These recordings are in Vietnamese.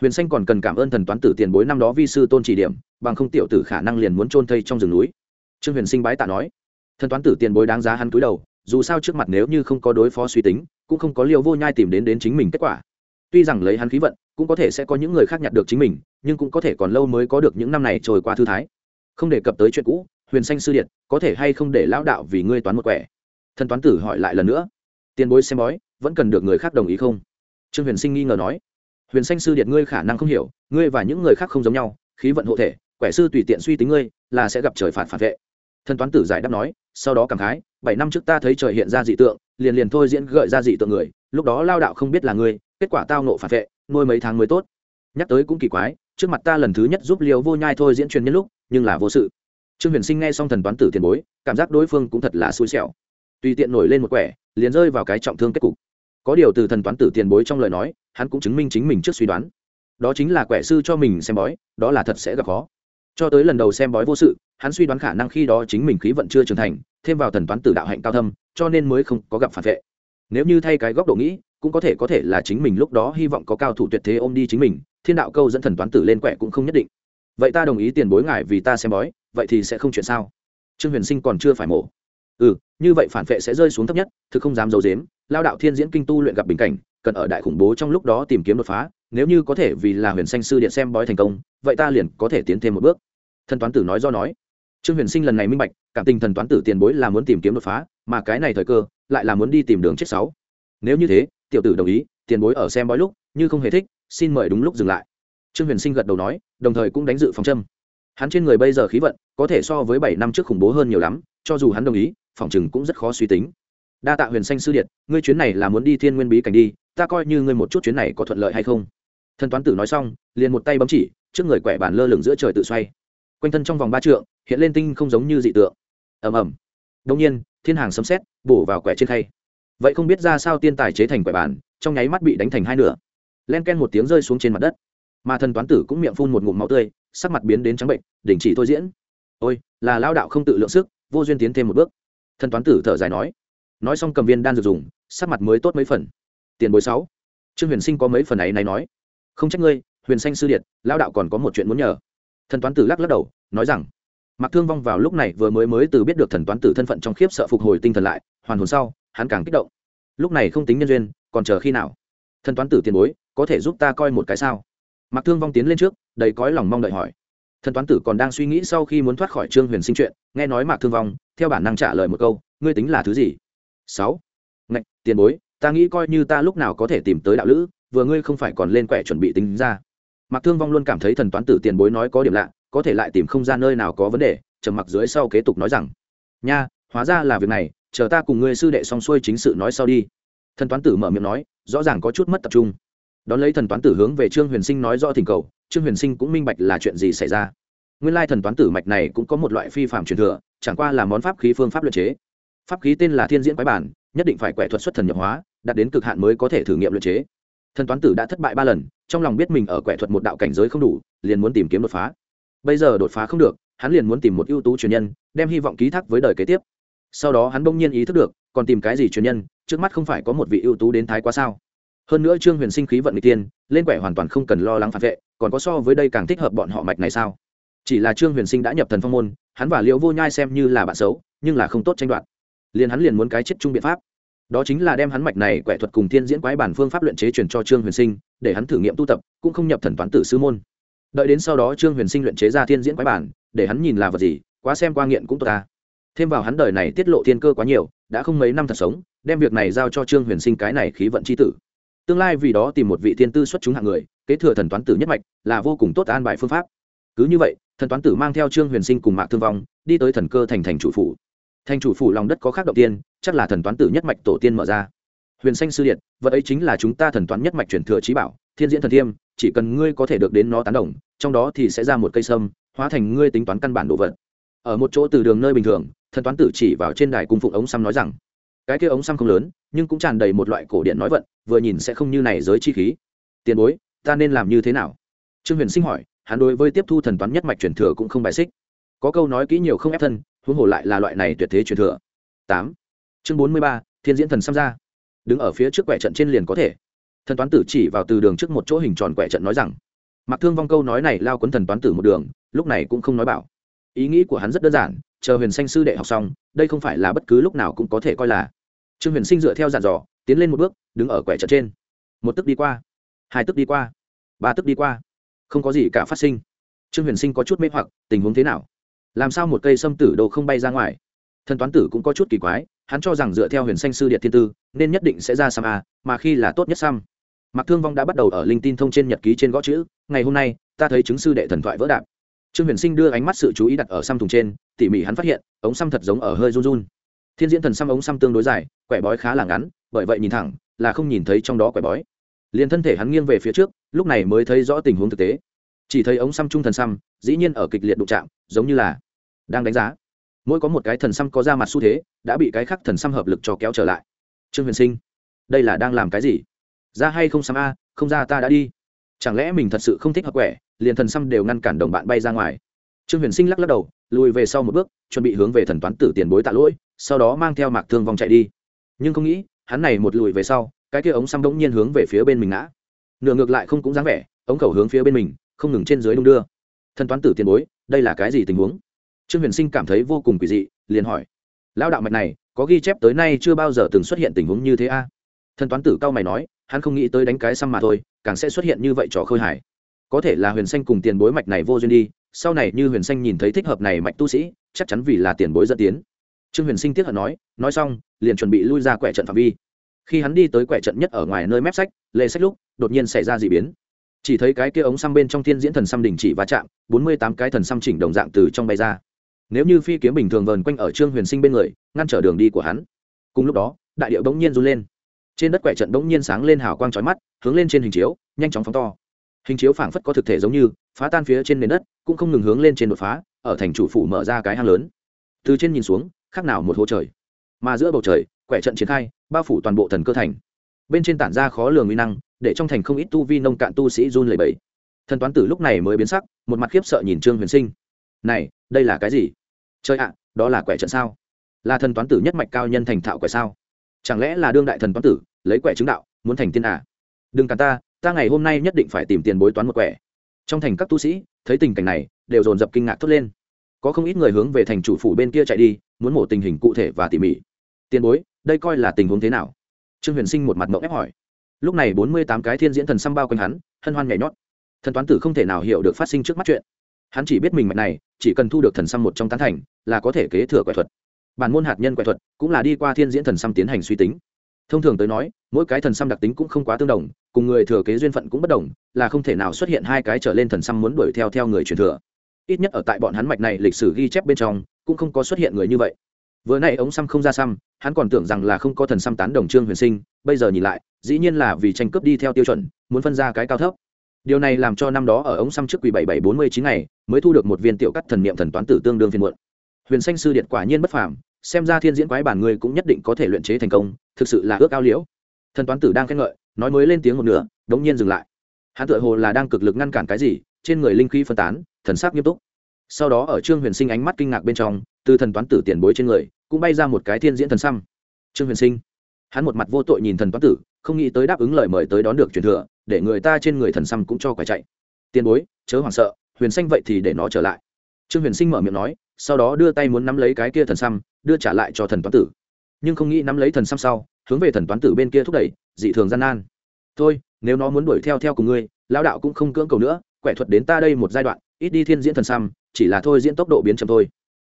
huyền xanh còn cần cảm ơn thần toán tử tiền bối năm đó vi sư tôn chỉ điểm, bằng không tiểu tử khả năng liền muốn trôn thây trong rừng núi. Trương huyền sinh bái tạ nói. Thần toán tử tiền bối đáng giá hắn cúi đầu, dù sao trước mặt nếu như không có đối phó suy tính, cũng không có liều vô nhai tìm đến đến chính mình kết quả. Tuy rằng lấy hắn khí vận, cũng có thể sẽ có những người khác nhặt được chính mình, nhưng cũng có thể còn lâu mới có được những năm này trôi qua thư thái. Không đề cập tới chuyện cũ, huyền xanh sư điện, có thể hay không để lão đạo vì ngươi toán một quẻ? Thần toán tử hỏi lại lần nữa. Tiền bối xem bói, vẫn cần được người khác đồng ý không? Trương huyền sinh nghi ngờ nói huyền xanh sư điện ngươi khả năng không hiểu, ngươi và những người khác không giống nhau, khí vận hộ thể, quẻ sư tùy tiện suy tính ngươi, là sẽ gặp trời phạt phản vệ. Thần toán tử giải đáp nói, sau đó cảm khái, bảy năm trước ta thấy trời hiện ra dị tượng, liền liền thôi diễn gợi ra dị tượng người, lúc đó lao đạo không biết là ngươi, kết quả tao nộ phản vệ, nuôi mấy tháng mới tốt. Nhắc tới cũng kỳ quái, trước mặt ta lần thứ nhất giúp liều vô nhai thôi diễn truyền nhân lúc, nhưng là vô sự. Trương huyền sinh nghe xong thần toán tử tiền bối, cảm giác đối phương cũng thật là xui xẻo. Tùy tiện nổi lên một quẻ, liền rơi vào cái trọng thương kết cục. Có điều từ thần toán tử tiền bối trong lời nói hắn cũng chứng minh chính mình trước suy đoán. Đó chính là quẻ sư cho mình xem bói, đó là thật sẽ gặp khó. Cho tới lần đầu xem bói vô sự, hắn suy đoán khả năng khi đó chính mình khí vận chưa trưởng thành, thêm vào thần toán tử đạo hạnh cao thâm, cho nên mới không có gặp phản vệ. Nếu như thay cái góc độ nghĩ, cũng có thể có thể là chính mình lúc đó hy vọng có cao thủ tuyệt thế ôm đi chính mình, thiên đạo câu dẫn thần toán tử lên quẻ cũng không nhất định. Vậy ta đồng ý tiền bối ngại vì ta xem bói, vậy thì sẽ không chuyện sao? Trương huyền sinh còn chưa phải mổ. Ừ như vậy phản vệ sẽ rơi xuống thấp nhất, thực không dám d i ấ u dếm lao đạo thiên diễn kinh tu luyện gặp bình cảnh cần ở đại khủng bố trong lúc đó tìm kiếm đột phá, nếu như có thể vì là huyền xanh sư điện xem bói thành công, vậy ta liền có thể tiến thêm một bước. Thần toán tử nói do nói. Trương huyền sinh lần này minh bạch, cảm tình thần toán tử tiền bối là muốn tìm kiếm đột phá, mà cái này thời cơ lại là muốn đi tìm đường chết sáu. Nếu như thế, tiểu tử đồng ý, tiền bối ở xem bói lúc, như không hề thích, xin mời đúng lúc dừng lại. Trương huyền sinh gật đầu nói, đồng thời cũng đánh dự phòng châm. Hắn trên người bây giờ khí vận, có thể so với bảy năm trước khủng bố hơn nhiều lắm, cho dù hắn đồng ý, phòng chừng cũng rất khó suy tính. Đa tạ huyền xanh sư điện, ngươi chuyến này là muốn đi thiên nguyên bí cảnh đi ta coi như ngươi một chút chuyến này có thuận lợi hay không? Thần toán tử nói xong, liền một tay bấm chỉ, trước người quẻ bản lơ lửng giữa trời tự xoay. Quanh thân trong vòng ba trượng, hiện lên tinh không giống như dị tượng. Ầm ầm. Đông nhiên, thiên hàng sấm sét bổ vào quẻ trên khay. Vậy không biết ra sao tiên tài chế thành quẻ bản, trong nháy mắt bị đánh thành hai nửa. Len ken một tiếng rơi xuống trên mặt đất. Mà thần toán tử cũng miệng phun một ngụm máu tươi, sắc mặt biến đến trắng bệnh, đình chỉ thôi diễn. Ôi, là lao đạo không tự lượng sức, vô duyên tiến thêm một bước. Thần toán tử thở dài nói. Nói xong cầm viên đan dược dùng, sắc mặt mới tốt mấy phần tiền bối sáu. Trương huyền sinh có mấy phần ấy này nói. Không trách ngươi, huyền xanh sư điện lao đạo còn có một chuyện muốn nhờ. Thần toán tử lắc lắc đầu, nói rằng mặc thương vong vào lúc này vừa mới mới từ biết được thần toán tử thân phận trong khiếp sợ phục hồi tinh thần lại, hoàn hồn sau, hắn càng kích động. Lúc này không tính nhân duyên, còn chờ khi nào? Thần toán tử tiền bối, có thể giúp ta coi một cái sao? Mặc thương vong tiến lên trước, đầy cõi lòng mong đợi hỏi. Thần toán tử còn đang suy nghĩ sau khi muốn thoát khỏi trương huyền sinh chuyện, nghe nói mạc thương vong, theo bản năng trả lời một câu, ngươi tính là thứ gì? Sáu. Ngạch, tiền bối ta nghĩ coi như ta lúc nào có thể tìm tới đạo lữ, vừa ngươi không phải còn lên quẻ chuẩn bị tính ra. Mạc thương vong luôn cảm thấy thần toán tử tiền bối nói có điểm lạ, có thể lại tìm không ra nơi nào có vấn đề, trầm mặc dưới sau kế tục nói rằng, nha, hóa ra là việc này, chờ ta cùng ngươi sư đệ xong xuôi chính sự nói sau đi. Thần toán tử mở miệng nói, rõ ràng có chút mất tập trung. Đón lấy thần toán tử hướng về trương huyền sinh nói rõ thỉnh cầu, trương huyền sinh cũng minh bạch là chuyện gì xảy ra. Nguyên lai thần toán tử mạch này cũng có một loại phi phạm truyền thừa, chẳng qua là món pháp khí phương pháp luật chế. Pháp khí tên là thiên diễn quái bản nhất định phải quẻ thuật xuất thần nhập hóa đạt đến cực hạn mới có thể thử nghiệm luyện chế. Thần toán tử đã thất bại ba lần, trong lòng biết mình ở quẻ thuật một đạo cảnh giới không đủ, liền muốn tìm kiếm đột phá. Bây giờ đột phá không được, hắn liền muốn tìm một ưu tú truyền nhân, đem hy vọng ký thác với đời kế tiếp. Sau đó hắn bỗng nhiên ý thức được, còn tìm cái gì truyền nhân, trước mắt không phải có một vị ưu tú đến thái quá sao? Hơn nữa trương huyền sinh khí vận n g tiên, lên quẻ hoàn toàn không cần lo lắng phản vệ, còn có so với đây càng thích hợp bọn họ mạch này sao? Chỉ là trương huyền sinh đã nhập thần phong môn, hắn và liễu vô nhai xem như là bạn xấu, nhưng là không tốt tranh đoạt liền hắn liền muốn cái chết chung biện pháp. Đó chính là đem hắn mạch này quẻ thuật cùng thiên diễn quái bản phương pháp luyện chế truyền cho trương huyền sinh, để hắn thử nghiệm tu tập, cũng không nhập thần toán tử sư môn. Đợi đến sau đó trương huyền sinh luyện chế ra thiên diễn quái bản, để hắn nhìn là vật gì, quá xem qua nghiện cũng tốt ta. Thêm vào hắn đời này tiết lộ thiên cơ quá nhiều, đã không mấy năm thật sống, đem việc này giao cho trương huyền sinh cái này khí vận c h i tử. Tương lai vì đó tìm một vị thiên tư xuất chúng hạng người, kế thừa thần toán tử nhất mạch, là vô cùng tốt an bài phương pháp. Cứ như vậy, thần toán tử mang theo trương huyền sinh cùng mạc thương vong, đi tới thần cơ thành thành chủ phủ thành chủ phủ lòng đất có khác động tiên, chắc là thần toán tử nhất mạch tổ tiên mở ra. Huyền xanh sư điện, vật ấy chính là chúng ta thần toán nhất mạch truyền thừa trí bảo, thiên diễn thần thiêm, chỉ cần ngươi có thể được đến nó tán đồng, trong đó thì sẽ ra một cây sâm, hóa thành ngươi tính toán căn bản đồ vật. Ở một chỗ từ đường nơi bình thường, thần toán tử chỉ vào trên đài cung phụng ống xăm nói rằng, cái kia ống xăm không lớn, nhưng cũng tràn đầy một loại cổ điện nói vận, vừa nhìn sẽ không như này giới chi khí. Tiền bối, ta nên làm như thế nào? Trương huyền sinh hỏi, hắn đối với tiếp thu thần toán nhất mạch truyền thừa cũng không bài xích. Có câu nói kỹ nhiều không ép thân huống hồ lại là loại này tuyệt thế truyền thừa. Tám. Chương bốn mươi ba, thiên diễn thần xăm ra đứng ở phía trước quẻ trận trên liền có thể. Thần toán tử chỉ vào từ đường trước một chỗ hình tròn quẻ trận nói rằng mặc thương vong câu nói này lao quấn thần toán tử một đường, lúc này cũng không nói bảo. Ý nghĩ của hắn rất đơn giản, chờ huyền xanh sư đệ học xong, đây không phải là bất cứ lúc nào cũng có thể coi là. Trương huyền sinh dựa theo dàn dò, tiến lên một bước, đứng ở quẻ trận trên. Một tức đi qua, hai tức đi qua, ba tức đi qua. Không có gì cả phát sinh. Trương huyền sinh có chút mê hoặc, tình huống thế nào? Làm sao một cây sâm tử đồ không bay ra ngoài? Thần toán tử cũng có chút kỳ quái, hắn cho rằng dựa theo huyền xanh sư điện thiên tư, nên nhất định sẽ ra sam a, mà khi là tốt nhất sam mặc thương vong đã bắt đầu ở linh tin thông trên nhật ký trên gõ chữ, ngày hôm nay, ta thấy chứng sư đệ thần thoại vỡ đạp. Trương huyền sinh đưa ánh mắt sự chú ý đặt ở xăm thùng trên, tỉ mỉ hắn phát hiện, ống xăm thật giống ở hơi run run. Thiên diễn thần xăm ống xăm tương đối dài, quẻ bói khá là ngắn, bởi vậy nhìn thẳng, là không nhìn thấy trong đó quẻ bói. Liền thân thể hắn nghiêng về phía trước, lúc này mới thấy rõ tình huống thực tế. Chỉ thấy ống xăm trung thần xăm dĩ nhiên ở kịch liệt đụng chạm, giống như là đang đánh giá. Mỗi có một cái thần xăm có ra mặt xu thế, đã bị cái khác thần xăm hợp lực cho kéo trở lại. Trương huyền sinh, đây là đang làm cái gì? Ra hay không xăm a, không ra ta đã đi. Chẳng lẽ mình thật sự không thích hợp quẻ, liền thần xăm đều ngăn cản đồng bạn bay ra ngoài? Trương huyền sinh lắc lắc đầu, lùi về sau một bước, chuẩn bị hướng về thần toán tử tiền bối tạ lỗi, sau đó mang theo mạc thương vong chạy đi. Nhưng không nghĩ, hắn này một lùi về sau, cái kia ống xăm đống nhiên hướng về phía bên mình ngã. Nửa ngược lại không cũng dáng vẻ, ống khẩu hướng phía bên mình, không ngừng trên dưới đung đưa. Thần toán tử tiền bối, đây là cái gì tình huống? Trương huyền sinh cảm thấy vô cùng kỳ dị, liền hỏi, lão đạo mạch này, có ghi chép tới nay chưa bao giờ từng xuất hiện tình huống như thế a? Thần toán tử cao mày nói, hắn không nghĩ tới đánh cái xăm mà thôi, càng sẽ xuất hiện như vậy trò khơi hải có thể là huyền xanh cùng tiền bối mạch này vô duyên đi, sau này như huyền xanh nhìn thấy thích hợp này mạch tu sĩ, chắc chắn vì là tiền bối dẫn tiến. Trương huyền sinh tiếp hận nói nói xong, liền chuẩn bị lui ra quẻ trận phạm vi. Khi hắn đi tới quẻ trận nhất ở ngoài nơi mép sách, lê sách lúc, đột nhiên xảy ra d ị biến. Chỉ thấy cái kia ống xăm bên trong thiên diễn thần xăm đình chỉ va chạm, bốn mươi tám cái thần xăm chỉnh đồng dạng từ trong bay ra nếu như phi kiếm bình thường vờn quanh ở trương huyền sinh bên người, ngăn trở đường đi của hắn. Cùng lúc đó, đại điệu bỗng nhiên run lên. Trên đất quẻ trận bỗng nhiên sáng lên hào quang trói mắt, hướng lên trên hình chiếu, nhanh chóng phóng to. Hình chiếu phảng phất có thực thể giống như, phá tan phía trên nền đất, cũng không ngừng hướng lên trên đột phá, ở thành chủ phủ mở ra cái hang lớn. Từ trên nhìn xuống, khác nào một hố trời. Mà giữa bầu trời, quẻ trận triển khai, bao phủ toàn bộ thần cơ thành. Bên trên tản ra khó lường uy năng, để trong thành không ít tu vi nông cạn tu sĩ run lẩy bẩy. Thần toán tử lúc này mới biến sắc, một mặt khiếp sợ nhìn trương huyền sinh này, đây là cái gì? Chơi ạ, đó là quẻ trận sao? Là thần toán tử nhất mạch cao nhân thành thạo quẻ sao? Chẳng lẽ là đương đại thần toán tử, lấy quẻ chứng đạo, muốn thành tiên à? đừng cản ta ta ngày hôm nay nhất định phải tìm tiền bối toán một quẻ. Trong thành các tu sĩ, thấy tình cảnh này, đều dồn dập kinh ngạc thốt lên. Có không ít người hướng về thành chủ phủ bên kia chạy đi, muốn mổ tình hình cụ thể và tỉ mỉ. Tiền bối, đây coi là tình huống thế nào? Trương huyền sinh một mặt mộng ép hỏi. Lúc này bốn mươi tám cái thiên diễn thần xăm bao quanh hắn, hân hoan nhảy nhót. Thần toán tử không thể nào hiểu được phát sinh trước mắt chuyện. Hắn chỉ biết mình mạch này chỉ cần thu được thần xăm một trong tán thành, là có thể kế thừa quẻ thuật. Bản môn hạt nhân quẻ thuật cũng là đi qua thiên diễn thần xăm tiến hành suy tính. Thông thường tới nói, mỗi cái thần xăm đặc tính cũng không quá tương đồng, cùng người thừa kế duyên phận cũng bất đồng, là không thể nào xuất hiện hai cái trở lên thần xăm muốn đuổi theo theo người truyền thừa. Ít nhất ở tại bọn hắn mạch này lịch sử ghi chép bên trong, cũng không có xuất hiện người như vậy. Vừa nay ống xăm không ra xăm, hắn còn tưởng rằng là không có thần xăm tán đồng trương huyền sinh, bây giờ nhìn lại, dĩ nhiên là vì tranh cướp đi theo tiêu chuẩn, muốn phân ra cái cao thấp điều này làm cho năm đó ở ống xăm trước quỷ bảy bảy bốn mươi chín ngày, mới thu được một viên tiểu cắt thần niệm thần toán tử tương đương phiên muộn. Huyền xanh sư điện quả nhiên bất phàm, xem ra thiên diễn quái bản người cũng nhất định có thể luyện chế thành công, thực sự là ước ao liễu. Thần toán tử đang khen ngợi, nói mới lên tiếng một nửa, đống nhiên dừng lại. Hắn tựa hồ là đang cực lực ngăn cản cái gì, trên người linh khí phân tán, thần sắc nghiêm túc. Sau đó ở trương huyền sinh ánh mắt kinh ngạc bên trong, từ thần toán tử tiền bối trên người, cũng bay ra một cái thiên diễn thần xăm. Trương huyền sinh, hắn một mặt vô tội nhìn thần toán tử không nghĩ tới đáp ứng lời mời tới đón được truyền thừa, để người ta trên người thần xăm cũng cho quả chạy. Tiền bối, chớ hoảng sợ, huyền xanh vậy thì để nó trở lại. Trương huyền sinh mở miệng nói, sau đó đưa tay muốn nắm lấy cái kia thần xăm, đưa trả lại cho thần toán tử. Nhưng không nghĩ nắm lấy thần xăm sau, hướng về thần toán tử bên kia thúc đẩy, dị thường gian nan. Thôi, nếu nó muốn đuổi theo theo cùng ngươi lao đạo cũng không cưỡng cầu nữa, quẻ thuật đến ta đây một giai đoạn, ít đi thiên diễn thần xăm, chỉ là thôi diễn tốc độ biến chậm thôi.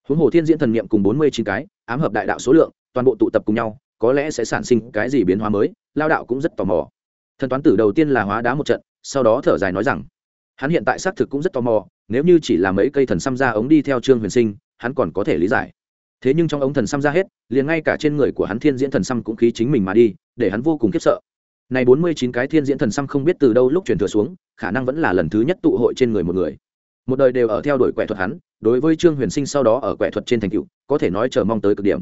Huống hồ thiên diễn thần niệm cùng bốn mươi chín cái, ám hợp đại đạo số lượng, toàn bộ tụ tập cùng nhau, có lẽ sẽ sản sinh cái gì biến hóa mới lao đạo cũng rất tò mò. Thần toán tử đầu tiên là hóa đá một trận, sau đó thở dài nói rằng, hắn hiện tại xác thực cũng rất tò mò, nếu như chỉ là mấy cây thần xăm ra ống đi theo trương huyền sinh, hắn còn có thể lý giải. Thế nhưng trong ống thần xăm ra hết, liền ngay cả trên người của hắn thiên diễn thần xăm cũng khí chính mình mà đi, để hắn vô cùng khiếp sợ. Này bốn mươi chín cái thiên diễn thần xăm không biết từ đâu lúc truyền thừa xuống, khả năng vẫn là lần thứ nhất tụ hội trên người một người. Một đời đều ở theo đuổi quẻ thuật hắn, đối với trương huyền sinh sau đó ở quẻ thuật trên thành cựu có thể nói chờ mong tới cực điểm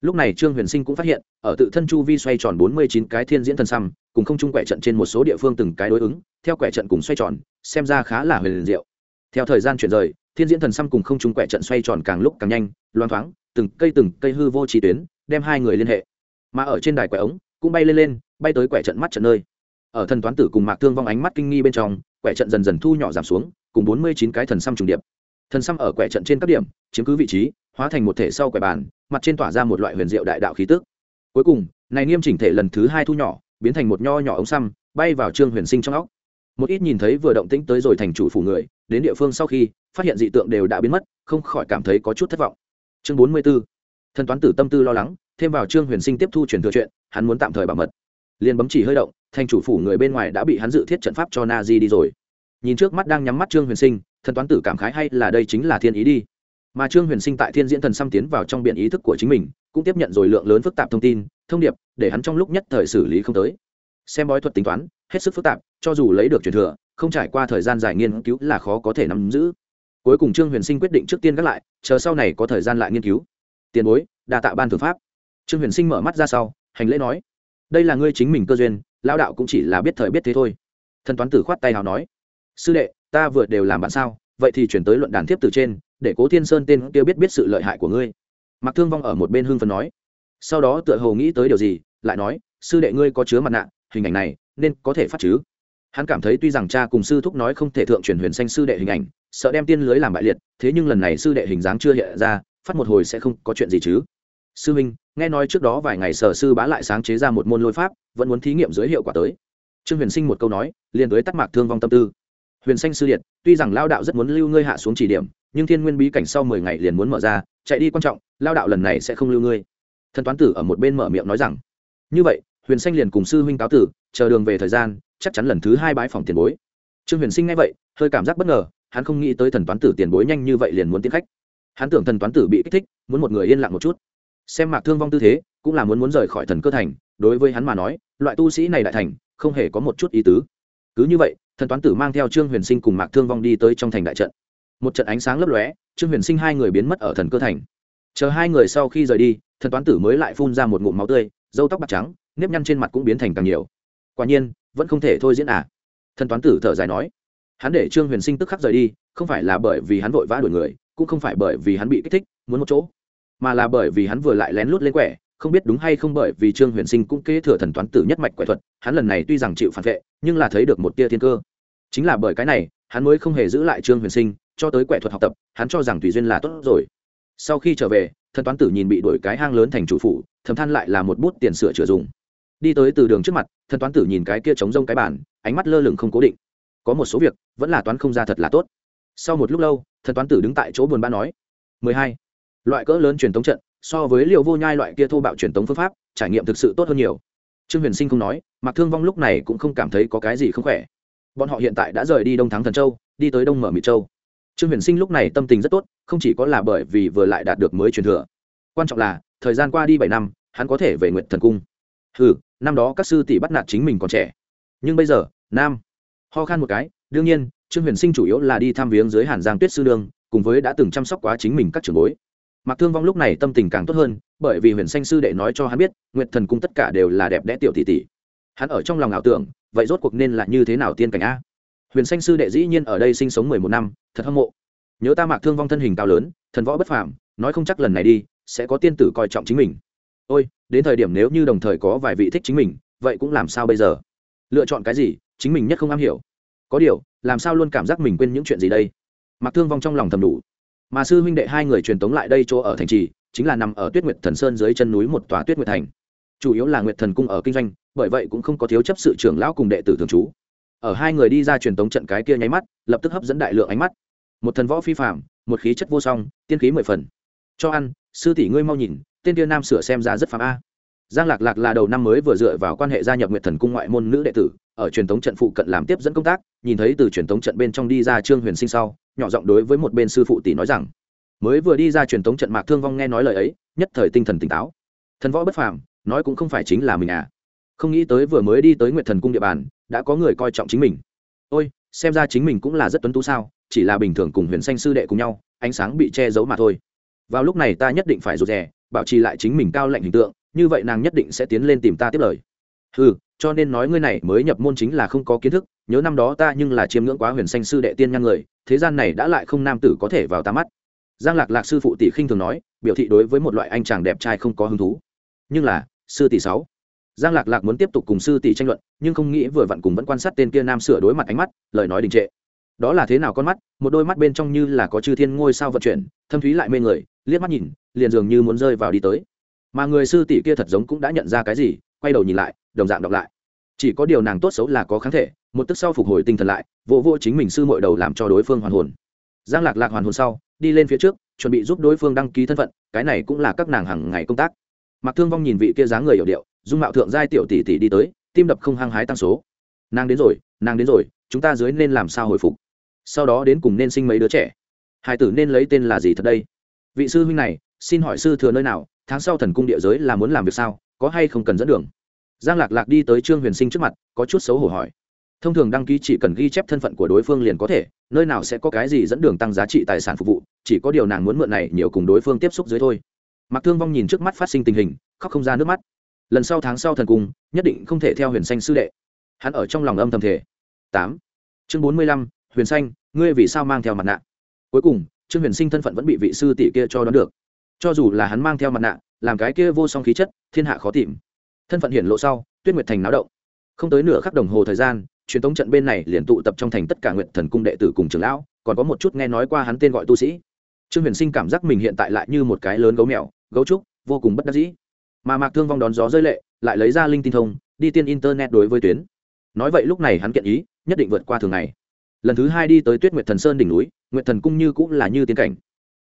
lúc này trương huyền sinh cũng phát hiện, ở tự thân chu vi xoay tròn bốn mươi chín cái thiên diễn thần xăm, cùng không chung quẻ trận trên một số địa phương từng cái đối ứng, theo quẻ trận cùng xoay tròn, xem ra khá là huyền liền diệu. Theo thời gian chuyển rời, thiên diễn thần xăm cùng không chung quẻ trận xoay tròn càng lúc càng nhanh, loang thoáng, từng cây từng cây hư vô trí tuyến, đem hai người liên hệ. Mà ở trên đài quẻ ống, cũng bay lên lên, bay tới quẻ trận mắt trận nơi. Ở thần toán tử cùng mạc thương vong ánh mắt kinh nghi bên trong, quẻ trận dần dần thu nhỏ giảm xuống, cùng bốn mươi chín cái thần xăm trùng điệp. Thần xăm ở quẻ trận trên các điểm, chiếm cứ vị trí hóa thành một thể sau quẻ bàn, mặt trên tỏa ra một loại huyền diệu đại đạo khí tức. Cuối cùng, này nghiêm chỉnh thể lần thứ hai thu nhỏ, biến thành một nho nhỏ ống xăm, bay vào trương huyền sinh trong óc. Một ít nhìn thấy vừa động tĩnh tới rồi thành chủ phủ người, đến địa phương sau khi, phát hiện dị tượng đều đã biến mất, không khỏi cảm thấy có chút thất vọng. Chương bốn mươi b ố thần toán tử tâm tư lo lắng, thêm vào trương huyền sinh tiếp thu truyền thừa chuyện, hắn muốn tạm thời bảo mật. Liền bấm chỉ hơi động, thành chủ phủ người bên ngoài đã bị hắn dự thiết trận pháp cho na di đi rồi. Nhìn trước mắt đang nhắm mắt trương huyền sinh, thần toán tử cảm khái hay là đây chính là thiên ý đi mà trương huyền sinh tại thiên diễn thần xăm tiến vào trong biện ý thức của chính mình, cũng tiếp nhận rồi lượng lớn phức tạp thông tin, thông điệp, để hắn trong lúc nhất thời xử lý không tới. Xem bói thuật tính toán, hết sức phức tạp, cho dù lấy được truyền thừa, không trải qua thời gian dài nghiên cứu là khó có thể nắm giữ. Cuối cùng trương huyền sinh quyết định trước tiên gác lại, chờ sau này có thời gian lại nghiên cứu. Tiền bối, đa tạ ban thượng pháp. Trương huyền sinh mở mắt ra sau, hành lễ nói, đây là ngươi chính mình cơ duyên lao đạo cũng chỉ là biết thời biết thế thôi. Thần toán tử khoát tay hào nói, sư đệ, ta vừa đều làm bạn sao, vậy thì chuyển tới luận đàn tiếp từ trên để cố thiên sơn tên kia biết biết sự lợi hại của ngươi mặc thương vong ở một bên hưng phần nói sau đó tựa hồ nghĩ tới điều gì lại nói sư đệ ngươi có chứa mặt nạ hình ảnh này nên có thể phát chứ hắn cảm thấy tuy rằng cha cùng sư thúc nói không thể thượng truyền huyền xanh sư đệ hình ảnh sợ đem tiên lưới làm bại liệt thế nhưng lần này sư đệ hình dáng chưa hiện ra phát một hồi sẽ không có chuyện gì chứ sư minh nghe nói trước đó vài ngày sở sư bá lại sáng chế ra một môn lôi pháp vẫn muốn thí nghiệm dưới hiệu quả tới trương huyền sinh một câu nói liền tới tắt mạc thương vong tâm tư huyền xanh sư điện tuy rằng lao đạo rất muốn lưu ngươi hạ xuống chỉ điểm nhưng thiên nguyên bí cảnh sau mười ngày liền muốn mở ra, chạy đi quan trọng, lao đạo lần này sẽ không lưu ngươi. Thần toán tử ở một bên mở miệng nói rằng, như vậy, huyền xanh liền cùng sư huynh cáo tử, chờ đường về thời gian, chắc chắn lần thứ hai bãi phòng tiền bối. Trương huyền sinh nghe vậy, hơi cảm giác bất ngờ, hắn không nghĩ tới thần toán tử tiền bối nhanh như vậy liền muốn tiến khách. Hắn tưởng thần toán tử bị kích thích, muốn một người yên lặng một chút. Xem mạc thương vong tư thế, cũng là muốn muốn rời khỏi thần cơ thành, đối với hắn mà nói, loại tu sĩ này đại thành, không hề có một chút ý tứ. Cứ như vậy, thần toán tử mang theo trương huyền sinh cùng mạc thương vong đi tới trong thành đại trận một trận ánh sáng lấp lóe, trương huyền sinh hai người biến mất ở thần cơ thành. Chờ hai người sau khi rời đi, thần toán tử mới lại phun ra một ngụm máu tươi dâu tóc bạc trắng, nếp nhăn trên mặt cũng biến thành càng nhiều. Quả nhiên, vẫn không thể thôi diễn à? Thần toán tử thở dài nói. Hắn để trương huyền sinh tức khắc rời đi, không phải là bởi vì hắn vội vã đuổi người, cũng không phải bởi vì hắn bị kích thích, muốn một chỗ, mà là bởi vì hắn vừa lại lén lút lên quẻ, không biết đúng hay không bởi vì trương huyền sinh cũng kế thừa thần toán tử nhất mạch quẻ thuật, hắn lần này tuy rằng chịu phản vệ, nhưng là thấy được một tia thiên cơ. Chính là bởi cái này, hắn mới không hề giữ lại trương huyền sinh cho tới quẻ thuật học tập, hắn cho rằng tùy duyên là tốt rồi. Sau khi trở về, thần toán tử nhìn bị đổi cái hang lớn thành chủ phủ, thầm than lại là một bút tiền sửa chữa dùng. Đi tới từ đường trước mặt, thần toán tử nhìn cái kia trống rông cái bản ánh mắt lơ lửng không cố định. Có một số việc, vẫn là toán không ra thật là tốt. Sau một lúc lâu, thần toán tử đứng tại chỗ buồn bã nói, mười hai, loại cỡ lớn truyền thống trận, so với liệu vô nhai loại kia thô bạo truyền thống phương pháp, trải nghiệm thực sự tốt hơn nhiều. Trương huyền sinh không nói mặc thương vong lúc này cũng không cảm thấy có cái gì không khỏe. Bọn họ hiện tại đã rời đi đông thắng thần châu, đi tới đông mở Mị châu trương huyền sinh lúc này tâm tình rất tốt, không chỉ có là bởi vì vừa lại đạt được mới truyền thừa. Quan trọng là, thời gian qua đi bảy năm, hắn có thể về nguyện thần cung. Ừ năm đó các sư tỷ bắt nạt chính mình còn trẻ. Nhưng bây giờ, nam. Ho khan một cái, đương nhiên, trương huyền sinh chủ yếu là đi thăm viếng dưới hàn giang tuyết sư đương cùng với đã từng chăm sóc quá chính mình các trưởng bối. Mặc thương vong lúc này tâm tình càng tốt hơn, bởi vì huyền xanh sư đệ nói cho hắn biết, nguyệt thần cung tất cả đều là đẹp đẽ tiểu tỷ tỷ. Hắn ở trong lòng ảo tưởng, vậy rốt cuộc nên là như thế nào tiên cảnh a? Huyền xanh sư đệ dĩ nhiên ở đây sinh sống mười một năm, thật hâm mộ. Nhớ ta mạc thương vong thân hình cao lớn, thần võ bất phàm, nói không chắc lần này đi, sẽ có tiên tử coi trọng chính mình. Ôi, đến thời điểm nếu như đồng thời có vài vị thích chính mình, vậy cũng làm sao bây giờ? Lựa chọn cái gì, chính mình nhất không am hiểu. Có điều, làm sao luôn cảm giác mình quên những chuyện gì đây? Mặc thương vong trong lòng thầm đủ. Mà sư huynh đệ hai người truyền tống lại đây chỗ ở thành trì, chính là nằm ở tuyết nguyệt thần sơn dưới chân núi một tòa tuyết nguyệt thành. Chủ yếu là nguyệt thần cung ở kinh doanh, bởi vậy cũng không có thiếu chấp sự trưởng lão cùng đệ tử thường trú ở hai người đi ra truyền tống trận cái kia nháy mắt, lập tức hấp dẫn đại lượng ánh mắt. Một thần võ phi phạm một khí chất vô song, tiên khí mười phần. Cho ăn, sư tỷ ngươi mau nhìn, tên tiên nam sửa xem ra rất phạm a. Giang lạc lạc là đầu năm mới vừa dựa vào quan hệ gia nhập nguyệt thần cung ngoại môn nữ đệ tử, ở truyền thống trận phụ cận làm tiếp dẫn công tác, nhìn thấy từ truyền thống trận bên trong đi ra trương huyền sinh sau, nhỏ giọng đối với một bên sư phụ tỷ nói rằng, mới vừa đi ra truyền thống trận mạc thương vong nghe nói lời ấy, nhất thời tinh thần tỉnh táo. Thần võ bất phàm, nói cũng không phải chính là mình à không nghĩ tới vừa mới đi tới nguyệt thần cung địa bàn, đã có người coi trọng chính mình. Ôi, xem ra chính mình cũng là rất tuấn tú sao, chỉ là bình thường cùng huyền xanh sư đệ cùng nhau, ánh sáng bị che giấu mà thôi. Vào lúc này ta nhất định phải rụt rè, bảo trì lại chính mình cao lạnh hình tượng, như vậy nàng nhất định sẽ tiến lên tìm ta tiếp lời. Ừ cho nên nói ngươi này mới nhập môn chính là không có kiến thức, nhớ năm đó ta nhưng là chiêm ngưỡng quá huyền xanh sư đệ tiên nhang người, thế gian này đã lại không nam tử có thể vào ta mắt. Giang lạc lạc sư phụ tỷ khinh thường nói, biểu thị đối với một loại anh chàng đẹp trai không có hứng thú. Nhưng là, sư tỷ sáu giang lạc lạc muốn tiếp tục cùng sư tỷ tranh luận, nhưng không nghĩ vừa vặn cùng vẫn quan sát tên kia nam sửa đối mặt ánh mắt, lời nói đình trệ. Đó là thế nào con mắt, một đôi mắt bên trong như là có chư thiên ngôi sao vận chuyển, thâm thúy lại mê người, liếc mắt nhìn, liền dường như muốn rơi vào đi tới. Mà người sư tỷ kia thật giống cũng đã nhận ra cái gì, quay đầu nhìn lại, đồng dạng đọc lại. Chỉ có điều nàng tốt xấu là có kháng thể, một tức sau phục hồi tinh thần lại vô vô chính mình sư mội đầu làm cho đối phương hoàn hồn. Giang lạc lạc hoàn hồn sau, đi lên phía trước, chuẩn bị giúp đối phương đăng ký thân phận, cái này cũng là các nàng hàng ngày công tác. Mặc thương vong nhìn vị kia dáng người hiểu điệu dung mạo thượng giai tiểu tỷ tỷ đi tới, tim đập không hăng hái tăng số. Nàng đến rồi, nàng đến rồi, chúng ta dưới nên làm sao hồi phục? Sau đó đến cùng nên sinh mấy đứa trẻ? Hai tử nên lấy tên là gì thật đây? Vị sư huynh này, xin hỏi sư thừa nơi nào, tháng sau thần cung địa giới là muốn làm việc sao, có hay không cần dẫn đường? Giang lạc lạc đi tới trương huyền sinh trước mặt, có chút xấu hổ hỏi. Thông thường đăng ký chỉ cần ghi chép thân phận của đối phương liền có thể, nơi nào sẽ có cái gì dẫn đường tăng giá trị tài sản phục vụ, chỉ có điều nàng muốn mượn này nhiều cùng đối phương tiếp xúc dưới thôi. Mặc thương vong nhìn trước mắt phát sinh tình hình, khóc không ra nước mắt lần sau tháng sau thần cung, nhất định không thể theo huyền xanh sư đệ. Hắn ở trong lòng âm thầm thể tám. Chương bốn mươi lăm, huyền xanh ngươi vì sao mang theo mặt nạ? Cuối cùng, trương huyền sinh thân phận vẫn bị vị sư tỷ kia cho đón được. Cho dù là hắn mang theo mặt nạ, làm cái kia vô song khí chất, thiên hạ khó tìm. Thân phận hiển lộ sau, tuyết nguyệt thành náo động. Không tới nửa khắc đồng hồ thời gian, truyền thống trận bên này liền tụ tập trong thành tất cả nguyện thần cung đệ tử cùng trưởng lão, còn có một chút nghe nói qua hắn tên gọi tu sĩ. Trương huyền sinh cảm giác mình hiện tại lại như một cái lớn gấu mèo, gấu trúc, vô cùng bất đắc dĩ mà mạc thương vong đón gió rơi lệ, lại lấy ra linh tin thông, đi tiên internet đối với tuyến. Nói vậy lúc này hắn kiện ý, nhất định vượt qua thường ngày. Lần thứ hai đi tới tuyết nguyệt thần sơn đỉnh núi, nguyệt thần cung như cũng là như tiến cảnh.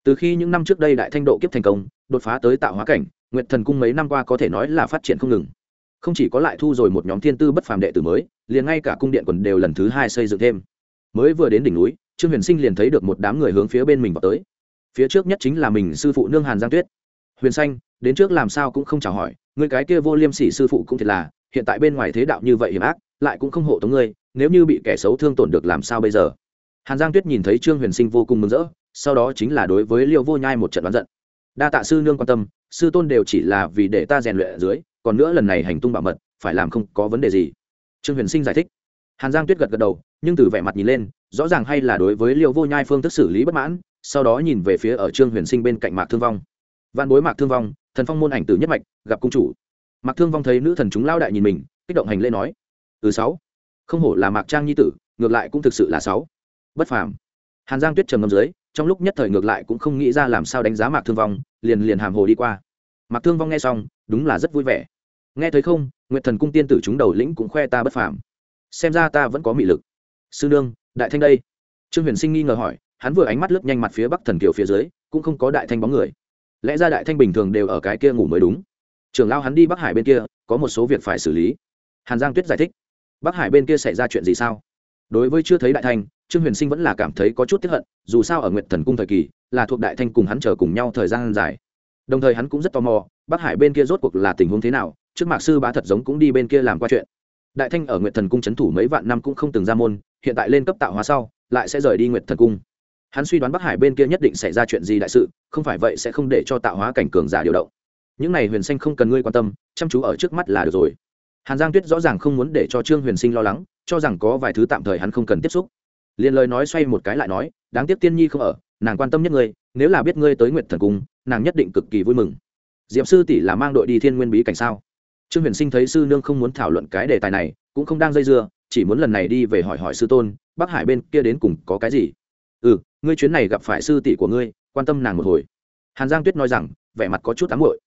Từ khi những năm trước đây đại thanh độ kiếp thành công, đột phá tới tạo hóa cảnh, nguyệt thần cung mấy năm qua có thể nói là phát triển không ngừng. Không chỉ có lại thu rồi một nhóm thiên tư bất phàm đệ tử mới, liền ngay cả cung điện quần đều lần thứ hai xây dựng thêm. Mới vừa đến đỉnh núi, trương huyền sinh liền thấy được một đám người hướng phía bên mình vào tới. Phía trước nhất chính là mình sư phụ nương hàn giang tuyết huyền xanh, đến trước làm sao cũng không chào hỏi người cái kia vô liêm sỉ sư phụ cũng thiệt là, hiện tại bên ngoài thế đạo như vậy hiểm ác, lại cũng không hộ tống ngươi, nếu như bị kẻ xấu thương tổn được làm sao bây giờ? Hàn giang tuyết nhìn thấy trương huyền sinh vô cùng mừng rỡ, sau đó chính là đối với liêu vô nhai một trận đoán giận. Đa tạ sư nương quan tâm, sư tôn đều chỉ là vì để ta rèn luyện ở dưới, còn nữa lần này hành tung bảo mật, phải làm không có vấn đề gì. Trương huyền sinh giải thích. Hàn giang tuyết gật gật đầu, nhưng từ vẻ mặt nhìn lên, rõ ràng hay là đối với liêu vô nhai phương thức xử lý bất mãn, sau đó nhìn về phía ở trương huyền sinh bên cạnh mạc thương vong văn bối mạc thương vong, thần phong môn ảnh tử nhất mạch, gặp cung chủ. Mạc thương vong thấy nữ thần chúng lao đại nhìn mình, kích động hành lễ nói từ sáu. Không hổ là mạc trang nhi tử, ngược lại cũng thực sự là sáu. Bất phàm. Hàn giang tuyết trầm ngâm dưới, trong lúc nhất thời ngược lại cũng không nghĩ ra làm sao đánh giá mạc thương vong, liền liền hàm hồ đi qua. Mạc thương vong nghe xong, đúng là rất vui vẻ. Nghe thấy không, nguyệt thần cung tiên tử chúng đầu lĩnh cũng khoe ta bất phàm. Xem ra ta vẫn có mị lực. Sư nương, đại thanh đây. Trương huyền sinh nghi ngờ hỏi, hắn vừa ánh mắt lướt nhanh mặt phía bắc thần kiều phía dưới, cũng không có đại thanh bóng người lẽ ra đại thanh bình thường đều ở cái kia ngủ mới đúng. Trường lao hắn đi bắc hải bên kia, có một số việc phải xử lý. Hàn giang tuyết giải thích, bắc hải bên kia xảy ra chuyện gì sao? Đối với chưa thấy đại thanh, trương huyền sinh vẫn là cảm thấy có chút tiếp hận, dù sao ở nguyện thần cung thời kỳ, là thuộc đại thanh cùng hắn chờ cùng nhau thời gian dài. Đồng thời hắn cũng rất tò mò, bắc hải bên kia rốt cuộc là tình huống thế nào, trước mạc sư bá thật giống cũng đi bên kia làm qua chuyện. Đại thanh ở nguyện thần cung c h ấ n thủ mấy vạn năm cũng không từng ra môn, hiện tại lên cấp tạo hóa sau, lại sẽ rời đi nguyện thần cung hắn suy đoán bắc hải bên kia nhất định xảy ra chuyện gì đại sự, không phải vậy sẽ không để cho tạo hóa cảnh cường giả điều động. Những này huyền xanh không cần ngươi quan tâm, chăm chú ở trước mắt là được rồi. Hàn giang tuyết rõ ràng không muốn để cho trương huyền sinh lo lắng, cho rằng có vài thứ tạm thời hắn không cần tiếp xúc. Liền lời nói xoay một cái lại nói, đáng tiếc tiên nhi không ở, nàng quan tâm nhất ngươi, nếu là biết ngươi tới nguyện thần cung, nàng nhất định cực kỳ vui mừng. Diệm sư tỷ là mang đội đi thiên nguyên bí cảnh sao? Trương huyền sinh thấy sư nương không muốn thảo luận cái đề tài này, cũng không đang dây dưa, chỉ muốn lần này đi về hỏi hỏi sư tôn, bắc hải bên kia đến cùng có cái gì? Ừ ngươi chuyến này gặp phải sư tỷ của ngươi, quan tâm nàng một hồi. Hàn giang tuyết nói rằng, vẻ mặt có chút ám hội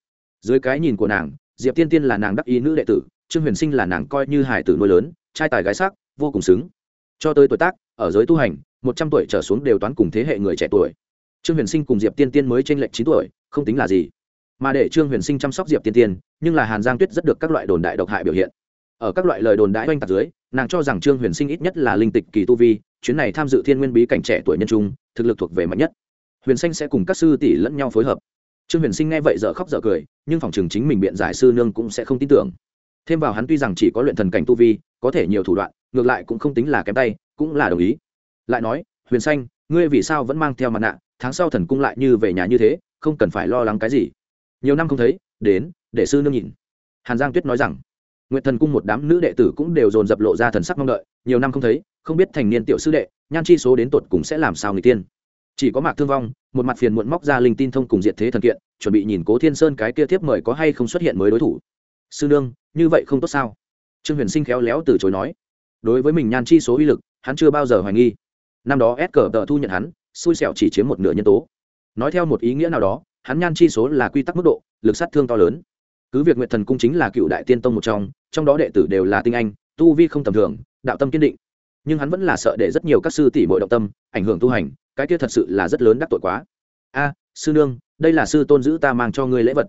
dưới cái nhìn của nàng, diệp tiên tiên là nàng đắc ý nữ đệ tử, trương huyền sinh là nàng coi như hải tử nuôi lớn, trai tài gái sắc, vô cùng xứng. Cho tới tuổi tác, ở giới tu hành, một trăm tuổi trở xuống đều toán cùng thế hệ người trẻ tuổi. Trương huyền sinh cùng diệp tiên tiên mới t r ê n lệch chín tuổi, không tính là gì. Mà để trương huyền sinh chăm sóc diệp tiên tiên, nhưng là hàn giang tuyết rất được các loại đồn đại độc hại biểu hiện. Ở các loại lời đồn đại oanh tạc dưới, nàng cho rằng trương huyền sinh ít nhất là linh tịch kỳ tu vi chuyến này tham dự thiên nguyên bí cảnh trẻ tuổi nhân trung, thực lực thuộc về mạnh nhất. Huyền Xanh sẽ cùng các sư tỷ lẫn nhau phối hợp. Trương huyền sinh nghe vậy dở khóc dở cười, nhưng phòng trường chính mình biện giải sư nương cũng sẽ không tin tưởng. Thêm vào hắn tuy rằng chỉ có luyện thần cảnh tu vi, có thể nhiều thủ đoạn, ngược lại cũng không tính là kém tay, cũng là đồng ý. Lại nói, huyền xanh, ngươi vì sao vẫn mang theo mặt nạ, tháng sau thần cung lại như về nhà như thế, không cần phải lo lắng cái gì. Nhiều năm không thấy, đến, để sư nương nhìn. Hàn giang tuyết nói rằng nguyện thần cung một đám nữ đệ tử cũng đều dồn dập lộ ra thần sắc mong đợi, nhiều năm không thấy, không biết thành niên tiểu sư đệ, nhan chi số đến tột cũng sẽ làm sao người tiên. Chỉ có mạc thương vong, một mặt phiền muộn móc ra linh tin thông cùng diện thế thần kiện, chuẩn bị nhìn cố thiên sơn cái kia tiếp mời có hay không xuất hiện mới đối thủ. Sư nương, như vậy không tốt sao? Trương huyền sinh khéo léo từ chối nói. Đối với mình nhan chi số uy lực, hắn chưa bao giờ hoài nghi. Năm đó ép cờ tờ thu nhận hắn, xui xẻo chỉ chiếm một nửa nhân tố. Nói theo một ý nghĩa nào đó, hắn nhan chi số là quy tắc mức độ, lực sát thương to lớn cứ việc nguyện thần cung chính là cựu đại tiên tông một trong trong đó đệ tử đều là tinh anh, tu vi không tầm thường, đạo tâm kiên định. Nhưng hắn vẫn là sợ để rất nhiều các sư tỷ bội động tâm, ảnh hưởng tu hành, cái kia thật sự là rất lớn đắc tội quá. A, sư nương, đây là sư tôn giữ ta mang cho ngươi lễ vật.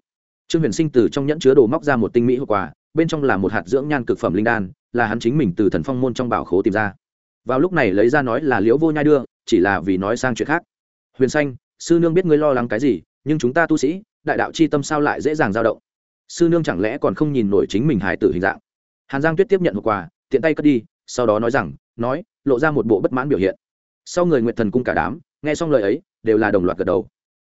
Trương huyền sinh từ trong nhẫn chứa đồ móc ra một tinh mỹ hộp quà, bên trong là một hạt dưỡng nhan cực phẩm linh đan, là hắn chính mình từ thần phong môn trong bảo khố tìm ra. Vào lúc này lấy ra nói là liễu vô nhai đưa, chỉ là vì nói sang chuyện khác. Huyền xanh sư nương biết ngươi lo lắng cái gì, nhưng chúng ta tu sĩ, đại đạo c h i tâm sao lại dễ dàng dao động? Sư nương chẳng lẽ còn không nhìn nổi chính mình hài tử hình dạng? Hàn giang tuyết tiếp nhận hộp quà, tiện tay cất đi, sau đó nói rằng, nói, lộ ra một bộ bất mãn biểu hiện. Sau người nguyện thần cung cả đám, nghe xong lời ấy, đều là đồng loạt gật đầu.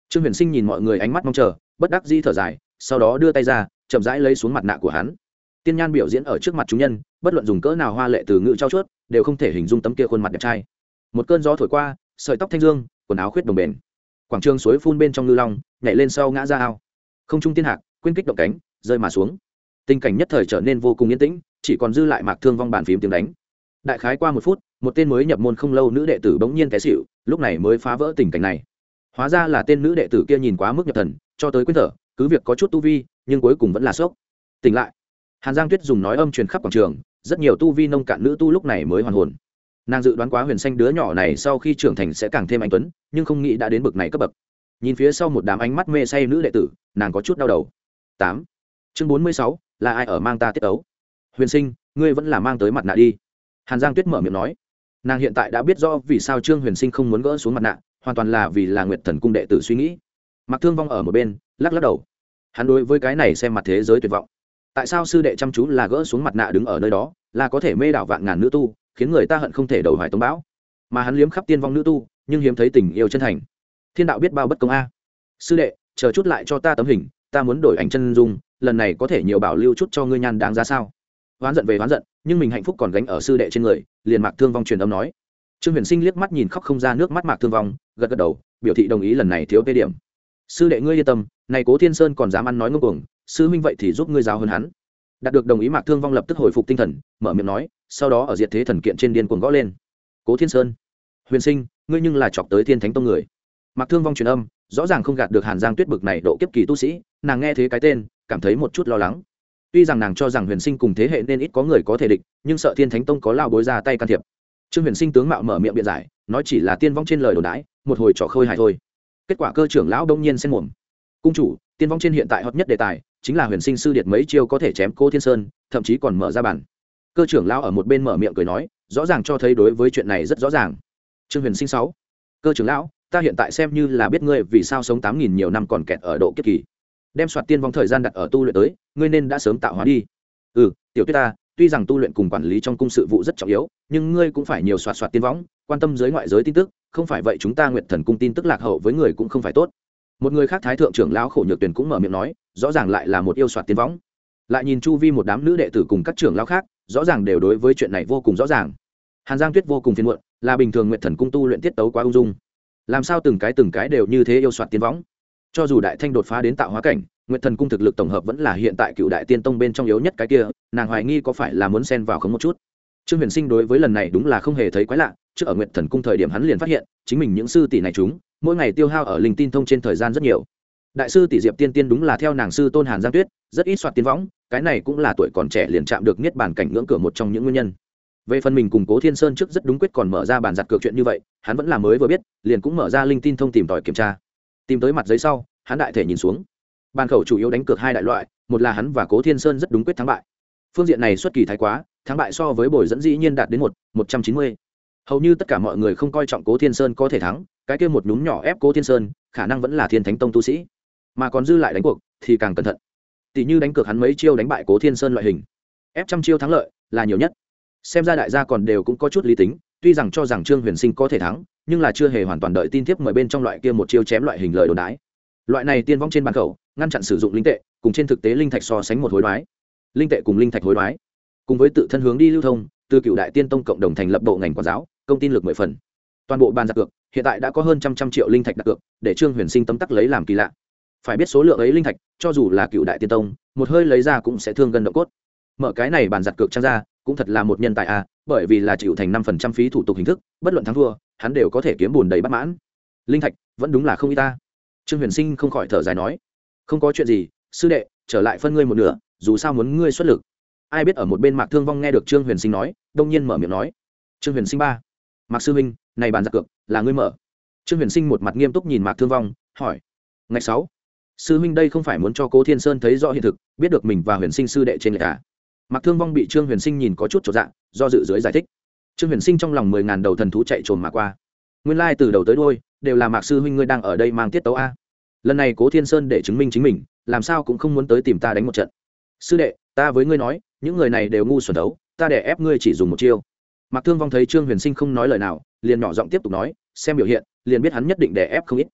Trương huyền sinh nhìn mọi người ánh mắt mong chờ, bất đắc di thở dài, sau đó đưa tay ra, chậm rãi lấy xuống mặt nạ của hắn. Tiên nhan biểu diễn ở trước mặt chúng nhân, bất luận dùng cỡ nào hoa lệ từ ngữ trao chuốt, đều không thể hình dung tấm kia khuôn mặt đẹp trai. Một cơn gió thổi qua, sợi tóc thanh dương, quần áo khuyết đồng bền. Quảng trường suối phun bên trong ngư long, nhảy lên sau ngã ra ao. Không trung tiên hạc quyên kích động cánh rơi mà xuống. Tình cảnh nhất thời trở nên vô cùng yên tĩnh, chỉ còn dư lại mạc thương vong bàn phím tiếng đánh. Đại khái qua một phút, một tên mới nhập môn không lâu nữ đệ tử bỗng nhiên té xịu lúc này mới phá vỡ tình cảnh này. Hóa ra là tên nữ đệ tử kia nhìn quá mức nhập thần, cho tới quên thở cứ việc có chút tu vi, nhưng cuối cùng vẫn là sốc. Tỉnh lại. Hàn giang tuyết dùng nói âm truyền khắp quảng trường, rất nhiều tu vi nông cạn nữ tu lúc này mới hoàn hồn. Nàng dự đoán quá huyền xanh đứa nhỏ này sau khi trưởng thành sẽ càng thêm anh tuấn, nhưng không nghĩ đã đến bực này cấp bậc. Nhìn phía sau một đám ánh mắt mê say nữ đệ tử, nàng có chút đau đầu. Tám chương bốn mươi sáu, là ai ở mang ta tiết ấu? Huyền sinh, ngươi vẫn là mang tới mặt nạ đi. Hàn giang tuyết mở miệng nói. Nàng hiện tại đã biết rõ vì sao trương huyền sinh không muốn gỡ xuống mặt nạ, hoàn toàn là vì là nguyệt thần cung đệ tử suy nghĩ. Mặc thương vong ở một bên, lắc lắc đầu. Hắn đối với cái này xem mặt thế giới tuyệt vọng. Tại sao sư đệ chăm chú là gỡ xuống mặt nạ đứng ở nơi đó, là có thể mê đảo vạn ngàn nữ tu, khiến người ta hận không thể đầu hoài tống bão? Mà hắn liếm khắp tiên vong nữ tu, nhưng hiếm thấy tình yêu chân thành. Thiên đạo biết bao bất công a. Sư đệ, chờ chút lại cho ta tấm hình ta muốn đổi ảnh chân dung, lần này có thể nhiều bảo lưu chút cho ngươi nhan đáng ra sao? Oán giận về oán giận, nhưng mình hạnh phúc còn gánh ở sư đệ trên người, liền mạc thương vong truyền âm nói. Trương huyền sinh liếc mắt nhìn khóc không ra nước mắt mạc thương vong, gật gật đầu, biểu thị đồng ý lần này thiếu tê điểm. Sư đệ ngươi yên tâm, này cố thiên sơn còn dám ăn nói ngông cuồng, sư huynh vậy thì giúp ngươi giáo hơn hắn. Đạt được đồng ý, mạc thương vong lập tức hồi phục tinh thần, mở miệng nói, sau đó ở diệt thế thần kiện trên điên cuồng gõ lên. Cố thiên sơn, huyền sinh, ngươi nhưng là chọc tới thiên thánh tông người. Mạc thương vong truyền âm rõ ràng không gạt được hàn giang tuyết bực này độ kiếp kỳ tu sĩ, nàng nghe thế cái tên, cảm thấy một chút lo lắng. Tuy rằng nàng cho rằng huyền sinh cùng thế hệ nên ít có người có thể địch, nhưng sợ thiên thánh tông có lao bối ra tay can thiệp. Trương huyền sinh tướng mạo mở miệng biện giải, nói chỉ là tiên vong trên lời đồn đãi, một hồi trò khơi hài thôi. Kết quả cơ trưởng lão đông nhiên xen mồm. Cung chủ, tiên vong trên hiện tại hot nhất đề tài, chính là huyền sinh sư điệt mấy chiêu có thể chém cô thiên sơn, thậm chí còn mở ra bản. Cơ trưởng lão ở một bên mở miệng cười nói, rõ ràng cho thấy đối với chuyện này rất rõ ràng. Trương huyền sinh sáu. Cơ trưởng lão ta hiện tại xem như là biết ngươi vì sao sống tám nghìn nhiều năm còn kẹt ở độ kiếp kỳ. Đem soạt tiên vong thời gian đặt ở tu luyện tới, ngươi nên đã sớm tạo hóa đi. Ừ tiểu tuyết ta, tuy rằng tu luyện cùng quản lý trong cung sự vụ rất trọng yếu, nhưng ngươi cũng phải nhiều soạt soạt tiên võng quan tâm giới ngoại giới tin tức, không phải vậy chúng ta nguyện thần cung tin tức lạc hậu với người cũng không phải tốt. Một người khác thái thượng trưởng lão khổ nhược tuyển cũng mở miệng nói, rõ ràng lại là một yêu soạt tiên võng lại nhìn chu vi một đám nữ đệ tử cùng các trưởng lão khác, rõ ràng đều đối với chuyện này vô cùng rõ ràng. Hàn giang tuyết vô cùng phiền muộn, là bình thường nguyện thần cung tu luyện tiết tấu quá ung dung làm sao từng cái từng cái đều như thế yêu soạt tiên võng? Cho dù đại thanh đột phá đến tạo hóa cảnh nguyện thần cung thực lực tổng hợp vẫn là hiện tại cựu đại tiên tông bên trong yếu nhất cái kia, nàng hoài nghi có phải là muốn xen vào không một chút. Trương huyền sinh đối với lần này đúng là không hề thấy quái lạ, trước ở nguyện thần cung thời điểm hắn liền phát hiện, chính mình những sư tỷ này chúng, mỗi ngày tiêu hao ở linh tin thông trên thời gian rất nhiều. Đại sư tỷ diệp tiên tiên đúng là theo nàng sư tôn hàn giang tuyết, rất ít soạt tiên võng, cái này cũng là tuổi còn trẻ liền chạm được niết bàn cảnh ngưỡng cửa một trong những nguyên nhân về phần mình cùng cố thiên sơn trước rất đúng quyết còn mở ra bàn giặt cược chuyện như vậy, hắn vẫn là mới vừa biết, liền cũng mở ra linh tin thông tìm tòi kiểm tra. Tìm tới mặt giấy sau, hắn đại thể nhìn xuống. Bàn khẩu chủ yếu đánh cược hai đại loại, một là hắn và cố thiên sơn rất đúng quyết thắng bại. Phương diện này xuất kỳ thái quá, thắng bại so với bồi dẫn dĩ nhiên đạt đến một một trăm chín mươi. Hầu như tất cả mọi người không coi trọng cố thiên sơn có thể thắng, cái kia một nhúm nhỏ ép cố thiên sơn, khả năng vẫn là thiên thánh tông tu sĩ. Mà còn dư lại đánh cuộc, thì càng cẩn thận. Tỷ như đánh cược hắn mấy chiêu đánh bại cố thiên sơn loại hình. Ép trăm chiêu thắng lợi là nhiều nhất xem ra đại gia còn đều cũng có chút lý tính, tuy rằng cho rằng trương huyền sinh có thể thắng, nhưng là chưa hề hoàn toàn đợi tin tiếp mời bên trong loại kia một chiêu chém loại hình lời đồn đái loại này tiên vong trên bàn khẩu, ngăn chặn sử dụng linh tệ, cùng trên thực tế linh thạch so sánh một hối đoái. Linh tệ cùng linh thạch hối đoái. Cùng với tự thân hướng đi lưu thông, từ cựu đại tiên tông cộng đồng thành lập bộ ngành quản giáo, công tin lực mười phần. Toàn bộ bàn giặc cược, hiện tại đã có hơn trăm trăm triệu linh thạch đặt cược, để trương huyền sinh tấm tắc lấy làm kỳ lạ. Phải biết số lượng ấy linh thạch, cho dù là cựu đại tiên tông, một hơi lấy ra cũng sẽ thương gần động cốt. Mở cái này bàn giặt cược trang ra cũng thật là một nhân tài à bởi vì là chịu thành năm phần trăm phí thủ tục hình thức, bất luận thắng thua, hắn đều có thể kiếm bùn đầy bất mãn. Linh thạch, vẫn đúng là không y ta. Trương huyền sinh không khỏi thở dài nói, không có chuyện gì, sư đệ, trở lại phân ngươi một nửa, dù sao muốn ngươi xuất lực. Ai biết ở một bên mạc thương vong nghe được trương huyền sinh nói, đông nhiên mở miệng nói, trương huyền sinh ba, mạc sư huynh này bàn giặc cược, là ngươi mở. Trương huyền sinh một mặt nghiêm túc nhìn mạc thương vong, hỏi ngày sáu, sư huynh đây không phải muốn cho cố thiên sơn thấy rõ hiện thực, biết được mình và huyền sinh sư đệ trên lệ cả à? Mạc thương vong bị trương huyền sinh nhìn có chút chột dạ, do dự dưới giải thích. Trương huyền sinh trong lòng mười ngàn đầu thần thú chạy trồn mà qua. Nguyên lai từ đầu tới đuôi đều là mạc sư huynh ngươi đang ở đây mang tiết tấu a. Lần này cố thiên sơn để chứng minh chính mình làm sao cũng không muốn tới tìm ta đánh một trận. Sư đệ ta với ngươi nói những người này đều ngu xuẩn đấu ta để ép ngươi chỉ dùng một chiêu. Mạc thương vong thấy trương huyền sinh không nói lời nào liền nhỏ giọng tiếp tục nói xem biểu hiện liền biết hắn nhất định để ép không ít.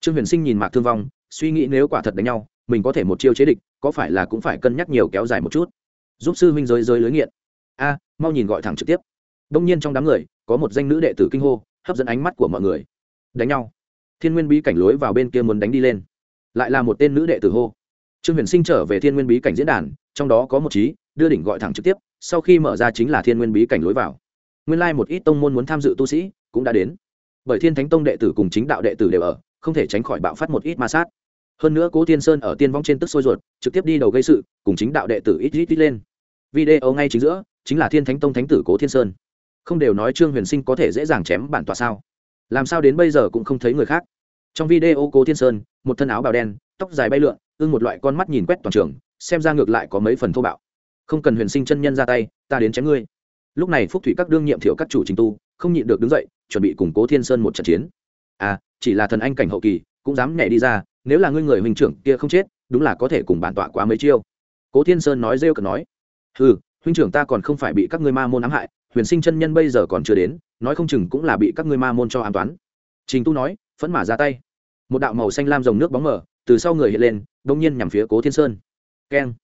Trương huyền sinh nhìn mạc thương vong suy nghĩ nếu quả thật đánh nhau mình có thể một chiêu chế địch có phải là cũng phải cân nhắc nhiều kéo dài một chút giúp sư huynh giới giới lưới nghiện. A, mau nhìn gọi thẳng trực tiếp. Đông nhiên trong đám người, có một danh nữ đệ tử kinh hô, hấp dẫn ánh mắt của mọi người. Đánh nhau. Thiên nguyên bí cảnh lối vào bên kia muốn đánh đi lên. Lại là một tên nữ đệ tử hô. Trương huyền sinh trở về thiên nguyên bí cảnh diễn đàn, trong đó có một trí, đưa đỉnh gọi thẳng trực tiếp, sau khi mở ra chính là thiên nguyên bí cảnh lối vào. Nguyên lai、like、một ít tông môn muốn tham dự tu sĩ, cũng đã đến. Bởi thiên thánh tông đệ tử cùng chính đạo đệ tử đều ở, không thể tránh khỏi bạo phát một ít ma sát. Hơn nữa cố thiên sơn ở tiên vong trên tức sôi ruột, trực tiếp đi đầu gây sự, cùng chính đạo đệ tử ít ít ít lên video ngay chính giữa, chính là thiên thánh tông thánh tử cố thiên sơn. Không đều nói trương huyền sinh có thể dễ dàng chém bản tọa sao? Làm sao đến bây giờ cũng không thấy người khác? Trong video cố thiên sơn, một thân áo bào đen, tóc dài bay lượn, ưng một loại con mắt nhìn quét toàn trường, xem ra ngược lại có mấy phần thô bạo. Không cần huyền sinh chân nhân ra tay, ta đến chém ngươi. Lúc này phúc thủy các đương nhiệm thiểu các chủ trình tu, không nhịn được đứng dậy, chuẩn bị củng cố thiên sơn một trận chiến. À chỉ là thần anh cảnh hậu kỳ, cũng dám nhảy đi ra, nếu là ngươi người huynh trưởng kia không chết, đúng là có thể cùng bản tọa quá mấy chiêu. Cố thiên sơn nói rêu cần nói ừ huynh trưởng ta còn không phải bị các ngươi ma môn ám hại, huyền sinh chân nhân bây giờ còn chưa đến, nói không chừng cũng là bị các ngươi ma môn cho an toán. Trình tu nói, phẫn mà ra tay. Một đạo màu xanh lam dòng nước bóng mở từ sau người hiện lên, đông nhiên nhằm phía cố thiên sơn. Keng.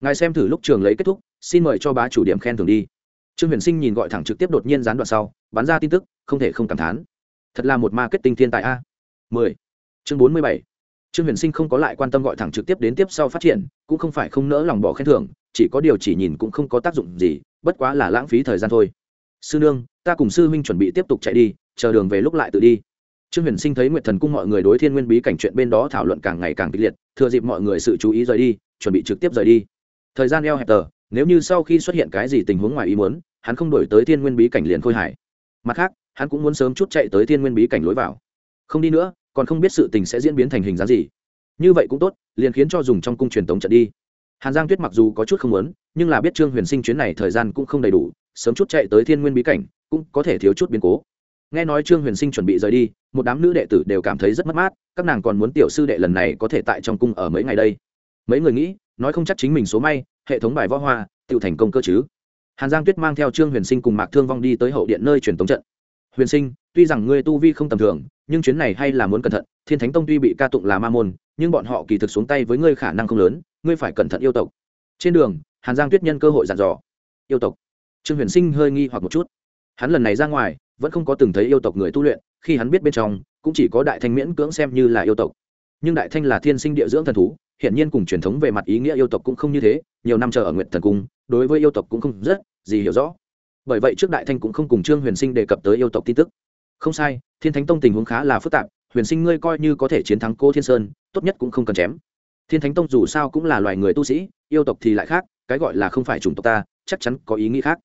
Ngài xem thử lúc trường lấy kết thúc, xin mời cho bá chủ điểm khen thưởng đi. Trương huyền sinh nhìn gọi thẳng trực tiếp đột nhiên gián đoạn sau, bắn ra tin tức, không thể không cảm thán. Thật là một marketing thiên tài a. 10. chương 47. trương huyền sinh không có lại quan tâm gọi thẳng trực tiếp đến tiếp sau phát triển, cũng không phải không nỡ lòng bỏ khen thưởng chỉ có điều chỉ nhìn cũng không có tác dụng gì, bất quá là lãng phí thời gian thôi. Sư nương, ta cùng sư huynh chuẩn bị tiếp tục chạy đi, chờ đường về lúc lại tự đi. Trương huyền sinh thấy nguyệt thần cung mọi người đối thiên nguyên bí cảnh chuyện bên đó thảo luận càng ngày càng kịch liệt, thừa dịp mọi người sự chú ý rời đi, chuẩn bị trực tiếp rời đi. Thời gian eo hẹp tờ, nếu như sau khi xuất hiện cái gì tình huống ngoài ý muốn, hắn không đổi tới thiên nguyên bí cảnh liền khôi hải mặt khác, hắn cũng muốn sớm chút chạy tới thiên nguyên bí cảnh lối vào. Không đi nữa, còn không biết sự tình sẽ diễn biến thành hình dáng gì. Như vậy cũng tốt, liền khiến cho dùng trong cung truyền tống trận đi hàn giang tuyết mặc dù có chút không muốn, nhưng là biết trương huyền sinh chuyến này thời gian cũng không đầy đủ, sớm chút chạy tới thiên nguyên bí cảnh, cũng có thể thiếu chút biến cố. Nghe nói trương huyền sinh chuẩn bị rời đi, một đám nữ đệ tử đều cảm thấy rất mất mát, các nàng còn muốn tiểu sư đệ lần này có thể tại trong cung ở mấy ngày đây. Mấy người nghĩ, nói không chắc chính mình số may, hệ thống bài võ hoa tự thành công cơ chứ. Hàn giang tuyết mang theo trương huyền sinh cùng mạc thương vong đi tới hậu điện nơi truyền tống trận. Huyền sinh, tuy rằng ngươi tu vi không tầm thường nhưng chuyến này hay là muốn cẩn thận, thiên thánh tông tuy bị ca tụng là ma môn, nhưng bọn họ kỳ thực xuống tay với ngươi khả năng không lớn, ngươi phải cẩn thận yêu tộc. Trên đường, hàn giang tuyết nhân cơ hội dặn dò, yêu tộc. Trương huyền sinh hơi nghi hoặc một chút. Hắn lần này ra ngoài, vẫn không có từng thấy yêu tộc người tu luyện, khi hắn biết bên trong, cũng chỉ có đại thanh miễn cưỡng xem như là yêu tộc. Nhưng đại thanh là thiên sinh địa dưỡng thần thú hiện nhiên cùng truyền thống về mặt ý nghĩa yêu tộc cũng không như thế, nhiều năm chờ ở nguyện thần cung, đối với yêu tộc cũng không rất gì hiểu rõ. Bởi vậy trước đại thanh cũng không cùng trương huyền sinh đề cập tới yêu tộc tin tức không sai, thiên thánh tông tình huống khá là phức tạp, huyền sinh ngươi coi như có thể chiến thắng cô thiên sơn, tốt nhất cũng không cần chém. Thiên thánh tông dù sao cũng là loài người tu sĩ, yêu tộc thì lại khác, cái gọi là không phải chủng tộc ta, chắc chắn có ý nghĩ khác.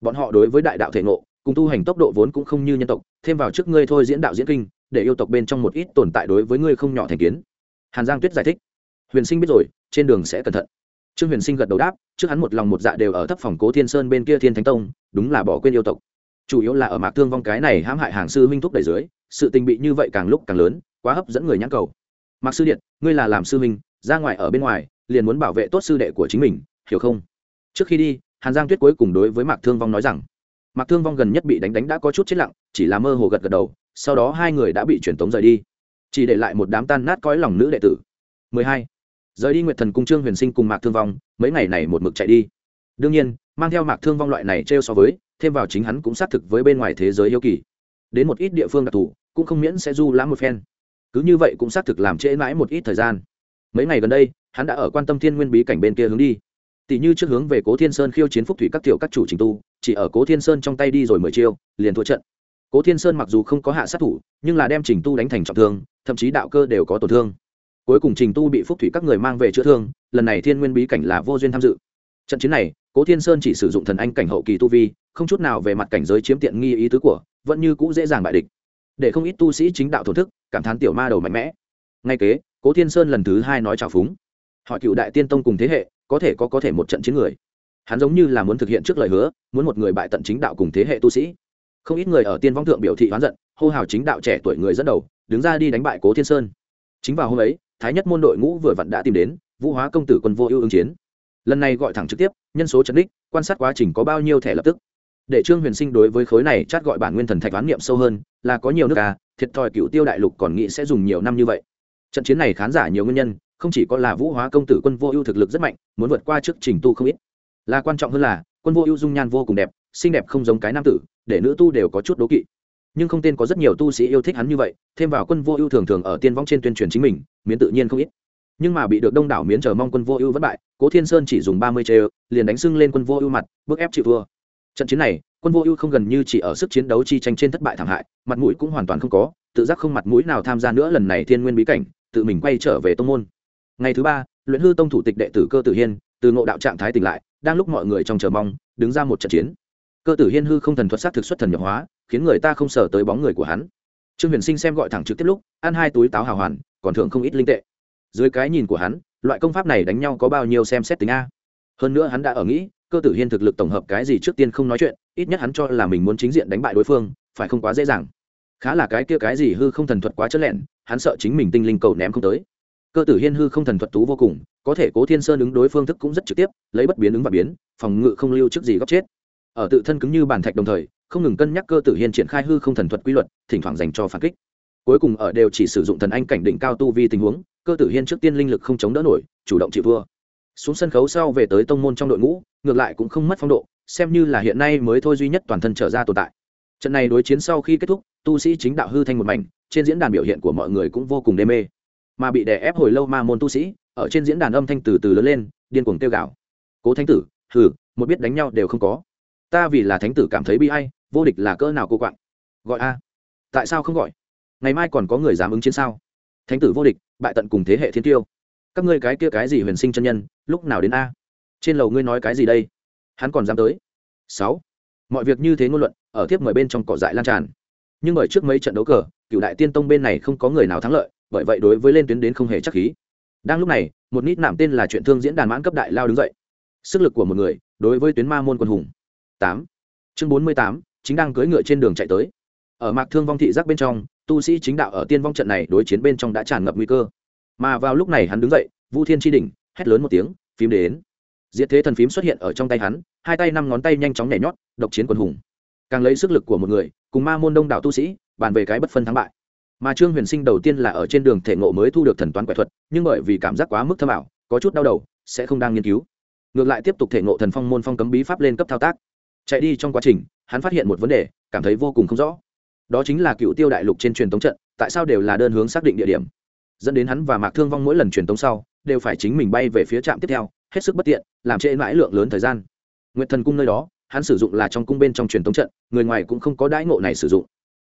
Bọn họ đối với đại đạo thể ngộ, cùng tu hành tốc độ vốn cũng không như nhân tộc, thêm vào trước ngươi thôi diễn đạo diễn kinh, để yêu tộc bên trong một ít tồn tại đối với ngươi không nhỏ thành kiến. Hàn giang tuyết giải thích. Huyền sinh biết rồi, trên đường sẽ cẩn thận. Trương huyền sinh gật đầu đáp, trước hắn một lòng một dạ đều ở thấp phòng cố thiên sơn bên kia thiên thánh tông, đúng là bỏ quên yêu tộc chủ yếu là ở mạc thương vong cái này hãm hại hàng sư huynh thúc đẩy dưới, sự tình bị như vậy càng lúc càng lớn, quá hấp dẫn người nhãn cầu. Mạc sư điện, ngươi là làm sư huynh, ra ngoài ở bên ngoài, liền muốn bảo vệ tốt sư đệ của chính mình, hiểu không? Trước khi đi, hàn giang tuyết cuối cùng đối với mạc thương vong nói rằng, mạc thương vong gần nhất bị đánh đánh đã có chút chết lặng, chỉ là mơ hồ gật gật đầu, sau đó hai người đã bị truyền tống rời đi. Chỉ để lại một đám tan nát cõi lòng nữ đệ tử. 12. rời đi nguyệt thần cung trương huyền sinh cùng mạc thương vong, mấy ngày này một mực chạy đi đương nhiên, mang theo mạc thương vong loại này t so với, thêm vào chính hắn cũng xác thực với bên ngoài thế giới yêu kỳ. Đến một ít địa phương đặc thù, cũng không miễn sẽ du lãm một phen. Cứ như vậy cũng xác thực làm trễ mãi một ít thời gian. Mấy ngày gần đây, hắn đã ở quan tâm thiên nguyên bí cảnh bên kia hướng đi. Tỷ như trước hướng về cố thiên sơn khiêu chiến phúc thủy các tiểu các chủ trình tu, chỉ ở cố thiên sơn trong tay đi rồi mười chiêu, liền thua trận. Cố thiên sơn mặc dù không có hạ sát thủ, nhưng là đem trình tu đánh thành trọng thương, thậm chí đạo cơ đều có tổn thương. Cuối cùng trình tu bị phúc thủy các người mang về chữa thương, lần này thiên nguyên bí cảnh là vô duyên tham dự trận chiến này, cố thiên sơn chỉ sử dụng thần anh cảnh hậu kỳ tu vi, không chút nào về mặt cảnh giới chiếm tiện nghi ý tứ của, vẫn như cũ dễ dàng bại địch. Để không ít tu sĩ chính đạo thổn thức, cảm thán tiểu ma đầu mạnh mẽ. Ngay kế, cố thiên sơn lần thứ hai nói trào phúng. Hỏi cựu đại tiên tông cùng thế hệ, có thể có có thể một trận chiến người. Hắn giống như là muốn thực hiện trước lời hứa, muốn một người bại tận chính đạo cùng thế hệ tu sĩ. Không ít người ở tiên vong thượng biểu thị oán giận, hô hào chính đạo trẻ tuổi người dẫn đầu, đứng ra đi đánh bại cố thiên sơn. Chính vào hôm ấy, thái nhất môn đội ngũ vừa vặn đã tìm đến, vũ hóa công tử quân vô ưu ứng chiến lần này gọi thẳng trực tiếp, nhân số chấn đích, quan sát quá trình có bao nhiêu thẻ lập tức. Để trương huyền sinh đối với khối này chát gọi bản nguyên thần thạch oán niệm sâu hơn, là có nhiều nước à thiệt thòi cựu tiêu đại lục còn nghĩ sẽ dùng nhiều năm như vậy. Trận chiến này khán giả nhiều nguyên nhân, không chỉ có là vũ hóa công tử quân vô ưu thực lực rất mạnh, muốn vượt qua trước trình tu không ít. Là quan trọng hơn là, quân vô ưu dung nhan vô cùng đẹp, xinh đẹp không giống cái nam tử, để nữ tu đều có chút đố kỵ. Nhưng không tên có rất nhiều tu sĩ yêu thích hắn như vậy, thêm vào quân vô ưu thường thường ở tiên vong trên tuyên truyền chính mình miến tự nhiên không ít nhưng mà bị được đông đảo miến chờ mong quân vô ưu vất bại, cố thiên sơn chỉ dùng ba mươi chê liền đánh sưng lên quân vô ưu mặt, bức ép chịu thua. Trận chiến này, quân vô ưu không gần như chỉ ở sức chiến đấu chi tranh trên thất bại thảm hại, mặt mũi cũng hoàn toàn không có, tự giác không mặt mũi nào tham gia nữa lần này thiên nguyên bí cảnh, tự mình quay trở về tông môn. Ngày thứ ba, luyện hư tông thủ tịch đệ tử cơ tử hiên, từ ngộ đạo trạng thái tỉnh lại, đang lúc mọi người trong chờ mong, đứng ra một trận chiến. Cơ tử hiên hư không thần thuật sát thực xuất thần nhập hóa, khiến người ta không sờ tới bóng người của hắn. Trương huyền sinh xem gọi thẳng trực tiếp lúc, ăn hai túi táo hào hoàn, còn thưởng không ít linh tệ dưới cái nhìn của hắn, loại công pháp này đánh nhau có bao nhiêu xem xét tính a. Hơn nữa hắn đã ở nghĩ, cơ tử hiên thực lực tổng hợp cái gì trước tiên không nói chuyện, ít nhất hắn cho là mình muốn chính diện đánh bại đối phương, phải không quá dễ dàng. Khá là cái kia cái gì hư không thần thuật quá chất lẹn, hắn sợ chính mình tinh linh cầu ném không tới. Cơ tử hiên hư không thần thuật tú vô cùng, có thể cố thiên sơn ứng đối phương thức cũng rất trực tiếp, lấy bất biến ứng và biến, phòng ngự không lưu trước gì góc chết. Ở tự thân cứng như bản thạch đồng thời, không ngừng cân nhắc cơ tử hiên triển khai hư không thần thuật quy luật, thỉnh thoảng dành cho phản kích. Cuối cùng ở đều chỉ sử dụng thần anh cảnh đỉnh cao tu vi tình huống cơ tử hiên trước tiên linh lực không chống đỡ nổi, chủ động chịu vua xuống sân khấu sau về tới tông môn trong đội ngũ, ngược lại cũng không mất phong độ, xem như là hiện nay mới thôi duy nhất toàn thân trở ra tồn tại. Trận này đối chiến sau khi kết thúc, tu sĩ chính đạo hư thanh một mảnh, trên diễn đàn biểu hiện của mọi người cũng vô cùng đê mê. Mà bị đè ép hồi lâu ma môn tu sĩ, ở trên diễn đàn âm thanh từ từ lớn lên, điên cuồng kêu gào. Cố thánh tử, hừ, một biết đánh nhau đều không có. Ta vì là thánh tử cảm thấy bi hay vô địch là cỡ nào cô quạng. Gọi a. Tại sao không gọi? Ngày mai còn có người dám ứng chiến sao? Thánh tử vô địch, bại tận cùng thế hệ thiên tiêu. Các ngươi cái kia cái gì huyền sinh chân nhân, lúc nào đến a? Trên lầu ngươi nói cái gì đây? Hắn còn dám tới. Sáu. Mọi việc như thế ngôn luận, ở tiếp mời bên trong cỏ dại lan tràn. Nhưng bởi trước mấy trận đấu cờ, cựu đại tiên tông bên này không có người nào thắng lợi, bởi vậy đối với lên tuyến đến không hề chắc khí. Đang lúc này, một nít nạm tên là chuyện thương diễn đàn mãn cấp đại lao đứng dậy. Sức lực của một người, đối với tuyến ma môn quân hùng. Tám. Chương bốn mươi tám, chính đang cưỡi ngựa trên đường chạy tới. Ở mạc thương vong thị giác bên trong tu sĩ chính đạo ở tiên vong trận này đối chiến bên trong đã tràn ngập nguy cơ. Mà vào lúc này hắn đứng dậy, vu thiên tri đỉnh, hét lớn một tiếng, phím đến. Diệt thế thần phím xuất hiện ở trong tay hắn, hai tay năm ngón tay nhanh chóng nhảy nhót, độc chiến quân hùng. Càng lấy sức lực của một người, cùng ma môn đông đảo tu sĩ, bàn về cái bất phân thắng bại. Mà trương huyền sinh đầu tiên là ở trên đường thể ngộ mới thu được thần toán quẻ thuật, nhưng bởi vì cảm giác quá mức thâm ảo, có chút đau đầu, sẽ không đang nghiên cứu. Ngược lại tiếp tục thể ngộ thần phong môn phong cấm bí pháp lên cấp thao tác. Chạy đi trong quá trình, hắn phát hiện một vấn đề, cảm thấy vô cùng không rõ đó chính là cựu tiêu đại lục trên truyền tống trận, tại sao đều là đơn hướng xác định địa điểm? Dẫn đến hắn và mạc thương vong mỗi lần truyền tống sau, đều phải chính mình bay về phía trạm tiếp theo, hết sức bất tiện, làm trễ mãi lượng lớn thời gian. Nguyện thần cung nơi đó, hắn sử dụng là trong cung bên trong truyền tống trận, người ngoài cũng không có đãi ngộ này sử dụng.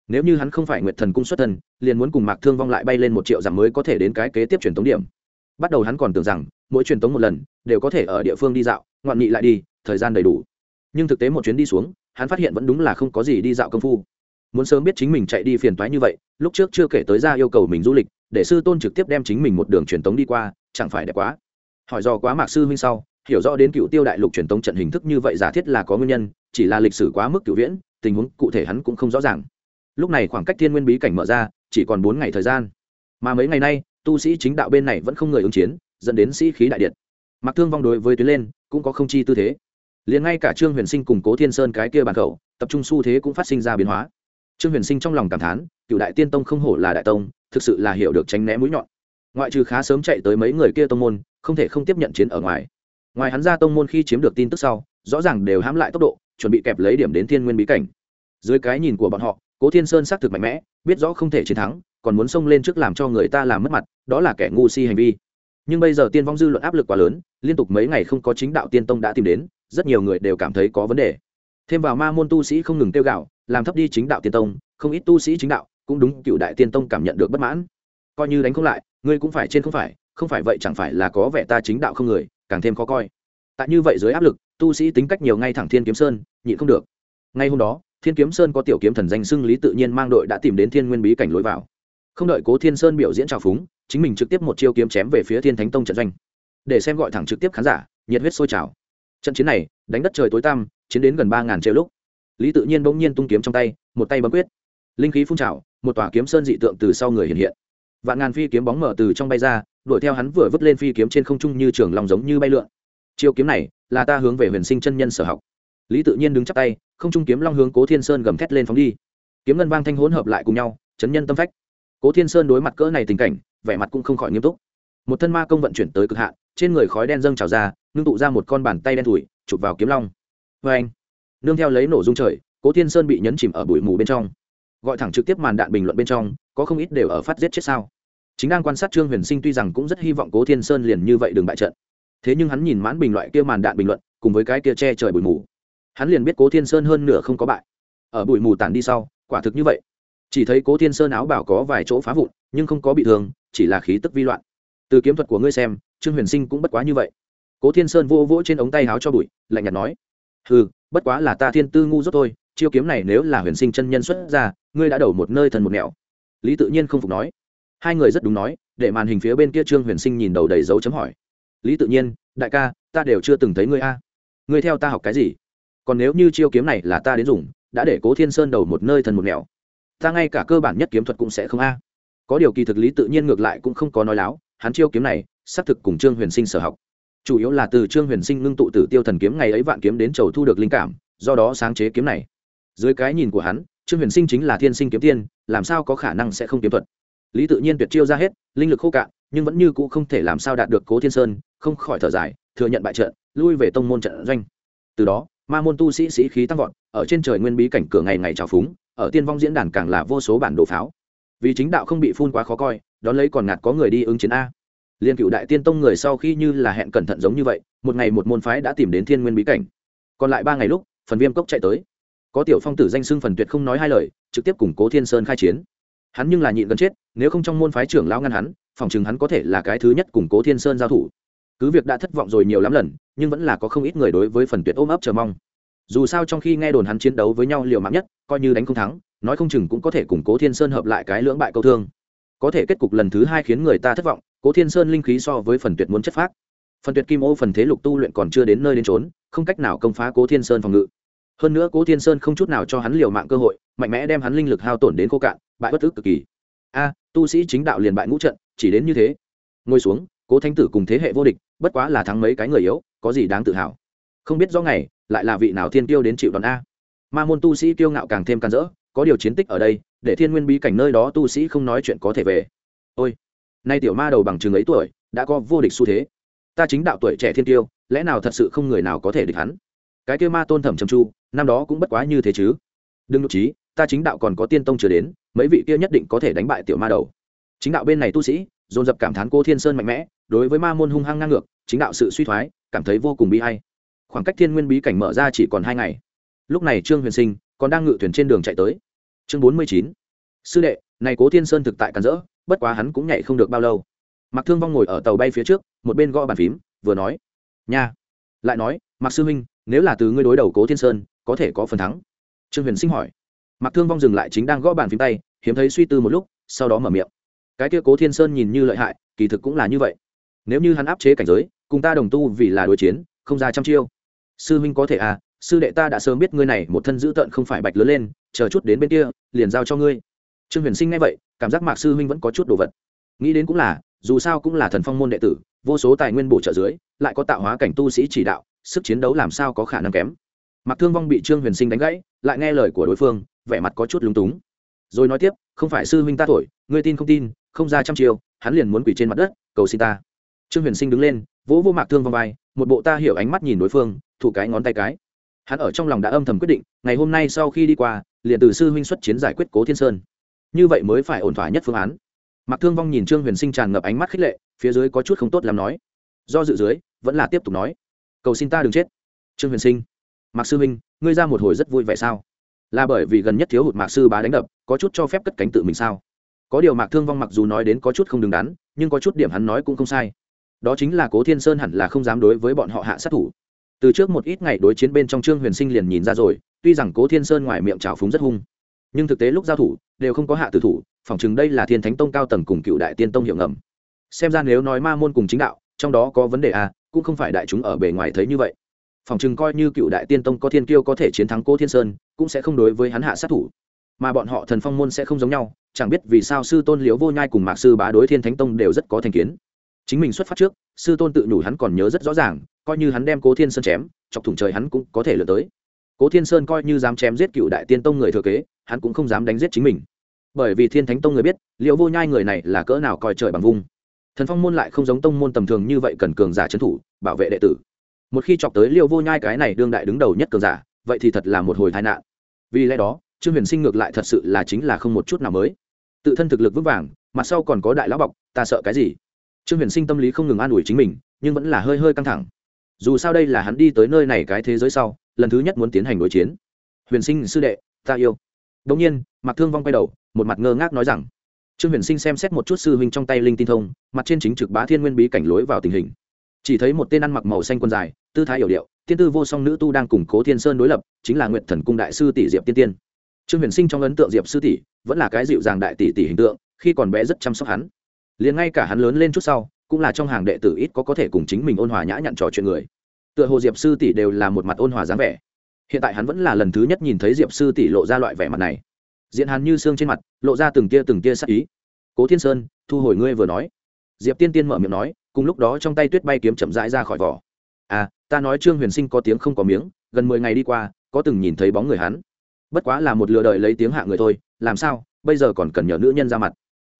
Nếu như hắn không phải nguyệt thần cung xuất thần liền muốn cùng mạc thương vong lại bay lên một triệu dặm mới có thể đến cái kế tiếp truyền tống điểm. Bắt đầu hắn còn tưởng rằng, mỗi truyền tống một lần, đều có thể ở địa phương đi dạo, ngoạn nghị lại đi, thời gian đầy đủ. Nhưng thực tế một chuyến đi xuống, hắn phát hiện vẫn đúng là không có gì đi dạo công phu muốn sớm biết chính mình chạy đi phiền toái như vậy, lúc trước chưa kể tới ra yêu cầu mình du lịch, để sư tôn trực tiếp đem chính mình một đường truyền tống đi qua, chẳng phải đẹp quá. Hỏi do quá mạc sư huynh sau, hiểu rõ đến cựu tiêu đại lục truyền tống trận hình thức như vậy giả thiết là có nguyên nhân, chỉ là lịch sử quá mức cựu viễn, tình huống cụ thể hắn cũng không rõ ràng. Lúc này khoảng cách thiên nguyên bí cảnh mở ra, chỉ còn bốn ngày thời gian. Mà mấy ngày nay, tu sĩ chính đạo bên này vẫn không người ứng chiến, dẫn đến sĩ khí đại điện. Mặc thương vong đối với tuyến lên, cũng có không chi tư thế. Liền ngay cả trương huyền sinh cùng cố thiên sơn cái kia bàn khẩu, tập trung xu thế cũng phát sinh ra biến hóa trương huyền sinh trong lòng cảm thán cựu đại tiên tông không hổ là đại tông, thực sự là hiểu được tránh né mũi nhọn. Ngoại trừ khá sớm chạy tới mấy người kia tông môn, không thể không tiếp nhận chiến ở ngoài. Ngoài hắn ra tông môn khi chiếm được tin tức sau, rõ ràng đều hãm lại tốc độ, chuẩn bị kẹp lấy điểm đến thiên nguyên bí cảnh. Dưới cái nhìn của bọn họ, cố thiên sơn xác thực mạnh mẽ, biết rõ không thể chiến thắng, còn muốn xông lên trước làm cho người ta làm mất mặt, đó là kẻ ngu si hành vi. Nhưng bây giờ tiên vong dư luận áp lực quá lớn, liên tục mấy ngày không có chính đạo tiên tông đã tìm đến, rất nhiều người đều cảm thấy có vấn đề. Thêm vào ma môn tu sĩ không ngừng tiêu gạo làm thấp đi chính đạo tiên tông, không ít tu sĩ chính đạo cũng đúng cựu đại tiên tông cảm nhận được bất mãn. Coi như đánh không lại, ngươi cũng phải trên không phải không phải vậy chẳng phải là có vẻ ta chính đạo không người, càng thêm khó coi. Tại như vậy dưới áp lực, tu sĩ tính cách nhiều ngay thẳng thiên kiếm sơn, nhịn không được. Ngay hôm đó, thiên kiếm sơn có tiểu kiếm thần danh xưng lý tự nhiên mang đội đã tìm đến thiên nguyên bí cảnh lối vào. Không đợi cố thiên sơn biểu diễn trào phúng, chính mình trực tiếp một chiêu kiếm chém về phía thiên thánh tông trận doanh. Để xem gọi thẳng trực tiếp khán giả, nhiệt huyết sôi trào. Trận chiến này, đánh đất trời tối tăm, chiến đến gần ba ngàn triệu lúc lý tự nhiên bỗng nhiên tung kiếm trong tay, một tay bấm quyết. Linh khí phun trào, một tòa kiếm sơn dị tượng từ sau người hiện hiện. Vạn ngàn phi kiếm bóng mở từ trong bay ra, đuổi theo hắn vừa vứt lên phi kiếm trên không trung như trường lòng giống như bay lượn. Chiêu kiếm này là ta hướng về huyền sinh chân nhân sở học. Lý tự nhiên đứng chắp tay, không trung kiếm long hướng cố thiên sơn gầm thét lên phóng đi. Kiếm ngân vang thanh hỗn hợp lại cùng nhau, chấn nhân tâm phách. Cố thiên sơn đối mặt cỡ này tình cảnh, vẻ mặt cũng không khỏi nghiêm túc. Một thân ma công vận chuyển tới cực hạn, trên người khói đen dâng trào ra, ngưng tụ ra một con bàn tay đen thủi, chụp vào kiếm long. Vê anh nương theo lấy nổ dung trời, cố thiên sơn bị nhấn chìm ở bụi mù bên trong. Gọi thẳng trực tiếp màn đạn bình luận bên trong, có không ít đều ở phát giết chết sao. Chính đang quan sát trương huyền sinh tuy rằng cũng rất hy vọng cố thiên sơn liền như vậy đừng bại trận. Thế nhưng hắn nhìn mãn bình loại kia màn đạn bình luận, cùng với cái kia che trời bụi mù, hắn liền biết cố thiên sơn hơn nửa không có bại. Ở bụi mù tàn đi sau, quả thực như vậy. Chỉ thấy cố thiên sơn áo bảo có vài chỗ phá vụn, nhưng không có bị thương, chỉ là khí tức vi loạn. Từ kiếm thuật của ngươi xem, trương huyền sinh cũng bất quá như vậy. Cố thiên sơn vô vỗ trên ống tay áo cho bụi, lạnh nhạt nói, hừ bất quá là ta thiên tư ngu dốt thôi, chiêu kiếm này nếu là huyền sinh chân nhân xuất ra, ngươi đã đầu một nơi thần một nẻo. Lý tự nhiên không phục nói. Hai người rất đúng nói, để màn hình phía bên kia trương huyền sinh nhìn đầu đầy dấu chấm hỏi. Lý tự nhiên, đại ca, ta đều chưa từng thấy ngươi a. Ngươi theo ta học cái gì? Còn nếu như chiêu kiếm này là ta đến dùng, đã để cố thiên sơn đầu một nơi thần một nẻo, ta ngay cả cơ bản nhất kiếm thuật cũng sẽ không a. Có điều kỳ thực lý tự nhiên ngược lại cũng không có nói láo, hắn chiêu kiếm này, xác thực cùng trương huyền sinh sở học chủ yếu là từ trương huyền sinh ngưng tụ tử tiêu thần kiếm ngày ấy vạn kiếm đến chầu thu được linh cảm, do đó sáng chế kiếm này. Dưới cái nhìn của hắn, trương huyền sinh chính là thiên sinh kiếm tiên, làm sao có khả năng sẽ không kiếm thuật? Lý tự nhiên tuyệt chiêu ra hết, linh lực khô cạn, nhưng vẫn như cũ không thể làm sao đạt được cố thiên sơn, không khỏi thở dài, thừa nhận bại trận, lui về tông môn trận doanh. Từ đó, ma môn tu sĩ sĩ khí tăng vọt, ở trên trời nguyên bí cảnh cửa ngày ngày trào phúng, ở tiên vong diễn đàn càng là vô số bản đồ pháo. Vì chính đạo không bị phun quá khó coi, đón lấy còn ngạt có người đi ứng chiến a liên cựu đại tiên tông người sau khi như là hẹn cẩn thận giống như vậy, một ngày một môn phái đã tìm đến thiên nguyên bí cảnh. Còn lại ba ngày lúc, phần viêm cốc chạy tới. Có tiểu phong tử danh xưng phần tuyệt không nói hai lời, trực tiếp củng cố thiên sơn khai chiến. Hắn nhưng là nhịn gần chết, nếu không trong môn phái trưởng lao ngăn hắn, phòng chừng hắn có thể là cái thứ nhất củng cố thiên sơn giao thủ. Cứ việc đã thất vọng rồi nhiều lắm lần, nhưng vẫn là có không ít người đối với phần tuyệt ôm ấp chờ mong. Dù sao trong khi nghe đồn hắn chiến đấu với nhau liều mạng nhất, coi như đánh không thắng, nói không chừng cũng có thể củng cố thiên sơn hợp lại cái lưỡng bại câu thương. Có thể kết cục lần thứ hai khiến người ta thất vọng cố thiên sơn linh khí so với phần tuyệt muốn chất phác. Phần tuyệt kim ô phần thế lục tu luyện còn chưa đến nơi đến trốn không cách nào công phá cố thiên sơn phòng ngự. Hơn nữa cố thiên sơn không chút nào cho hắn liều mạng cơ hội, mạnh mẽ đem hắn linh lực hao tổn đến khô cạn, bại bất tức cực kỳ. A, tu sĩ chính đạo liền bại ngũ trận, chỉ đến như thế. Ngồi xuống, cố thánh tử cùng thế hệ vô địch, bất quá là thắng mấy cái người yếu, có gì đáng tự hào? Không biết do ngày, lại là vị nào thiên tiêu đến chịu đòn a? Ma môn tu sĩ kiêu ngạo càng thêm càn rỡ, có điều chiến tích ở đây, để thiên nguyên bí cảnh nơi đó tu sĩ không nói chuyện có thể về. Ôi! Nay tiểu ma đầu bằng chừng ấy tuổi, đã có vô địch xu thế. Ta chính đạo tuổi trẻ thiên tiêu, lẽ nào thật sự không người nào có thể địch hắn? Cái kia ma tôn thẩm trầm chu, năm đó cũng bất quá như thế chứ. Đừng nhục trí, ta chính đạo còn có tiên tông chưa đến, mấy vị kia nhất định có thể đánh bại tiểu ma đầu. Chính đạo bên này tu sĩ, dồn dập cảm thán cô thiên sơn mạnh mẽ, đối với ma môn hung hăng ngang ngược, chính đạo sự suy thoái, cảm thấy vô cùng bi hay khoảng cách thiên nguyên bí cảnh mở ra chỉ còn hai ngày. Lúc này trương huyền sinh còn đang ngự thuyền trên đường chạy tới. Chương bốn mươi chín. Sư đệ, này cố thiên sơn thực tại cắn rỡ bất quá hắn cũng nhảy không được bao lâu. Mặc thương vong ngồi ở tàu bay phía trước, một bên gõ bàn phím, vừa nói, nha. Lại nói mặc sư huynh, nếu là từ ngươi đối đầu cố thiên sơn, có thể có phần thắng. Trương huyền sinh hỏi. Mặc thương vong dừng lại chính đang gõ bàn phím tay, hiếm thấy suy tư một lúc, sau đó mở miệng. Cái kia cố thiên sơn nhìn như lợi hại, kỳ thực cũng là như vậy. Nếu như hắn áp chế cảnh giới, cùng ta đồng tu vì là đối chiến, không ra trăm chiêu. Sư huynh có thể à sư đệ ta đã sớm biết ngươi này một thân dữ tợn không phải bạch lớn lên, chờ chút đến bên kia, liền giao cho ngươi. Trương huyền sinh nghe vậy cảm giác mạc sư huynh vẫn có chút đồ vật. Nghĩ đến cũng là, dù sao cũng là thần phong môn đệ tử, vô số tài nguyên bổ trợ dưới, lại có tạo hóa cảnh tu sĩ chỉ đạo, sức chiến đấu làm sao có khả năng kém. Mặc thương vong bị trương huyền sinh đánh gãy, lại nghe lời của đối phương, vẻ mặt có chút lúng túng. Rồi nói tiếp, không phải sư huynh ta thổi, ngươi tin không tin, không ra trăm chiều hắn liền muốn quỷ trên mặt đất, cầu xin ta. Trương huyền sinh đứng lên, vỗ vô mạc thương vong vai, một bộ ta hiểu ánh mắt nhìn đối phương, thủ cái ngón tay cái. Hắn ở trong lòng đã âm thầm quyết định, ngày hôm nay sau khi đi qua, liền từ sư huynh xuất chiến giải quyết cố thiên sơn như vậy mới phải ổn thỏa nhất phương án. Mặc thương vong nhìn trương huyền sinh tràn ngập ánh mắt khích lệ, phía dưới có chút không tốt làm nói. Do dự dưới, vẫn là tiếp tục nói. Cầu xin ta đừng chết. Trương huyền sinh. Mạc sư minh, ngươi ra một hồi rất vui vẻ sao? Là bởi vì gần nhất thiếu hụt mạc sư bá đánh đập, có chút cho phép cất cánh tự mình sao? Có điều mạc thương vong mặc dù nói đến có chút không đứng đắn, nhưng có chút điểm hắn nói cũng không sai. Đó chính là cố thiên sơn hẳn là không dám đối với bọn họ hạ sát thủ. Từ trước một ít ngày đối chiến bên trong trương huyền sinh liền nhìn ra rồi, tuy rằng cố thiên sơn ngoài miệng trào phúng rất hung nhưng thực tế lúc giao thủ đều không có hạ tử thủ, phỏng chừng đây là thiên thánh tông cao tầng cùng cựu đại tiên tông hiệu ngầm. Xem ra nếu nói ma môn cùng chính đạo, trong đó có vấn đề à cũng không phải đại chúng ở bề ngoài thấy như vậy. Phỏng chừng coi như cựu đại tiên tông có thiên kiêu có thể chiến thắng cố thiên sơn, cũng sẽ không đối với hắn hạ sát thủ. Mà bọn họ thần phong môn sẽ không giống nhau, chẳng biết vì sao sư tôn liễu vô nhai cùng mạc sư bá đối thiên thánh tông đều rất có thành kiến. Chính mình xuất phát trước, sư tôn tự nhủ hắn còn nhớ rất rõ ràng, coi như hắn đem cố thiên sơn chém, chọc thủng trời hắn cũng có thể lừa tới. Cố thiên sơn coi như dám chém giết cựu đại tiên tông người thừa kế hắn cũng không dám đánh giết chính mình. Bởi vì thiên thánh tông người biết liệu vô nhai người này là cỡ nào coi trời bằng vung. Thần phong môn lại không giống tông môn tầm thường như vậy cần cường giả trấn thủ, bảo vệ đệ tử. Một khi chọc tới liệu vô nhai cái này đương đại đứng đầu nhất cường giả, vậy thì thật là một hồi tai nạn. Vì lẽ đó, trương huyền sinh ngược lại thật sự là chính là không một chút nào mới. Tự thân thực lực vững vàng mặt sau còn có đại lão bọc, ta sợ cái gì? Trương huyền sinh tâm lý không ngừng an ủi chính mình, nhưng vẫn là hơi hơi căng thẳng. Dù sao đây là hắn đi tới nơi này cái thế giới sau, lần thứ nhất muốn tiến hành đối chiến. Huyền sinh sư đệ, ta yêu đồng nhiên, Mạc thương vong quay đầu, một mặt ngơ ngác nói rằng, trương huyền sinh xem xét một chút sư huynh trong tay linh tin thông, mặt trên chính trực bá thiên nguyên bí cảnh lối vào tình hình. Chỉ thấy một tên ăn mặc màu xanh quần dài, tư thái hiểu điệu, tiên tư vô song nữ tu đang củng cố thiên sơn đối lập, chính là nguyệt thần cung đại sư tỷ diệp tiên tiên. Trương huyền sinh trong ấn tượng diệp sư tỷ vẫn là cái dịu dàng đại tỷ tỷ hình tượng, khi còn bé rất chăm sóc hắn. Liền ngay cả hắn lớn lên chút sau, cũng là trong hàng đệ tử ít có có thể cùng chính mình ôn hòa nhã nhặn trò chuyện người. Tựa hồ diệp sư tỷ đều là một mặt ôn hòa dáng vẻ hiện tại hắn vẫn là lần thứ nhất nhìn thấy diệp sư tỷ lộ ra loại vẻ mặt này diện hàn như xương trên mặt lộ ra từng tia từng tia sắc ý cố thiên sơn thu hồi ngươi vừa nói diệp tiên tiên mở miệng nói cùng lúc đó trong tay tuyết bay kiếm chậm rãi ra khỏi vỏ à ta nói trương huyền sinh có tiếng không có miếng gần mười ngày đi qua có từng nhìn thấy bóng người hắn bất quá là một lừa đợi lấy tiếng hạ người thôi làm sao bây giờ còn cần nhờ nữ nhân ra mặt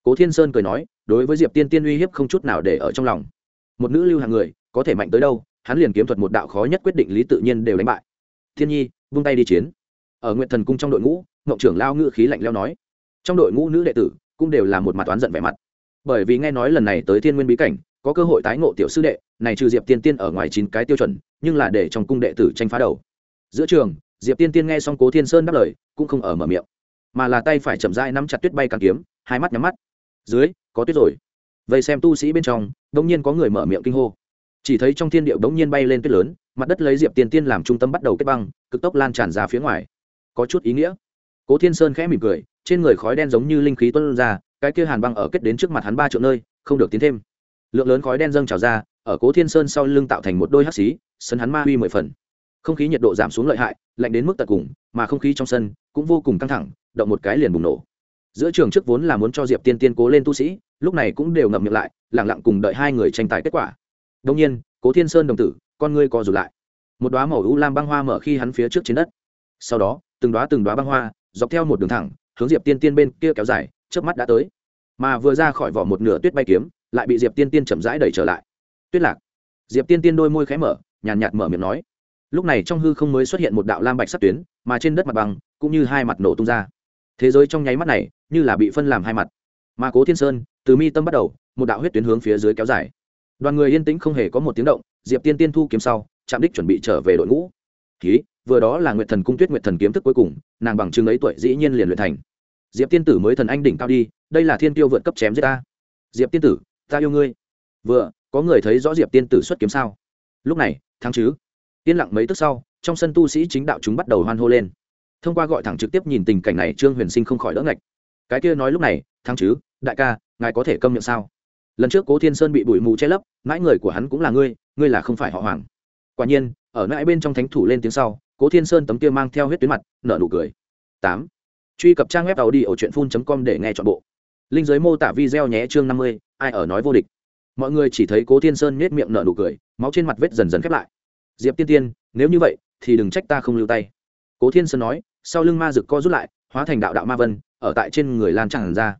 cố thiên sơn cười nói đối với diệp tiên tiên uy hiếp không chút nào để ở trong lòng một nữ lưu hạng người có thể mạnh tới đâu hắn liền kiếm thuật một đạo khó nhất quyết định lý tự nhiên đều đánh bại thiên nhi, vung tay đi chiến. Ở nguyện thần cung trong đội ngũ ngậu trưởng lao ngự khí lạnh leo nói, trong đội ngũ nữ đệ tử cũng đều là một mặt toán giận vẻ mặt. Bởi vì nghe nói lần này tới thiên nguyên bí cảnh, có cơ hội tái ngộ tiểu sư đệ, này trừ diệp tiên tiên ở ngoài chín cái tiêu chuẩn, nhưng là để trong cung đệ tử tranh phá đầu. Giữa trường, diệp tiên tiên nghe xong cố thiên sơn đáp lời, cũng không ở mở miệng, mà là tay phải chậm rãi nắm chặt tuyết bay càng kiếm, hai mắt nhắm mắt. Dưới, có tuyết rồi. Vậy xem tu sĩ bên trong, đông nhiên có người mở miệng kinh hô chỉ thấy trong thiên điệu đống nhiên bay lên tuyết lớn, mặt đất lấy diệp tiên tiên làm trung tâm bắt đầu kết băng, cực tốc lan tràn ra phía ngoài. Có chút ý nghĩa. Cố thiên sơn khẽ mỉm cười, trên người khói đen giống như linh khí tuân ra, cái kia hàn băng ở kết đến trước mặt hắn ba triệu nơi, không được tiến thêm. Lượng lớn khói đen dâng trào ra, ở cố thiên sơn sau lưng tạo thành một đôi hắc xí, sân hắn ma huy mười phần. Không khí nhiệt độ giảm xuống lợi hại, lạnh đến mức tận cùng, mà không khí trong sân cũng vô cùng căng thẳng, động một cái liền bùng nổ. Giữa trường trước vốn là muốn cho diệp tiên tiên cố lên tu sĩ, lúc này cũng đều ngậm miệng lại lẳng lặng cùng đợi hai người tranh tài kết quả đông nhiên cố thiên sơn đồng tử con ngươi co rụt lại. Một đoá màu u lam băng hoa mở khi hắn phía trước trên đất. Sau đó từng đoá từng đoá băng hoa dọc theo một đường thẳng hướng diệp tiên tiên bên kia kéo dài trước mắt đã tới. Mà vừa ra khỏi vỏ một nửa tuyết bay kiếm lại bị diệp tiên tiên chậm rãi đẩy trở lại. Tuyết lạc. Diệp tiên tiên đôi môi khẽ mở nhàn nhạt, nhạt mở miệng nói. Lúc này trong hư không mới xuất hiện một đạo lam bạch sắc tuyến mà trên đất mặt bằng cũng như hai mặt nổ tung ra. Thế giới trong nháy mắt này như là bị phân làm hai mặt. Mà cố thiên sơn từ mi tâm bắt đầu một đạo huyết tuyến hướng phía dưới kéo dài đoàn người yên tĩnh không hề có một tiếng động, diệp tiên tiên thu kiếm sau, chạm đích chuẩn bị trở về đội ngũ. Ký vừa đó là nguyệt thần cung tuyết nguyệt thần kiếm thức cuối cùng, nàng bằng chứng ấy tuổi dĩ nhiên liền luyện thành. Diệp tiên tử mới thần anh đỉnh cao đi, đây là thiên tiêu vượt cấp chém giết ta. Diệp tiên tử, ta yêu ngươi. Vừa, có người thấy rõ diệp tiên tử xuất kiếm sao? Lúc này, thắng chứ. Yên lặng mấy tức sau, trong sân tu sĩ chính đạo chúng bắt đầu hoan hô lên. Thông qua gọi thẳng trực tiếp nhìn tình cảnh này, trương huyền sinh không khỏi đỡ ngạch. Cái kia nói lúc này, thắng chứ, đại ca, ngài có thể câm miệng sao? Lần trước cố thiên sơn bị bụi mù che lấp, mãi người của hắn cũng là ngươi ngươi là không phải họ hoàng. Quả nhiên, ở nãi bên trong thánh thủ lên tiếng sau, cố thiên sơn tấm kia mang theo huyết tuyến mặt, nở nụ cười. Tám. Truy cập trang web tàu đi ở truyện phun com để nghe chọn bộ. Linh giới mô tả video nhé chương năm mươi, ai ở nói vô địch. Mọi người chỉ thấy cố thiên sơn nhét miệng nở nụ cười, máu trên mặt vết dần dần khép lại. Diệp tiên tiên, nếu như vậy, thì đừng trách ta không lưu tay. Cố thiên sơn nói, sau lưng ma rực co rút lại, hóa thành đạo đạo ma vân, ở tại trên người lan tràn ra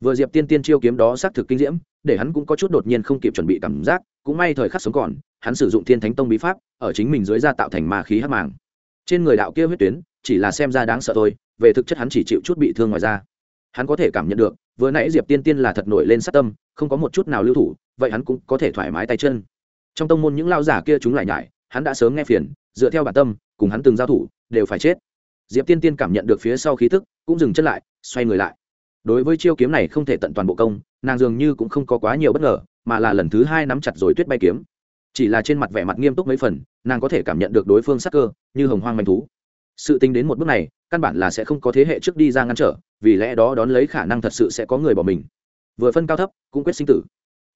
vừa diệp tiên tiên chiêu kiếm đó xác thực kinh diễm, để hắn cũng có chút đột nhiên không kịp chuẩn bị cảm giác, cũng may thời khắc sống còn, hắn sử dụng thiên thánh tông bí pháp, ở chính mình dưới da tạo thành ma khí hắc màng. Trên người đạo kia huyết tuyến, chỉ là xem ra đáng sợ thôi, về thực chất hắn chỉ chịu chút bị thương ngoài ra hắn có thể cảm nhận được, vừa nãy diệp tiên tiên là thật nổi lên sát tâm, không có một chút nào lưu thủ, vậy hắn cũng có thể thoải mái tay chân. Trong tông môn những lao giả kia chúng lại nhải, hắn đã sớm nghe phiền, dựa theo bản tâm, cùng hắn từng giao thủ, đều phải chết. Diệp tiên tiên cảm nhận được phía sau khí tức, cũng dừng chân lại, xoay người lại đối với chiêu kiếm này không thể tận toàn bộ công, nàng dường như cũng không có quá nhiều bất ngờ, mà là lần thứ hai nắm chặt rồi tuyết bay kiếm. Chỉ là trên mặt vẻ mặt nghiêm túc mấy phần, nàng có thể cảm nhận được đối phương sắc cơ, như hồng hoang manh thú. Sự tính đến một bước này, căn bản là sẽ không có thế hệ trước đi ra ngăn trở, vì lẽ đó đón lấy khả năng thật sự sẽ có người bỏ mình. Vừa phân cao thấp, cũng quyết sinh tử.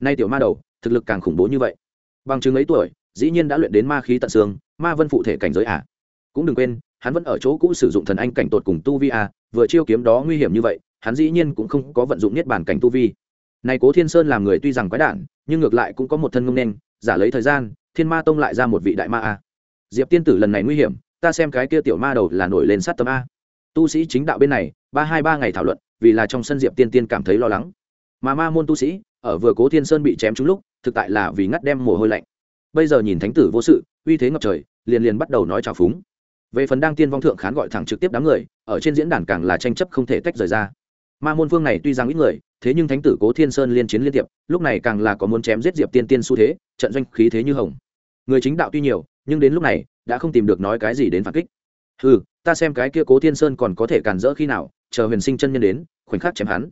Nay tiểu ma đầu, thực lực càng khủng bố như vậy. Bằng chứng ấy tuổi, dĩ nhiên đã luyện đến ma khí tận xương, ma vân phụ thể cảnh giới à. cũng đừng quên hắn vẫn ở chỗ cũ sử dụng thần anh cảnh tột cùng tu vi à, vừa chiêu kiếm đó nguy hiểm như vậy hắn dĩ nhiên cũng không có vận dụng niết bản cảnh tu vi. Này cố thiên sơn làm người tuy rằng quái đản nhưng ngược lại cũng có một thân ngông nên giả lấy thời gian thiên ma tông lại ra một vị đại ma a. Diệp tiên tử lần này nguy hiểm ta xem cái kia tiểu ma đầu là nổi lên sát tâm a. Tu sĩ chính đạo bên này ba hai ba ngày thảo luận vì là trong sân diệp tiên tiên cảm thấy lo lắng. Mà ma môn tu sĩ ở vừa cố thiên sơn bị chém trúng lúc thực tại là vì ngắt đem mồ hôi lạnh. Bây giờ nhìn thánh tử vô sự uy thế ngập trời liền liền bắt đầu nói trào phúng về phần đang tiên vong thượng khán gọi thẳng trực tiếp đám người, ở trên diễn đàn càng là tranh chấp không thể tách rời ra. Ma môn vương này tuy rằng ít người, thế nhưng thánh tử cố thiên sơn liên chiến liên tiệp lúc này càng là có muốn chém giết diệp tiên tiên xu thế, trận doanh khí thế như hồng. Người chính đạo tuy nhiều, nhưng đến lúc này, đã không tìm được nói cái gì đến phản kích. Ừ ta xem cái kia cố thiên sơn còn có thể cản rỡ khi nào, chờ huyền sinh chân nhân đến, khoảnh khắc chém hắn.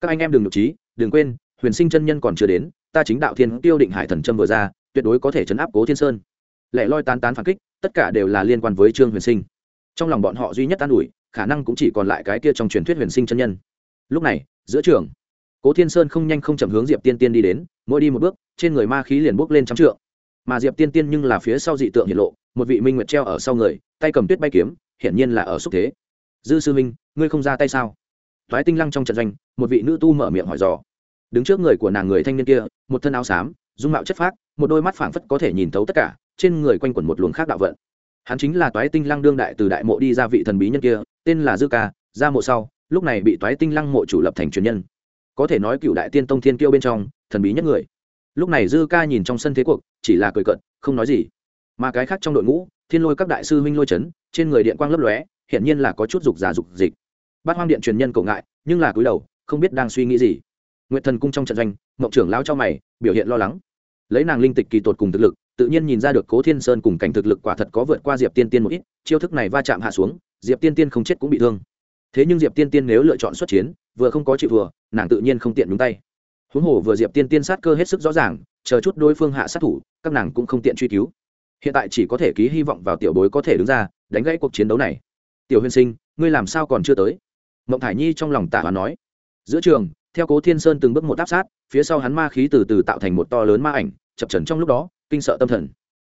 Các anh em đừng nhục trí đừng quên, huyền sinh chân nhân còn chưa đến, ta chính đạo thiên tiêu định hải thần trâm vừa ra, tuyệt đối có thể chấn áp cố thiên sơn. Lẽ loi tán tán phản kích tất cả đều là liên quan với trương huyền sinh. Trong lòng bọn họ duy nhất an ủi, khả năng cũng chỉ còn lại cái kia trong truyền thuyết huyền sinh chân nhân. Lúc này, giữa trường, cố thiên sơn không nhanh không chậm hướng diệp tiên tiên đi đến, mỗi đi một bước, trên người ma khí liền bốc lên trăm trượng. Mà diệp tiên tiên nhưng là phía sau dị tượng hiện lộ, một vị minh nguyệt treo ở sau người, tay cầm tuyết bay kiếm, hiển nhiên là ở xúc thế. Dư sư minh ngươi không ra tay sao? Thoái tinh lăng trong trận doanh, một vị nữ tu mở miệng hỏi dò. Đứng trước người của nàng người thanh niên kia, một thân áo xám, dung mạo chất phác, một đôi mắt phảng phất có thể nhìn thấu tất cả trên người quanh quẩn một luồng khác đạo vận. Hắn chính là toái tinh lăng đương đại từ đại mộ đi ra vị thần bí nhân kia, tên là dư ca, ra mộ sau, lúc này bị toái tinh lăng mộ chủ lập thành truyền nhân. Có thể nói cựu đại tiên tông thiên kiêu bên trong, thần bí nhất người. Lúc này dư ca nhìn trong sân thế cuộc, chỉ là cười cận không nói gì. Mà cái khác trong đội ngũ, thiên lôi các đại sư huynh lôi chấn, trên người điện quang lấp lóe hiện nhiên là có chút dục giả dục dịch. Bát hoang điện truyền nhân cổ ngại, nhưng là cúi đầu, không biết đang suy nghĩ gì. Nguyệt thần cung trong trận doanh, mộng trưởng lao cho mày, biểu hiện lo lắng. Lấy nàng linh tịch kỳ tột cùng thực lực tự nhiên nhìn ra được cố thiên sơn cùng cảnh thực lực quả thật có vượt qua diệp tiên tiên một ít, chiêu thức này va chạm hạ xuống, diệp tiên tiên không chết cũng bị thương. Thế nhưng diệp tiên tiên nếu lựa chọn xuất chiến, vừa không có chịu vừa, nàng tự nhiên không tiện nhúng tay. Huống hồ vừa diệp tiên tiên sát cơ hết sức rõ ràng, chờ chút đối phương hạ sát thủ, các nàng cũng không tiện truy cứu. Hiện tại chỉ có thể ký hy vọng vào tiểu bối có thể đứng ra, đánh gãy cuộc chiến đấu này. Tiểu huyền sinh, ngươi làm sao còn chưa tới? Mộng thải nhi trong lòng tạ và nói. Giữa trường, theo cố thiên sơn từng bước một áp sát, phía sau hắn ma khí từ từ tạo thành một to lớn ma ảnh, chập trần trong lúc đó kinh sợ tâm thần.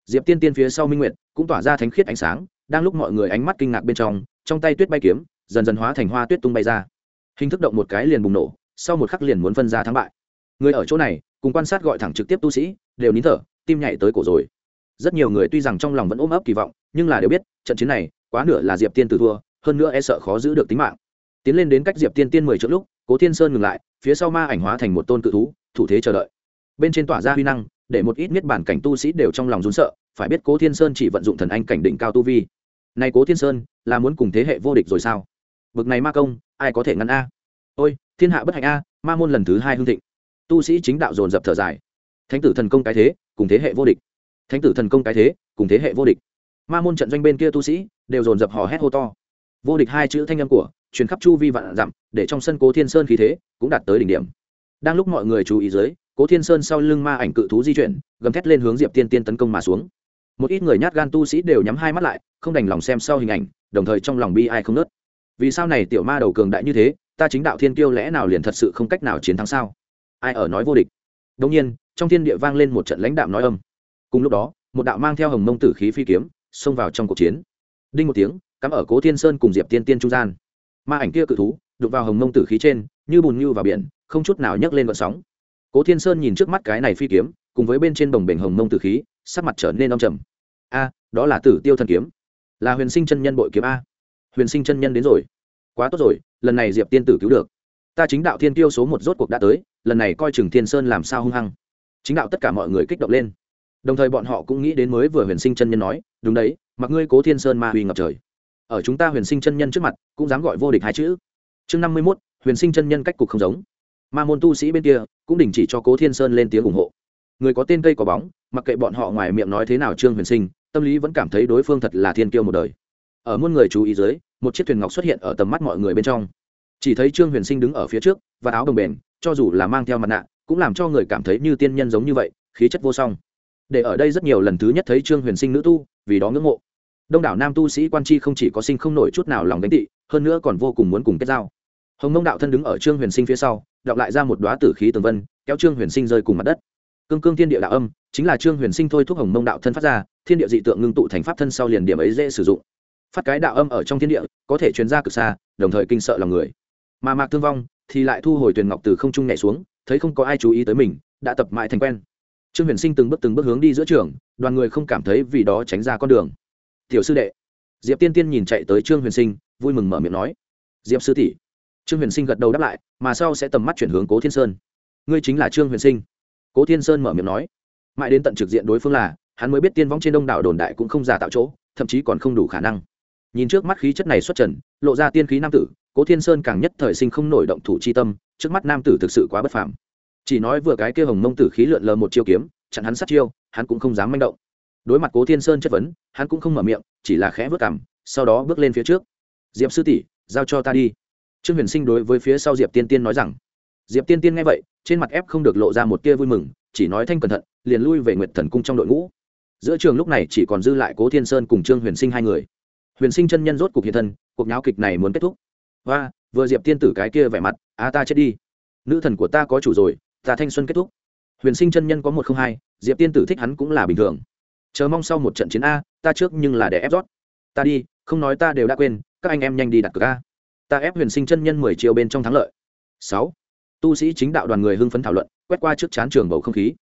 Diệp tiên tiên phía sau minh nguyệt cũng tỏa ra thánh khiết ánh sáng, đang lúc mọi người ánh mắt kinh ngạc bên trong trong tay tuyết bay kiếm dần dần hóa thành hoa tuyết tung bay ra. Hình thức động một cái liền bùng nổ, sau một khắc liền muốn phân ra thắng bại. Người ở chỗ này, cùng quan sát gọi thẳng trực tiếp tu sĩ, đều nín thở, tim nhảy tới cổ rồi. Rất nhiều người tuy rằng trong lòng vẫn ôm ấp kỳ vọng, nhưng là đều biết, trận chiến này, quá nửa là diệp tiên Tử thua, hơn nữa e sợ khó giữ được tính mạng. Tiến lên đến cách diệp tiên tiên mười triệu lúc, cố thiên sơn ngừng lại, phía sau ma ảnh hóa thành một tôn cự thú, thủ thế chờ đợi. Bên trên tỏa ra huy năng để một ít miết bản cảnh tu sĩ đều trong lòng rún sợ, phải biết cố thiên sơn chỉ vận dụng thần anh cảnh đỉnh cao tu vi. Này cố thiên sơn, là muốn cùng thế hệ vô địch rồi sao? Bực này ma công, ai có thể ngăn a? Ôi, thiên hạ bất hạnh a, ma môn lần thứ hai hương thịnh. Tu sĩ chính đạo dồn dập thở dài. Thánh tử thần công cái thế, cùng thế hệ vô địch. Thánh tử thần công cái thế, cùng thế hệ vô địch. Ma môn trận doanh bên kia tu sĩ, đều dồn dập hò hét hô to. Vô địch hai chữ thanh âm của, truyền khắp chu vi vạn dặm, để trong sân cố thiên sơn khí thế, cũng đạt tới đỉnh điểm. Đang lúc mọi người chú ý dưới cố thiên sơn sau lưng ma ảnh cự thú di chuyển, gầm thét lên hướng diệp tiên tiên tấn công mà xuống. Một ít người nhát gan tu sĩ đều nhắm hai mắt lại, không đành lòng xem sau hình ảnh, đồng thời trong lòng bi ai không nớt vì sao này tiểu ma đầu cường đại như thế, ta chính đạo thiên kiêu lẽ nào liền thật sự không cách nào chiến thắng sao? Ai ở nói vô địch? Đông nhiên, trong thiên địa vang lên một trận lãnh đạo nói âm. Cùng lúc đó, một đạo mang theo hồng mông tử khí phi kiếm, xông vào trong cuộc chiến. Đinh một tiếng, cắm ở cố thiên sơn cùng diệp tiên tiên trung gian. Ma ảnh kia cự thú đục vào hồng mông tử khí trên, như bùn như vào biển, không chút nào nhấc lên vận sóng cố thiên sơn nhìn trước mắt cái này phi kiếm, cùng với bên trên đồng bình hồng mông tử khí, sắc mặt trở nên âm trầm. A, đó là tử tiêu thần kiếm. Là huyền sinh chân nhân bội kiếm a. Huyền sinh chân nhân đến rồi. Quá tốt rồi, lần này diệp tiên tử cứu được. Ta chính đạo thiên tiêu số một rốt cuộc đã tới, lần này coi chừng thiên sơn làm sao hung hăng. Chính đạo tất cả mọi người kích động lên. Đồng thời bọn họ cũng nghĩ đến mới vừa huyền sinh chân nhân nói, đúng đấy, mặc ngươi cố thiên sơn ma huy ngập trời. Ở chúng ta huyền sinh chân nhân trước mặt, cũng dám gọi vô địch hai chữ. Chương năm mươi mốt, huyền sinh chân nhân cách cục không giống ma môn tu sĩ bên kia cũng đình chỉ cho cố thiên sơn lên tiếng ủng hộ người có tên cây có bóng mặc kệ bọn họ ngoài miệng nói thế nào trương huyền sinh tâm lý vẫn cảm thấy đối phương thật là thiên kiêu một đời ở muôn người chú ý dưới một chiếc thuyền ngọc xuất hiện ở tầm mắt mọi người bên trong chỉ thấy trương huyền sinh đứng ở phía trước và áo đồng bền cho dù là mang theo mặt nạ cũng làm cho người cảm thấy như tiên nhân giống như vậy khí chất vô song để ở đây rất nhiều lần thứ nhất thấy trương huyền sinh nữ tu vì đó ngưỡng mộ đông đảo nam tu sĩ quan chi không chỉ có sinh không nổi chút nào lòng đánh tị hơn nữa còn vô cùng muốn cùng kết giao hồng mông đạo thân đứng ở trương huyền sinh phía sau đọc lại ra một đoá tử khí tường vân, kéo trương huyền sinh rơi cùng mặt đất. Cương cương thiên địa đạo âm, chính là trương huyền sinh thôi thúc hồng mông đạo thân phát ra, thiên địa dị tượng ngưng tụ thành pháp thân sau liền điểm ấy dễ sử dụng. Phát cái đạo âm ở trong thiên địa, có thể truyền ra cực xa, đồng thời kinh sợ lòng người. Mà mạc thương vong thì lại thu hồi tuyền ngọc từ không trung nhảy xuống, thấy không có ai chú ý tới mình, đã tập mãi thành quen. Trương huyền sinh từng bước từng bước hướng đi giữa trường, đoàn người không cảm thấy vì đó tránh ra con đường. Tiểu sư đệ. Diệp tiên tiên nhìn chạy tới trương huyền sinh, vui mừng mở miệng nói. Diệp sư tỷ trương huyền sinh gật đầu đáp lại, mà sau sẽ tầm mắt chuyển hướng cố thiên sơn. Ngươi chính là trương huyền sinh. Cố thiên sơn mở miệng nói. Mãi đến tận trực diện đối phương là, hắn mới biết tiên vong trên đông đảo đồn đại cũng không giả tạo chỗ, thậm chí còn không đủ khả năng. Nhìn trước mắt khí chất này xuất trần, lộ ra tiên khí nam tử, cố thiên sơn càng nhất thời sinh không nổi động thủ chi tâm, trước mắt nam tử thực sự quá bất phàm. Chỉ nói vừa cái kia hồng mông tử khí lượn lờ một chiêu kiếm, chặn hắn sát chiêu, hắn cũng không dám manh động. Đối mặt cố thiên sơn chất vấn, hắn cũng không mở miệng, chỉ là khẽ vớt cảm sau đó bước lên phía trước. Diệp sư tỷ, giao cho ta đi trương huyền sinh đối với phía sau diệp tiên tiên nói rằng, diệp tiên tiên nghe vậy, trên mặt ép không được lộ ra một tia vui mừng, chỉ nói thanh cẩn thận, liền lui về nguyệt thần cung trong đội ngũ. Giữa trường lúc này chỉ còn dư lại cố thiên sơn cùng trương huyền sinh hai người. Huyền sinh chân nhân rốt cục hiện thân, cuộc nháo kịch này muốn kết thúc. Và vừa diệp tiên tử cái kia vẻ mặt, á ta chết đi. Nữ thần của ta có chủ rồi, ta thanh xuân kết thúc. Huyền sinh chân nhân có một không hai, diệp tiên tử thích hắn cũng là bình thường. Chờ mong sau một trận chiến a, ta trước nhưng là để ép rót. Ta đi, không nói ta đều đã quên, các anh em nhanh đi đặt cược a ta ép huyền sinh chân nhân mười chiều bên trong thắng lợi. Sáu. Tu sĩ chính đạo đoàn người hưng phấn thảo luận, quét qua trước chán trường bầu không khí.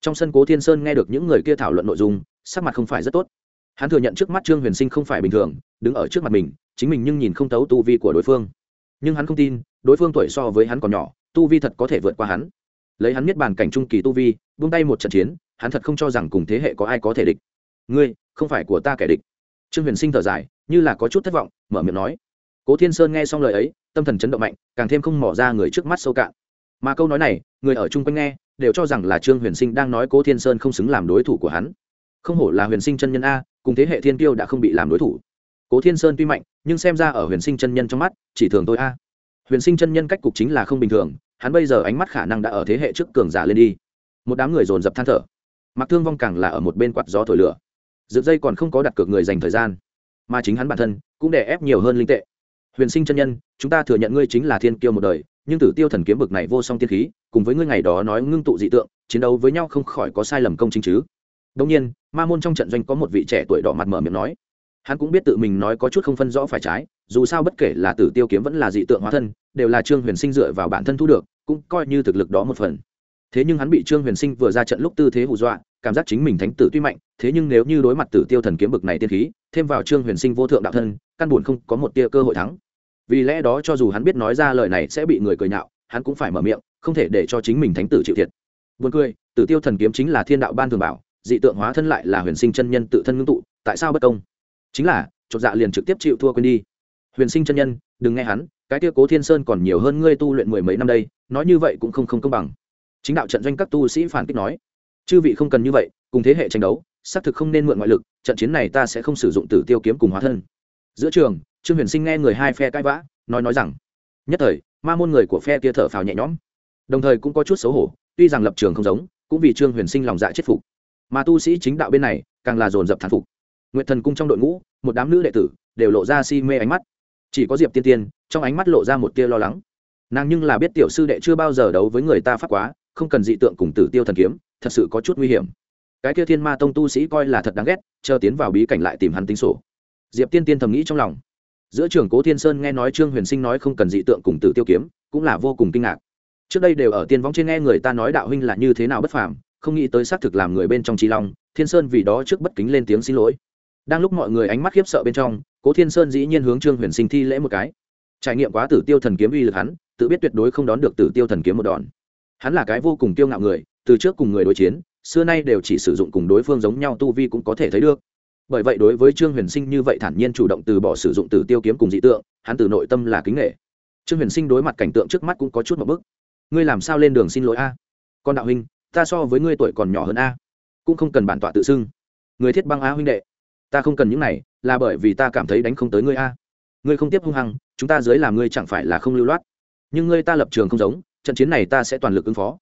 Trong sân cố thiên sơn nghe được những người kia thảo luận nội dung, sắc mặt không phải rất tốt. Hắn thừa nhận trước mắt trương huyền sinh không phải bình thường, đứng ở trước mặt mình, chính mình nhưng nhìn không thấu tu vi của đối phương. Nhưng hắn không tin, đối phương tuổi so với hắn còn nhỏ, tu vi thật có thể vượt qua hắn. Lấy hắn miết bàn cảnh trung kỳ tu vi, buông tay một trận chiến, hắn thật không cho rằng cùng thế hệ có ai có thể địch. Ngươi, không phải của ta kẻ địch. Trương huyền sinh thở dài, như là có chút thất vọng, mở miệng nói cố thiên sơn nghe xong lời ấy, tâm thần chấn động mạnh, càng thêm không mỏ ra người trước mắt sâu cạn. Mà câu nói này, người ở chung quanh nghe, đều cho rằng là trương huyền sinh đang nói cố thiên sơn không xứng làm đối thủ của hắn. Không hổ là huyền sinh chân nhân a, cùng thế hệ thiên tiêu đã không bị làm đối thủ. Cố thiên sơn tuy mạnh, nhưng xem ra ở huyền sinh chân nhân trong mắt, chỉ thường tôi a. Huyền sinh chân nhân cách cục chính là không bình thường, hắn bây giờ ánh mắt khả năng đã ở thế hệ trước cường giả lên đi. Một đám người dồn dập than thở. Mặc thương vong càng là ở một bên quạt gió thổi lửa. Dựng dây còn không có đặt cược người dành thời gian, mà chính hắn bản thân cũng đè ép nhiều hơn linh tệ huyền sinh chân nhân, chúng ta thừa nhận ngươi chính là thiên kiêu một đời, nhưng tử tiêu thần kiếm bực này vô song tiên khí, cùng với ngươi ngày đó nói ngưng tụ dị tượng, chiến đấu với nhau không khỏi có sai lầm công chính chứ. Đông nhiên, ma môn trong trận doanh có một vị trẻ tuổi đỏ mặt mở miệng nói. Hắn cũng biết tự mình nói có chút không phân rõ phải trái, dù sao bất kể là tử tiêu kiếm vẫn là dị tượng hóa thân, đều là trương huyền sinh dựa vào bản thân thu được, cũng coi như thực lực đó một phần. Thế nhưng hắn bị trương huyền sinh vừa ra trận lúc tư thế hù dọa cảm giác chính mình thánh tử tuy mạnh thế nhưng nếu như đối mặt tử tiêu thần kiếm bực này tiên khí thêm vào trương huyền sinh vô thượng đạo thân căn buồn không có một tia cơ hội thắng vì lẽ đó cho dù hắn biết nói ra lời này sẽ bị người cười nhạo hắn cũng phải mở miệng không thể để cho chính mình thánh tử chịu thiệt Buồn cười, Tử Tiêu Thần kiếm chính là thiên đạo ban thường bảo, dị tượng hóa thân lại là huyền sinh chân nhân tự thân ngưng tụ, tại sao bất công? Chính là, chột dạ liền trực tiếp chịu thua quên đi. Huyền sinh chân nhân, đừng nghe hắn, cái kia Cố Thiên Sơn còn nhiều hơn ngươi tu luyện mười mấy năm đây, nói như vậy cũng không không công bằng. Chính đạo trận doanh các tu sĩ phản kích nói, chư vị không cần như vậy, cùng thế hệ tranh đấu, xác thực không nên mượn ngoại lực, trận chiến này ta sẽ không sử dụng Tử Tiêu kiếm cùng hóa thân. Giữa trường, Trương Huyền Sinh nghe người hai phe cãi vã, nói nói rằng, nhất thời, ma môn người của phe kia thở phào nhẹ nhõm, đồng thời cũng có chút xấu hổ, tuy rằng lập trường không giống cũng vì trương huyền sinh lòng dạ chết phục. Mà tu sĩ chính đạo bên này càng là dồn dập thán phục. Nguyện thần cung trong đội ngũ một đám nữ đệ tử đều lộ ra si mê ánh mắt. Chỉ có diệp tiên tiên trong ánh mắt lộ ra một tia lo lắng. Nàng nhưng là biết tiểu sư đệ chưa bao giờ đấu với người ta phát quá không cần dị tượng cùng tử tiêu thần kiếm thật sự có chút nguy hiểm. Cái kia thiên ma tông tu sĩ coi là thật đáng ghét, chờ tiến vào bí cảnh lại tìm hắn tính sổ. Diệp tiên tiên thầm nghĩ trong lòng. Giữa trường cố thiên sơn nghe nói trương huyền sinh nói không cần dị tượng cùng tử tiêu kiếm, cũng là vô cùng kinh ngạc. Trước đây đều ở tiên võng trên nghe người ta nói đạo huynh là như thế nào bất phàm, không nghĩ tới xác thực làm người bên trong trí long, thiên sơn vì đó trước bất kính lên tiếng xin lỗi. Đang lúc mọi người ánh mắt khiếp sợ bên trong, cố thiên sơn dĩ nhiên hướng trương huyền sinh thi lễ một cái. Trải nghiệm quá tử tiêu thần kiếm uy lực hắn, tự biết tuyệt đối không đón được tử tiêu thần kiếm một đòn. Hắn là cái vô cùng tiêu ngạo người từ trước cùng người đối chiến, xưa nay đều chỉ sử dụng cùng đối phương giống nhau tu vi cũng có thể thấy được. Bởi vậy đối với trương huyền sinh như vậy thản nhiên chủ động từ bỏ sử dụng tử tiêu kiếm cùng dị tượng, hắn từ nội tâm là kính nghệ trương huyền sinh đối mặt cảnh tượng trước mắt cũng có chút một bức. Ngươi làm sao lên đường xin lỗi a? Con đạo huynh, ta so với ngươi tuổi còn nhỏ hơn a, cũng không cần bản tọa tự xưng. Người thiết băng a huynh đệ, ta không cần những này, là bởi vì ta cảm thấy đánh không tới ngươi a. Ngươi không tiếp hung hăng, chúng ta dưới làm ngươi chẳng phải là không lưu loát. Nhưng ngươi ta lập trường không giống, trận chiến này ta sẽ toàn lực ứng phó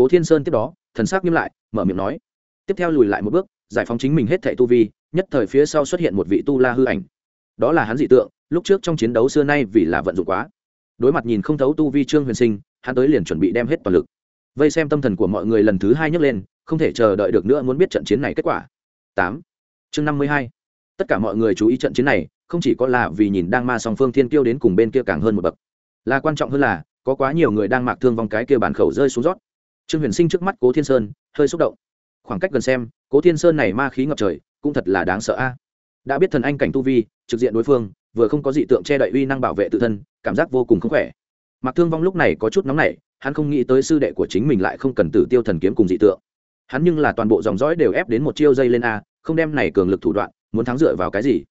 cố thiên sơn tiếp đó, thần s ắ c nghiêm lại, mở miệng nói. Tiếp theo lùi lại một bước, giải phóng chính mình hết thẻ tu vi, nhất thời phía sau xuất hiện một vị tu la hư ảnh. Đó là hắn dị tượng, lúc trước trong chiến đấu xưa nay vì là vận dụng quá. Đối mặt nhìn không thấu tu vi trương huyền sinh, hắn tới liền chuẩn bị đem hết toàn lực. Vây xem tâm thần của mọi người lần thứ hai nhấc lên, không thể chờ đợi được nữa muốn biết trận chiến này kết quả. Tám. Chương năm mươi hai. Tất cả mọi người chú ý trận chiến này, không chỉ có là vì nhìn đang ma song phương thiên kiêu đến cùng bên kia càng hơn một bậc. Là quan trọng hơn là, có quá nhiều người đang mạc thương vong cái kia bản khẩu rơi xuống rót trương huyền sinh trước mắt cố thiên sơn, hơi xúc động. Khoảng cách gần xem, cố thiên sơn này ma khí ngập trời, cũng thật là đáng sợ a. Đã biết thần anh cảnh tu vi, trực diện đối phương, vừa không có dị tượng che đậy uy năng bảo vệ tự thân, cảm giác vô cùng không khỏe. Mặc thương vong lúc này có chút nóng nảy, hắn không nghĩ tới sư đệ của chính mình lại không cần tử tiêu thần kiếm cùng dị tượng. Hắn nhưng là toàn bộ dòng dõi đều ép đến một chiêu dây lên a, không đem này cường lực thủ đoạn, muốn thắng dựa vào cái gì?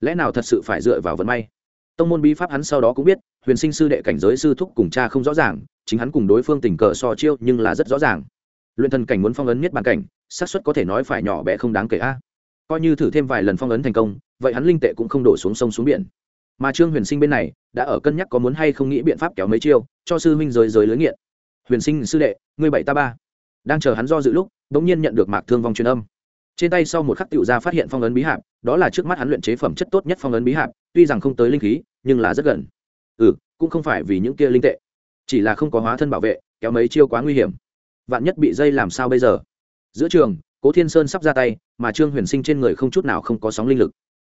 Lẽ nào thật sự phải dựa vào vận may? Tông môn bí pháp hắn sau đó cũng biết, huyền sinh sư đệ cảnh giới sư thúc cùng cha không rõ ràng, chính hắn cùng đối phương tình cờ so chiêu nhưng là rất rõ ràng. Luyện thần cảnh muốn phong ấn nhất bàn cảnh, xác suất có thể nói phải nhỏ bé không đáng kể a. Coi như thử thêm vài lần phong ấn thành công, vậy hắn linh tệ cũng không đổ xuống sông xuống biển. Mà trương huyền sinh bên này, đã ở cân nhắc có muốn hay không nghĩ biện pháp kéo mấy chiêu, cho sư huynh rời rời lưới nghiện. Huyền sinh sư đệ, ngươi bảy ta ba. Đang chờ hắn do dự lúc đ ỗ n g nhiên nhận được mạc thương vong truyền âm trên tay sau một khắc tựu ra phát hiện phong ấn bí hạp, đó là trước mắt hắn luyện chế phẩm chất tốt nhất phong ấn bí hạp, tuy rằng không tới linh khí, nhưng là rất gần. Ừ cũng không phải vì những kia linh tệ. Chỉ là không có hóa thân bảo vệ, kéo mấy chiêu quá nguy hiểm. Vạn nhất bị dây làm sao bây giờ? Giữa trường, cố thiên sơn sắp ra tay, mà trương huyền sinh trên người không chút nào không có sóng linh lực.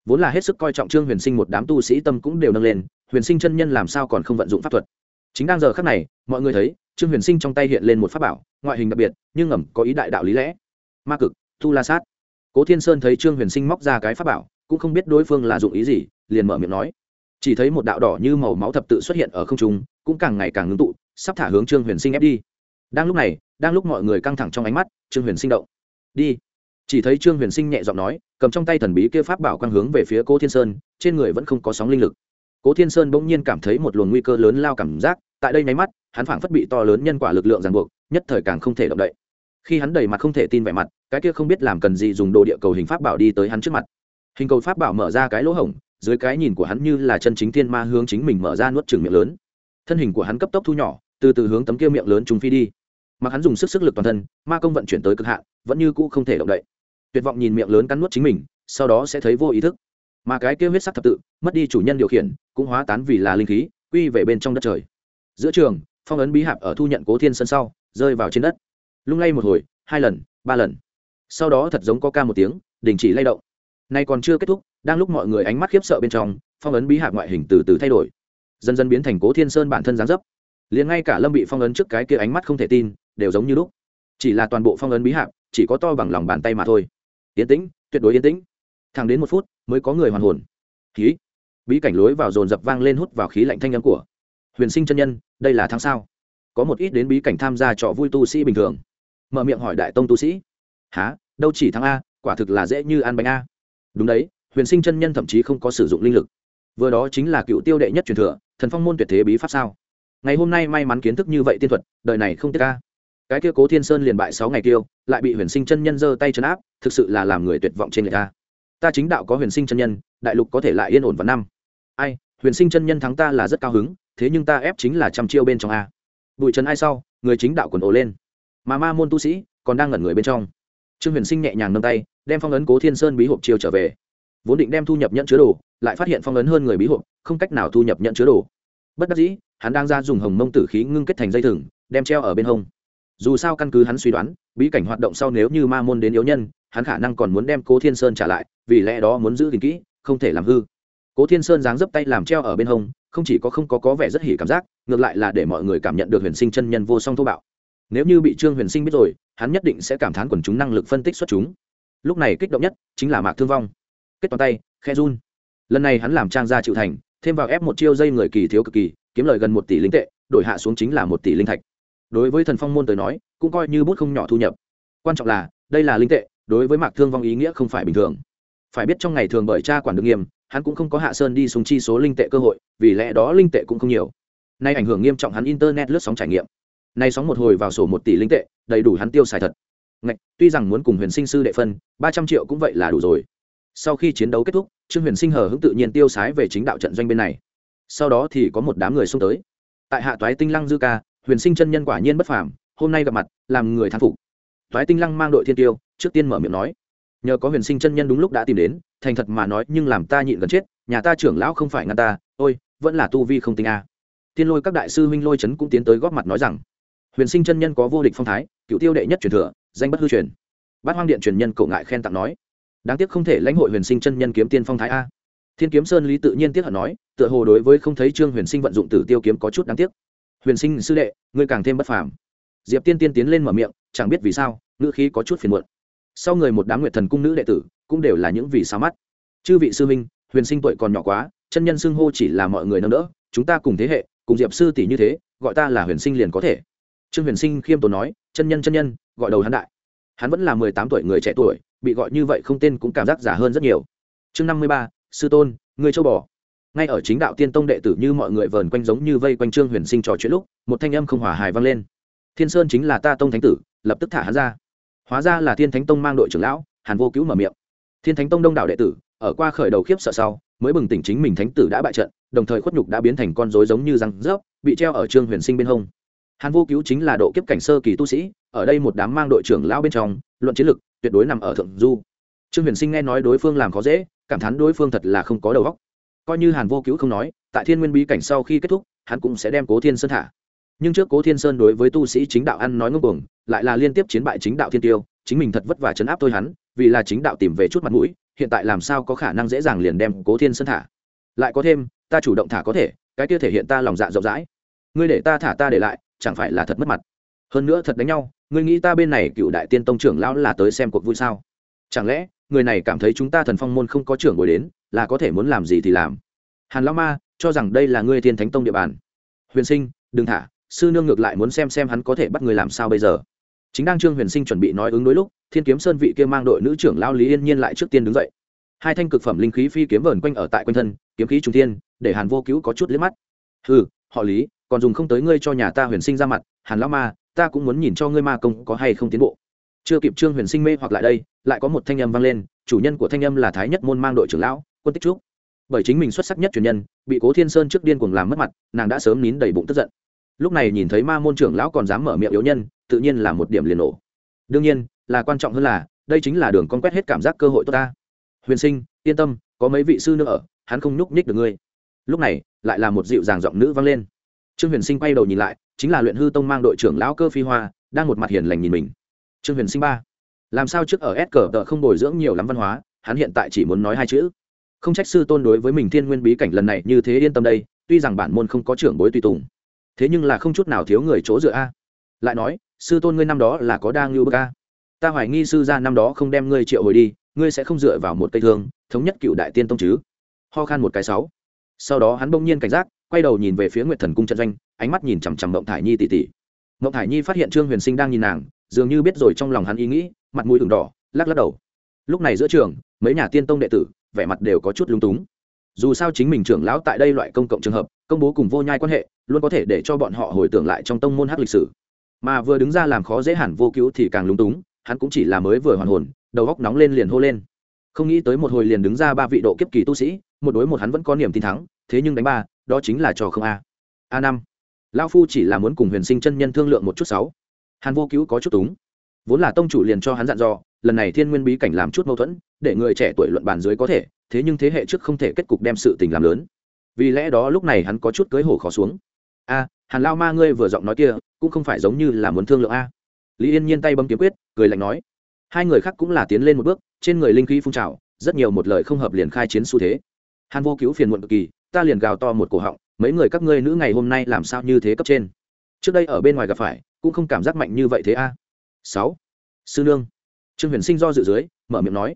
Vốn là hết sức coi trọng trương huyền sinh một đám tu sĩ tâm cũng đều nâng lên, huyền sinh chân nhân làm sao còn không vận dụng pháp thuật? Chính đang giờ khác này, mọi người thấy, trương huyền sinh trong tay hiện lên một pháp bảo, ngoại hình đặc biệt, nhưng ngầm có ý đại đạo lý lẽ. Ma cực tu la sát. Cố thiên sơn thấy trương huyền sinh móc ra cái pháp bảo, cũng không biết đối phương là dụng ý gì, liền mở miệng nói. Chỉ thấy một đạo đỏ như màu máu thập tự xuất hiện ở không trung, cũng càng ngày càng ngưng tụ, sắp thả hướng trương huyền sinh ép đi. Đang lúc này, đang lúc mọi người căng thẳng trong ánh mắt, trương huyền sinh động. Đi. Chỉ thấy trương huyền sinh nhẹ giọng nói, cầm trong tay thần bí kia pháp bảo quang hướng về phía cố thiên sơn, trên người vẫn không có sóng linh lực. Cố thiên sơn bỗng nhiên cảm thấy một luồng nguy cơ lớn lao cảm giác, tại đây nháy mắt, hắn phảng phất bị to lớn nhân quả lực lượng ràng buộc, nhất thời càng không thể động đậy khi hắn đầy mặt không thể tin vẻ mặt, cái kia không biết làm cần gì dùng đồ địa cầu hình pháp bảo đi tới hắn trước mặt. Hình cầu pháp bảo mở ra cái lỗ hổng, dưới cái nhìn của hắn như là chân chính thiên ma hướng chính mình mở ra nuốt chừng miệng lớn. Thân hình của hắn cấp tốc thu nhỏ, từ từ hướng tấm kia miệng lớn trùng phi đi. Mặc hắn dùng sức sức lực toàn thân, ma công vận chuyển tới cực hạn, vẫn như cũ không thể động đậy. Tuyệt vọng nhìn miệng lớn cắn nuốt chính mình, sau đó sẽ thấy vô ý thức. Mà cái kia huyết sắc thập tự, mất đi chủ nhân điều khiển, cũng hóa tán vì là linh khí, quy về bên trong đất trời. Giữa trường, phong ấn bí hạp ở thu nhận cố thiên sân sau, rơi vào trên đất lung lay một hồi, hai lần, ba lần. Sau đó thật giống có ca một tiếng, đình chỉ lay động. Nay còn chưa kết thúc, đang lúc mọi người ánh mắt khiếp sợ bên trong, phong ấn bí hạc ngoại hình từ từ thay đổi. Dần dần biến thành cố thiên sơn bản thân gián dấp. Liền ngay cả lâm bị phong ấn trước cái kia ánh mắt không thể tin, đều giống như lúc. Chỉ là toàn bộ phong ấn bí hạc, chỉ có to bằng lòng bàn tay mà thôi. Yên tĩnh, tuyệt đối yên tĩnh. Thẳng đến một phút, mới có người hoàn hồn. Khí. Bí cảnh lối vào dồn dập vang lên hút vào khí lạnh thanh âm của huyền sinh chân nhân, đây là tháng sao? Có một ít đến bí cảnh tham gia trò vui tu sĩ bình thường mở miệng hỏi đại tông tu sĩ. Há đâu chỉ thắng a, quả thực là dễ như ăn bánh a. Đúng đấy, huyền sinh chân nhân thậm chí không có sử dụng linh lực. Vừa đó chính là cựu tiêu đệ nhất truyền thừa, thần phong môn tuyệt thế bí pháp sao? Ngày hôm nay may mắn kiến thức như vậy tiên thuật, đời này không tiếc ca cái kia cố thiên sơn liền bại sáu ngày tiêu, lại bị huyền sinh chân nhân giơ tay chấn áp, thực sự là làm người tuyệt vọng trên người ta. Ta chính đạo có huyền sinh chân nhân, đại lục có thể lại yên ổn vào năm. Ai, huyền sinh chân nhân thắng ta là rất cao hứng, thế nhưng ta ép chính là trăm chiêu bên trong a. Bụi trần ai sau, người chính đạo quần ổ lên mà ma môn tu sĩ còn đang ngẩn người bên trong. Trương huyền sinh nhẹ nhàng nâng tay, đem phong ấn cố thiên sơn bí hộp chiêu trở về. Vốn định đem thu nhập nhận chứa đồ, lại phát hiện phong ấn hơn người bí hộp, không cách nào thu nhập nhận chứa đồ. Bất đắc dĩ, hắn đang ra dùng hồng mông tử khí ngưng kết thành dây thừng, đem treo ở bên hông. Dù sao căn cứ hắn suy đoán, bí cảnh hoạt động sau nếu như ma môn đến yếu nhân, hắn khả năng còn muốn đem cố thiên sơn trả lại, vì lẽ đó muốn giữ gìn kỹ, không thể làm hư. Cố thiên sơn dáng dấp tay làm treo ở bên hông, không chỉ có không có có vẻ rất hỉ cảm giác, ngược lại là để mọi người cảm nhận được huyền sinh chân nhân vô song thô bạo nếu như bị trương huyền sinh biết rồi, hắn nhất định sẽ cảm thán quần chúng năng lực phân tích xuất chúng. Lúc này kích động nhất chính là mạc thương vong. Kết toàn tay, khe run. Lần này hắn làm trang gia chịu thành, thêm vào ép một chiêu dây người kỳ thiếu cực kỳ, kiếm lời gần một tỷ linh tệ, đổi hạ xuống chính là một tỷ linh thạch. Đối với thần phong môn tới nói, cũng coi như bút không nhỏ thu nhập. Quan trọng là, đây là linh tệ, đối với mạc thương vong ý nghĩa không phải bình thường. Phải biết trong ngày thường bởi cha quản được nghiêm, hắn cũng không có hạ sơn đi xuống chi số linh tệ cơ hội, vì lẽ đó linh tệ cũng không nhiều. Nay ảnh hưởng nghiêm trọng hắn internet lướt sóng trải nghiệm nay sóng một hồi vào sổ một tỷ linh tệ đầy đủ hắn tiêu xài thật. Ngạch, tuy rằng muốn cùng huyền sinh sư đệ phân ba trăm triệu cũng vậy là đủ rồi. Sau khi chiến đấu kết thúc trương huyền sinh hờ hững tự nhiên tiêu sái về chính đạo trận doanh bên này. Sau đó thì có một đám người xông tới. Tại hạ toái tinh lăng dư ca huyền sinh chân nhân quả nhiên bất phàm hôm nay gặp mặt làm người thán phục. Toái tinh lăng mang đội thiên tiêu trước tiên mở miệng nói. Nhờ có huyền sinh chân nhân đúng lúc đã tìm đến thành thật mà nói nhưng làm ta nhịn gần chết nhà ta trưởng lão không phải ngăn ta ôi vẫn là tu vi không tinh a. À. thiên lôi các đại sư huynh lôi trấn cũng tiến tới góp mặt nói rằng huyền sinh chân nhân có vô địch phong thái, cựu tiêu đệ nhất truyền thừa, danh bất hư truyền. Bát hoang điện truyền nhân cổ ngại khen tặng nói, đáng tiếc không thể lãnh hội huyền sinh chân nhân kiếm tiên phong thái a. Thiên kiếm sơn lý tự nhiên tiếc hận nói, tựa hồ đối với không thấy trương huyền sinh vận dụng tử tiêu kiếm có chút đáng tiếc. Huyền sinh sư đệ, ngươi càng thêm bất phàm. Diệp tiên tiên tiến lên mở miệng, chẳng biết vì sao, ngữ khí có chút phiền muộn. Sau người một đám nguyệt thần cung nữ đệ tử, cũng đều là những vì sao mắt. Chư vị sư minh huyền sinh tuổi còn nhỏ quá, chân nhân xưng hô chỉ là mọi người nâng đỡ, chúng ta cùng thế hệ, cùng diệp sư tỷ như thế, gọi ta là huyền sinh liền có thể trương huyền sinh khiêm tốn nói, chân nhân chân nhân, gọi đầu hắn đại. Hắn vẫn là mười tám tuổi người trẻ tuổi, bị gọi như vậy không tên cũng cảm giác giả hơn rất nhiều. Chương năm mươi ba, sư tôn người châu bò. Ngay ở chính đạo tiên tông đệ tử như mọi người vờn quanh giống như vây quanh trương huyền sinh trò chuyện lúc, một thanh âm không hòa hài vang lên. Thiên sơn chính là ta tông thánh tử, lập tức thả hắn ra. Hóa ra là thiên thánh tông mang đội trưởng lão, hàn vô cứu mở miệng. Thiên thánh tông đông đảo đệ tử, ở qua khởi đầu khiếp sợ sau, mới bừng tỉnh chính mình thánh tử đã bại trận, đồng thời khuất nhục đã biến thành con rối giống như răng rớp, bị treo ở trương huyền sinh bên hông hàn vô cứu chính là độ kiếp cảnh sơ kỳ tu sĩ, ở đây một đám mang đội trưởng lao bên trong, luận chiến lực, tuyệt đối nằm ở thượng du. Trương huyền sinh nghe nói đối phương làm khó dễ, cảm thán đối phương thật là không có đầu óc. Coi như hàn vô cứu không nói, tại thiên nguyên bí cảnh sau khi kết thúc, hắn cũng sẽ đem cố thiên sơn thả. Nhưng trước cố thiên sơn đối với tu sĩ chính đạo ăn nói ngưng cuồng, lại là liên tiếp chiến bại chính đạo thiên tiêu, chính mình thật vất vả chấn áp thôi hắn, vì là chính đạo tìm về chút mặt mũi, hiện tại làm sao có khả năng dễ dàng liền đem cố thiên sơn thả. Lại có thêm, ta chủ động thả có thể, cái kia thể hiện ta lòng dạ rộng rãi. Ngươi để ta thả ta để lại chẳng phải là thật mất mặt. Hơn nữa thật đánh nhau, ngươi nghĩ ta bên này cựu đại tiên tông trưởng lão là tới xem cuộc vui sao? Chẳng lẽ, người này cảm thấy chúng ta thần phong môn không có trưởng bồi đến, là có thể muốn làm gì thì làm? Hàn lão ma, cho rằng đây là ngươi thiên thánh tông địa bàn. Huyền sinh, đừng thả, sư nương ngược lại muốn xem xem hắn có thể bắt người làm sao bây giờ. Chính đang trương huyền sinh chuẩn bị nói ứng đối lúc, thiên kiếm sơn vị kia mang đội nữ trưởng lao lý yên nhiên lại trước tiên đứng dậy. Hai thanh cực phẩm linh khí phi kiếm vờn quanh ở tại quanh thân, kiếm khí trung tiên để hàn vô cứu có chút liếc mắt. Ừ họ lý, còn dùng không tới ngươi cho nhà ta huyền sinh ra mặt, hàn lão ma, ta cũng muốn nhìn cho ngươi ma công có hay không tiến bộ. Chưa kịp trương huyền sinh mê hoặc lại đây, lại có một thanh âm vang lên, chủ nhân của thanh âm là thái nhất môn mang đội trưởng lão, quân tích trúc. Bởi chính mình xuất sắc nhất truyền nhân, bị cố thiên sơn trước điên cuồng làm mất mặt, nàng đã sớm nín đầy bụng tức giận. Lúc này nhìn thấy ma môn trưởng lão còn dám mở miệng yếu nhân, tự nhiên là một điểm liền nổ. Đương nhiên, là quan trọng hơn là, đây chính là đường con quét hết cảm giác cơ hội tốt ta. Huyền sinh, yên tâm, có mấy vị sư nữa ở, hắn không nhúc nhích được ngươi lúc này, lại là một dịu dàng giọng nữ vang lên. Trương huyền sinh quay đầu nhìn lại, chính là luyện hư tông mang đội trưởng lão cơ phi hoa, đang một mặt hiền lành nhìn mình. Trương huyền sinh ba, làm sao trước ở s cờ tờ không bồi dưỡng nhiều lắm văn hóa, hắn hiện tại chỉ muốn nói hai chữ. Không trách sư tôn đối với mình thiên nguyên bí cảnh lần này như thế yên tâm đây, tuy rằng bản môn không có trưởng bối tùy tùng. Thế nhưng là không chút nào thiếu người chỗ dựa a. Lại nói, sư tôn ngươi năm đó là có đa ngưu bơ ca ta hoài nghi sư gia năm đó không đem ngươi triệu hồi đi, ngươi sẽ không dựa vào một cây thương, thống nhất cựu đại tiên tông chứ. Ho khan một cái sáu sau đó hắn bỗng nhiên cảnh giác, quay đầu nhìn về phía nguyệt thần cung trận doanh, ánh mắt nhìn chằm chằm mộng thải nhi tỉ tỉ. Mộng thải nhi phát hiện trương huyền sinh đang nhìn nàng, dường như biết rồi trong lòng hắn ý nghĩ, mặt mũi ửng đỏ, lắc lắc đầu. Lúc này giữa trường, mấy nhà tiên tông đệ tử, vẻ mặt đều có chút lung túng. Dù sao chính mình trưởng lão tại đây loại công cộng trường hợp, công bố cùng vô nhai quan hệ, luôn có thể để cho bọn họ hồi tưởng lại trong tông môn hắc lịch sử. Mà vừa đứng ra làm khó dễ hẳn vô cứu thì càng lung túng, hắn cũng chỉ là mới vừa hoàn hồn, đầu góc nóng lên liền hô lên. Không nghĩ tới một hồi liền đứng ra ba vị độ kiếp kỳ tu sĩ một đối một hắn vẫn có niềm tin thắng, thế nhưng đánh ba, đó chính là trò không a. A năm. Lao phu chỉ là muốn cùng huyền sinh chân nhân thương lượng một chút sáu. Hàn vô cứu có chút túng. Vốn là tông chủ liền cho hắn dặn dò, lần này thiên nguyên bí cảnh làm chút mâu thuẫn, để người trẻ tuổi luận bàn dưới có thể, thế nhưng thế hệ trước không thể kết cục đem sự tình làm lớn. Vì lẽ đó lúc này hắn có chút cưới hổ khó xuống. A, hàn lao ma ngươi vừa giọng nói kia, cũng không phải giống như là muốn thương lượng a. Lý yên nhiên tay bấm kiếm quyết, cười lạnh nói. Hai người khác cũng là tiến lên một bước, trên người linh khí phun trào, rất nhiều một lời không hợp liền khai chiến xu thế hàn vô cứu phiền muộn cực kỳ, ta liền gào to một cổ họng, mấy người các ngươi nữ ngày hôm nay làm sao như thế cấp trên? Trước đây ở bên ngoài gặp phải, cũng không cảm giác mạnh như vậy thế a. Sáu. Sư nương. Trương huyền sinh do dự dưới, mở miệng nói.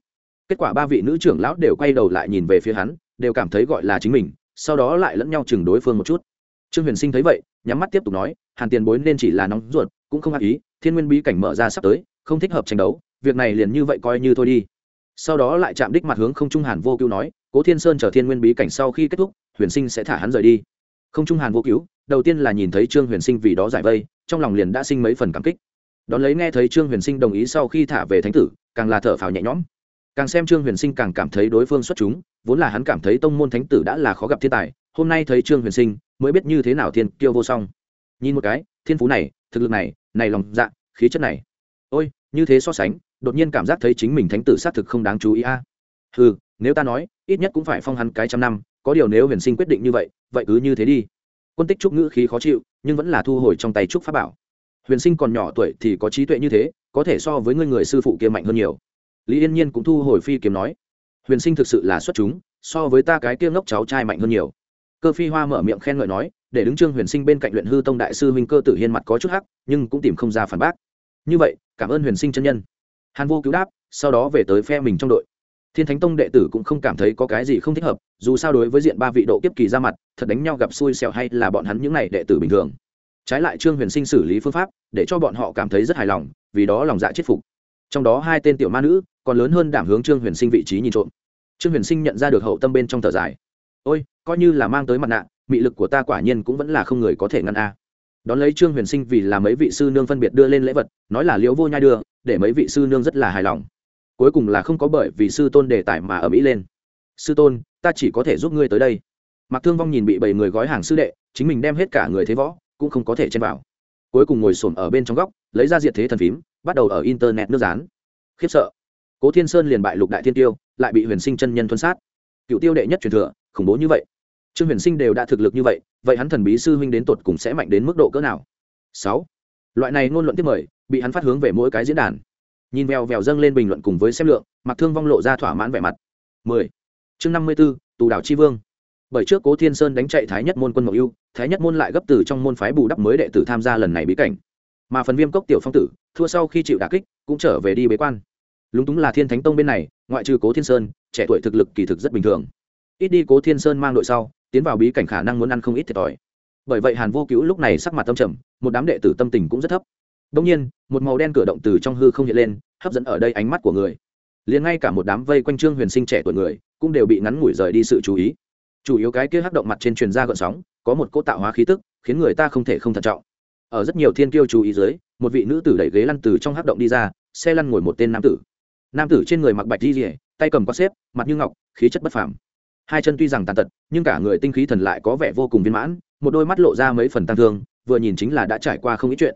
Kết quả ba vị nữ trưởng lão đều quay đầu lại nhìn về phía hắn, đều cảm thấy gọi là chính mình, sau đó lại lẫn nhau chừng đối phương một chút. Trương huyền sinh thấy vậy, nhắm mắt tiếp tục nói, hàn tiền bối nên chỉ là nóng ruột, cũng không ác ý, thiên nguyên bí cảnh mở ra sắp tới, không thích hợp tranh đấu, việc này liền như vậy coi như thôi đi sau đó lại chạm đích mặt hướng không trung hàn vô cứu nói, cố thiên sơn chờ thiên nguyên bí cảnh sau khi kết thúc, huyền sinh sẽ thả hắn rời đi. Không trung hàn vô cứu đầu tiên là nhìn thấy trương huyền sinh vì đó giải vây, trong lòng liền đã sinh mấy phần cảm kích. Đón lấy nghe thấy trương huyền sinh đồng ý sau khi thả về thánh tử, càng là thở phào nhẹ nhõm. Càng xem trương huyền sinh càng cảm thấy đối phương xuất chúng, vốn là hắn cảm thấy tông môn thánh tử đã là khó gặp thiên tài, hôm nay thấy trương huyền sinh, mới biết như thế nào thiên kiêu vô song. Nhìn một cái, thiên phú này, thực lực này này lòng dạ khí chất này. Ôi, như thế so sánh đột nhiên cảm giác thấy chính mình thánh tử xác thực không đáng chú ý a. À. ừ nếu ta nói, ít nhất cũng phải phong hắn cái trăm năm, có điều nếu huyền sinh quyết định như vậy vậy cứ như thế đi. Quân tích trúc ngữ khí khó chịu, nhưng vẫn là thu hồi trong tay trúc pháp bảo. Huyền sinh còn nhỏ tuổi thì có trí tuệ như thế, có thể so với ngươi người sư phụ kia mạnh hơn nhiều. Lý yên nhiên cũng thu hồi phi kiếm nói, huyền sinh thực sự là xuất chúng, so với ta cái kia ngốc cháu trai mạnh hơn nhiều. Cơ phi hoa mở miệng khen ngợi nói, để đứng trương huyền sinh bên cạnh luyện hư tông đại sư huynh cơ tử hiên mặt có chút hắc, nhưng cũng tìm không ra phản bác. Như vậy, cảm ơn huyền sinh chân nhân hàn vô cứu đáp, sau đó về tới phe mình trong đội. Thiên thánh tông đệ tử cũng không cảm thấy có cái gì không thích hợp, dù sao đối với diện ba vị độ kiếp kỳ ra mặt, thật đánh nhau gặp xui xẻo hay là bọn hắn những n à y đệ tử bình thường. Trái lại trương huyền sinh xử lý phương pháp, để cho bọn họ cảm thấy rất hài lòng, vì đó lòng dạ chết phục. Trong đó hai tên tiểu ma nữ, còn lớn hơn đảm hướng trương huyền sinh vị trí nhìn trộm. Trương huyền sinh nhận ra được hậu tâm bên trong thở dài. Ôi, coi như là mang tới mặt nạ, mị lực của ta quả nhiên cũng vẫn là không người có thể ngăn a đón lấy trương huyền sinh vì là mấy vị sư nương phân biệt đưa lên lễ vật, nói là liễu vô nhai đưa, để mấy vị sư nương rất là hài lòng. Cuối cùng là không có bởi vì sư tôn đề tài mà ở mỹ lên. Sư tôn, ta chỉ có thể giúp ngươi tới đây. Mặc thương vong nhìn bị bảy người gói hàng sư đệ, chính mình đem hết cả người thế võ, cũng không có thể chen vào. Cuối cùng ngồi xổm ở bên trong góc, lấy ra diệt thế thần phím, bắt đầu ở internet nước rán khiếp sợ. Cố thiên sơn liền bại lục đại thiên tiêu, lại bị huyền sinh chân nhân thuân sát. Cựu tiêu đệ nhất truyền thừa, khủng bố như vậy trương huyền sinh đều đã thực lực như vậy vậy hắn thần bí sư huynh đến tột cùng sẽ mạnh đến mức độ cỡ nào? Sáu. Loại này ngôn luận tiếp mời bị hắn phát hướng về mỗi cái diễn đàn. Nhìn vèo vèo dâng lên bình luận cùng với xem lượng mặc thương vong lộ ra thỏa mãn vẻ mặt. 10. chương 54, tù đảo chi vương. Bởi trước cố thiên sơn đánh chạy thái nhất môn quân mộc ưu thái nhất môn lại gấp từ trong môn phái bù đắp mới đệ tử tham gia lần này bí cảnh. Mà phần viêm cốc tiểu phong tử thua sau khi chịu đà kích cũng trở về đi bế quan. Lúng túng là thiên thánh tông bên này ngoại trừ cố thiên sơn trẻ tuổi thực lực kỳ thực rất bình thường. Ít đi cố thiên sơn mang đội sau tiến vào bí cảnh khả năng muốn ăn không ít thiệt thòi. Bởi vậy hàn vô cứu lúc này sắc mặt tâm trầm, một đám đệ tử tâm tình cũng rất thấp. Đông nhiên, một màu đen cửa động từ trong hư không hiện lên, hấp dẫn ở đây ánh mắt của người. Liền ngay cả một đám vây quanh trương huyền sinh trẻ tuổi người, cũng đều bị ngắn ngủi rời đi sự chú ý. Chủ yếu cái kia hắc động mặt trên truyền ra gợn sóng, có một cỗ tạo hóa khí tức, khiến người ta không thể không thận trọng. Ở rất nhiều thiên kiêu chú ý dưới, một vị nữ tử đẩy ghế lăn từ trong hắc động đi ra, xe lăn ngồi một tên nam tử. Nam tử trên người mặc bạch di rỉa tay cầm quát xếp, mặt như ngọc, khí chất bất phàm hai chân tuy rằng tàn tật, nhưng cả người tinh khí thần lại có vẻ vô cùng viên mãn, một đôi mắt lộ ra mấy phần tăng thương, vừa nhìn chính là đã trải qua không ít chuyện.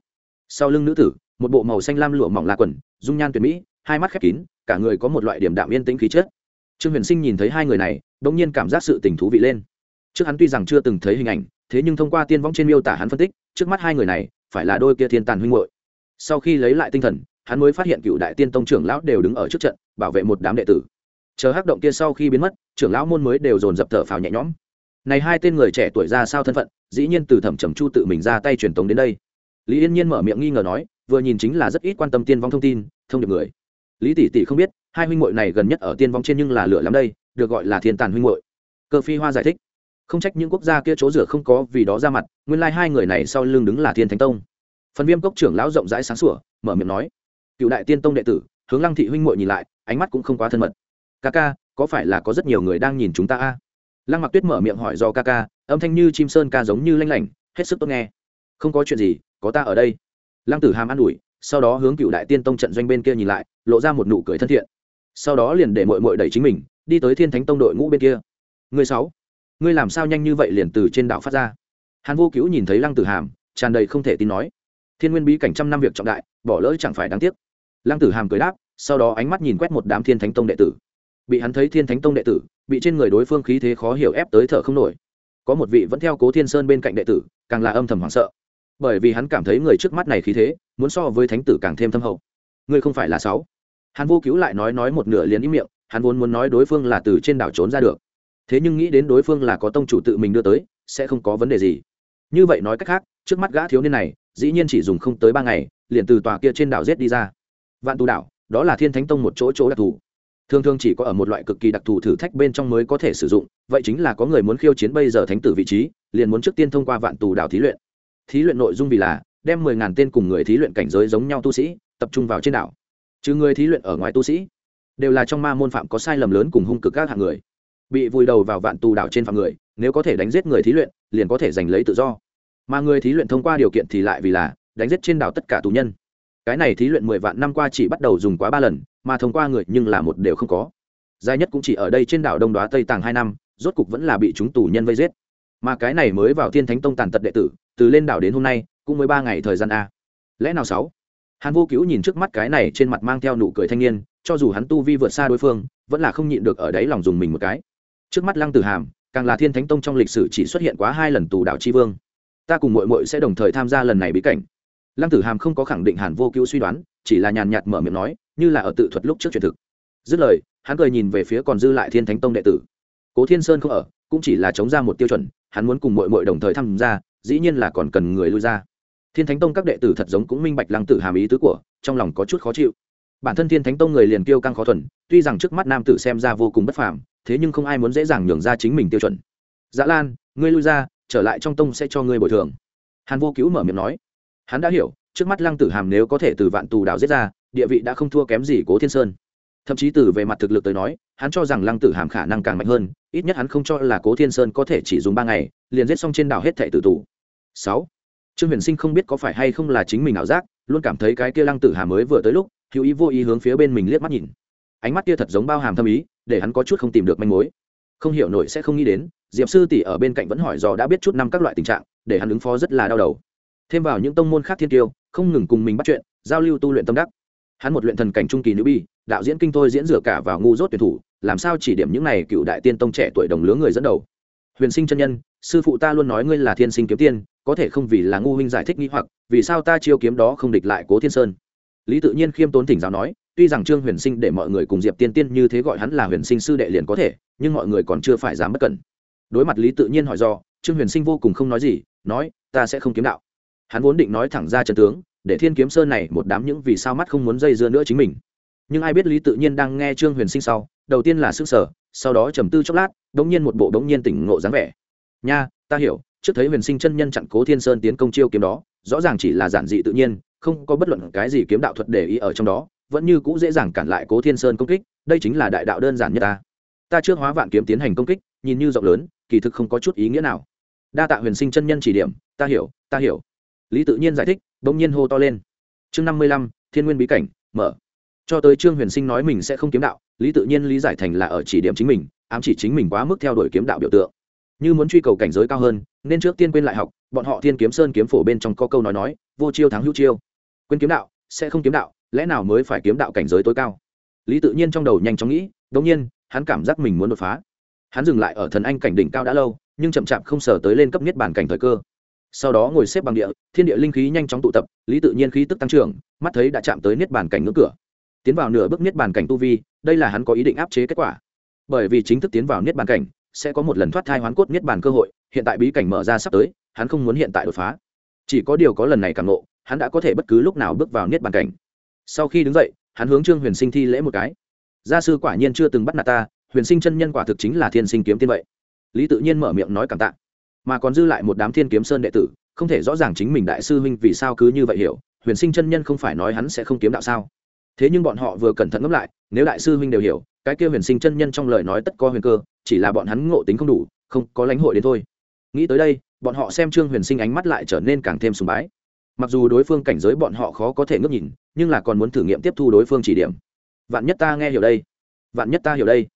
Sau lưng nữ tử, một bộ màu xanh lam lụa mỏng là quần, dung nhan tuyệt mỹ, hai mắt khép kín, cả người có một loại điểm đạm yên tĩnh khí chất. Trương huyền sinh nhìn thấy hai người này đ ỗ n g nhiên cảm giác sự tình thú vị lên. Trước hắn tuy rằng chưa từng thấy hình ảnh, thế nhưng thông qua tiên võng trên miêu tả hắn phân tích, trước mắt hai người này, phải là đôi kia thiên tàn huynh hội sau khi lấy lại tinh thần, hắn mới phát hiện cựu đại tiên tông trưởng lão đều đứng ở trước trận, bảo vệ một đám đệ tử. Chờ hắc động kia sau khi biến mất trưởng lão môn mới đều dồn dập thở phào nhẹ nhõm. Này hai tên người trẻ tuổi ra sao thân phận, dĩ nhiên từ thẩm trầm chu tự mình ra tay truyền tống đến đây. Lý yên nhiên mở miệng nghi ngờ nói, vừa nhìn chính là rất ít quan tâm tiên vong thông tin, thông điệp người. Lý tỷ tỷ không biết, hai huynh muội này gần nhất ở tiên vong trên nhưng là lửa lắm đây, được gọi là thiên tàn huynh muội. Cơ phi hoa giải thích. Không trách những quốc gia kia chỗ rửa không có vì đó ra mặt, nguyên lai hai người này sau lưng đứng là thiên thánh tông. Phần viêm cốc trưởng lão rộng rãi sáng sủa, mở miệng nói, cựu đại tiên tông đệ tử, hướng lăng thị huynh muội nhìn lại, ánh mắt cũng không quá thân mật. Ca ca có phải là có rất nhiều người đang nhìn chúng ta a? Lăng mặc tuyết mở miệng hỏi do ca ca, âm thanh như chim sơn ca giống như lanh lảnh, hết sức tốt nghe. Không có chuyện gì, có ta ở đây. Lăng tử hàm an ủi, sau đó hướng cựu đại tiên tông trận doanh bên kia nhìn lại, lộ ra một nụ cười thân thiện. Sau đó liền để mội mội đẩy chính mình, đi tới thiên thánh tông đội ngũ bên kia. Người sáu, ngươi làm sao nhanh như vậy liền từ trên đảo phát ra? Hàn vô cứu nhìn thấy lăng tử hàm, tràn đầy không thể tin nói. Thiên nguyên bí cảnh trăm năm việc trọng đại, bỏ lỡ chẳng phải đáng tiếc. Lăng tử hàm cười đáp, sau đó ánh mắt nhìn quét một đám thiên thánh tông đệ tử bị hắn thấy thiên thánh tông đệ tử, bị trên người đối phương khí thế khó hiểu ép tới thở không nổi. Có một vị vẫn theo cố thiên sơn bên cạnh đệ tử, càng là âm thầm hoảng sợ. Bởi vì hắn cảm thấy người trước mắt này khí thế, muốn so với thánh tử càng thêm thâm hậu. Ngươi không phải là sáu. Hắn vô cứu lại nói nói một nửa liền ý miệng, hắn vốn muốn nói đối phương là từ trên đảo trốn ra được. Thế nhưng nghĩ đến đối phương là có tông chủ tự mình đưa tới, sẽ không có vấn đề gì. Như vậy nói cách khác, trước mắt gã thiếu niên này, dĩ nhiên chỉ dùng không tới ba ngày, liền từ tòa kia trên đảo giết đi ra. Vạn tù đảo, đó là thiên thánh tông một chỗ chỗ đặc thù thường thường chỉ có ở một loại cực kỳ đặc thù thử thách bên trong mới có thể sử dụng, vậy chính là có người muốn khiêu chiến bây giờ thánh tử vị trí, liền muốn trước tiên thông qua vạn tù đảo thí luyện. Thí luyện nội dung vì là, đem mười ngàn tên cùng người thí luyện cảnh giới giống nhau tu sĩ, tập trung vào trên đảo. Trừ người thí luyện ở ngoài tu sĩ, đều là trong ma môn phạm có sai lầm lớn cùng hung cực các hạng người. Bị vùi đầu vào vạn tù đảo trên phạm người, nếu có thể đánh giết người thí luyện, liền có thể giành lấy tự do. Mà người thí luyện thông qua điều kiện thì lại vì là, đánh giết trên đảo tất cả tù nhân cái này thí luyện mười vạn năm qua chỉ bắt đầu dùng quá ba lần, mà thông qua người nhưng là một đều không có. Dài nhất cũng chỉ ở đây trên đảo đông đoá tây tàng hai năm, rốt cục vẫn là bị chúng tù nhân vây giết. Mà cái này mới vào thiên thánh tông tàn tật đệ tử, từ lên đảo đến hôm nay, cũng mới ba ngày thời gian a. Lẽ nào sáu? Hàn vô cứu nhìn trước mắt cái này trên mặt mang theo nụ cười thanh niên, cho dù hắn tu vi vượt xa đối phương, vẫn là không nhịn được ở đấy lòng dùng mình một cái. Trước mắt lăng tử hàm, càng là thiên thánh tông trong lịch sử chỉ xuất hiện quá hai lần tù đảo tri vương. Ta cùng mội mội sẽ đồng thời tham gia lần này bí cảnh lăng tử hàm không có khẳng định hàn vô cứu suy đoán, chỉ là nhàn nhạt mở miệng nói, như là ở tự thuật lúc trước truyền thực. Dứt lời, hắn cười nhìn về phía còn dư lại thiên thánh tông đệ tử. Cố thiên sơn không ở, cũng chỉ là chống ra một tiêu chuẩn, hắn muốn cùng mội mội đồng thời tham gia, dĩ nhiên là còn cần người lui ra. Thiên thánh tông các đệ tử thật giống cũng minh bạch lăng tử hàm ý tứ của, trong lòng có chút khó chịu. Bản thân thiên thánh tông người liền kêu căng khó thuần, tuy rằng trước mắt nam tử xem ra vô cùng bất phàm, thế nhưng không ai muốn dễ dàng nhường ra chính mình tiêu chuẩn. Dã lan, ngươi lui ra, trở lại trong tông sẽ cho ngươi bồi thường. Hàn vô cứu mở miệng nói hắn đã hiểu, trước mắt lăng tử hàm nếu có thể từ vạn tù đảo giết ra, địa vị đã không thua kém gì cố thiên sơn. Thậm chí từ về mặt thực lực tới nói, hắn cho rằng lăng tử hàm khả năng càng mạnh hơn, ít nhất hắn không cho là cố thiên sơn có thể chỉ dùng ba ngày, liền giết xong trên đảo hết thẻ tử tù. Sáu, trương huyền sinh không biết có phải hay không là chính mình ảo giác, luôn cảm thấy cái kia lăng tử hàm mới vừa tới lúc, hữu ý vô ý hướng phía bên mình liếc mắt nhìn. Ánh mắt kia thật giống bao hàm thâm ý, để hắn có chút không tìm được manh mối. Không hiểu nổi sẽ không nghĩ đến, diệp sư tỷ ở bên cạnh vẫn hỏi dò đã biết chút năm các loại tình trạng, để hắn ứng phó rất là đau đầu thêm vào những tông môn khác thiên tiêu không ngừng cùng mình bắt chuyện, giao lưu tu luyện tâm đắc. Hắn một luyện thần cảnh trung kỳ nữ bi, đạo diễn kinh thôi diễn rửa cả vào ngu dốt tuyển thủ, làm sao chỉ điểm những này cựu đại tiên tông trẻ tuổi đồng lứa người dẫn đầu. Huyền sinh chân nhân, sư phụ ta luôn nói ngươi là thiên sinh kiếm tiên, có thể không vì là ngu huynh giải thích nghĩ hoặc, vì sao ta chiêu kiếm đó không địch lại cố thiên sơn? Lý tự nhiên khiêm tốn thỉnh giáo nói, tuy rằng trương huyền sinh để mọi người cùng diệp tiên tiên như thế gọi hắn là huyền sinh sư đệ liền có thể, nhưng mọi người còn chưa phải dám bất cẩn. Đối mặt lý tự nhiên hỏi do, trương huyền sinh vô cùng không nói gì, nói, ta sẽ không kiếm đạo hắn vốn định nói thẳng ra trận tướng, để thiên kiếm sơn này một đám những vì sao mắt không muốn dây dưa nữa chính mình. Nhưng ai biết lý tự nhiên đang nghe trương huyền sinh sau, đầu tiên là s ư sở sau đó trầm tư chốc lát đ ố n g nhiên một bộ đ ố n g nhiên tỉnh ngộ dáng vẻ. Nha, ta hiểu, trước thấy huyền sinh chân nhân chặn cố thiên sơn tiến công chiêu kiếm đó, rõ ràng chỉ là giản dị tự nhiên, không có bất luận cái gì kiếm đạo thuật để ý ở trong đó, vẫn như cũ dễ dàng cản lại cố thiên sơn công kích, đây chính là đại đạo đơn giản nhất ta. Ta trước hóa vạn kiếm tiến hành công kích, nhìn như rộng lớn, kỳ thực không có chút ý nghĩa nào. Đa tạ huyền sinh chân nhân chỉ điểm, ta hiểu ta hiểu lý tự nhiên giải thích, bỗng nhiên hô to lên. Chương năm mươi lăm, thiên nguyên bí cảnh, mở. Cho tới trương huyền sinh nói mình sẽ không kiếm đạo, lý tự nhiên lý giải thành là ở chỉ điểm chính mình, ám chỉ chính mình quá mức theo đuổi kiếm đạo biểu tượng. Như muốn truy cầu cảnh giới cao hơn, nên trước tiên quên lại học, bọn họ thiên kiếm sơn kiếm phổ bên trong có câu nói nói, vô chiêu thắng hữu chiêu. Quên kiếm đạo, sẽ không kiếm đạo, lẽ nào mới phải kiếm đạo cảnh giới tối cao? Lý tự nhiên trong đầu nhanh chóng nghĩ đ nhiên, hắn cảm giác mình muốn đột phá. Hắn dừng lại ở thần anh cảnh đỉnh cao đã lâu, nhưng chậm chạp không sờ tới lên cấp niết bản cảnh thời cơ sau đó ngồi xếp bằng địa, thiên địa linh khí nhanh chóng tụ tập, lý tự nhiên khí tức tăng trưởng, mắt thấy đã chạm tới niết bàn cảnh ngưỡng cửa. Tiến vào nửa bước niết bàn cảnh tu vi, đây là hắn có ý định áp chế kết quả. Bởi vì chính thức tiến vào niết bàn cảnh, sẽ có một lần thoát thai hoán cốt niết bàn cơ hội, hiện tại bí cảnh mở ra sắp tới, hắn không muốn hiện tại đột phá. Chỉ có điều có lần này càng ngộ, hắn đã có thể bất cứ lúc nào bước vào niết bàn cảnh. Sau khi đứng dậy, hắn hướng trương huyền sinh thi lễ một cái. Gia sư quả nhiên chưa từng bắt nạt ta, huyền sinh chân nhân quả thực chính là thiên sinh kiếm tiên vậy. Lý tự nhiên mở miệng nói cảm tạ mà còn dư lại một đám thiên kiếm sơn đệ tử, không thể rõ ràng chính mình đại sư huynh vì sao cứ như vậy hiểu, huyền sinh chân nhân không phải nói hắn sẽ không kiếm đạo sao? Thế nhưng bọn họ vừa cẩn thận ngẫm lại, nếu đại sư huynh đều hiểu, cái kia huyền sinh chân nhân trong lời nói tất có huyền cơ, chỉ là bọn hắn ngộ tính không đủ, không có lãnh hội đến thôi. Nghĩ tới đây, bọn họ xem trương huyền sinh ánh mắt lại trở nên càng thêm sùng bái. Mặc dù đối phương cảnh giới bọn họ khó có thể ngước nhìn, nhưng là còn muốn thử nghiệm tiếp thu đối phương chỉ điểm. Vạn nhất ta nghe hiểu đây. Vạn nhất ta hiểu đây.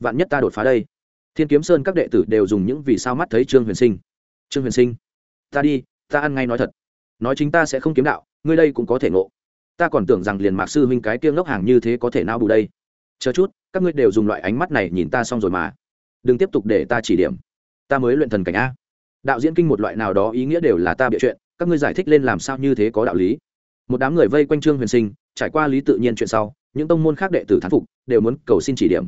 Vạn nhất ta đột phá đây thiên kiếm sơn các đệ tử đều dùng những vì sao mắt thấy trương huyền sinh. Trương huyền sinh, ta đi, ta ăn ngay nói thật. Nói chính ta sẽ không kiếm đạo, ngươi đây cũng có thể ngộ. Ta còn tưởng rằng liền mạc sư huynh cái kiêng ngốc hàng như thế có thể nao bù đây. Chờ chút, các ngươi đều dùng loại ánh mắt này nhìn ta xong rồi mà. Đừng tiếp tục để ta chỉ điểm. Ta mới luyện thần cảnh a. Đạo diễn kinh một loại nào đó ý nghĩa đều là ta bịa chuyện, các ngươi giải thích lên làm sao như thế có đạo lý. Một đám người vây quanh trương huyền sinh, trải qua lý tự nhiên chuyện sau, những tông môn khác đệ tử thán phục, đều muốn cầu xin chỉ điểm.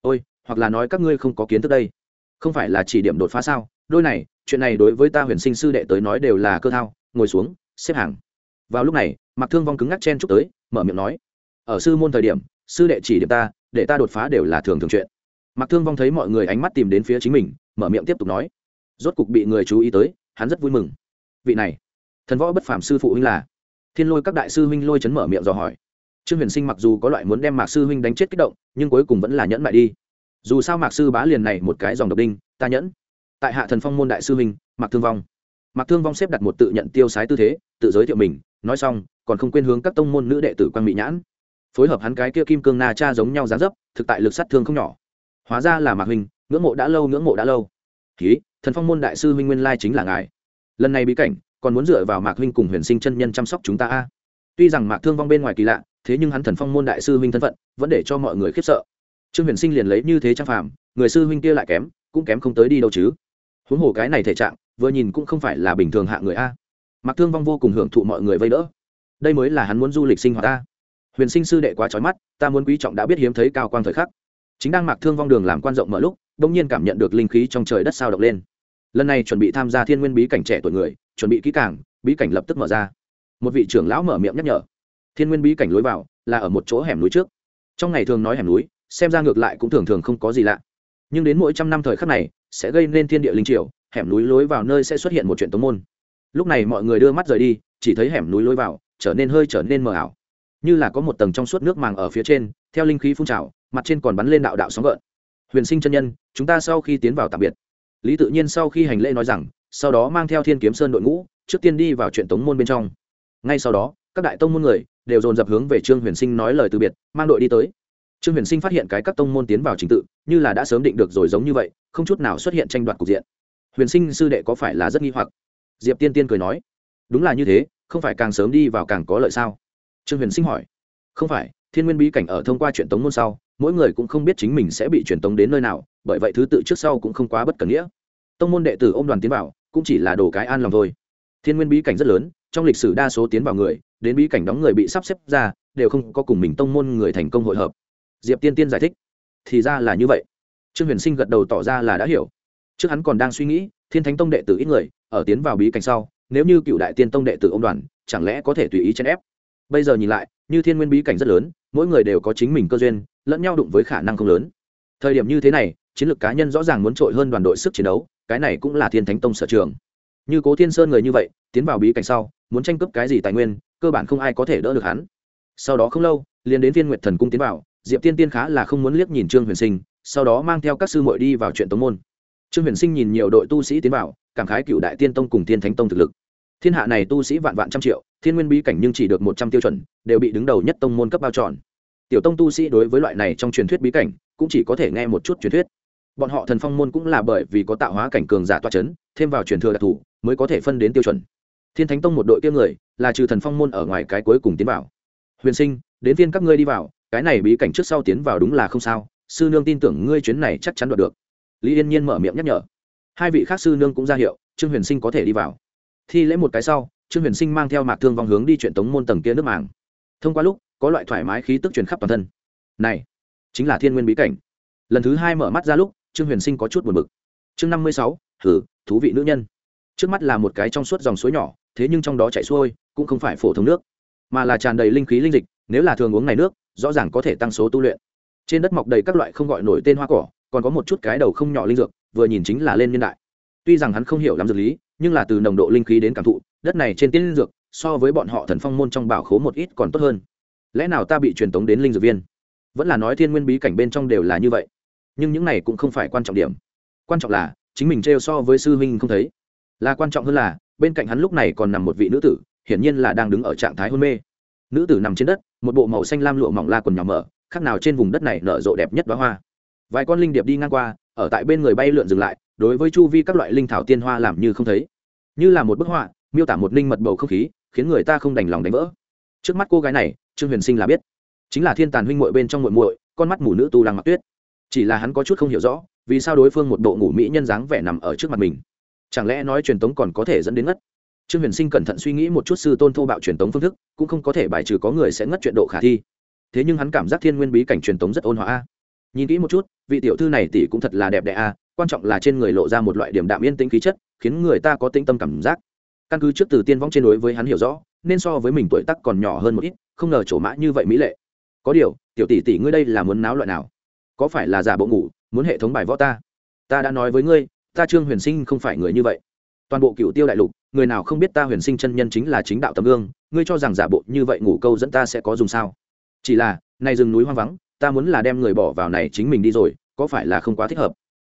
Ôi hoặc là nói các ngươi không có kiến thức đây. Không phải là chỉ điểm đột phá sao? Đôi này, chuyện này đối với ta huyền sinh sư đệ tới nói đều là cơ thao, ngồi xuống, xếp hàng. Vào lúc này mặc thương vong cứng ngắc chen chúc tới, mở miệng nói, ở sư môn thời điểm, sư đệ chỉ điểm ta, để ta đột phá đều là thường thường chuyện. Mặc thương vong thấy mọi người ánh mắt tìm đến phía chính mình, mở miệng tiếp tục nói, rốt cục bị người chú ý tới, hắn rất vui mừng. Vị này, thần võ bất phàm sư phụ huynh là. Thiên lôi các đại sư huynh lôi chấn mở miệng dò hỏi. Trương huyền sinh mặc dù có loại muốn đem mạc sư huynh đánh chết kích động, nhưng cuối cùng vẫn là nhẫn mại đi dù sao mạc sư bá liền này một cái dòng độc đinh, ta nhẫn. Tại hạ thần phong môn đại sư huynh, mạc thương vong. Mạc thương vong xếp đặt một tự nhận tiêu sái tư thế, tự giới thiệu mình, nói xong, còn không quên hướng các tông môn nữ đệ tử quan mỹ nhãn. Phối hợp hắn cái kia kim cương na cha giống nhau dáng dấp, thực tại lực sát thương không nhỏ. Hóa ra là mạc huynh, ngưỡng mộ đã lâu, ngưỡng mộ đã lâu. Ký thần phong môn đại sư huynh nguyên lai chính là ngài. Lần này bí cảnh, còn muốn dựa vào mạc huynh cùng huyền sinh chân nhân chăm sóc chúng ta a. Tuy rằng mạc thương vong bên ngoài kỳ lạ, thế nhưng hắn thần phong môn đại sư huynh thân phận, vẫn để cho mọi người khiếp sợ trương huyền sinh liền lấy như thế trang phàm, người sư huynh kia lại kém, cũng kém không tới đi đâu chứ. Huống hồ cái này thể trạng, vừa nhìn cũng không phải là bình thường hạ người a. Mặc thương vong vô cùng hưởng thụ mọi người vây đỡ. Đây mới là hắn muốn du lịch sinh hoạt ta. Huyền sinh sư đệ quá trói mắt, ta muốn quý trọng đã biết hiếm thấy cao quang thời khắc. Chính đang Mặc thương vong đường làm quan rộng mở lúc đông nhiên cảm nhận được linh khí trong trời đất sao động lên. Lần này chuẩn bị tham gia thiên nguyên bí cảnh trẻ tuổi người, chuẩn bị kỹ càng, bí cảnh lập tức mở ra. Một vị trưởng lão mở miệng nhắc nhở. Thiên nguyên bí cảnh lối vào là ở một chỗ hẻm núi trước. Trong ngày thường nói hẻm núi xem ra ngược lại cũng thường thường không có gì lạ. Nhưng đến mỗi trăm năm thời khắc này, sẽ gây nên thiên địa linh triều, hẻm núi lối vào nơi sẽ xuất hiện một chuyện tống môn. Lúc này mọi người đưa mắt rời đi, chỉ thấy hẻm núi lối vào trở nên hơi trở nên mờ ảo. Như là có một tầng trong suốt nước màng ở phía trên, theo linh khí phun trào, mặt trên còn bắn lên đạo đạo sóng gợn. Huyền sinh chân nhân, chúng ta sau khi tiến vào tạm biệt. Lý tự nhiên sau khi hành lễ nói rằng, sau đó mang theo thiên kiếm sơn đội ngũ, trước tiên đi vào chuyện tống môn bên trong. Ngay sau đó, các đại tông môn người đều dồn dập hướng về trương huyền sinh nói lời từ biệt, mang đội đi tới trương huyền sinh phát hiện cái các tông môn tiến vào trình tự, như là đã sớm định được rồi giống như vậy, không chút nào xuất hiện tranh đoạt cục diện. Huyền sinh sư đệ có phải là rất nghi hoặc? Diệp tiên tiên cười nói, đúng là như thế, không phải càng sớm đi vào càng có lợi sao? Trương huyền sinh hỏi. Không phải, thiên nguyên bí cảnh ở thông qua truyền tống môn sau, mỗi người cũng không biết chính mình sẽ bị truyền tống đến nơi nào, bởi vậy thứ tự trước sau cũng không quá bất cần nghĩa. Tông môn đệ tử ô m đoàn tiến vào, cũng chỉ là đồ cái an lòng thôi. Thiên nguyên bí cảnh rất lớn, trong lịch sử đa số tiến vào người, đến bí cảnh đóng người bị sắp xếp ra, đều không có cùng mình tông môn người thành công hội hợp diệp tiên tiên giải thích thì ra là như vậy trương huyền sinh gật đầu tỏ ra là đã hiểu trước hắn còn đang suy nghĩ thiên thánh tông đệ tử ít người ở tiến vào bí cảnh sau nếu như cựu đại tiên tông đệ tử ông đoàn chẳng lẽ có thể tùy ý chèn ép bây giờ nhìn lại như thiên nguyên bí cảnh rất lớn mỗi người đều có chính mình cơ duyên lẫn nhau đụng với khả năng không lớn thời điểm như thế này chiến lược cá nhân rõ ràng muốn trội hơn đoàn đội sức chiến đấu cái này cũng là thiên thánh tông sở trường như cố thiên sơn người như vậy tiến vào bí cảnh sau muốn tranh cướp cái gì tài nguyên cơ bản không ai có thể đỡ được hắn sau đó không lâu liền đến viên nguyệt thần cung tiến vào diệp tiên tiên khá là không muốn liếc nhìn trương huyền sinh, sau đó mang theo các sư muội đi vào chuyện tống môn. Trương huyền sinh nhìn nhiều đội tu sĩ tiến vào, cảm khái cựu đại tiên tông cùng tiên thánh tông thực lực. Thiên hạ này tu sĩ vạn vạn trăm triệu, thiên nguyên bí cảnh nhưng chỉ được một trăm tiêu chuẩn, đều bị đứng đầu nhất tông môn cấp bao tròn tiểu tông tu sĩ đối với loại này trong truyền thuyết bí cảnh, cũng chỉ có thể nghe một chút truyền thuyết. Bọn họ thần phong môn cũng là bởi vì có tạo hóa cảnh cường giả toa c h ấ n thêm vào truyền thừa đặc thù, mới có thể phân đến tiêu chuẩn. Thiên thánh tông một đội kia người, là trừ thần phong môn ở ngoài cái cuối cùng tiến vào. Huyền sinh, đến viên các ngươi đi vào cái này bí cảnh trước sau tiến vào đúng là không sao, sư nương tin tưởng ngươi chuyến này chắc chắn đoạt được. Lý yên nhiên mở miệng nhắc nhở. Hai vị khác sư nương cũng ra hiệu, trương huyền sinh có thể đi vào. Thi lễ một cái sau, trương huyền sinh mang theo mạc thương vong hướng đi chuyện tống môn tầng kia nước màng. Thông qua lúc, có loại thoải mái khí tức truyền khắp toàn thân. Này, chính là thiên nguyên bí cảnh. Lần thứ hai mở mắt ra lúc, trương huyền sinh có chút buồn bực. Chương năm mươi sáu thử thú vị nữ nhân. Trước mắt là một cái trong suốt dòng suối nhỏ, thế nhưng trong đó chảy xuôi, cũng không phải phổ thông nước, mà là tràn đầy linh khí linh dịch, nếu là thường uống này nước rõ ràng có thể tăng số tu luyện. Trên đất mọc đầy các loại không gọi nổi tên hoa cỏ, còn có một chút cái đầu không nhỏ linh dược, vừa nhìn chính là lên niên đại. Tuy rằng hắn không hiểu lắm dược lý, nhưng là từ nồng độ linh khí đến cảm thụ, đất này trên tiên linh dược, so với bọn họ thần phong môn trong bảo khố một ít còn tốt hơn. Lẽ nào ta bị truyền tống đến linh dược viên? Vẫn là nói thiên nguyên bí cảnh bên trong đều là như vậy. Nhưng những này cũng không phải quan trọng điểm. Quan trọng là, chính mình trêu so với sư huynh không thấy. Là quan trọng hơn là, bên cạnh hắn lúc này còn nằm một vị nữ tử, hiển nhiên là đang đứng ở trạng thái hôn mê nữ tử nằm trên đất, một bộ màu xanh lam lụa mỏng la quần nhỏ mở, khác nào trên vùng đất này nở rộ đẹp nhất đoá hoa. Vài con linh điệp đi ngang qua, ở tại bên người bay lượn dừng lại, đối với chu vi các loại linh thảo tiên hoa làm như không thấy. Như là một bức họa, miêu tả một ninh mật bầu không khí, khiến người ta không đành lòng đánh vỡ. Trước mắt cô gái này, trương huyền sinh là biết. Chính là thiên tàn huynh muội bên trong muội muội, con mắt mù nữ tu lăng mặc tuyết. Chỉ là hắn có chút không hiểu rõ, vì sao đối phương một bộ ngủ mỹ nhân dáng vẻ nằm ở trước mặt mình. Chẳng lẽ nói truyền tống còn có thể dẫn đến ngất? Trương huyền sinh cẩn thận suy nghĩ một chút sư tôn thô bạo truyền tống phương thức, cũng không có thể bài trừ có người sẽ ngất chuyện độ khả thi. Thế nhưng hắn cảm giác thiên nguyên bí cảnh truyền tống rất ôn hòa a. Nhìn kỹ một chút, vị tiểu thư này tỷ cũng thật là đẹp đẽ a, quan trọng là trên người lộ ra một loại điểm đạm yên tĩnh khí chất, khiến người ta có tĩnh tâm cảm giác. Căn cứ trước từ tiên vong trên đối với hắn hiểu rõ, nên so với mình tuổi tác còn nhỏ hơn một ít, không ngờ chỗ mã như vậy mỹ lệ. Có điều, tiểu tỷ tỷ ngươi đây là muốn náo loại nào? Có phải là giả bộ ngủ, muốn hệ thống bài võ ta? Ta đã nói với ngươi, ta trương huyền sinh không phải người như vậy. Toàn bộ cựu tiêu đại lục người nào không biết ta huyền sinh chân nhân chính là chính đạo tấm gương, ngươi cho rằng giả bộ như vậy ngủ câu dẫn ta sẽ có dùng sao? Chỉ là này rừng núi hoang vắng, ta muốn là đem người bỏ vào này chính mình đi rồi, có phải là không quá thích hợp?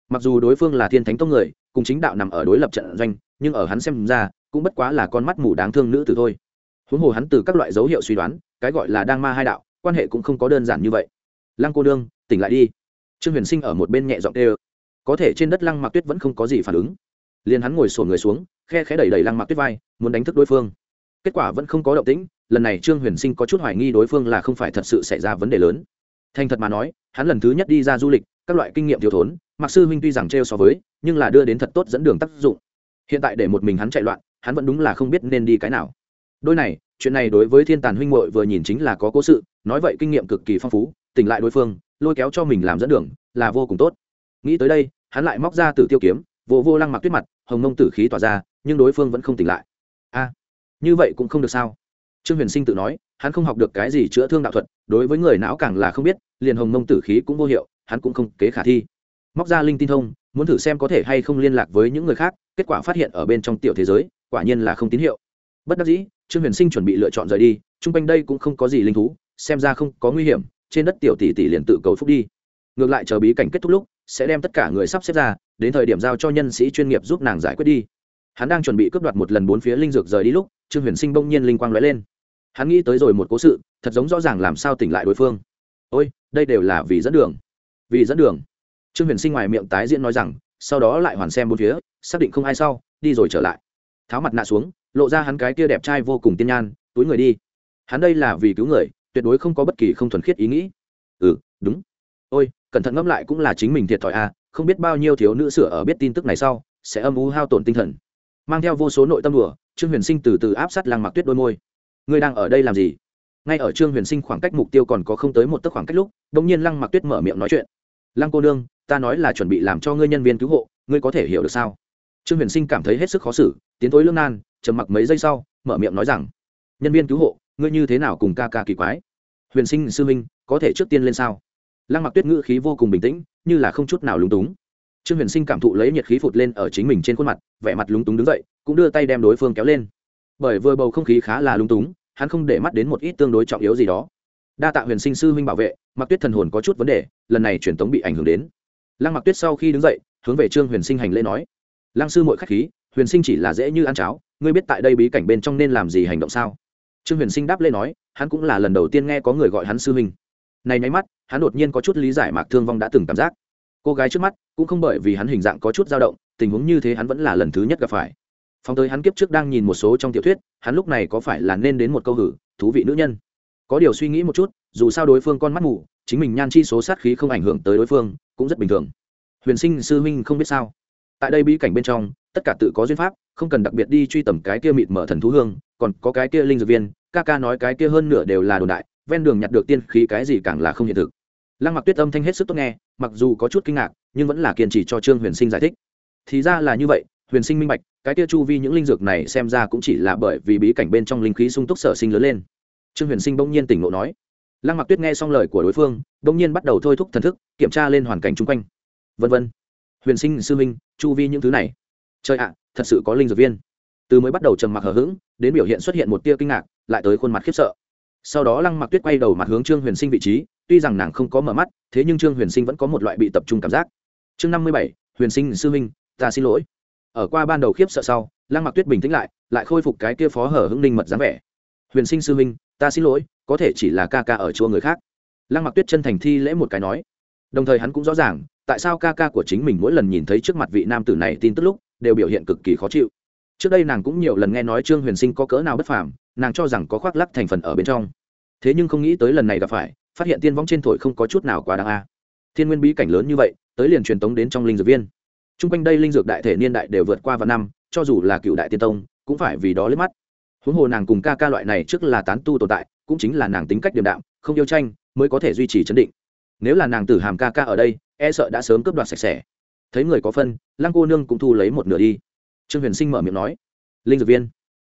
Mặc dù đối phương là thiên thánh tông người, cùng chính đạo nằm ở đối lập trận doanh, nhưng ở hắn xem ra, cũng bất quá là con mắt mù đáng thương nữ tử thôi. Huống hồ hắn từ các loại dấu hiệu suy đoán, cái gọi là đang ma hai đạo, quan hệ cũng không có đơn giản như vậy. Lăng cô đương tỉnh lại đi. Trương huyền sinh ở một bên nhẹ giọng tê ơ có thể trên đất lăng mạc tuyết vẫn không có gì phản ứng. Liền hắn ngồi sổ người xuống khe khẽ đẩy đẩy lăng mạc tuyết vai, muốn đánh thức đối phương. Kết quả vẫn không có động tĩnh, lần này trương huyền sinh có chút hoài nghi đối phương là không phải thật sự xảy ra vấn đề lớn. Thành thật mà nói, hắn lần thứ nhất đi ra du lịch, các loại kinh nghiệm thiếu thốn mặc sư huynh tuy rằng t so với, nhưng là đưa đến thật tốt dẫn đường tác dụng. Hiện tại để một mình hắn chạy loạn, hắn vẫn đúng là không biết nên đi cái nào. Đôi này, chuyện này đối với thiên tàn huynh mội vừa nhìn chính là có cố sự, nói vậy kinh nghiệm cực kỳ phong phú, tỉnh lại đối phương, lôi kéo cho mình làm dẫn đường, là vô cùng tốt. Nghĩ tới đây, hắn lại móc ra từ tiêu kiếm, vô vô lăng mặc tuyết mặt, hồng mông tử khí tỏa ra nhưng đối phương vẫn không tỉnh lại. A, như vậy cũng không được sao? Trương huyền sinh tự nói, hắn không học được cái gì chữa thương đạo thuật, đối với người não càng là không biết, liền hồng mông tử khí cũng vô hiệu, hắn cũng không kế khả thi. Móc ra linh tin thông, muốn thử xem có thể hay không liên lạc với những người khác, kết quả phát hiện ở bên trong tiểu thế giới, quả nhiên là không tín hiệu. Bất đắc dĩ, trương huyền sinh chuẩn bị lựa chọn rời đi, chung quanh đây cũng không có gì linh thú, xem ra không có nguy hiểm, trên đất tiểu tỷ tỷ liền tự cầu phúc đi. Ngược lại chờ bí cảnh kết thúc lúc, sẽ đem tất cả người sắp xếp ra, đến thời điểm giao cho nhân sĩ chuyên nghiệp giúp nàng giải quyết đi hắn đang chuẩn bị cướp đoạt một lần bốn phía linh dược rời đi lúc, trương huyền sinh bỗng nhiên linh quang lóe lên. Hắn nghĩ tới rồi một cố sự, thật giống rõ ràng làm sao tỉnh lại đối phương. Ôi, đây đều là vì dẫn đường. Vì dẫn đường. Trương huyền sinh ngoài miệng tái diễn nói rằng, sau đó lại hoàn xem bốn phía, xác định không ai sau, đi rồi trở lại. Tháo mặt nạ xuống, lộ ra hắn cái kia đẹp trai vô cùng tiên nhan, túi người đi. Hắn đây là vì cứu người, tuyệt đối không có bất kỳ không thuần khiết ý nghĩ. Ừ đúng. Ôi, cẩn thận ngẫm lại cũng là chính mình thiệt thòi à không biết bao nhiêu thiếu nữ sửa ở biết tin tức này sau, sẽ âm u hao tổn tinh thần mang theo vô số nội tâm đùa, trương huyền sinh từ từ áp sát lăng mặc tuyết đôi môi. Ngươi đang ở đây làm gì? Ngay ở trương huyền sinh khoảng cách mục tiêu còn có không tới một tấc khoảng cách lúc đ ỗ n g nhiên lăng mặc tuyết mở miệng nói chuyện. Lăng cô nương, ta nói là chuẩn bị làm cho ngươi nhân viên cứu hộ, ngươi có thể hiểu được sao? Trương huyền sinh cảm thấy hết sức khó xử, tiến tối lương nan, trầm mặc mấy giây sau, mở miệng nói rằng, nhân viên cứu hộ, ngươi như thế nào cùng ca ca kỳ quái? Huyền sinh sư minh có thể trước tiên lên sao? Lăng mặc tuyết ngữ khí vô cùng bình tĩnh, như là không chút nào lúng túng trương huyền sinh cảm thụ lấy nhiệt khí phụt lên ở chính mình trên khuôn mặt, vẻ mặt lúng túng đứng dậy, cũng đưa tay đem đối phương kéo lên. Bởi vừa bầu không khí khá là lúng túng, hắn không để mắt đến một ít tương đối trọng yếu gì đó. Đa tạ huyền sinh sư huynh bảo vệ mặc tuyết thần hồn có chút vấn đề, lần này truyền tống bị ảnh hưởng đến. Lăng mặc tuyết sau khi đứng dậy, hướng về trương huyền sinh hành lễ nói, lăng sư mội k h á c h khí, huyền sinh chỉ là dễ như ăn cháo, ngươi biết tại đây bí cảnh bên trong nên làm gì hành động sao? Trương huyền sinh đáp lễ nói, hắn cũng là lần đầu tiên nghe có người gọi hắn sư huynh. Này nháy mắt, hắn đột nhiên có chút lý giải mạc thương vong đã từng cảm giác cô gái trước mắt cũng không bởi vì hắn hình dạng có chút dao động, tình huống như thế hắn vẫn là lần thứ nhất gặp phải. Phong tới hắn kiếp trước đang nhìn một số trong tiểu thuyết, hắn lúc này có phải là nên đến một câu hử, thú vị nữ nhân. Có điều suy nghĩ một chút, dù sao đối phương con mắt mù, chính mình nhan chi số sát khí không ảnh hưởng tới đối phương, cũng rất bình thường. Huyền sinh sư huynh không biết sao. Tại đây bí cảnh bên trong, tất cả tự có duyên pháp, không cần đặc biệt đi truy tầm cái kia mịt mở thần thú hương, còn có cái kia linh dược viên, ca ca nói cái kia hơn nửa đều là đồn đại, ven đường nhặt được tiên khí cái gì càng là không hiện thực. Lăng mặc tuyết âm thanh hết sức tốt nghe mặc dù có chút kinh ngạc, nhưng vẫn là kiên trì cho trương huyền sinh giải thích. Thì ra là như vậy, huyền sinh minh bạch, cái tia chu vi những linh dược này xem ra cũng chỉ là bởi vì bí cảnh bên trong linh khí sung túc sở sinh lớn lên. Trương huyền sinh bỗng nhiên tỉnh ngộ nói. Lăng mặc tuyết nghe xong lời của đối phương, bỗng nhiên bắt đầu thôi thúc thần thức, kiểm tra lên hoàn cảnh chung quanh. Vân vân. Huyền sinh sư minh, chu vi những thứ này. Trời ạ, thật sự có linh dược viên. Từ mới bắt đầu trầm mặc hờ hững, đến biểu hiện xuất hiện một tia kinh ngạc, lại tới khuôn mặt khiếp sợ sau đó lăng mặc tuyết quay đầu mặt hướng trương huyền sinh vị trí, tuy rằng nàng không có mở mắt, thế nhưng trương huyền sinh vẫn có một loại bị tập trung cảm giác. Chương năm mươi bảy, huyền sinh sư minh ta xin lỗi. Ở qua ban đầu khiếp sợ sau, lăng mặc tuyết bình tĩnh lại lại khôi phục cái kia phó hở hững ninh mật dáng vẻ. Huyền sinh sư minh ta xin lỗi, có thể chỉ là ca ca ở chua người khác. Lăng mặc tuyết chân thành thi lễ một cái nói. Đồng thời hắn cũng rõ ràng, tại sao ca ca của chính mình mỗi lần nhìn thấy trước mặt vị nam tử này tin tức lúc, đều biểu hiện cực kỳ khó chịu. Trước đây nàng cũng nhiều lần nghe nói trương huyền sinh có cỡ nào bất phàm nàng cho rằng có khoác lắc thành phần ở bên trong. Thế nhưng không nghĩ tới lần này gặp phải, phát hiện tiên võng trên thổi không có chút nào quá đáng a. Thiên nguyên bí cảnh lớn như vậy, tới liền truyền tống đến trong linh dược viên. T r u n g quanh đây linh dược đại thể niên đại đều vượt qua vạn năm, cho dù là cựu đại tiên tông, cũng phải vì đó liếc mắt. Huống hồ nàng cùng ca ca loại này trước là tán tu tồn tại, cũng chính là nàng tính cách điềm đạm, không yêu tranh, mới có thể duy trì chấn định. Nếu là nàng tử hàm ca ca ở đây e sợ đã sớm cướp đoạt sạch sẽ. Thấy người có phân, lăng cô nương cũng thu lấy một nửa đi. Trương huyền sinh mở miệng nói, linh dược viên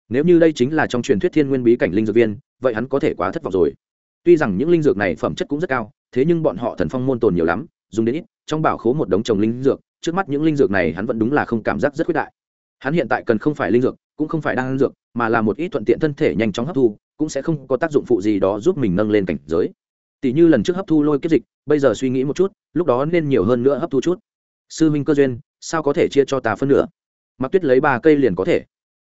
nếu như đây chính là trong truyền thuyết thiên nguyên bí cảnh linh dược viên, vậy hắn có thể quá thất vọng rồi. Tuy rằng những linh dược này phẩm chất cũng rất cao, thế nhưng bọn họ thần phong môn tồn nhiều lắm, dùng đến ít, trong bảo khố một đống trồng linh dược, trước mắt những linh dược này hắn vẫn đúng là không cảm giác rất quyết đại. Hắn hiện tại cần không phải linh dược, cũng không phải đang ăn dược, mà là một ít thuận tiện thân thể nhanh chóng hấp thu, cũng sẽ không có tác dụng phụ gì đó giúp mình nâng lên cảnh giới. Tỷ như lần trước hấp thu lôi kiếp dịch, bây giờ suy nghĩ một chút, lúc đó nên nhiều hơn nữa hấp thu chút. Sư minh cơ duyên, sao có thể chia cho ta phân nửa? Mặc tuyết lấy ba cây liền có thể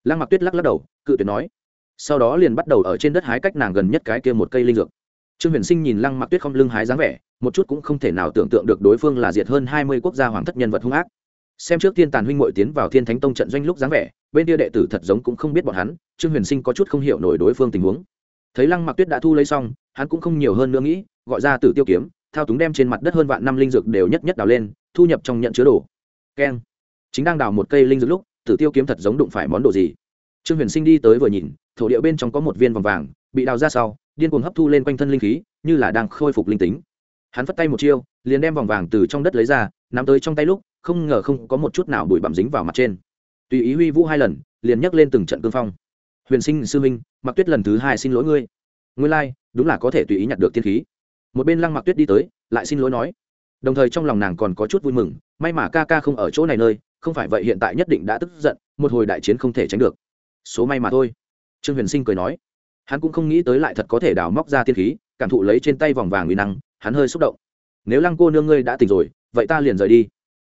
lăng mặc tuyết lắc lắc đầu, cự tuyệt nói. Sau đó liền bắt đầu ở trên đất hái cách nàng gần nhất cái kia một cây linh dược. Trương huyền sinh nhìn lăng mặc tuyết không lưng hái dáng vẻ, một chút cũng không thể nào tưởng tượng được đối phương là diệt hơn hai mươi quốc gia hoàng thất nhân vật hung ác. Xem trước thiên tàn huynh mội tiến vào thiên thánh tông trận doanh lúc dáng vẻ, bên kia đệ tử thật giống cũng không biết bọn hắn, trương huyền sinh có chút không hiểu nổi đối phương tình huống. Thấy lăng mặc tuyết đã thu lấy xong, hắn cũng không nhiều hơn nữa nghĩ, gọi ra tử tiêu kiếm, thao túng đem trên mặt đất hơn vạn năm linh dược đều nhất nhất đào lên, thu nhập trong nhận chứa đồ. Keng. Chính đang đào một cây linh dược lúc tử tiêu kiếm thật giống đụng phải món đồ gì? Trương huyền sinh đi tới vừa nhìn thổ địa bên trong có một viên vòng vàng bị đào ra sau điên cuồng hấp thu lên quanh thân linh khí như là đang khôi phục linh tính. Hắn phất tay một chiêu liền đem vòng vàng từ trong đất lấy ra nắm tới trong tay lúc không ngờ không có một chút nào bụi bặm dính vào mặt trên. Tùy ý huy vũ hai lần liền nhấc lên từng trận cương phong. Huyền sinh sư minh mặc tuyết lần thứ hai xin lỗi ngươi. Ngươi lai、like, đúng là có thể tùy ý nhặt được thiên khí. Một bên lăng mặc tuyết đi tới lại xin lỗi nói. Đồng thời trong lòng nàng còn có chút vui mừng may mà ca ca không ở chỗ này nơi không phải vậy hiện tại nhất định đã tức giận, một hồi đại chiến không thể tránh được. Số may mà thôi. Trương huyền sinh cười nói. Hắn cũng không nghĩ tới lại thật có thể đào móc ra tiên khí, cảm thụ lấy trên tay vòng vàng uy năng, hắn hơi xúc động. Nếu lăng cô nương ngươi đã tỉnh rồi, vậy ta liền rời đi.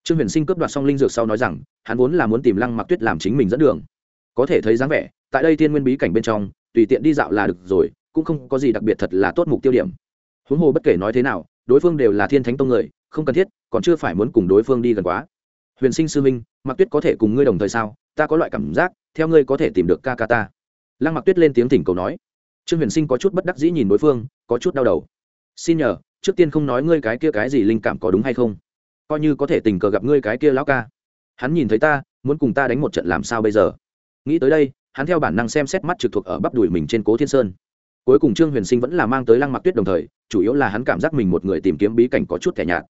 Trương huyền sinh cướp đoạt xong linh dược sau nói rằng, hắn vốn là muốn tìm lăng mặc tuyết làm chính mình dẫn đường. Có thể thấy dáng vẻ, tại đây thiên nguyên bí cảnh bên trong, tùy tiện đi dạo là được rồi, cũng không có gì đặc biệt thật là tốt mục tiêu điểm. Huống hồ bất kể nói thế nào, đối phương đều là thiên thánh tông người, không cần thiết, còn chưa phải muốn cùng đối phương đi gần quá huyền sinh sư minh mặc tuyết có thể cùng ngươi đồng thời sao? Ta có loại cảm giác, theo ngươi có thể tìm được ca ca ta. Lăng mặc tuyết lên tiếng thỉnh cầu nói. Trương huyền sinh có chút bất đắc dĩ nhìn đối phương, có chút đau đầu. Xin nhờ, trước tiên không nói ngươi cái kia cái gì linh cảm có đúng hay không? Coi như có thể tình cờ gặp ngươi cái kia lão ca. Hắn nhìn thấy ta, muốn cùng ta đánh một trận làm sao bây giờ? Nghĩ tới đây, hắn theo bản năng xem xét mắt trực thuộc ở bắp đùi mình trên cố thiên sơn. Cuối cùng trương huyền sinh vẫn là mang tới lăng mặc tuyết đồng thời, chủ yếu là hắn cảm giác mình một người tìm kiếm bí cảnh có chút thẻ nhạt.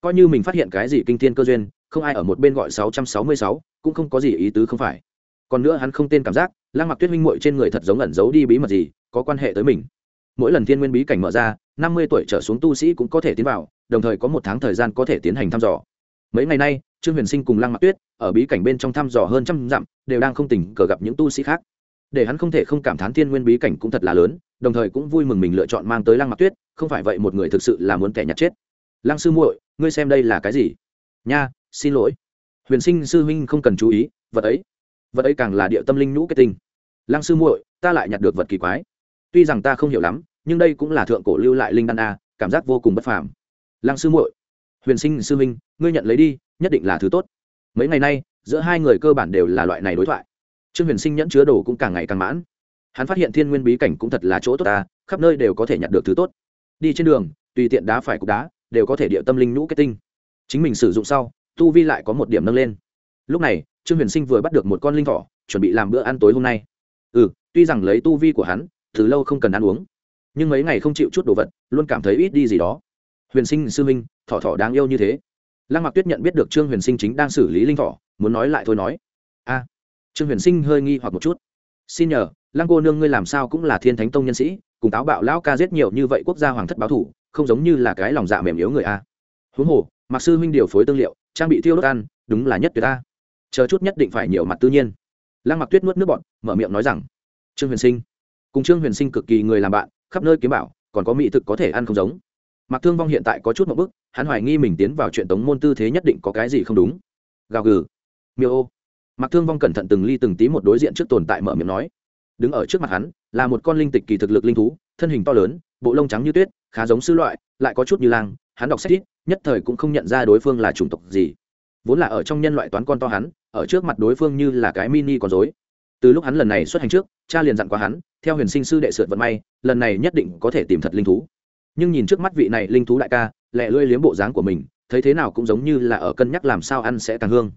Coi như mình phát hiện cái gì kinh thiên cơ duyên không ai ở một bên gọi sáu trăm sáu mươi sáu, cũng không có gì ý tứ không phải. Còn nữa hắn không tên cảm giác, lăng mặc tuyết huynh muội trên người thật giống ẩn giấu đi bí mật gì, có quan hệ tới mình. Mỗi lần thiên nguyên bí cảnh mở ra, năm mươi tuổi trở xuống tu sĩ cũng có thể tiến vào, đồng thời có một tháng thời gian có thể tiến hành thăm dò. Mấy ngày nay, trương huyền sinh cùng lăng mặc tuyết ở bí cảnh bên trong thăm dò hơn trăm dặm, đều đang không tình cờ gặp những tu sĩ khác. Để hắn không thể không cảm thán thiên nguyên bí cảnh cũng thật là lớn, đồng thời cũng vui mừng mình lựa chọn mang tới lăng mặc tuyết, không phải vậy một người thực sự là muốn kẻ nhặt chết. Lăng sư muội, ngươi xem đây là cái gì? Nha xin lỗi. Huyền sinh sư huynh không cần chú ý, vật ấy vật ấy càng là địa tâm linh nhũ kết tinh. Lăng sư muội, ta lại nhặt được vật kỳ quái. Tuy rằng ta không hiểu lắm, nhưng đây cũng là thượng cổ lưu lại linh đan a, cảm giác vô cùng bất phàm. Lăng sư muội, huyền sinh sư huynh, ngươi nhận lấy đi, nhất định là thứ tốt. Mấy ngày nay, giữa hai người cơ bản đều là loại này đối thoại. Trương huyền sinh nhẫn chứa đồ cũng càng ngày càng mãn. Hắn phát hiện thiên nguyên bí cảnh cũng thật là chỗ tốt ta khắp nơi đều có thể nhặt được thứ tốt. Đi trên đường, tùy tiện đá phải cục đá, đều có thể địa tâm linh nhũ kết tinh. Chính mình sử dụng sau tu vi lại có một điểm nâng lên. Lúc này, trương huyền sinh vừa bắt được một con linh thỏ, chuẩn bị làm bữa ăn tối hôm nay. Ừ tuy rằng lấy tu vi của hắn, từ lâu không cần ăn uống, nhưng mấy ngày không chịu chút đồ vật, luôn cảm thấy ít đi gì đó. Huyền sinh, sư minh thỏ thỏ đáng yêu như thế. Lăng mặc tuyết nhận biết được trương huyền sinh chính đang xử lý linh thỏ, muốn nói lại thôi nói. A, trương huyền sinh hơi nghi hoặc một chút. Xin nhờ, lăng cô nương ngươi làm sao cũng là thiên thánh tông nhân sĩ, cùng táo bạo lão ca giết nhiều như vậy quốc gia hoàng thất báo thủ, không giống như là cái lòng dạ mềm yếu người a. Huống hồ mặc sư huynh điều phối tương liệu trang bị tiêu đốt ăn, đúng là nhất tuyệt ta. Chờ chút nhất định phải nhiều mặt tự nhiên. Lăng mặc tuyết nuốt nước bọn mở miệng nói rằng, trương huyền sinh, cùng trương huyền sinh cực kỳ người làm bạn, khắp nơi kiếm bảo, còn có mỹ thực có thể ăn không giống. Mặc thương vong hiện tại có chút một bức, hắn hoài nghi mình tiến vào chuyện tống môn tư thế nhất định có cái gì không đúng. Gào gừ. Miêu ô. Mặc thương vong cẩn thận từng ly từng tí một đối diện trước tồn tại mở miệng nói. Đứng ở trước mặt hắn, là một con linh tịch kỳ thực lực linh thú, thân hình to lớn, bộ lông trắng như tuyết, khá giống sư loại, lại có chút như lang, hắn đọc sách ít nhất thời cũng không nhận ra đối phương là chủng tộc gì. Vốn là ở trong nhân loại toán con to hắn, ở trước mặt đối phương như là cái mini con dối từ lúc hắn lần này xuất hành trước, cha liền dặn qua hắn, theo huyền sinh sư đệ sượt vận may, lần này nhất định có thể tìm thật linh thú. Nhưng nhìn trước mắt vị này linh thú đại ca, lẹ lưỡi liếm bộ dáng của mình, thấy thế nào cũng giống như là ở cân nhắc làm sao ăn sẽ càng hương.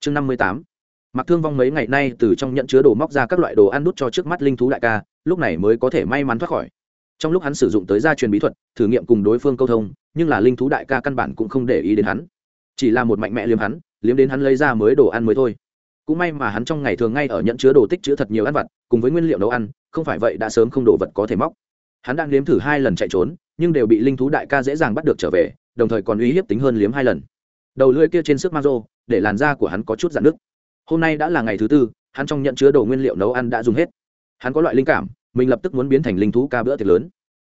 Chương năm mươi tám. Mặc thương vong mấy ngày nay từ trong nhận chứa đồ móc ra các loại đồ ăn đút cho trước mắt linh thú đại ca, lúc này mới có thể may mắn thoát khỏi trong lúc hắn sử dụng tới gia truyền bí thuật, thử nghiệm cùng đối phương câu thông, nhưng là linh thú đại ca căn bản cũng không để ý đến hắn. Chỉ là một mạnh mẽ liếm hắn, liếm đến hắn lấy ra mới đồ ăn mới thôi. Cũng may mà hắn trong ngày thường ngay ở nhận chứa đồ tích chứa thật nhiều ăn vặt, cùng với nguyên liệu nấu ăn, không phải vậy đã sớm không đồ vật có thể móc. Hắn đang liếm thử hai lần chạy trốn, nhưng đều bị linh thú đại ca dễ dàng bắt được trở về, đồng thời còn uy hiếp tính hơn liếm hai lần. Đầu lưỡi kia trên sức ma rô, để làn da của hắn có chút dạn nứt. Hôm nay đã là ngày thứ tư, hắn trong nhận chứa đồ nguyên liệu nấu ăn đã dùng hết. Hắn có loại linh cảm mình lập tức muốn biến thành linh thú ca bữa tiệc lớn.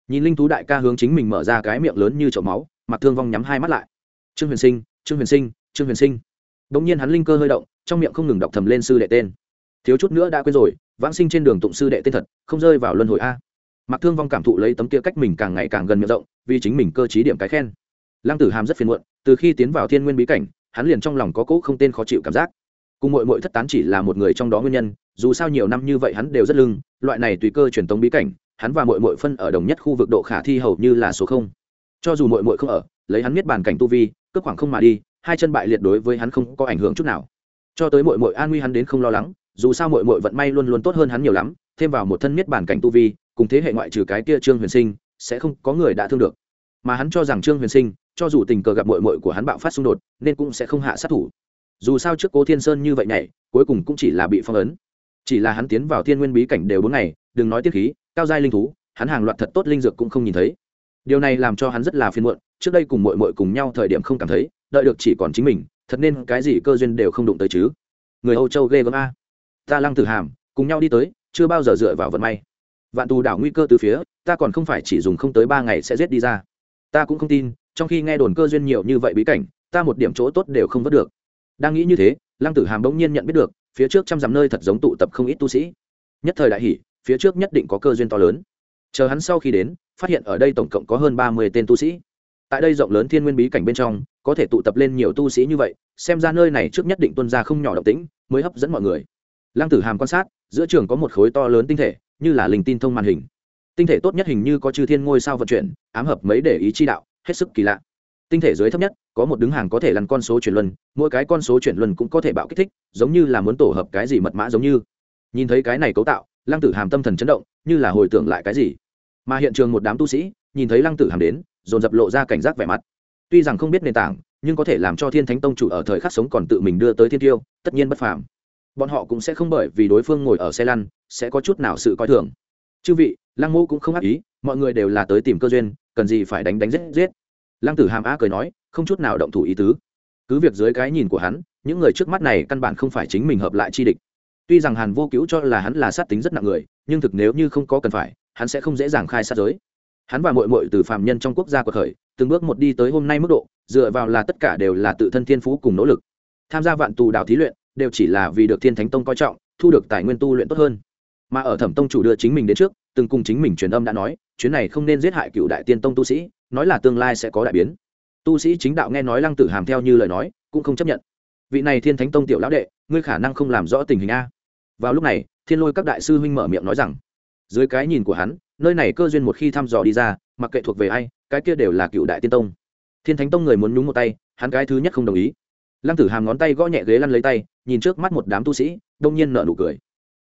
Nhìn linh thú đại ca hướng chính mình mở ra cái miệng lớn như chậu máu mặc thương vong nhắm hai mắt lại. Trương huyền sinh, trương huyền sinh, trương huyền sinh. Đ ỗ n g nhiên hắn linh cơ hơi động, trong miệng không ngừng đọc thầm lên sư đệ tên. Thiếu chút nữa đã quên rồi, vãng sinh trên đường tụng sư đệ tên thật, không rơi vào luân hồi a. Mặc thương vong cảm thụ lấy tấm kia cách mình càng ngày càng gần miệng rộng, vì chính mình cơ t điểm cái khen. Lăng tử hàm rất phiền muộn, từ khi tiến vào thiên nguyên bí cảnh, hắn liền trong lòng có cỗ không tên khó chịu cảm giác cùng mội mội thất tán chỉ là một người trong đó nguyên nhân, dù sao nhiều năm như vậy hắn đều rất lưng, loại này tùy cơ truyền tống bí cảnh, hắn và mội mội phân ở đồng nhất khu vực độ khả thi hầu như là số không. Cho dù mội mội không ở, lấy hắn miết bàn cảnh tu vi, cướp khoảng không mà đi, hai chân bại liệt đối với hắn không có ảnh hưởng chút nào. Cho tới mội mội an nguy hắn đến không lo lắng, dù sao mội mội vận may luôn luôn tốt hơn hắn nhiều lắm, thêm vào một thân miết bàn cảnh tu vi, cùng thế hệ ngoại trừ cái kia trương huyền sinh, sẽ không có người đã thương được. Mà hắn cho rằng trương huyền sinh, cho dù tình cờ gặp mội mội của hắn bạo phát xung đột, nên cũng sẽ không hạ sát thủ dù sao trước cố thiên sơn như vậy nhảy, cuối cùng cũng chỉ là bị phong ấn. Chỉ là hắn tiến vào thiên nguyên bí cảnh đều bốn ngày, đừng nói tiết khí, cao giai linh thú, hắn hàng loạt thật tốt linh dược cũng không nhìn thấy. Điều này làm cho hắn rất là phiền muộn, trước đây cùng mội mội cùng nhau thời điểm không cảm thấy, đợi được chỉ còn chính mình, thật nên cái gì cơ duyên đều không đụng tới chứ. Người âu châu ghê gớm a. Ta lăng tử hàm, cùng nhau đi tới, chưa bao giờ dựa vào vận may. Vạn tù đảo nguy cơ từ phía, ta còn không phải chỉ dùng không tới ba ngày sẽ giết đi ra. Ta cũng không tin, trong khi nghe đồn cơ duyên nhiều như vậy bí cảnh, ta một điểm chỗ tốt đều không vớt được đang nghĩ như thế, lăng tử hàm bỗng nhiên nhận biết được, phía trước trăm dặm nơi thật giống tụ tập không ít tu sĩ. Nhất thời đại hỷ phía trước nhất định có cơ duyên to lớn. Chờ hắn sau khi đến, phát hiện ở đây tổng cộng có hơn ba mươi tên tu sĩ. Tại đây rộng lớn thiên nguyên bí cảnh bên trong, có thể tụ tập lên nhiều tu sĩ như vậy, xem ra nơi này trước nhất định tuân ra không nhỏ động tĩnh, mới hấp dẫn mọi người. Lăng tử hàm quan sát, giữa trường có một khối to lớn tinh thể, như là linh tin thông màn hình. Tinh thể tốt nhất hình như có chư thiên ngôi sao vận chuyển, ám hợp mấy để ý chi đạo, hết sức kỳ lạ tinh thể dưới thấp nhất, có một đứng hàng có thể lăn con số chuyển luân, mỗi cái con số chuyển luân cũng có thể bạo kích thích, giống như là muốn tổ hợp cái gì mật mã giống như. Nhìn thấy cái này cấu tạo, lăng tử hàm tâm thần chấn động, như là hồi tưởng lại cái gì. Mà hiện trường một đám tu sĩ, nhìn thấy lăng tử hàm đến, dồn dập lộ ra cảnh giác vẻ mặt. Tuy rằng không biết nền tảng, nhưng có thể làm cho thiên thánh tông chủ ở thời khắc sống còn tự mình đưa tới thiên tiêu, tất nhiên bất phàm. Bọn họ cũng sẽ không bởi vì đối phương ngồi ở xe lăn, sẽ có chút nào sự coi thường. Chư vị, lăng mô cũng không ác ý, mọi người đều là tới tìm cơ duyên, cần gì phải đánh đánh giết giết lăng tử hàm á cười nói, không chút nào động thủ ý tứ. Cứ việc dưới cái nhìn của hắn, những người trước mắt này căn bản không phải chính mình hợp lại chi địch. Tuy rằng hàn vô cứu cho là hắn là sát tính rất nặng người, nhưng thực nếu như không có cần phải, hắn sẽ không dễ dàng khai sát giới. Hắn và mội mội từ phạm nhân trong quốc gia của khởi, từng bước một đi tới hôm nay mức độ, dựa vào là tất cả đều là tự thân thiên phú cùng nỗ lực. Tham gia vạn tù đạo thí luyện, đều chỉ là vì được thiên thánh tông coi trọng, thu được tài nguyên tu luyện tốt hơn. Mà ở thẩm tông chủ đưa chính mình đến trước từng cùng chính mình truyền âm đã nói, chuyến này không nên giết hại cựu đại tiên tông tu sĩ, nói là tương lai sẽ có đại biến. Tu sĩ chính đạo nghe nói lăng tử hàm theo như lời nói, cũng không chấp nhận. Vị này thiên thánh tông tiểu lão đệ, ngươi khả năng không làm rõ tình hình a. Vào lúc này, thiên lôi các đại sư huynh mở miệng nói rằng, dưới cái nhìn của hắn, nơi này cơ duyên một khi thăm dò đi ra, mặc kệ thuộc về ai, cái kia đều là cựu đại tiên tông. Thiên thánh tông người muốn nhúng một tay, hắn cái thứ nhất không đồng ý. Lăng tử hàm ngón tay gõ nhẹ ghế lăn lấy tay, nhìn trước mắt một đám tu sĩ, đông nhiên nở nụ cười.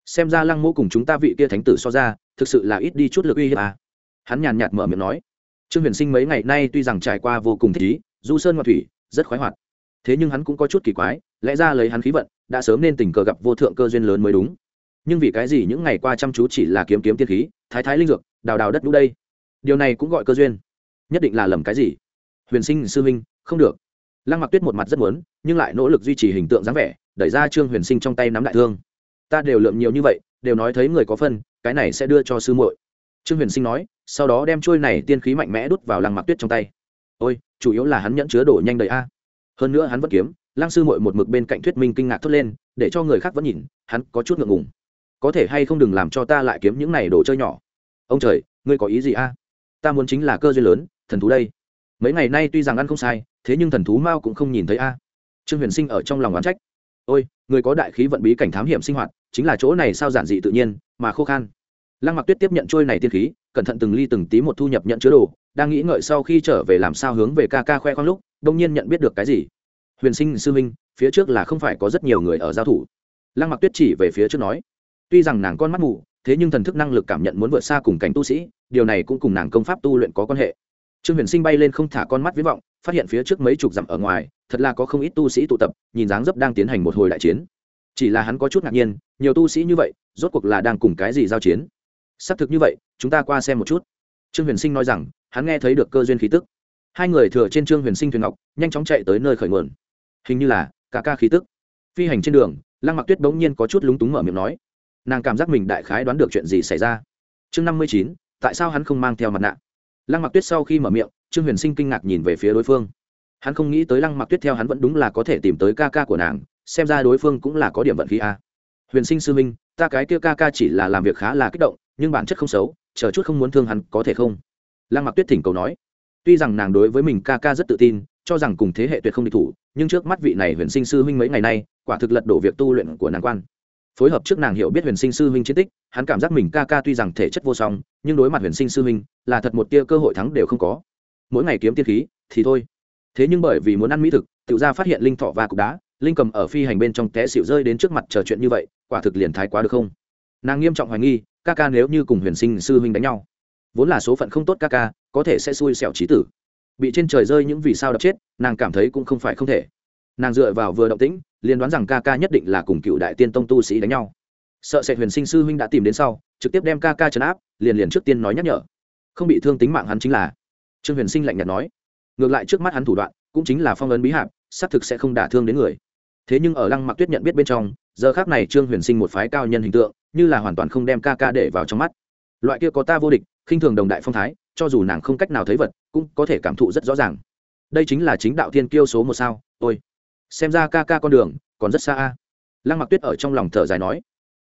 Xem ra lăng mô cùng chúng ta vị kia thánh tử so ra thực sự là ít đi chút lực uy hiếp à. hắn nhàn nhạt mở miệng nói, trương huyền sinh mấy ngày nay tuy rằng trải qua vô cùng thích ý, du sơn ngoại thủy, rất khoái hoạt. Thế nhưng hắn cũng có chút kỳ quái, lẽ ra lấy hắn khí vận, đã sớm nên tình cờ gặp vô thượng cơ duyên lớn mới đúng. Nhưng vì cái gì những ngày qua chăm chú chỉ là kiếm kiếm tiên khí, thái thái linh dược, đào đào đất đũ đây? Điều này cũng gọi cơ duyên. Nhất định là lầm cái gì? Huyền sinh sư huynh, không được. Lăng mặc tuyết một mặt rất muốn, nhưng lại nỗ lực duy trì hình tượng dáng vẻ, đẩy ra trương huyền sinh trong tay nắm đại thương. Ta đều lượng nhiều như vậy đều nói thấy người có phân, cái này sẽ đưa cho sư muội. Trương huyền sinh nói, sau đó đem trôi này tiên khí mạnh mẽ đút vào lăng mặc tuyết trong tay. Ôi, chủ yếu là hắn nhẫn chứa đổ nhanh đầy a. Hơn nữa hắn vẫn kiếm, lăng sư muội một mực bên cạnh thuyết minh kinh ngạc thốt lên, để cho người khác vẫn nhìn, hắn có chút ngượng ngùng. Có thể hay không đừng làm cho ta lại kiếm những này đồ chơi nhỏ? Ông trời, ngươi có ý gì a? Ta muốn chính là cơ duyên lớn, thần thú đây. Mấy ngày nay tuy rằng ăn không sai, thế nhưng thần thú mao cũng không nhìn thấy a. Trương huyền sinh ở trong lòng oán trách ôi, người có đại khí vận bí cảnh thám hiểm sinh hoạt, chính là chỗ này sao giản dị tự nhiên, mà khô khan. Lăng mặc tuyết tiếp nhận trôi này tiên khí, cẩn thận từng ly từng tí một thu nhập nhận chứa đồ, đang nghĩ ngợi sau khi trở về làm sao hướng về ca ca khoe khoang lúc, đông nhiên nhận biết được cái gì. Huyền sinh sư minh phía trước là không phải có rất nhiều người ở giao thủ. Lăng mặc tuyết chỉ về phía trước nói, tuy rằng nàng con mắt mù, thế nhưng thần thức năng lực cảm nhận muốn vượt xa cùng cảnh tu sĩ, điều này cũng cùng nàng công pháp tu luyện có quan hệ trương huyền sinh bay lên không thả con mắt viết vọng, phát hiện phía trước mấy chục dặm ở ngoài, thật là có không ít tu sĩ tụ tập, nhìn dáng dấp đang tiến hành một hồi đại chiến. Chỉ là hắn có chút ngạc nhiên, nhiều tu sĩ như vậy, rốt cuộc là đang cùng cái gì giao chiến? Xác thực như vậy, chúng ta qua xem một chút. Trương huyền sinh nói rằng, hắn nghe thấy được cơ duyên khí tức. Hai người thừa trên trương huyền sinh thuyền ngọc, nhanh chóng chạy tới nơi khởi nguồn. Hình như là, cả ca khí tức. Phi hành trên đường, lăng mặc tuyết bỗng nhiên có chút lúng túng mở miệng nói. Nàng cảm giác mình đại khái đoán được chuyện gì xảy ra. Chương năm mươi chín, tại sao hắn không mang theo mặt nạ? Lăng mặc tuyết sau khi mở miệng, trương huyền sinh kinh ngạc nhìn về phía đối phương. Hắn không nghĩ tới lăng mặc tuyết theo hắn vẫn đúng là có thể tìm tới ca ca của nàng, xem ra đối phương cũng là có điểm vận khí a. Huyền sinh sư minh, ta cái kia ca ca chỉ là làm việc khá là kích động, nhưng bản chất không xấu, chờ chút không muốn thương hắn có thể không? Lăng mặc tuyết thỉnh cầu nói. Tuy rằng nàng đối với mình ca ca rất tự tin, cho rằng cùng thế hệ tuyệt không địch thủ, nhưng trước mắt vị này huyền sinh sư huynh mấy ngày nay, quả thực lật đổ việc tu luyện của nàng quan phối hợp trước nàng hiểu biết huyền sinh sư huynh chiến tích, hắn cảm giác mình ca ca tuy rằng thể chất vô song, nhưng đối mặt huyền sinh sư huynh, là thật một tia cơ hội thắng đều không có. Mỗi ngày kiếm tiên khí, thì thôi. Thế nhưng bởi vì muốn ăn mỹ thực tự ra phát hiện linh thọ và cục đá, linh cầm ở phi hành bên trong té xịu rơi đến trước mặt trò chuyện như vậy, quả thực liền thái quá được không? Nàng nghiêm trọng hoài nghi, ca ca nếu như cùng huyền sinh sư huynh đánh nhau, vốn là số phận không tốt ca ca, có thể sẽ xui xẻo trí tử. Bị trên trời rơi những vì sao đập chết, nàng cảm thấy cũng không phải không thể nàng dựa vào vừa động tĩnh, liền đoán rằng ca ca nhất định là cùng cựu đại tiên tông tu sĩ đánh nhau. Sợ sệt huyền sinh sư huynh đã tìm đến sau, trực tiếp đem ca ca trấn áp, liền liền trước tiên nói nhắc nhở. Không bị thương tính mạng hắn chính là. Trương huyền sinh lạnh nhạt nói. Ngược lại trước mắt hắn thủ đoạn, cũng chính là phong ấn bí hạp, xác thực sẽ không đả thương đến người. Thế nhưng ở lăng mặc tuyết nhận biết bên trong, giờ khác này trương huyền sinh một phái cao nhân hình tượng, như là hoàn toàn không đem ca ca để vào trong mắt. Loại kia có ta vô địch, khinh thường đồng đại phong thái, cho dù nàng không cách nào thấy vật, cũng có thể cảm thụ rất rõ ràng. Đây chính là chính đạo thiên kiêu số một sao, ôi xem ra ca ca con đường còn rất xa a. Lăng mặc tuyết ở trong lòng thở dài nói,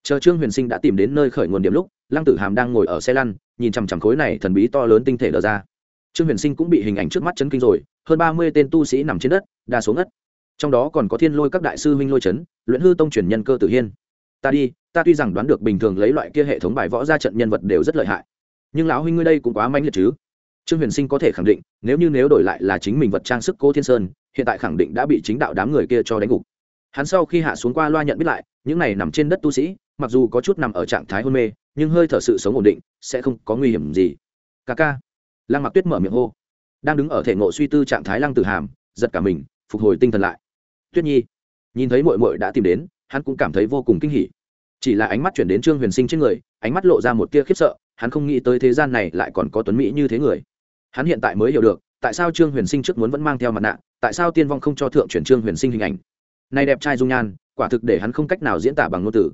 chờ trương huyền sinh đã tìm đến nơi khởi nguồn điểm lúc, lăng tử hàm đang ngồi ở xe lăn, nhìn chằm chằm khối này thần bí to lớn tinh thể đờ ra. Trương huyền sinh cũng bị hình ảnh trước mắt chấn kinh rồi, hơn ba mươi tên tu sĩ nằm trên đất, đa số ngất. Trong đó còn có thiên lôi các đại sư huynh lôi chấn, luyện hư tông truyền nhân cơ tử hiên. Ta đi, ta tuy rằng đoán được bình thường lấy loại kia hệ thống bài võ ra trận nhân vật đều rất lợi hại, nhưng lão huynh ngươi đây cũng quá mãnh liệt chứ. Trương huyền sinh có thể khẳng định, nếu như nếu đổi lại là chính mình vật trang sức cố thiên sơn hiện tại khẳng định đã bị chính đạo đám người kia cho đánh gục. Hắn sau khi hạ xuống qua loa nhận biết lại, những này nằm trên đất tu sĩ, mặc dù có chút nằm ở trạng thái hôn mê, nhưng hơi thở sự sống ổn định, sẽ không có nguy hiểm gì. Ca ca. Lăng mặc tuyết mở miệng hô. Đang đứng ở thể ngộ suy tư trạng thái lăng tử hàm, giật cả mình, phục hồi tinh thần lại. Tuyết nhi. Nhìn thấy mội mội đã tìm đến, hắn cũng cảm thấy vô cùng kinh hỉ. Chỉ là ánh mắt chuyển đến trương huyền sinh trên người, ánh mắt lộ ra một tia khiếp sợ, hắn không nghĩ tới thế gian này lại còn có tuấn mỹ như thế người. Hắn hiện tại mới hiểu được, tại sao trương huyền sinh trước muốn vẫn mang theo mặt nạ tại sao tiên vong không cho thượng chuyển trương huyền sinh hình ảnh? Này đẹp trai dung nhan, quả thực để hắn không cách nào diễn tả bằng ngôn từ.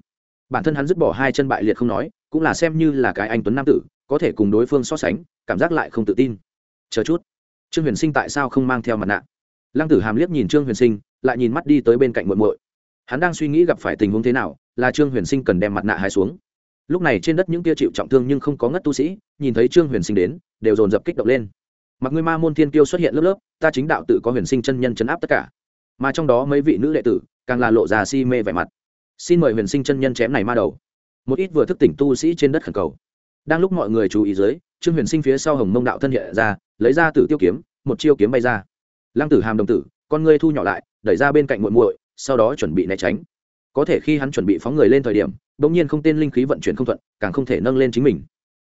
Bản thân hắn dứt bỏ hai chân bại liệt không nói, cũng là xem như là cái anh tuấn nam tử, có thể cùng đối phương so sánh, cảm giác lại không tự tin. Chờ chút. Trương huyền sinh tại sao không mang theo mặt nạ? Lăng tử hàm liếc nhìn trương huyền sinh, lại nhìn mắt đi tới bên cạnh muội muội. Hắn đang suy nghĩ gặp phải tình huống thế nào, là trương huyền sinh cần đem mặt nạ hai xuống. Lúc này trên đất những kia chịu trọng thương nhưng không có ngất tu sĩ, nhìn thấy trương huyền sinh đến, đều dồn dập kích động lên mặc ngươi ma môn thiên kiêu xuất hiện lớp lớp, ta chính đạo tự có huyền sinh chân nhân chấn áp tất cả. Mà trong đó mấy vị nữ đệ tử, càng là lộ ra si mê vẻ mặt. Xin mời huyền sinh chân nhân chém này ma đầu. Một ít vừa thức tỉnh tu sĩ trên đất khẩn cầu. Đang lúc mọi người chú ý dưới, trương huyền sinh phía sau hồng mông đạo thân hiện ra, lấy ra tử tiêu kiếm, một chiêu kiếm bay ra. Lăng tử hàm đồng tử, con ngươi thu nhỏ lại, đẩy ra bên cạnh muội muội, sau đó chuẩn bị né tránh. Có thể khi hắn chuẩn bị phóng người lên thời điểm đ ỗ n g nhiên không tên linh khí vận chuyển không thuận, càng không thể nâng lên chính mình.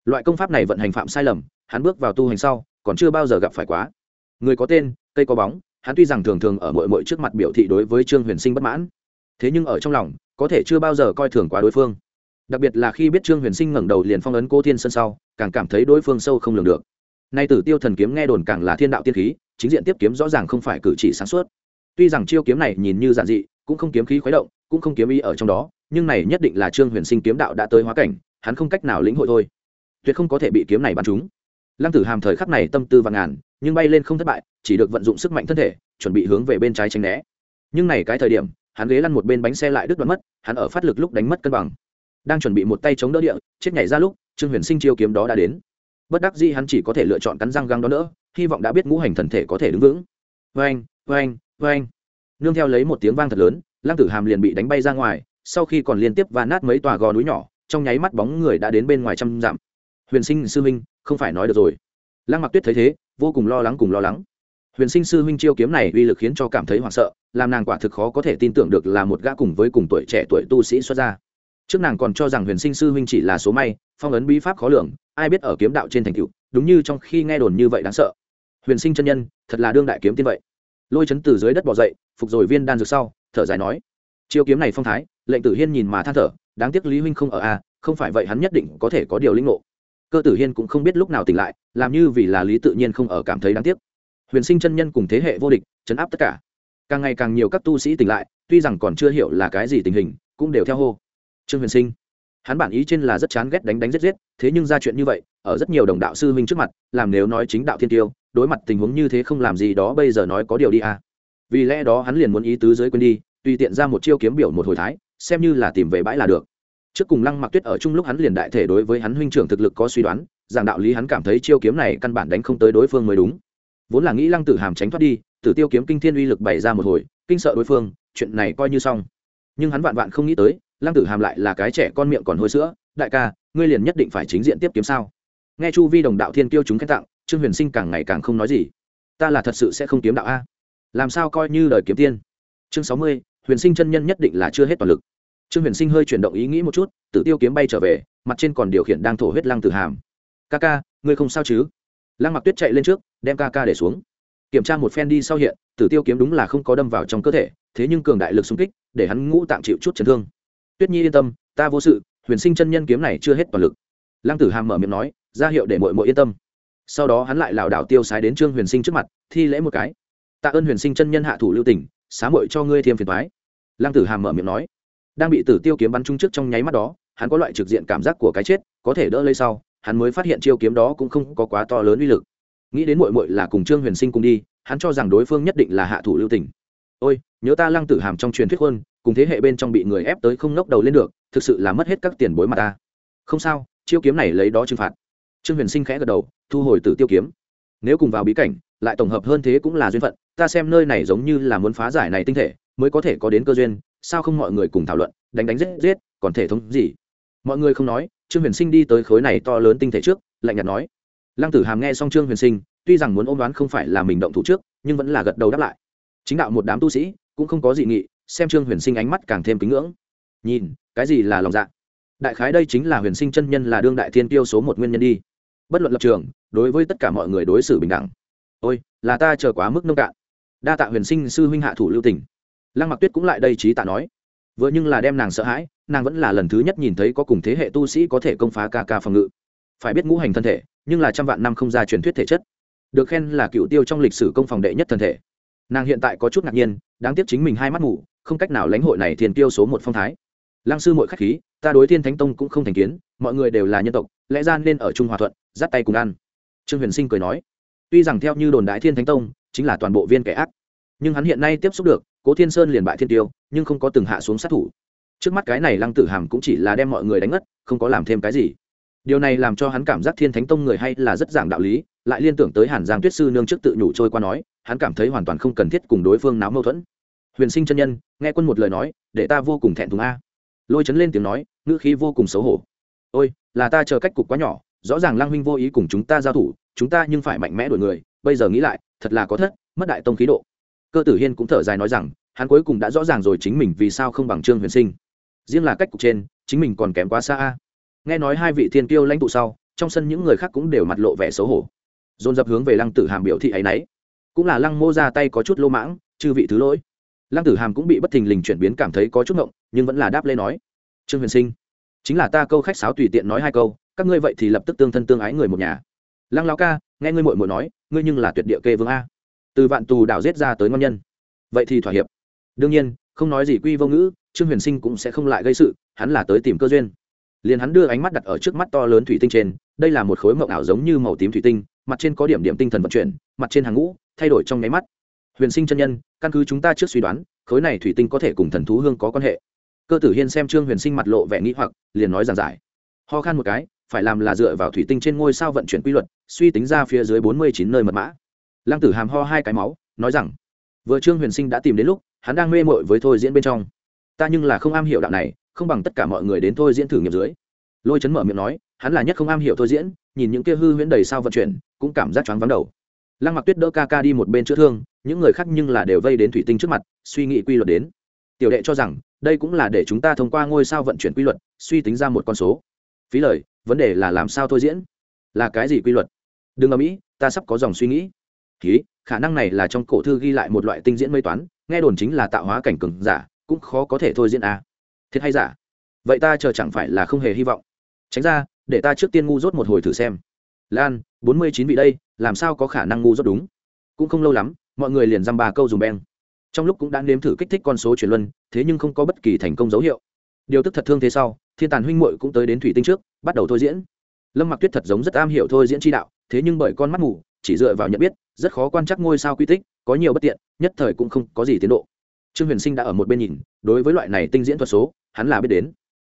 Loại công pháp này vận hành phạm sai lầm, hắn bước vào tu hành sau còn chưa bao giờ gặp phải quá. Người có tên, cây có bóng, hắn tuy rằng thường thường ở mọi mọi trước mặt biểu thị đối với trương huyền sinh bất mãn, thế nhưng ở trong lòng, có thể chưa bao giờ coi thường quá đối phương. Đặc biệt là khi biết trương huyền sinh ngẩng đầu liền phong ấn cô thiên sân sau, càng cảm thấy đối phương sâu không lường được. Nay tử tiêu thần kiếm nghe đồn càng là thiên đạo tiên khí, chính diện tiếp kiếm rõ ràng không phải cử chỉ sáng suốt. Tuy rằng chiêu kiếm này nhìn như giản dị, cũng không kiếm khí khuấy động, cũng không kiếm ý ở trong đó, nhưng này nhất định là trương huyền sinh kiếm đạo đã tới hóa cảnh, hắn không cách nào lĩnh hội thôi. Tuyệt không có thể bị kiếm này bắn trúng lăng tử hàm thời khắc này tâm tư và ngàn nhưng bay lên không thất bại chỉ được vận dụng sức mạnh thân thể chuẩn bị hướng về bên trái tránh né. Nhưng này cái thời điểm hắn ghế lăn một bên bánh xe lại đứt đoạn mất hắn ở phát lực lúc đánh mất cân bằng. Đang chuẩn bị một tay chống đỡ địa chết nhảy ra lúc trương huyền sinh chiêu kiếm đó đã đến. Bất đắc dĩ hắn chỉ có thể lựa chọn cắn răng găng đó nữa hy vọng đã biết ngũ hành thần thể có thể đứng vững. Vang, vang, vang. nương theo lấy một tiếng vang thật lớn lăng tử hàm liền bị đánh bay ra ngoài sau khi còn liên tiếp và nát mấy tòa gò núi nhỏ trong nháy mắt bóng người đã đến bên ngoài trăm dặm. Huyền sinh sư huynh không phải nói được rồi. Lăng mặc tuyết thấy thế vô cùng lo lắng cùng lo lắng. Huyền sinh sư huynh chiêu kiếm này uy lực khiến cho cảm thấy hoảng sợ làm nàng quả thực khó có thể tin tưởng được là một gã cùng với cùng tuổi trẻ tuổi tu sĩ xuất ra trước nàng còn cho rằng huyền sinh sư huynh chỉ là số may phong ấn bí pháp khó lường ai biết ở kiếm đạo trên thành cựu đúng như trong khi nghe đồn như vậy đáng sợ. Huyền sinh chân nhân thật là đương đại kiếm tiên vậy. Lôi chấn từ dưới đất bỏ dậy phục rồi viên đan dược sau thở dài nói chiêu kiếm này phong thái lệnh tử hiên nhìn mà than thở đáng tiếc lý huynh không ở a à, không phải vậy hắn nhất định có thể có điều linh ngộ cơ tử hiên cũng không biết lúc nào tỉnh lại, làm như vì là lý tự nhiên không ở cảm thấy đáng tiếc. Huyền sinh chân nhân cùng thế hệ vô địch, chấn áp tất cả. Càng ngày càng nhiều các tu sĩ tỉnh lại, tuy rằng còn chưa hiểu là cái gì tình hình, cũng đều theo hô. Trương huyền sinh, hắn bản ý trên là rất chán ghét đánh đánh giết giết, thế nhưng ra chuyện như vậy, ở rất nhiều đồng đạo sư huynh trước mặt, làm nếu nói chính đạo thiên tiêu, đối mặt tình huống như thế không làm gì đó bây giờ nói có điều đi à. Vì lẽ đó hắn liền muốn ý tứ dưới quên đi, tùy tiện ra một chiêu kiếm biểu một hồi thái, xem như là tìm về bãi là được trước cùng lăng mặc tuyết ở chung lúc hắn liền đại thể đối với hắn huynh trưởng thực lực có suy đoán rằng đạo lý hắn cảm thấy chiêu kiếm này căn bản đánh không tới đối phương mới đúng. Vốn là nghĩ lăng tử hàm tránh thoát đi, tử tiêu kiếm kinh thiên uy lực bày ra một hồi, kinh sợ đối phương, chuyện này coi như xong. Nhưng hắn vạn vạn không nghĩ tới, lăng tử hàm lại là cái trẻ con miệng còn hôi sữa, đại ca, ngươi liền nhất định phải chính diện tiếp kiếm sao? Nghe chu vi đồng đạo thiên kiêu chúng khen tặng, trương huyền sinh càng ngày càng không nói gì. Ta là thật sự sẽ không kiếm đạo a. Làm sao coi như lời kiếm tiên? Chương sáu mươi, huyền sinh chân nhân nhất định là chưa hết toàn lực trương huyền sinh hơi chuyển động ý nghĩ một chút tự tiêu kiếm bay trở về, mặt trên còn điều khiển đang thổ huyết lăng tử hàm. Ca ca, ngươi không sao chứ? Lăng mặc tuyết chạy lên trước, đem ca ca để xuống. Kiểm tra một phen đi sau hiện, tử tiêu kiếm đúng là không có đâm vào trong cơ thể, thế nhưng cường đại lực xung kích, để hắn ngũ tạm chịu chút chấn thương. Tuyết nhi yên tâm, ta vô sự, huyền sinh chân nhân kiếm này chưa hết toàn lực. Lăng tử hàm mở miệng nói, ra hiệu để mội mội yên tâm. Sau đó hắn lại lảo đảo tiêu sái đến trương huyền sinh trước mặt, thi lễ một cái. Tạ ơn huyền sinh chân nhân hạ thủ lưu tỉnh xá mội cho ngươi thêm phiền thoái lăng tử hàm mở miệng nói đang bị tử tiêu kiếm bắn trúng trước trong nháy mắt đó hắn có loại trực diện cảm giác của cái chết có thể đỡ lấy sau hắn mới phát hiện chiêu kiếm đó cũng không có quá to lớn uy lực. Nghĩ đến mội mội là cùng trương huyền sinh cùng đi hắn cho rằng đối phương nhất định là hạ thủ lưu tình. ôi nhớ ta lăng tử hàm trong truyền thuyết hơn, cùng thế hệ bên trong bị người ép tới không ngóc đầu lên được thực sự là mất hết các tiền bối mà ta. Không sao chiêu kiếm này lấy đó trừng phạt. Trương huyền sinh khẽ gật đầu thu hồi tử tiêu kiếm. Nếu cùng vào bí cảnh lại tổng hợp hơn thế cũng là duyên phận ta xem nơi này giống như là muốn phá giải này tinh thể mới có thể có đến cơ duyên sao không mọi người cùng thảo luận, đánh đánh giết giết, còn thể thống gì? Mọi người không nói, trương huyền sinh đi tới khối này to lớn tinh thể trước, lạnh nhạt nói. Lăng tử hàm nghe xong trương huyền sinh, tuy rằng muốn ôm đoán không phải là mình động thủ trước, nhưng vẫn là gật đầu đáp lại. Chính đạo một đám tu sĩ, cũng không có dị nghị, xem trương huyền sinh ánh mắt càng thêm kính ngưỡng. Nhìn, cái gì là lòng dạ? Đại khái đây chính là huyền sinh chân nhân là đương đại thiên tiêu số một nguyên nhân đi. Bất luận lập trường, đối với tất cả mọi người đối xử bình đẳng. Ôi, là ta chờ quá mức nông cạn. Đa tạ huyền sinh sư huynh hạ thủ lưu tỉnh lăng mặc tuyết cũng lại đây trí tạ nói. Vừa nhưng là đem nàng sợ hãi, nàng vẫn là lần thứ nhất nhìn thấy có cùng thế hệ tu sĩ có thể công phá ca ca phòng ngự. Phải biết ngũ hành thân thể, nhưng là trăm vạn năm không ra truyền thuyết thể chất. Được khen là cựu tiêu trong lịch sử công phòng đệ nhất thân thể. Nàng hiện tại có chút ngạc nhiên, đáng tiếc chính mình hai mắt ngủ không cách nào lãnh hội này thiền tiêu số một phong thái. Lăng sư mọi khách khí, ta đối thiên thánh tông cũng không thành kiến, mọi người đều là nhân tộc, lẽ ra nên ở trung hòa thuận, dắt tay cùng ăn. Trương huyền sinh cười nói, tuy rằng theo như đồn đại thiên thánh tông, chính là toàn bộ viên kẻ ác, nhưng hắn hiện nay tiếp xúc được cố thiên sơn liền bại thiên tiêu, nhưng không có từng hạ xuống sát thủ. Trước mắt cái này lăng tử hàm cũng chỉ là đem mọi người đánh ngất, không có làm thêm cái gì. Điều này làm cho hắn cảm giác thiên thánh tông người hay là rất giảng đạo lý, lại liên tưởng tới hàn giang tuyết sư nương trước tự nhủ trôi qua nói, hắn cảm thấy hoàn toàn không cần thiết cùng đối phương náo mâu thuẫn. Huyền sinh chân nhân, nghe quân một lời nói, để ta vô cùng thẹn thùng a. Lôi chấn lên tiếng nói, ngữ khí vô cùng xấu hổ. Ôi, là ta chờ cách cục quá nhỏ, rõ ràng lăng huynh vô ý cùng chúng ta giao thủ, chúng ta nhưng phải mạnh mẽ đổi người, bây giờ nghĩ lại, thật là có thất, mất đại tông khí độ cơ tử hiên cũng thở dài nói rằng, hắn cuối cùng đã rõ ràng rồi chính mình vì sao không bằng trương huyền sinh. Riêng là cách cục trên, chính mình còn kém quá xa a. Nghe nói hai vị thiên kiêu lãnh tụ sau, trong sân những người khác cũng đều mặt lộ vẻ xấu hổ. Dồn dập hướng về lăng tử hàm biểu thị ấy nấy. Cũng là lăng mô ra tay có chút lô mãng, chư vị thứ lỗi. Lăng tử hàm cũng bị bất thình lình chuyển biến cảm thấy có chút ngộng, nhưng vẫn là đáp lê nói, trương huyền sinh, chính là ta câu khách sáo tùy tiện nói hai câu, các ngươi vậy thì lập tức tương thân tương ái người một nhà. Lăng lao ca, nghe ngươi mội mội nói, ngươi nhưng là tuyệt địa kê vương a từ vạn tù đảo giết ra tới ngon nhân. Vậy thì thỏa hiệp. Đương nhiên, không nói gì quy vô ngữ, trương huyền sinh cũng sẽ không lại gây sự, hắn là tới tìm cơ duyên. Liền hắn đưa ánh mắt đặt ở trước mắt to lớn thủy tinh trên, đây là một khối mộng ảo giống như màu tím thủy tinh, mặt trên có điểm điểm tinh thần vận chuyển, mặt trên hàng ngũ, thay đổi trong nháy mắt. Huyền sinh chân nhân, căn cứ chúng ta trước suy đoán, khối này thủy tinh có thể cùng thần thú hương có quan hệ. Cơ tử hiên xem trương huyền sinh mặt lộ vẻ nghĩ hoặc, liền nói giàn giải. Ho khan một cái, phải làm là dựa vào thủy tinh trên ngôi sao vận chuyển quy luật, suy tính ra phía dưới bốn mươi chín nơi mật mã lăng tử hàm ho hai cái máu, nói rằng, vừa trương huyền sinh đã tìm đến lúc, hắn đang mê mội với thôi diễn bên trong. Ta nhưng là không am hiểu đạo này, không bằng tất cả mọi người đến thôi diễn thử nghiệm dưới. Lôi chấn mở miệng nói, hắn là nhất không am hiểu thôi diễn, nhìn những kia hư huyễn đầy sao vận chuyển, cũng cảm giác choáng vắng đầu. Lăng mặc tuyết đỡ ca ca đi một bên chữa thương, những người khác nhưng là đều vây đến thủy tinh trước mặt, suy nghĩ quy luật đến. Tiểu đệ cho rằng, đây cũng là để chúng ta thông qua ngôi sao vận chuyển quy luật, suy tính ra một con số. Phí lời, vấn đề là làm sao thôi diễn? Là cái gì quy luật? Đừng ở mỹ ta sắp có dòng suy nghĩ ký khả năng này là trong cổ thư ghi lại một loại tinh diễn mây toán, nghe đồn chính là tạo hóa cảnh cường giả, cũng khó có thể thôi diễn à. thiệt hay giả? Vậy ta chờ chẳng phải là không hề hy vọng. Tránh ra, để ta trước tiên ngu dốt một hồi thử xem. Lan, bốn mươi chín vị đây, làm sao có khả năng ngu dốt đúng? Cũng không lâu lắm, mọi người liền dăm ba câu dùng beng. Trong lúc cũng đã nếm thử kích thích con số chuyển luân, thế nhưng không có bất kỳ thành công dấu hiệu. Điều tức thật thương thế sau, thiên tàn huynh muội cũng tới đến thủy tinh trước, bắt đầu thôi diễn. Lâm mặc tuyết thật giống rất am hiểu thôi diễn chi đạo, thế nhưng bởi con mắt ngủ chỉ dựa vào nhận biết rất khó quan trắc ngôi sao quy tích, có nhiều bất tiện, nhất thời cũng không có gì tiến độ. Trương huyền sinh đã ở một bên nhìn, đối với loại này tinh diễn thuật số, hắn là biết đến.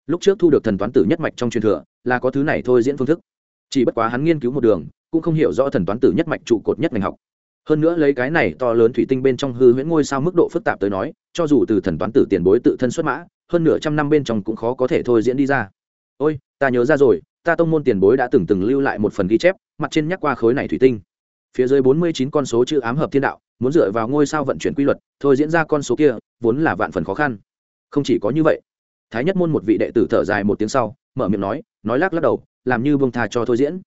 Lúc trước thu được thần toán tử nhất mạch trong truyền thừa, là có thứ này thôi diễn phương thức. Chỉ bất quá hắn nghiên cứu một đường, cũng không hiểu rõ thần toán tử nhất mạch trụ cột nhất ngành học. Hơn nữa lấy cái này to lớn thủy tinh bên trong hư huyễn ngôi sao mức độ phức tạp tới nói, cho dù từ thần toán tử tiền bối tự thân xuất mã, hơn nửa trăm năm bên trong cũng khó có thể thôi diễn đi ra. Ôi, ta nhớ ra rồi, ta tông môn tiền bối đã từng từng lưu lại một phần ghi chép, mặt trên nhắc qua khối này thủy tinh phía dưới bốn mươi chín con số chữ ám hợp thiên đạo, muốn dựa vào ngôi sao vận chuyển quy luật, thôi diễn ra con số kia, vốn là vạn phần khó khăn. Không chỉ có như vậy, thái nhất môn một vị đệ tử thở dài một tiếng sau, mở miệng nói nói lắc lắc đầu, làm như bông tha cho thôi diễn.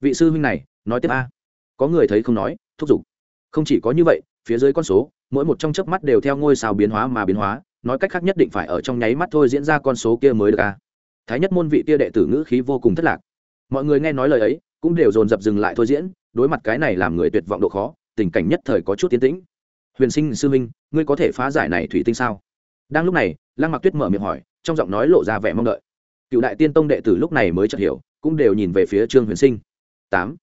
Vị sư huynh này, nói tiếp a. Có người thấy không nói, thúc giục. Không chỉ có như vậy, phía dưới con số, mỗi một trong chớp mắt đều theo ngôi sao biến hóa mà biến hóa, nói cách khác nhất định phải ở trong nháy mắt thôi diễn ra con số kia mới được a. Thái nhất môn vị kia đệ tử ngữ khí vô cùng thất lạc. Mọi người nghe nói lời ấy, cũng đều dồn dập dừng lại thôi diễn đối mặt cái này làm người tuyệt vọng độ khó, tình cảnh nhất thời có chút tiến tĩnh. Huyền sinh sư minh ngươi có thể phá giải này thủy tinh sao? Đang lúc này, lăng mặc tuyết mở miệng hỏi, trong giọng nói lộ ra vẻ mong đợi. Cựu đại tiên tông đệ tử lúc này mới chợt hiểu, cũng đều nhìn về phía trương huyền sinh. Tám.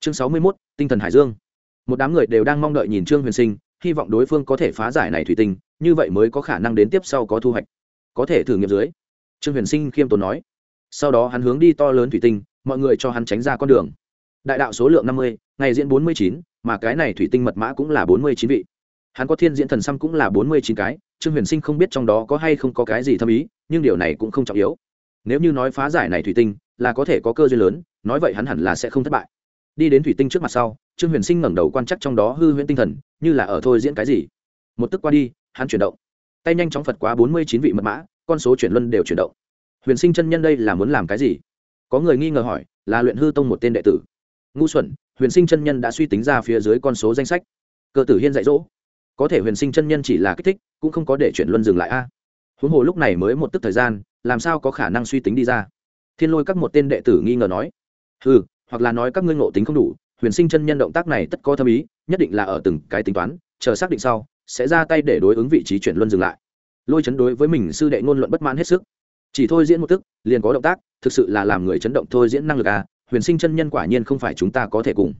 Chương sáu mươi mốt, tinh thần hải dương. Một đám người đều đang mong đợi nhìn trương huyền sinh, hy vọng đối phương có thể phá giải này thủy tinh, như vậy mới có khả năng đến tiếp sau có thu hoạch. Có thể thử nghiệm dưới. Trương huyền sinh khiêm tốn nói. Sau đó hắn hướng đi to lớn thủy tinh, mọi người cho hắn tránh ra con đường đại đạo số lượng năm mươi, ngày diễn bốn mươi chín, mà cái này thủy tinh mật mã cũng là bốn mươi chín vị. Hắn có thiên diễn thần xăm cũng là bốn mươi chín cái, trương huyền sinh không biết trong đó có hay không có cái gì thâm ý, nhưng điều này cũng không trọng yếu. Nếu như nói phá giải này thủy tinh, là có thể có cơ duyên lớn, nói vậy hắn hẳn là sẽ không thất bại. Đi đến thủy tinh trước mặt sau, trương huyền sinh ngẩng đầu quan chắc trong đó hư huyễn tinh thần, như là ở thôi diễn cái gì. Một tức qua đi, hắn chuyển động. Tay nhanh chóng phật quá bốn mươi chín vị mật mã, con số chuyển luân đều chuyển động. Huyền sinh chân nhân đây là muốn làm cái gì? Có người nghi ngờ hỏi, là luyện hư tông một tên đệ tử ngu xuẩn, huyền sinh chân nhân đã suy tính ra phía dưới con số danh sách. Cơ tử hiên dạy dỗ. Có thể huyền sinh chân nhân chỉ là kích thích, cũng không có để chuyển luân dừng lại a. À. Huống hồ lúc này mới một tức thời gian, làm sao có khả năng suy tính đi ra? Thiên lôi các một tên đệ tử nghi ngờ nói. Ừ hoặc là nói các ngươi ngộ tính không đủ, huyền sinh chân nhân động tác này tất có thâm ý, nhất định là ở từng cái tính toán, chờ xác định sau, sẽ ra tay để đối ứng vị trí chuyển luân dừng lại. Lôi chấn đối với mình sư đệ ngôn luận bất mãn hết sức. Chỉ thôi diễn một tức, liền có động tác, thực sự là làm người chấn động thôi diễn năng lực à huyền sinh chân nhân quả nhiên không phải chúng ta có thể cùng.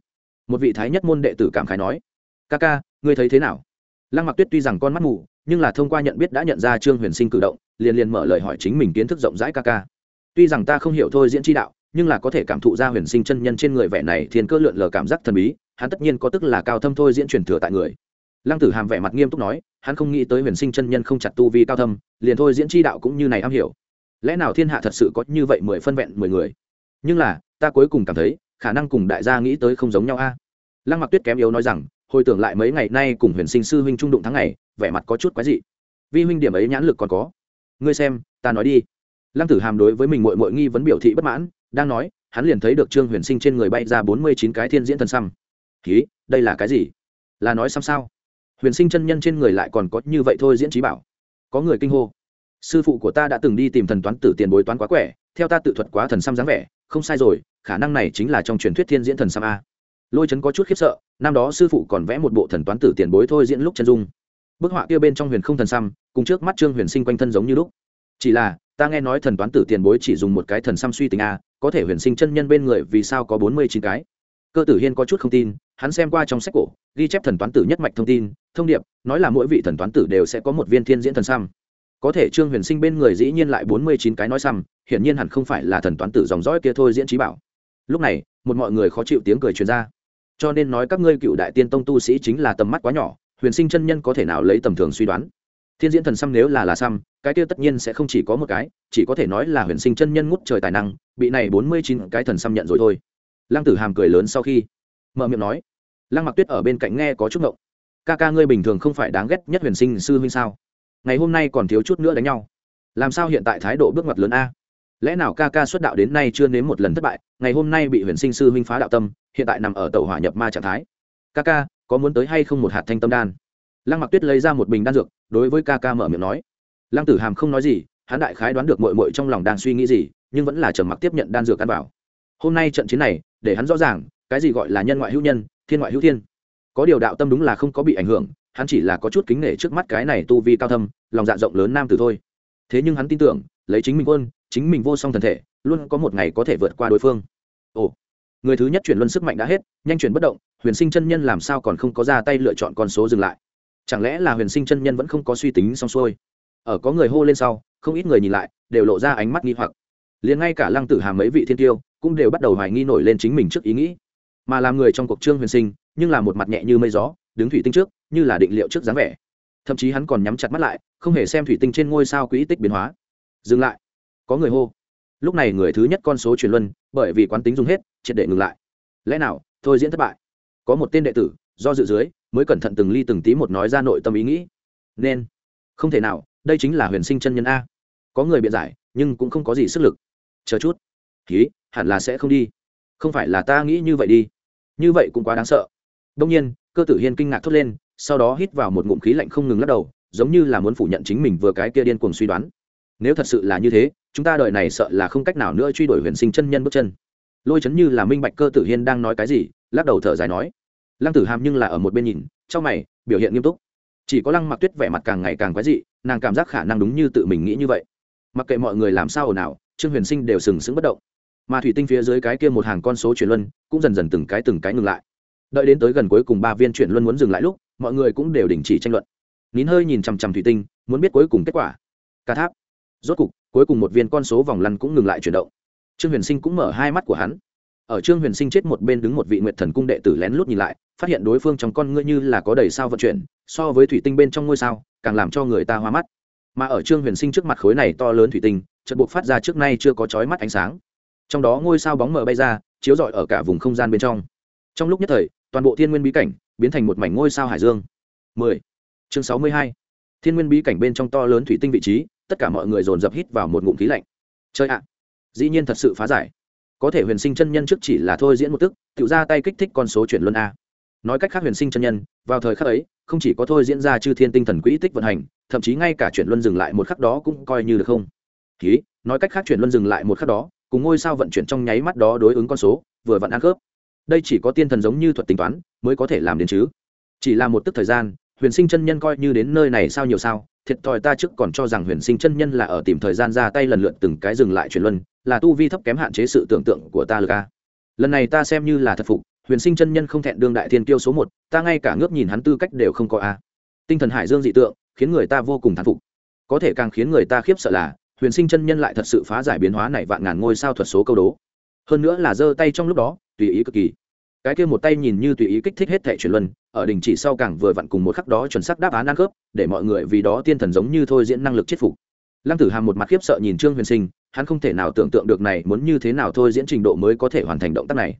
Một vị thái nhất môn đệ tử cảm khái nói, ca ca, ngươi thấy thế nào? Lăng mặc tuyết tuy rằng con mắt mù, nhưng là thông qua nhận biết đã nhận ra trương huyền sinh cử động, liền liền mở lời hỏi chính mình kiến thức rộng rãi ca ca. Tuy rằng ta không hiểu thôi diễn tri đạo, nhưng là có thể cảm thụ ra huyền sinh chân nhân trên người vẻ này thiên cơ lượn lờ cảm giác thần bí, hắn tất nhiên có tức là cao thâm thôi diễn truyền thừa tại người. Lăng tử hàm vẻ mặt nghiêm túc nói, hắn không nghĩ tới huyền sinh chân nhân không chặt tu vi cao thâm, liền thôi diễn tri đạo cũng như này am hiểu. Lẽ nào thiên hạ thật sự có như vậy mười phân vẹn mười người? Nhưng là, ta cuối cùng cảm thấy, khả năng cùng đại gia nghĩ tới không giống nhau a. Lăng mặc tuyết kém yếu nói rằng, hồi tưởng lại mấy ngày nay cùng huyền sinh sư huynh trung đụng tháng ngày, vẻ mặt có chút quái dị. Vi huynh điểm ấy nhãn lực còn có. Ngươi xem, ta nói đi. Lăng tử hàm đối với mình mội mội nghi vấn biểu thị bất mãn, đang nói, hắn liền thấy được trương huyền sinh trên người bay ra bốn mươi chín cái thiên diễn thần xăm. Ký đây là cái gì? Là nói xăm sao? Huyền sinh chân nhân trên người lại còn có như vậy thôi diễn trí bảo. Có người kinh hô. Sư phụ của ta đã từng đi tìm thần toán tử tiền bối toán quá quẻ, theo ta tự thuật quá thần xăm dáng vẻ không sai rồi, khả năng này chính là trong truyền thuyết thiên diễn thần sam a. Lôi trấn có chút khiếp sợ, năm đó sư phụ còn vẽ một bộ thần toán tử tiền bối thôi diễn lúc chân dung. Bức họa kia bên trong huyền không thần xăm cùng trước mắt trương huyền sinh quanh thân giống như lúc. Chỉ là, ta nghe nói thần toán tử tiền bối chỉ dùng một cái thần xăm suy tính a, có thể huyền sinh chân nhân bên người vì sao có bốn mươi chín cái? Cơ tử hiên có chút không tin, hắn xem qua trong sách cổ, ghi chép thần toán tử nhất mạch thông tin, thông điệp, nói là mỗi vị thần toán tử đều sẽ có một viên thiên diễn thần xăm có thể trương huyền sinh bên người dĩ nhiên lại bốn mươi chín cái nói xăm hiển nhiên hẳn không phải là thần toán tử dòng dõi kia thôi diễn trí bảo. Lúc này, một mọi người khó chịu tiếng cười truyền ra. Cho nên nói các ngươi cựu đại tiên tông tu sĩ chính là tầm mắt quá nhỏ, huyền sinh chân nhân có thể nào lấy tầm thường suy đoán? Thiên diễn thần xăm nếu là là xăm, cái kia tất nhiên sẽ không chỉ có một cái, chỉ có thể nói là huyền sinh chân nhân ngút trời tài năng, bị này bốn mươi chín cái thần xăm nhận rồi thôi. Lăng tử hàm cười lớn sau khi mở miệng nói, lăng mặc tuyết ở bên cạnh nghe có chút ngộng. Ca ca ngươi bình thường không phải đáng ghét nhất huyền sinh sư huynh sao? Ngày hôm nay còn thiếu chút nữa đánh nhau. Làm sao hiện tại thái độ bước ngoặt lớn a? Lẽ nào ca ca xuất đạo đến nay chưa nếm một lần thất bại, ngày hôm nay bị huyền sinh sư huynh phá đạo tâm, hiện tại nằm ở tàu hỏa nhập ma trạng thái. Ca ca, có muốn tới hay không một hạt thanh tâm đan? Lăng mặc tuyết lấy ra một bình đan dược, đối với ca ca mở miệng nói. Lăng tử hàm không nói gì, hắn đại khái đoán được mội mội trong lòng đang suy nghĩ gì, nhưng vẫn là trầm mặc tiếp nhận đan dược ăn vào. Hôm nay trận chiến này, để hắn rõ ràng, cái gì gọi là nhân ngoại hữu nhân, thiên ngoại hữu thiên. Có điều đạo tâm đúng là không có bị ảnh hưởng, hắn chỉ là có chút kính nể trước mắt cái này tu vi cao thâm, lòng dạ rộng lớn nam tử thôi. Thế nhưng hắn tin tưởng, lấy chính mình quân chính mình vô song thần thể, luôn có một ngày có thể vượt qua đối phương. Ồ, người thứ nhất chuyển luân sức mạnh đã hết, nhanh chuyển bất động, huyền sinh chân nhân làm sao còn không có ra tay lựa chọn con số dừng lại? Chẳng lẽ là huyền sinh chân nhân vẫn không có suy tính xong xuôi? Ở có người hô lên sau, không ít người nhìn lại, đều lộ ra ánh mắt nghi hoặc. Liền ngay cả lăng tử hàm mấy vị thiên tiêu, cũng đều bắt đầu hoài nghi nổi lên chính mình trước ý nghĩ. Mà làm người trong cuộc trương huyền sinh, nhưng là một mặt nhẹ như mây gió, đứng thủy tinh trước, như là định liệu trước dáng vẻ. Thậm chí hắn còn nhắm chặt mắt lại, không hề xem thủy tinh trên ngôi sao quỹ tích biến hóa. Dừng lại có người hô. Lúc này người thứ nhất con số truyền luân, bởi vì quán tính dùng hết, triệt để ngừng lại. Lẽ nào, thôi diễn thất bại. Có một tên đệ tử, do dự dưới, mới cẩn thận từng ly từng tí một nói ra nội tâm ý nghĩ. Nên, không thể nào, đây chính là huyền sinh chân nhân a. Có người biện giải, nhưng cũng không có gì sức lực. Chờ chút. Ký hẳn là sẽ không đi. Không phải là ta nghĩ như vậy đi. Như vậy cũng quá đáng sợ. Đông nhiên, cơ tử hiên kinh ngạc thốt lên, sau đó hít vào một ngụm khí lạnh không ngừng lắc đầu, giống như là muốn phủ nhận chính mình vừa cái kia điên cuồng suy đoán. Nếu thật sự là như thế chúng ta đời này sợ là không cách nào nữa truy đuổi huyền sinh chân nhân bước chân. Lôi chấn như là minh bạch cơ tử hiên đang nói cái gì, lắc đầu thở dài nói. Lăng tử hàm nhưng là ở một bên nhìn, trong mày, biểu hiện nghiêm túc. Chỉ có lăng mặc tuyết vẻ mặt càng ngày càng quái dị, nàng cảm giác khả năng đúng như tự mình nghĩ như vậy. Mặc kệ mọi người làm sao ồn ào, trương huyền sinh đều sừng sững bất động. Mà thủy tinh phía dưới cái kia một hàng con số chuyển luân, cũng dần dần từng cái từng cái ngừng lại. Đợi đến tới gần cuối cùng ba viên chuyển luân muốn dừng lại lúc, mọi người cũng đều đình chỉ tranh luận. Nín hơi nhìn chằm chằm thủy tinh, muốn biết cuối cùng kết quả. Ca tháp. Rốt cục cuối cùng một viên con số vòng lăn cũng ngừng lại chuyển động. Trương huyền sinh cũng mở hai mắt của hắn. Ở trương huyền sinh chết một bên đứng một vị nguyệt thần cung đệ tử lén lút nhìn lại, phát hiện đối phương trong con ngươi như là có đầy sao vận chuyển, so với thủy tinh bên trong ngôi sao, càng làm cho người ta hoa mắt. Mà ở trương huyền sinh trước mặt khối này to lớn thủy tinh, chợt buộc phát ra trước nay chưa có chói mắt ánh sáng. Trong đó ngôi sao bóng mờ bay ra, chiếu rọi ở cả vùng không gian bên trong. Trong lúc nhất thời, toàn bộ thiên nguyên bí cảnh biến thành một mảnh ngôi sao hải dương. 10. chương 62. thiên nguyên bí cảnh bên trong to lớn thủy tinh vị trí tất cả mọi người dồn dập hít vào một ngụm khí lạnh. Chơi ạ, dĩ nhiên thật sự phá giải. Có thể huyền sinh chân nhân trước chỉ là thôi diễn một tức, tự ra tay kích thích con số chuyển luân a. Nói cách khác huyền sinh chân nhân, vào thời khắc ấy, không chỉ có thôi diễn ra chư thiên tinh thần quỹ tích vận hành, thậm chí ngay cả chuyển luân dừng lại một khắc đó cũng coi như được không? Ký nói cách khác chuyển luân dừng lại một khắc đó, cùng ngôi sao vận chuyển trong nháy mắt đó đối ứng con số, vừa vặn ăn khớp. Đây chỉ có tiên thần giống như thuật tính toán, mới có thể làm đến chứ. Chỉ là một tức thời gian, huyền sinh chân nhân coi như đến nơi này sao nhiều sao thiệt thòi ta trước còn cho rằng huyền sinh chân nhân là ở tìm thời gian ra tay lần lượt từng cái dừng lại chuyển luân, là tu vi thấp kém hạn chế sự tưởng tượng của ta lực a. Lần này ta xem như là thật phục, huyền sinh chân nhân không thẹn đương đại thiên tiêu số một, ta ngay cả ngước nhìn hắn tư cách đều không có a. Tinh thần hải dương dị tượng, khiến người ta vô cùng thán phục. Có thể càng khiến người ta khiếp sợ là, huyền sinh chân nhân lại thật sự phá giải biến hóa này vạn ngàn ngôi sao thuật số câu đố. Hơn nữa là giơ tay trong lúc đó, tùy ý cực kỳ. Cái kia một tay nhìn như tùy ý kích thích hết thẻ chuyển luân ở đình chỉ sau càng vừa vặn cùng một khắc đó chuẩn xác đáp án ăn khớp, để mọi người vì đó tiên thần giống như thôi diễn năng lực chết phục. Lăng tử hàm một mặt khiếp sợ nhìn trương huyền sinh, hắn không thể nào tưởng tượng được này muốn như thế nào thôi diễn trình độ mới có thể hoàn thành động tác này.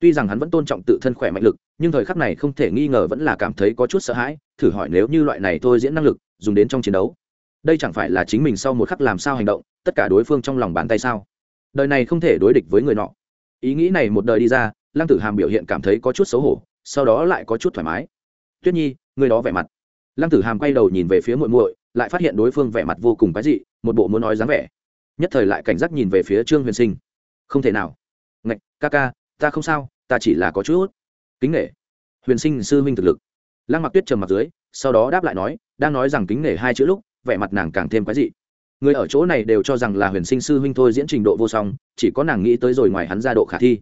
Tuy rằng hắn vẫn tôn trọng tự thân khỏe mạnh lực, nhưng thời khắc này không thể nghi ngờ vẫn là cảm thấy có chút sợ hãi, thử hỏi nếu như loại này thôi diễn năng lực dùng đến trong chiến đấu, đây chẳng phải là chính mình sau một khắc làm sao hành động, tất cả đối phương trong lòng bàn tay sao? Đời này không thể đối địch với người nọ. Ý nghĩ này một đời đi ra, lăng tử hàm biểu hiện cảm thấy có chút xấu hổ sau đó lại có chút thoải mái. Tuyết nhi, người đó vẻ mặt. Lăng tử hàm quay đầu nhìn về phía muội muội, lại phát hiện đối phương vẻ mặt vô cùng cái dị, một bộ muốn nói dáng vẻ. Nhất thời lại cảnh giác nhìn về phía trương huyền sinh. Không thể nào. Ngạch, ca ca, ta không sao, ta chỉ là có chút kính nể. Huyền sinh sư huynh thực lực. Lăng mặc tuyết trầm mặt dưới, sau đó đáp lại nói, đang nói rằng kính nể hai chữ lúc, vẻ mặt nàng càng thêm cái dị. Người ở chỗ này đều cho rằng là huyền sinh sư huynh thôi diễn trình độ vô song, chỉ có nàng nghĩ tới rồi ngoài hắn ra độ khả thi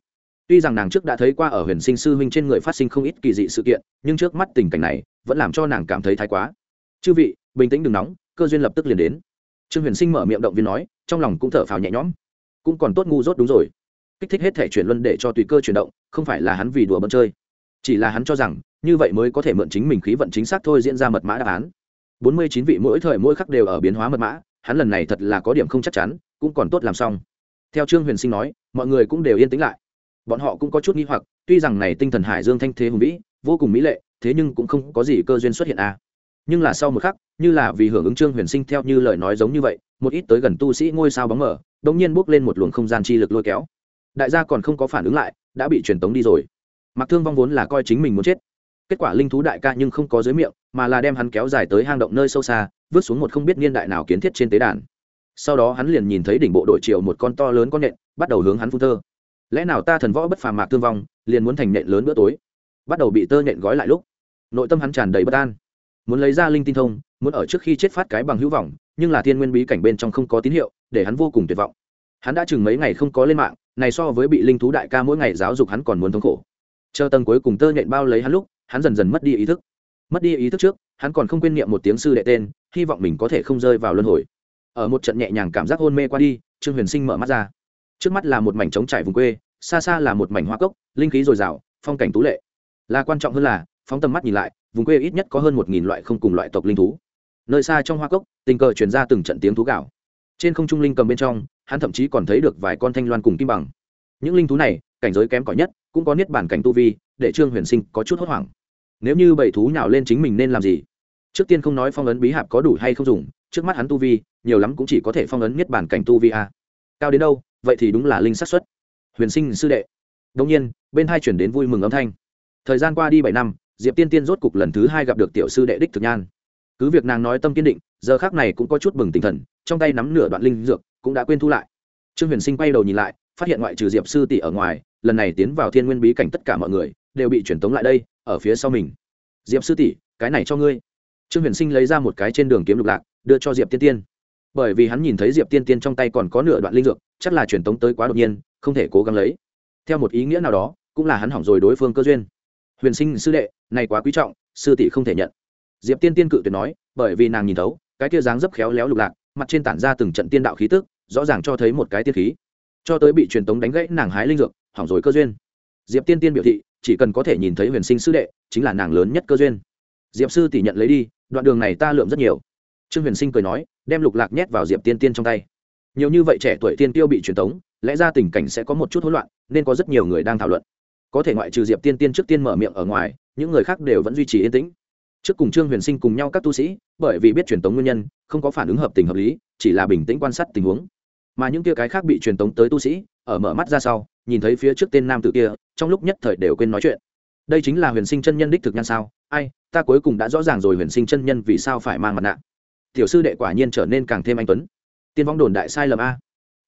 tuy rằng nàng trước đã thấy qua ở huyền sinh sư huynh trên người phát sinh không ít kỳ dị sự kiện, nhưng trước mắt tình cảnh này, vẫn làm cho nàng cảm thấy thái quá. Chư vị, bình tĩnh đừng nóng, cơ duyên lập tức liền đến. Trương huyền sinh mở miệng động viên nói, trong lòng cũng thở phào nhẹ nhõm. Cũng còn tốt ngu dốt đúng rồi. Kích thích hết thể chuyển luân để cho tùy cơ chuyển động, không phải là hắn vì đùa bận chơi. Chỉ là hắn cho rằng, như vậy mới có thể mượn chính mình khí vận chính xác thôi diễn ra mật mã đáp án. Bốn mươi chín vị mỗi thời mỗi khắc đều ở biến hóa mật mã, hắn lần này thật là có điểm không chắc chắn, cũng còn tốt làm xong. Theo trương huyền sinh nói, mọi người cũng đều yên tĩnh lại bọn họ cũng có chút nghi hoặc, tuy rằng này tinh thần hải dương thanh thế hùng vĩ vô cùng mỹ lệ, thế nhưng cũng không có gì cơ duyên xuất hiện a à. nhưng là sau một khắc, như là vì hưởng ứng trương huyền sinh theo như lời nói giống như vậy, một ít tới gần tu sĩ ngôi sao bóng mở đột nhiên bước lên một luồng không gian chi lực lôi kéo. Đại gia còn không có phản ứng lại, đã bị truyền tống đi rồi. Mặc thương vong vốn là coi chính mình muốn chết. Kết quả linh thú đại ca nhưng không có dưới miệng, mà là đem hắn kéo dài tới hang động nơi sâu xa, vứt xuống một không biết niên đại nào kiến thiết trên tế đàn. Sau đó hắn liền nhìn thấy đỉnh bộ đội triều một con to lớn con nện bắt đầu hướng hắn phun thơ lẽ nào ta thần võ bất phàm mạc thương vong, liền muốn thành nện lớn bữa tối? Bắt đầu bị tơ nện gói lại lúc, nội tâm hắn tràn đầy bất an. Muốn lấy ra linh tin thông, muốn ở trước khi chết phát cái bằng hữu vọng, nhưng là thiên nguyên bí cảnh bên trong không có tín hiệu, để hắn vô cùng tuyệt vọng. Hắn đã chừng mấy ngày không có lên mạng, này so với bị linh thú đại ca mỗi ngày giáo dục hắn còn muốn thống khổ. Chờ tầng cuối cùng tơ nhện bao lấy hắn lúc, hắn dần dần mất đi ý thức. Mất đi ý thức trước, hắn còn không quên niệm một tiếng sư đệ tên, hy vọng mình có thể không rơi vào luân hồi. Ở một trận nhẹ nhàng cảm giác hôn mê qua đi, trương huyền sinh mở mắt ra trước mắt là một mảnh trống trải vùng quê, xa xa là một mảnh hoa cốc, linh khí dồi dào, phong cảnh tú lệ. Là quan trọng hơn là, phóng tầm mắt nhìn lại, vùng quê ít nhất có hơn một nghìn loại không cùng loại tộc linh thú. Nơi xa trong hoa cốc, tình cờ chuyển ra từng trận tiếng thú gạo trên không trung linh cầm bên trong, hắn thậm chí còn thấy được vài con thanh loan cùng kim bằng. Những linh thú này, cảnh giới kém cỏi nhất, cũng có niết bản cảnh tu vi, để trương huyền sinh có chút hốt hoảng. Nếu như bảy thú nhào lên chính mình nên làm gì? Trước tiên không nói phong ấn bí hạp có đủ hay không dùng, trước mắt hắn tu vi, nhiều lắm cũng chỉ có thể phong ấn niết bản cảnh tu vi a. Cao đến đâu vậy thì đúng là linh sát xuất. Huyền sinh sư đệ. Đông nhiên, bên hai chuyển đến vui mừng âm thanh. Thời gian qua đi bảy năm, diệp tiên tiên rốt cục lần thứ hai gặp được tiểu sư đệ đích thực nhan. Cứ việc nàng nói tâm kiên định, giờ khác này cũng có chút bừng tinh thần, trong tay nắm nửa đoạn linh dược, cũng đã quên thu lại. Trương huyền sinh quay đầu nhìn lại, phát hiện ngoại trừ diệp sư tỷ ở ngoài, lần này tiến vào thiên nguyên bí cảnh tất cả mọi người, đều bị truyền tống lại đây, ở phía sau mình. Diệp sư tỷ, cái này cho ngươi. Trương huyền sinh lấy ra một cái trên đường kiếm lục lạc, đưa cho diệp tiên tiên bởi vì hắn nhìn thấy diệp tiên tiên trong tay còn có nửa đoạn linh dược, chắc là truyền tống tới quá đột nhiên, không thể cố gắng lấy. Theo một ý nghĩa nào đó, cũng là hắn hỏng rồi đối phương cơ duyên. Huyền sinh sư đệ, này quá quý trọng, sư tỷ không thể nhận. Diệp tiên tiên cự tuyệt nói, bởi vì nàng nhìn thấu, cái kia dáng dấp khéo léo lục lạc, mặt trên tản ra từng trận tiên đạo khí tức, rõ ràng cho thấy một cái tiên khí. Cho tới bị truyền tống đánh gãy nàng hái linh dược, hỏng rồi cơ duyên. Diệp tiên tiên biểu thị, chỉ cần có thể nhìn thấy huyền sinh sư đệ, chính là nàng lớn nhất cơ duyên. Diệp sư tỷ nhận lấy đi, đoạn đường này ta lượm rất nhiều. Trương huyền sinh cười nói đem lục lạc nhét vào diệp tiên tiên trong tay. Nhiều như vậy trẻ tuổi tiên tiêu bị truyền tống, lẽ ra tình cảnh sẽ có một chút hỗn loạn, nên có rất nhiều người đang thảo luận. Có thể ngoại trừ diệp tiên tiên trước tiên mở miệng ở ngoài, những người khác đều vẫn duy trì yên tĩnh. Trước cùng trương huyền sinh cùng nhau các tu sĩ, bởi vì biết truyền tống nguyên nhân, không có phản ứng hợp tình hợp lý, chỉ là bình tĩnh quan sát tình huống. Mà những kia cái khác bị truyền tống tới tu sĩ, ở mở mắt ra sau, nhìn thấy phía trước tên nam tử kia, trong lúc nhất thời đều quên nói chuyện. Đây chính là huyền sinh chân nhân đích thực nhan sao? Ai, ta cuối cùng đã rõ ràng rồi huyền sinh chân nhân vì sao phải mang mặt nạ tiểu sư đệ quả nhiên trở nên càng thêm anh tuấn. Tiên vong đồn đại sai lầm a.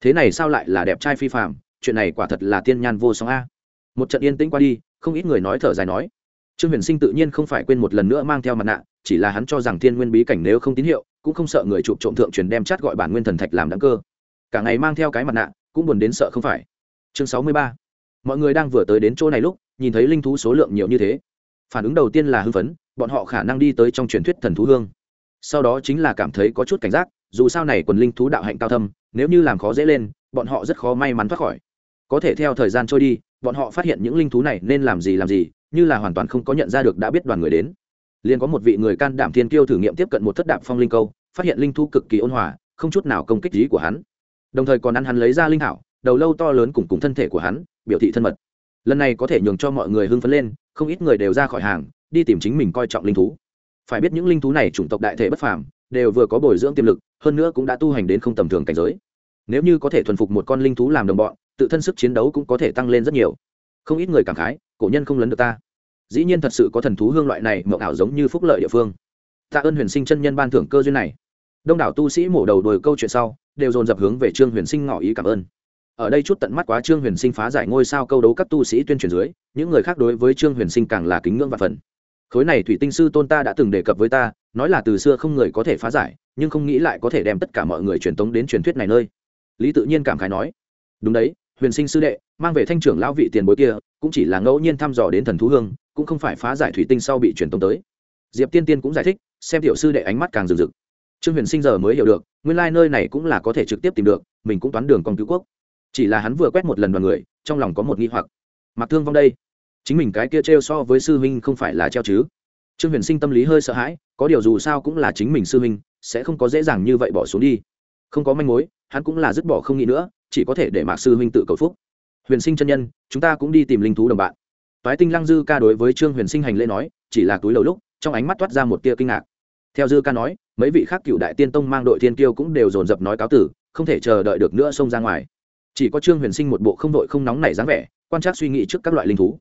Thế này sao lại là đẹp trai phi phạm chuyện này quả thật là tiên nhan vô song a. Một trận yên tĩnh qua đi, không ít người nói thở dài nói. Trương huyền sinh tự nhiên không phải quên một lần nữa mang theo mặt nạ, chỉ là hắn cho rằng thiên nguyên bí cảnh nếu không tín hiệu, cũng không sợ người chụp trộm thượng truyền đem chát gọi bản nguyên thần thạch làm đáng cơ. Cả ngày mang theo cái mặt nạ, cũng buồn đến sợ không phải. Chương sáu mươi ba. Mọi người đang vừa tới đến chỗ này lúc, nhìn thấy linh thú số lượng nhiều như thế. Phản ứng đầu tiên là hưng phấn, bọn họ khả năng đi tới trong truyền thuyết thần thú hương sau đó chính là cảm thấy có chút cảnh giác dù sao này quần linh thú đạo hạnh cao thâm nếu như làm khó dễ lên bọn họ rất khó may mắn thoát khỏi. Có thể theo thời gian trôi đi bọn họ phát hiện những linh thú này nên làm gì làm gì như là hoàn toàn không có nhận ra được đã biết đoàn người đến. Liền có một vị người can đảm thiên kiêu thử nghiệm tiếp cận một thất đạm phong linh câu phát hiện linh thú cực kỳ ôn hòa không chút nào công kích lý của hắn. Đồng thời còn ăn hắn lấy ra linh hảo, đầu lâu to lớn cùng cùng thân thể của hắn biểu thị thân mật. Lần này có thể nhường cho mọi người hưng phấn lên không ít người đều ra khỏi hàng đi tìm chính mình coi trọng linh thú phải biết những linh thú này chủng tộc đại thể bất phàm, đều vừa có bồi dưỡng tiềm lực, hơn nữa cũng đã tu hành đến không tầm thường cảnh giới. Nếu như có thể thuần phục một con linh thú làm đồng bọn, tự thân sức chiến đấu cũng có thể tăng lên rất nhiều. Không ít người cảm khái, cổ nhân không lấn được ta. Dĩ nhiên thật sự có thần thú hương loại này mậu ảo giống như phúc lợi địa phương. Tạ ơn huyền sinh chân nhân ban thưởng cơ duyên này. Đông đảo tu sĩ mổ đầu đuổi câu chuyện sau, đều dồn dập hướng về trương huyền sinh ngỏ ý cảm ơn. Ở đây chút tận mắt quá trương huyền sinh phá giải ngôi sao câu đấu các tu sĩ tuyên truyền dưới, những người khác đối với trương huyền sinh càng là kính ngưỡng và phần khối này thủy tinh sư tôn ta đã từng đề cập với ta, nói là từ xưa không người có thể phá giải, nhưng không nghĩ lại có thể đem tất cả mọi người truyền tống đến truyền thuyết này nơi. Lý tự nhiên cảm khái nói, đúng đấy, huyền sinh sư đệ, mang về thanh trưởng lão vị tiền bối kia, cũng chỉ là ngẫu nhiên thăm dò đến thần thú hương, cũng không phải phá giải thủy tinh sau bị truyền tống tới. Diệp tiên tiên cũng giải thích, xem tiểu sư đệ ánh mắt càng rừng rực trương huyền sinh giờ mới hiểu được, nguyên lai、like、nơi này cũng là có thể trực tiếp tìm được, mình cũng toán đường con cứu quốc. Chỉ là hắn vừa quét một lần đoàn người, trong lòng có một nghi hoặc. Mặc thương vong đây chính mình cái kia t r e o so với sư huynh không phải là treo chứ? Trương huyền sinh tâm lý hơi sợ hãi, có điều dù sao cũng là chính mình sư huynh, sẽ không có dễ dàng như vậy bỏ xuống đi. Không có manh mối, hắn cũng là dứt bỏ không nghĩ nữa, chỉ có thể để mạc sư huynh tự cầu phúc. Huyền sinh chân nhân, chúng ta cũng đi tìm linh thú đồng bạn. Toái tinh lăng dư ca đối với trương huyền sinh hành lễ nói, chỉ là túi lầu lúc, trong ánh mắt toát ra một tia kinh ngạc. Theo dư ca nói, mấy vị khác cựu đại tiên tông mang đội thiên tiêu cũng đều dồn dập nói cáo tử, không thể chờ đợi được nữa xông ra ngoài. Chỉ có trương huyền sinh một bộ không đội không nóng nảy dáng vẻ, quan trắc suy nghĩ trước các loại linh thú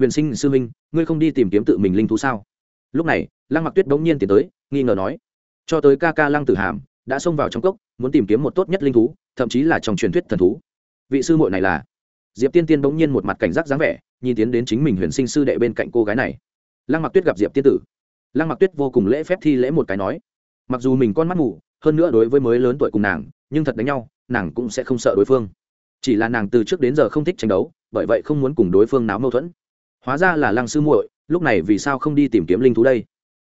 huyền sinh sư minh ngươi không đi tìm kiếm tự mình linh thú sao? Lúc này, lăng mặc tuyết bỗng nhiên tiến tới, nghi ngờ nói, cho tới ca ca lăng tử hàm đã xông vào trong cốc, muốn tìm kiếm một tốt nhất linh thú, thậm chí là trong truyền thuyết thần thú. Vị sư muội này là? Diệp tiên tiên bỗng nhiên một mặt cảnh giác dáng vẻ, nhìn tiến đến chính mình huyền sinh sư đệ bên cạnh cô gái này. Lăng mặc tuyết gặp diệp tiên tử. Lăng mặc tuyết vô cùng lễ phép thi lễ một cái nói, mặc dù mình con mắt mù, hơn nữa đối với mới lớn tuổi cùng nàng, nhưng thật đánh nhau, nàng cũng sẽ không sợ đối phương. Chỉ là nàng từ trước đến giờ không thích tranh đấu, bởi vậy không muốn cùng đối phương náo mâu thuẫn hóa ra là lăng sư muội, lúc này vì sao không đi tìm kiếm linh thú đây?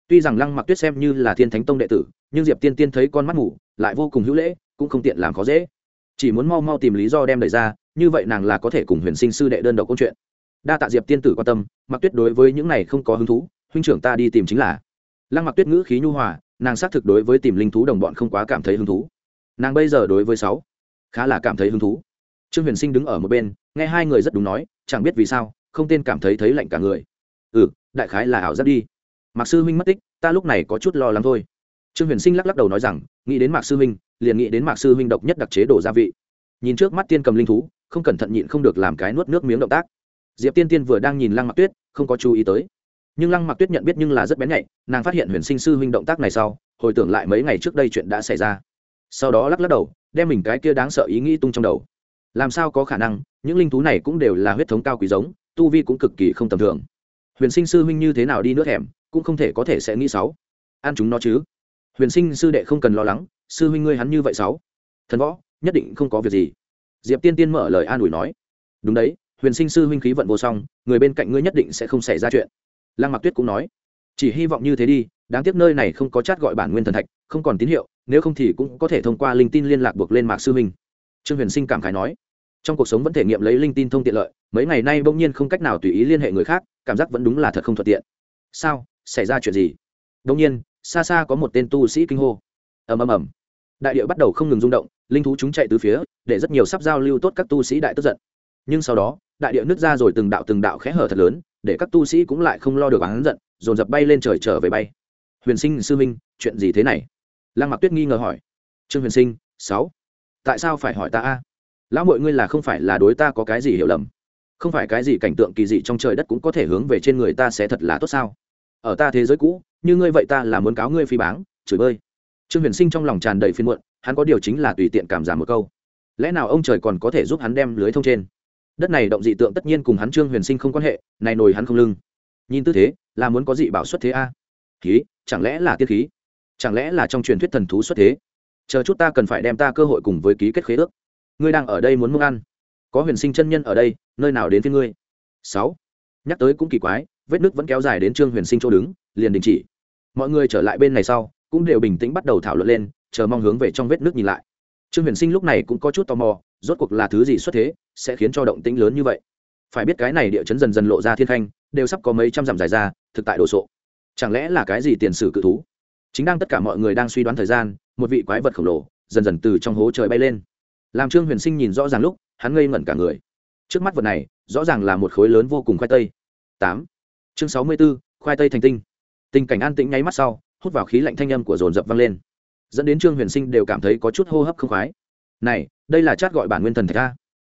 Tuy rằng lăng mặc tuyết xem như là thiên thánh tông đệ tử, nhưng diệp tiên tiên thấy con mắt ngủ lại vô cùng hữu lễ, cũng không tiện làm khó dễ. Chỉ muốn mau mau tìm lý do đem đẩy ra, như vậy nàng là có thể cùng huyền sinh sư đệ đơn độc câu chuyện. Đa tạ diệp tiên tử quan tâm, mặc tuyết đối với những này không có hứng thú, huynh trưởng ta đi tìm chính là. Lăng mặc tuyết ngữ khí nhu hòa, nàng xác thực đối với tìm linh thú đồng bọn không quá cảm thấy hứng thú. Nàng bây giờ đối với sáu, khá là cảm thấy hứng thú. Trương huyền sinh đứng ở một bên, nghe hai người rất đúng nói, chẳng biết vì sao không tên cảm thấy thấy lạnh cả người. Ừ đại khái là ảo giác đi. Mạc sư huynh mất tích, ta lúc này có chút lo lắng thôi. Trương huyền sinh lắc lắc đầu nói rằng, nghĩ đến mạc sư huynh, liền nghĩ đến mạc sư huynh độc nhất đặc chế đồ gia vị. Nhìn trước mắt tiên cầm linh thú, không cẩn thận nhịn không được làm cái nuốt nước miếng động tác. Diệp tiên tiên vừa đang nhìn lăng mặc tuyết, không có chú ý tới. Nhưng lăng mặc tuyết nhận biết nhưng là rất bén nhạy, nàng phát hiện huyền sinh sư huynh động tác này sau, hồi tưởng lại mấy ngày trước đây chuyện đã xảy ra. Sau đó lắc lắc đầu, đem mình cái kia đáng sợ ý nghĩ tung trong đầu. Làm sao có khả năng, những linh thú này cũng đều là huyết thống cao quý giống tu vi cũng cực kỳ không tầm thường. Huyền sinh sư huynh như thế nào đi nước hẻm cũng không thể có thể sẽ nghĩ sáu ăn chúng nó chứ. Huyền sinh sư đệ không cần lo lắng, sư huynh ngươi hắn như vậy sáu thần võ, nhất định không có việc gì. Diệp tiên tiên mở lời an ủi nói. Đúng đấy, huyền sinh sư huynh khí vận vô song, người bên cạnh ngươi nhất định sẽ không xảy ra chuyện. Lăng mặc tuyết cũng nói. Chỉ hy vọng như thế đi, đáng tiếc nơi này không có chat gọi bản nguyên thần thạch, không còn tín hiệu, nếu không thì cũng có thể thông qua linh tin liên lạc buộc lên mạc sư huynh. Trương huyền sinh cảm khái nói trong cuộc sống vẫn thể nghiệm lấy linh tin thông tiện lợi, mấy ngày nay bỗng nhiên không cách nào tùy ý liên hệ người khác, cảm giác vẫn đúng là thật không thuận tiện. Sao? Xảy ra chuyện gì? Bỗng nhiên, xa xa có một tên tu sĩ kinh hô. Ầm ầm ầm. Đại địa bắt đầu không ngừng rung động, linh thú chúng chạy từ phía, để rất nhiều sắp giao lưu tốt các tu sĩ đại tức giận. Nhưng sau đó, đại địa nứt ra rồi từng đạo từng đạo khẽ hở thật lớn, để các tu sĩ cũng lại không lo được bán giận, dồn dập bay lên trời trở về bay. Huyền sinh sư minh chuyện gì thế này? Lăng mặc tuyết nghi ngờ hỏi. Trương huyền sinh, sáu. Tại sao phải hỏi ta a? Lão mọi ngươi là không phải là đối ta có cái gì hiểu lầm. Không phải cái gì cảnh tượng kỳ dị trong trời đất cũng có thể hướng về trên người ta sẽ thật là tốt sao? Ở ta thế giới cũ, như ngươi vậy ta là muốn cáo ngươi phi báng, chửi bơi. Trương huyền sinh trong lòng tràn đầy phiên muộn, hắn có điều chính là tùy tiện cảm giảm một câu. Lẽ nào ông trời còn có thể giúp hắn đem lưới thông trên? Đất này động dị tượng tất nhiên cùng hắn trương huyền sinh không quan hệ, này nồi hắn không lưng. Nhìn tư thế, là muốn có dị bảo xuất thế a. Khí, chẳng lẽ là tiên khí? Chẳng lẽ là trong truyền thuyết thần thú xuất thế? Chờ chút ta cần phải đem ta cơ hội cùng với ký kết khế ước ngươi đang ở đây muốn mông ăn. Có huyền sinh chân nhân ở đây, nơi nào đến với ngươi? Sáu. Nhắc tới cũng kỳ quái, vết nước vẫn kéo dài đến trương huyền sinh chỗ đứng, liền đình chỉ. Mọi người trở lại bên này sau, cũng đều bình tĩnh bắt đầu thảo luận lên, chờ mong hướng về trong vết nước nhìn lại. Trương huyền sinh lúc này cũng có chút tò mò, rốt cuộc là thứ gì xuất thế, sẽ khiến cho động tĩnh lớn như vậy? Phải biết cái này địa chấn dần dần lộ ra thiên khanh, đều sắp có mấy trăm dặm dài ra, thực tại đồ sộ. Chẳng lẽ là cái gì tiền sử cự thú? Chính đang tất cả mọi người đang suy đoán thời gian, một vị quái vật khổng lồ, dần dần từ trong hố trời bay lên làm trương huyền sinh nhìn rõ ràng lúc, hắn ngây ngẩn cả người. Trước mắt vật này, rõ ràng là một khối lớn vô cùng khoai tây. Tám. Chương sáu mươi b ố khoai tây thành tinh. Tình cảnh an tĩnh nháy mắt sau, hút vào khí lạnh thanh âm của dồn dập vang lên. Dẫn đến trương huyền sinh đều cảm thấy có chút hô hấp không khoái. Này, đây là chát gọi bản nguyên thần thạch a.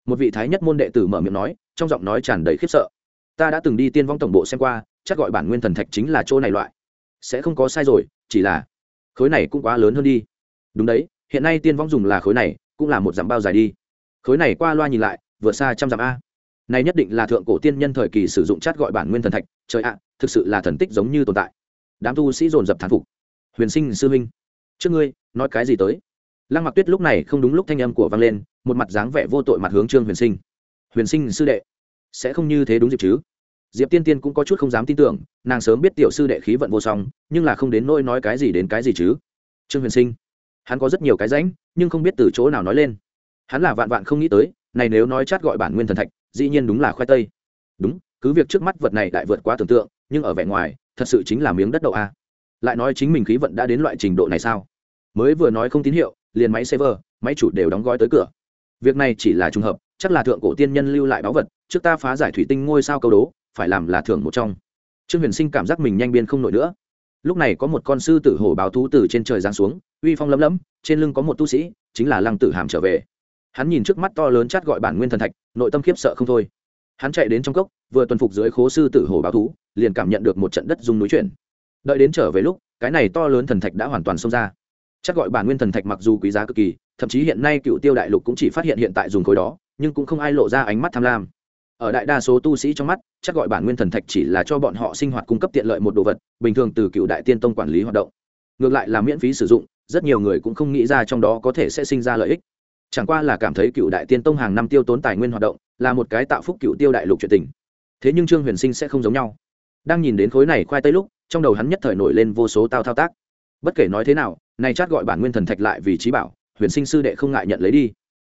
Một vị thái nhất môn đệ tử mở miệng nói, trong giọng nói tràn đầy khiếp sợ. Ta đã từng đi tiên vong tổng bộ xem qua chát gọi bản nguyên thần thạch chính là chỗ này loại. Sẽ không có sai rồi, chỉ là khối này cũng quá lớn hơn đi. Đúng đấy, hiện nay tiên vong dùng là khối này cũng là một dặm bao dài đi. Khối này qua loa nhìn lại vượt xa trăm dặm a. Này nhất định là thượng cổ tiên nhân thời kỳ sử dụng chát gọi bản nguyên thần thạch. Trời ạ, thực sự là thần tích giống như tồn tại. Đám tu sĩ dồn dập thán phục. Huyền sinh sư huynh, trước ngươi, nói cái gì tới? Lăng mặc tuyết lúc này không đúng lúc thanh âm của vang lên, một mặt dáng vẻ vô tội mặt hướng trương huyền sinh. Huyền sinh sư đệ, sẽ không như thế đúng dịp chứ? Diệp tiên tiên cũng có chút không dám tin tưởng, nàng sớm biết tiểu sư đệ khí vận vô song, nhưng là không đến nỗi nói cái gì đến cái gì chứ? Trương huyền sinh hắn có rất nhiều cái rãnh, nhưng không biết từ chỗ nào nói lên. Hắn là vạn vạn không nghĩ tới, này nếu nói chát gọi bản nguyên thần thạch, dĩ nhiên đúng là khoai tây. Đúng, cứ việc trước mắt vật này đại vượt quá tưởng tượng, nhưng ở vẻ ngoài, thật sự chính là miếng đất đậu a. Lại nói chính mình khí vận đã đến loại trình độ này sao? Mới vừa nói không tín hiệu, liền máy server máy chủ đều đóng gói tới cửa. Việc này chỉ là trùng hợp, chắc là thượng cổ tiên nhân lưu lại báu vật, trước ta phá giải thủy tinh ngôi sao câu đố, phải làm là thưởng một trong. Trương huyền sinh cảm giác mình nhanh biên không nổi nữa lúc này có một con sư tử hổ báo thú từ trên trời giáng xuống, uy phong lấm lấm, trên lưng có một tu sĩ, chính là lăng tử hàm trở về. Hắn nhìn trước mắt to lớn chát gọi bản nguyên thần thạch, nội tâm khiếp sợ không thôi. Hắn chạy đến trong cốc, vừa tuần phục dưới khố sư tử hổ báo thú, liền cảm nhận được một trận đất dung núi chuyển. Đợi đến trở về lúc, cái này to lớn thần thạch đã hoàn toàn xông ra. Chắc gọi bản nguyên thần thạch mặc dù quý giá cực kỳ, thậm chí hiện nay cựu tiêu đại lục cũng chỉ phát hiện hiện tại dùng khối đó, nhưng cũng không ai lộ ra ánh mắt tham lam. Ở đại đa số tu sĩ trong mắt chắc gọi bản nguyên thần thạch chỉ là cho bọn họ sinh hoạt cung cấp tiện lợi một đồ vật, bình thường từ cựu đại tiên tông quản lý hoạt động. Ngược lại là miễn phí sử dụng, rất nhiều người cũng không nghĩ ra trong đó có thể sẽ sinh ra lợi ích. Chẳng qua là cảm thấy cựu đại tiên tông hàng năm tiêu tốn tài nguyên hoạt động, là một cái tạo phúc cựu tiêu đại lục chuyện tình. Thế nhưng trương huyền sinh sẽ không giống nhau. Đang nhìn đến khối này khoai tây lúc, trong đầu hắn nhất thời nổi lên vô số tao thao tác. Bất kể nói thế nào, này chát gọi bản nguyên thần thạch lại vì trí bảo, huyền sinh sư đệ không ngại nhận lấy đi.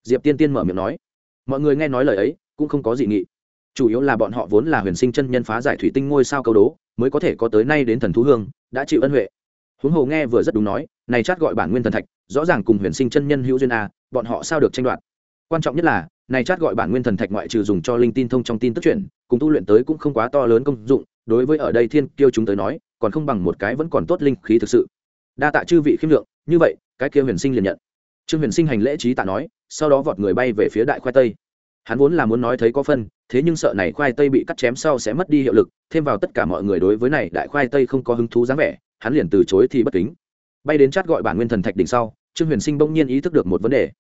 Diệp tiên tiên mở miệng nói, mọi người nghe nói lời ấy, cũng không có gì nghị chủ yếu là bọn họ vốn là huyền sinh chân nhân phá giải thủy tinh ngôi sao câu đố, mới có thể có tới nay đến thần thú hương, đã chịu ân huệ. Huống hồ nghe vừa rất đúng nói, này chát gọi bản nguyên thần thạch, rõ ràng cùng huyền sinh chân nhân hữu duyên a, bọn họ sao được tranh đoạt? Quan trọng nhất là, này chát gọi bản nguyên thần thạch ngoại trừ dùng cho linh tin thông trong tin tức chuyển cùng tu luyện tới cũng không quá to lớn công dụng, đối với ở đây thiên kiêu chúng tới nói, còn không bằng một cái vẫn còn tốt linh khí thực sự. Đa tạ chư vị khiêm lượng, như vậy, cái kia huyền sinh liền nhận. Trương huyền sinh hành lễ trí tạ nói, sau đó vọt người bay về phía đại khoai tây hắn vốn là muốn nói thấy có phân, thế nhưng sợ này khoai tây bị cắt chém sau sẽ mất đi hiệu lực, thêm vào tất cả mọi người đối với này đại khoai tây không có hứng thú dáng vẻ, hắn liền từ chối thì bất kính. Bay đến chát gọi bản nguyên thần thạch đỉnh sau, trương huyền sinh bỗng nhiên ý thức được một vấn đề.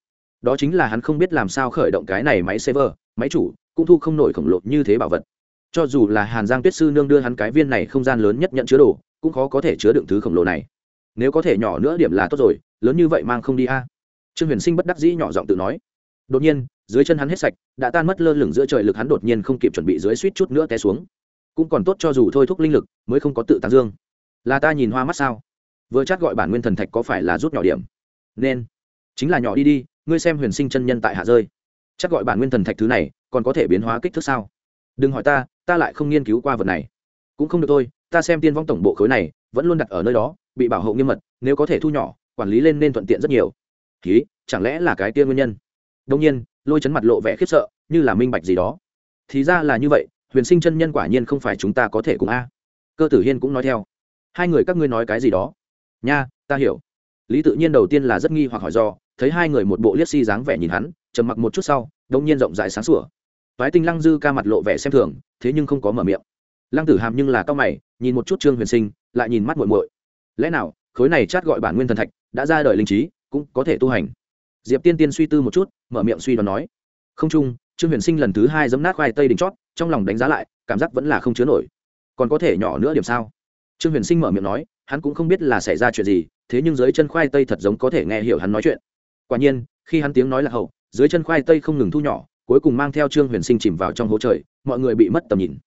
Đó chính là hắn không biết làm sao khởi động cái này máy server máy chủ, cũng thu không nổi khổng lồ như thế bảo vật. Cho dù là hàn giang tuyết sư nương đưa hắn cái viên này không gian lớn nhất nhận chứa đồ, cũng khó có thể chứa đựng thứ khổng lồ này. Nếu có thể nhỏ nữa điểm là tốt rồi, lớn như vậy mang không đi a. Trương huyền sinh bất đắc dĩ nhỏ giọng tự nói. Đột nhiên dưới chân hắn hết sạch, đã tan mất lơ lửng giữa trời lực hắn đột nhiên không kịp chuẩn bị dưới suýt chút nữa té xuống. Cũng còn tốt cho dù thôi thúc linh lực, mới không có tự tán dương. Là ta nhìn hoa mắt sao? Vừa chắc gọi bản nguyên thần thạch có phải là rút nhỏ điểm? Nên. Chính là nhỏ đi đi, ngươi xem huyền sinh chân nhân tại hạ rơi. Chắc gọi bản nguyên thần thạch thứ này, còn có thể biến hóa kích thước sao? Đừng hỏi ta ta lại không nghiên cứu qua vật này. Cũng không được thôi, ta xem tiên vong tổng bộ khối này, vẫn luôn đặt ở nơi đó, bị bảo hộ nghiêm mật, nếu có thể thu nhỏ, quản lý lên nên thuận tiện rất nhiều. Ký chẳng lẽ là cái tiên nguyên nhân? Đông nhiên lôi chấn mặt lộ vẻ khiếp sợ, như là minh bạch gì đó. Thì ra là như vậy, huyền sinh chân nhân quả nhiên không phải chúng ta có thể cùng a. Cơ tử hiên cũng nói theo. Hai người các ngươi nói cái gì đó? Nha, ta hiểu. Lý tự nhiên đầu tiên là rất nghi hoặc hỏi do, thấy hai người một bộ liếc si dáng vẻ nhìn hắn, trầm mặc một chút sau đông nhiên rộng rãi sáng sủa. Toái tinh lăng dư ca mặt lộ vẻ xem thường, thế nhưng không có mở miệng. Lăng tử hàm nhưng là cao mày, nhìn một chút trương huyền sinh, lại nhìn mắt muội muội. Lẽ nào, khối này chát gọi bản nguyên thần thạch, đã ra đời linh trí, cũng có thể tu hành? Diệp tiên tiên suy tư một chút, mở miệng suy đoán nói, không chung, trương huyền sinh lần thứ hai giấm nát khoai tây đỉnh chót, trong lòng đánh giá lại, cảm giác vẫn là không chứa nổi. Còn có thể nhỏ nữa điểm sao? Trương huyền sinh mở miệng nói, hắn cũng không biết là xảy ra chuyện gì, thế nhưng dưới chân khoai tây thật giống có thể nghe hiểu hắn nói chuyện. Quả nhiên, khi hắn tiếng nói là hậu, dưới chân khoai tây không ngừng thu nhỏ, cuối cùng mang theo trương huyền sinh chìm vào trong hố trời, mọi người bị mất tầm nhìn.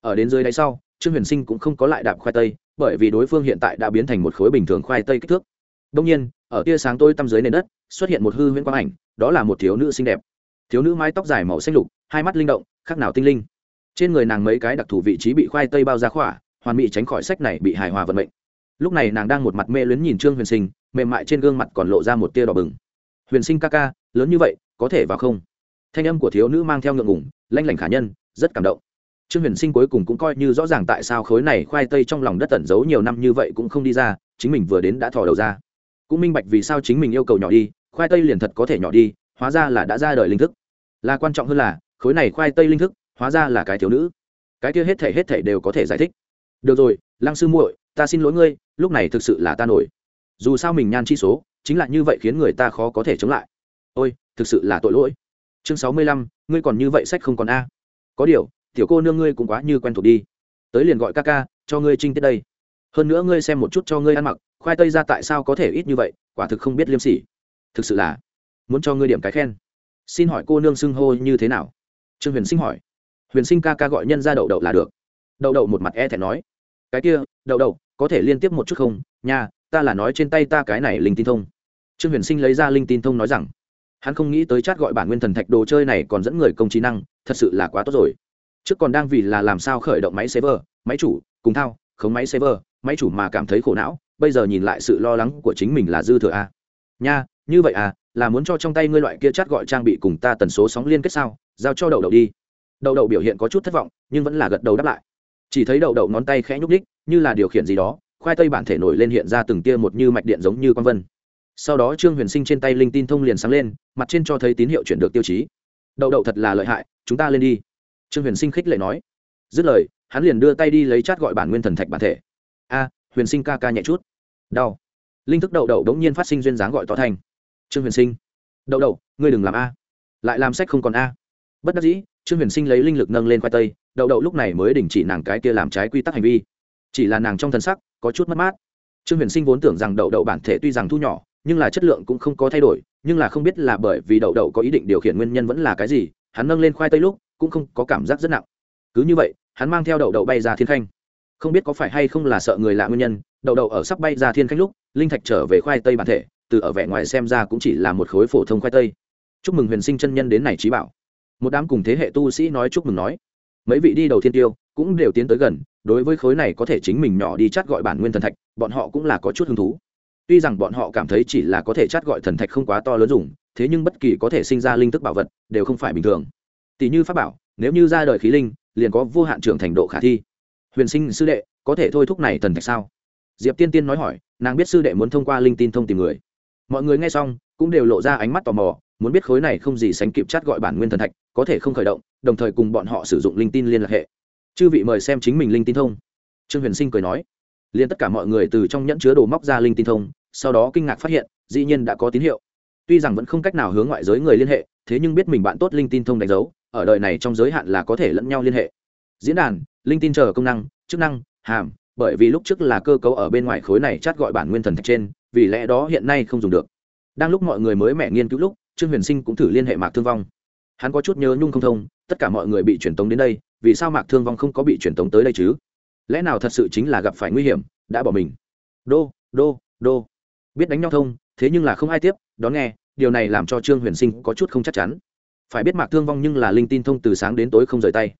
Ở đến dưới đáy sau, trương huyền sinh cũng không có lại đạp khoai tây, bởi vì đối phương hiện tại đã biến thành một khối bình thường khoai tây kích thước. Đông nhiên ở tia sáng tôi tăm dưới nền đất, xuất hiện một hư huyễn quang ảnh, đó là một thiếu nữ xinh đẹp. Thiếu nữ mái tóc dài màu xanh lục, hai mắt linh động, khác nào tinh linh. Trên người nàng mấy cái đặc thù vị trí bị khoai tây bao ra khỏa, hoàn mỹ tránh khỏi sách này bị hài hòa vận mệnh. Lúc này nàng đang một mặt mê luyến nhìn trương huyền sinh, mềm mại trên gương mặt còn lộ ra một tia đỏ bừng. Huyền sinh ca ca, lớn như vậy, có thể vào không? Thanh âm của thiếu nữ mang theo ngượng ngủng lanh lảnh khả nhân, rất cảm động. Trương huyền sinh cuối cùng cũng coi như rõ ràng tại sao khối này khoai tây trong lòng đất tẩn giấu nhiều năm như vậy cũng không đi ra, chính mình vừa đến đã thò đầu ra cũng minh bạch vì sao chính mình yêu cầu nhỏ đi, khoai tây liền thật có thể nhỏ đi, hóa ra là đã ra đời linh thức. Là quan trọng hơn là, khối này khoai tây linh thức, hóa ra là cái thiếu nữ. Cái kia hết thể hết thể đều có thể giải thích. Được rồi, lăng sư muội, ta xin lỗi ngươi, lúc này thực sự là ta nổi. Dù sao mình nhan chi số, chính là như vậy khiến người ta khó có thể chống lại. Ôi, thực sự là tội lỗi. Chương sáu mươi lăm, ngươi còn như vậy sách không còn a. Có điều, tiểu cô nương ngươi cũng quá như quen thuộc đi. Tới liền gọi ca ca, cho ngươi trinh tiết đây. Hơn nữa ngươi xem một chút cho ngươi ăn mặc khoai tây ra tại sao có thể ít như vậy? Quả thực không biết liêm sỉ. Thực sự là, muốn cho ngươi điểm cái khen. Xin hỏi cô nương xưng hô như thế nào? Trương huyền sinh hỏi. Huyền sinh ca ca gọi nhân ra đậu đậu là được. Đậu đậu một mặt e thẹn nói. Cái kia, đậu đậu, có thể liên tiếp một chút không? Nha, ta là nói trên tay ta cái này linh tin thông. Trương huyền sinh lấy ra linh tin thông nói rằng, hắn không nghĩ tới chát gọi bản nguyên thần thạch đồ chơi này còn dẫn người công trí năng, thật sự là quá tốt rồi. Trước còn đang vì là làm sao khởi động máy server máy chủ, cùng thao, khống máy server máy chủ mà cảm thấy khổ não bây giờ nhìn lại sự lo lắng của chính mình là dư thừa a à. nha, như vậy à là muốn cho trong tay ngươi loại kia chát gọi trang bị cùng ta tần số sóng liên kết sao? Giao cho đậu đậu đi. Đậu đậu biểu hiện có chút thất vọng, nhưng vẫn là gật đầu đáp lại. Chỉ thấy đậu đậu ngón tay khẽ nhúc nhích, như là điều khiển gì đó, khoai tây bản thể nổi lên hiện ra từng tia một như mạch điện giống như con vân. Sau đó trương huyền sinh trên tay linh tin thông liền sáng lên, mặt trên cho thấy tín hiệu chuyển được tiêu chí. Đậu đậu thật là lợi hại, chúng ta lên đi. Trương huyền sinh khích lệ nói. Dứt lời, hắn liền đưa tay đi lấy chát gọi bản nguyên thần thạch bản thể. A, huyền sinh ca ca nhẹ chút đau. Linh thức đậu đậu đống nhiên phát sinh duyên dáng gọi tỏ thành. Trương huyền sinh. Đậu đậu, ngươi đừng làm a. Lại làm sách không còn a. Bất đắc dĩ, trương huyền sinh lấy linh lực nâng lên khoai tây. Đậu đậu lúc này mới đình chỉ nàng cái kia làm trái quy tắc hành vi. Chỉ là nàng trong thần sắc, có chút mất mát. Trương huyền sinh vốn tưởng rằng đậu đậu bản thể tuy rằng thu nhỏ, nhưng là chất lượng cũng không có thay đổi, nhưng là không biết là bởi vì đậu đậu có ý định điều khiển nguyên nhân vẫn là cái gì, hắn nâng lên khoai tây lúc, cũng không có cảm giác rất nặng. Cứ như vậy, hắn mang theo đậu đậu bay ra thiên khanh. Không biết có phải hay không là sợ người lạ nguyên nhân đậu đậu ở sắp bay ra thiên khách lúc, linh thạch trở về khoai tây bản thể, từ ở vẻ ngoài xem ra cũng chỉ là một khối phổ thông khoai tây. Chúc mừng huyền sinh chân nhân đến này trí bảo. Một đám cùng thế hệ tu sĩ nói chúc mừng nói. Mấy vị đi đầu thiên tiêu cũng đều tiến tới gần, đối với khối này có thể chính mình nhỏ đi chát gọi bản nguyên thần thạch, bọn họ cũng là có chút hứng thú. Tuy rằng bọn họ cảm thấy chỉ là có thể chát gọi thần thạch không quá to lớn dùng, thế nhưng bất kỳ có thể sinh ra linh thức bảo vật đều không phải bình thường. Tỷ như pháp bảo, nếu như ra đời khí linh, liền có vô hạn trưởng thành độ khả thi. Huyền sinh sư đệ, có thể thôi thúc này thần thạch sao? Diệp tiên tiên nói hỏi, nàng biết sư đệ muốn thông qua linh tin thông tìm người. Mọi người nghe xong, cũng đều lộ ra ánh mắt tò mò, muốn biết khối này không gì sánh kịp chát gọi bản nguyên thần thạch, có thể không khởi động, đồng thời cùng bọn họ sử dụng linh tin liên lạc hệ. Chư vị mời xem chính mình linh tin thông. Trương huyền sinh cười nói. Liền tất cả mọi người từ trong nhẫn chứa đồ móc ra linh tin thông, sau đó kinh ngạc phát hiện, dĩ nhiên đã có tín hiệu. Tuy rằng vẫn không cách nào hướng ngoại giới người liên hệ, thế nhưng biết mình bạn tốt linh tin thông đánh dấu, ở đời này trong giới hạn là có thể lẫn nhau liên hệ. Diễn đàn, linh tin chờ công năng, chức năng, hàm bởi vì lúc trước là cơ cấu ở bên ngoài khối này chát gọi bản nguyên thần thạch trên, vì lẽ đó hiện nay không dùng được. Đang lúc mọi người mới mẹ nghiên cứu lúc, trương huyền sinh cũng thử liên hệ mạc thương vong. Hắn có chút nhớ nhung không thông, tất cả mọi người bị truyền tống đến đây, vì sao mạc thương vong không có bị truyền tống tới đây chứ? Lẽ nào thật sự chính là gặp phải nguy hiểm, đã bỏ mình? Đô đô đô. Biết đánh nhau thông, thế nhưng là không ai tiếp, đón nghe, điều này làm cho trương huyền sinh có chút không chắc chắn. Phải biết mạc thương vong nhưng là linh tin thông từ sáng đến tối không rời tay.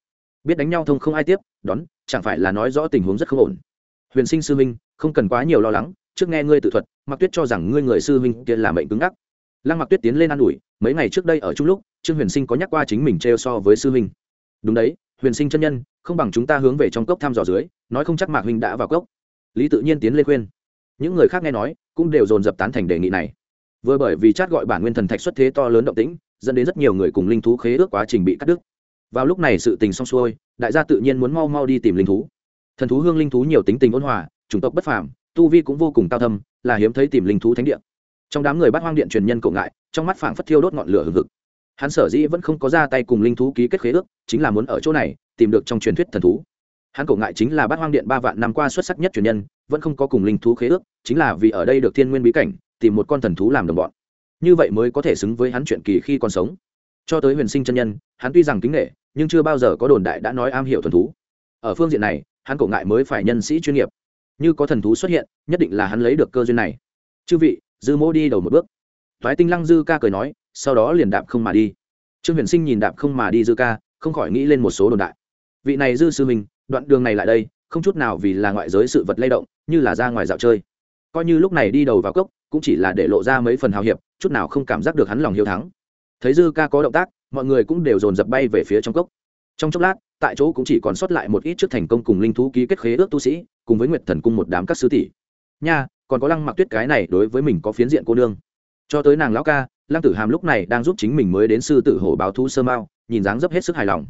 Biết đánh nhau thông không ai tiếp, đón, chẳng phải là nói rõ tình huống rất không ổn huyền sinh sư minh không cần quá nhiều lo lắng, trước nghe ngươi tự thuật mặc tuyết cho rằng ngươi người sư minh kia là mệnh cứng ngắc. Lăng mặc tuyết tiến lên ă n ủi, mấy ngày trước đây ở chung lúc, trương huyền sinh có nhắc qua chính mình t so với sư minh đúng đấy, huyền sinh chân nhân, không bằng chúng ta hướng về trong cốc thăm dò dưới, nói không chắc mạc huynh đã vào cốc. Lý tự nhiên tiến lên khuyên. Những người khác nghe nói, cũng đều dồn dập tán thành đề nghị này. Vừa bởi vì chát gọi bản nguyên thần thạch xuất thế to lớn động tĩnh, dẫn đến rất nhiều người cùng linh thú khế ước quá trình bị cắt đứt. Vào lúc này sự tình xong xuôi, đại gia tự nhiên muốn mau mau đi tìm linh thú thần thú hương linh thú nhiều tính tình ôn hòa, chủng tộc bất phàm, tu vi cũng vô cùng cao thâm, là hiếm thấy tìm linh thú thánh địa. Trong đám người bắt hoang điện truyền nhân cậu ngại, trong mắt phảng phất thiêu đốt ngọn lửa hừng hực. Hắn sở dĩ vẫn không có ra tay cùng linh thú ký kết khế ước, chính là muốn ở chỗ này tìm được trong truyền thuyết thần thú. Hắn cậu ngại chính là bát hoang điện ba vạn năm qua xuất sắc nhất truyền nhân, vẫn không có cùng linh thú khế ước, chính là vì ở đây được thiên nguyên bí cảnh, tìm một con thần thú làm đồng bọn. Như vậy mới có thể xứng với hắn chuyện kỳ khi còn sống. Cho tới huyền sinh chân nhân, hắn tuy rằng kính nghệ nhưng chưa bao giờ có đồn đại đã nói am hiểu thần thú. Ở phương diện này hắn cổ ngại mới phải nhân sĩ chuyên nghiệp. Như có thần thú xuất hiện, nhất định là hắn lấy được cơ duyên này. Chư vị, dư mô đi đầu một bước. Thoái tinh lăng dư ca cười nói, sau đó liền đạp không mà đi. Trương huyền sinh nhìn đạp không mà đi dư ca, không khỏi nghĩ lên một số đồn đại. Vị này dư sư mình đoạn đường này lại đây, không chút nào vì là ngoại giới sự vật lay động, như là ra ngoài dạo chơi. Coi như lúc này đi đầu vào cốc, cũng chỉ là để lộ ra mấy phần hào hiệp, chút nào không cảm giác được hắn lòng hiếu thắng. Thấy dư ca có động tác, mọi người cũng đều dồn dập bay về phía trong cốc. Trong chốc lát tại chỗ cũng chỉ còn sót lại một ít trước thành công cùng linh thú ký kết khế ước tu sĩ, cùng với nguyệt thần cung một đám các sứ tỷ. Nha, còn có lăng mặc tuyết cái này đối với mình có phiến diện cô nương. Cho tới nàng lão ca, lăng tử hàm lúc này đang giúp chính mình mới đến sư tử hổ báo thú sơ mao, nhìn dáng dấp hết sức hài lòng.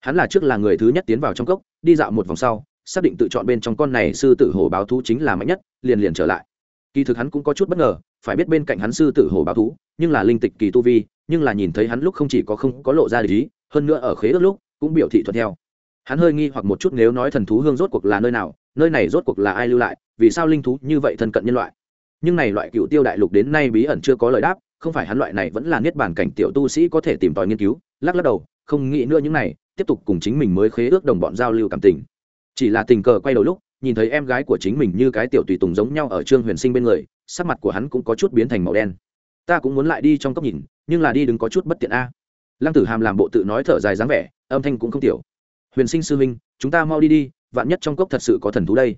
Hắn là trước là người thứ nhất tiến vào trong cốc, đi dạo một vòng sau, xác định tự chọn bên trong con này sư tử hổ báo thú chính là mạnh nhất, liền liền trở lại. Kỳ thực hắn cũng có chút bất ngờ, phải biết bên cạnh hắn sư tử hổ báo thú, nhưng là linh tịch kỳ tu vi, nhưng là nhìn thấy hắn lúc không chỉ có không có lộ ra lý, hơn nữa ở khế ước lúc cũng biểu thị thuận theo. Hắn hơi nghi hoặc một chút nếu nói thần thú hương rốt cuộc là nơi nào, nơi này rốt cuộc là ai lưu lại, vì sao linh thú như vậy thân cận nhân loại. Nhưng này loại cựu tiêu đại lục đến nay bí ẩn chưa có lời đáp, không phải hắn loại này vẫn là niết bản cảnh tiểu tu sĩ có thể tìm tòi nghiên cứu, lắc lắc đầu, không nghĩ nữa những này, tiếp tục cùng chính mình mới khế ước đồng bọn giao lưu cảm tình. Chỉ là tình cờ quay đầu lúc, nhìn thấy em gái của chính mình như cái tiểu tùy tùng giống nhau ở trương huyền sinh bên người, sắc mặt của hắn cũng có chút biến thành màu đen. Ta cũng muốn lại đi trong cốc nhìn, nhưng là đi đừng có chút bất tiện a. Lăng tử hàm làm bộ tự nói thở dài dáng vẻ âm thanh cũng không tiểu. Huyền sinh sư huynh, chúng ta mau đi đi, vạn nhất trong cốc thật sự có thần thú đây.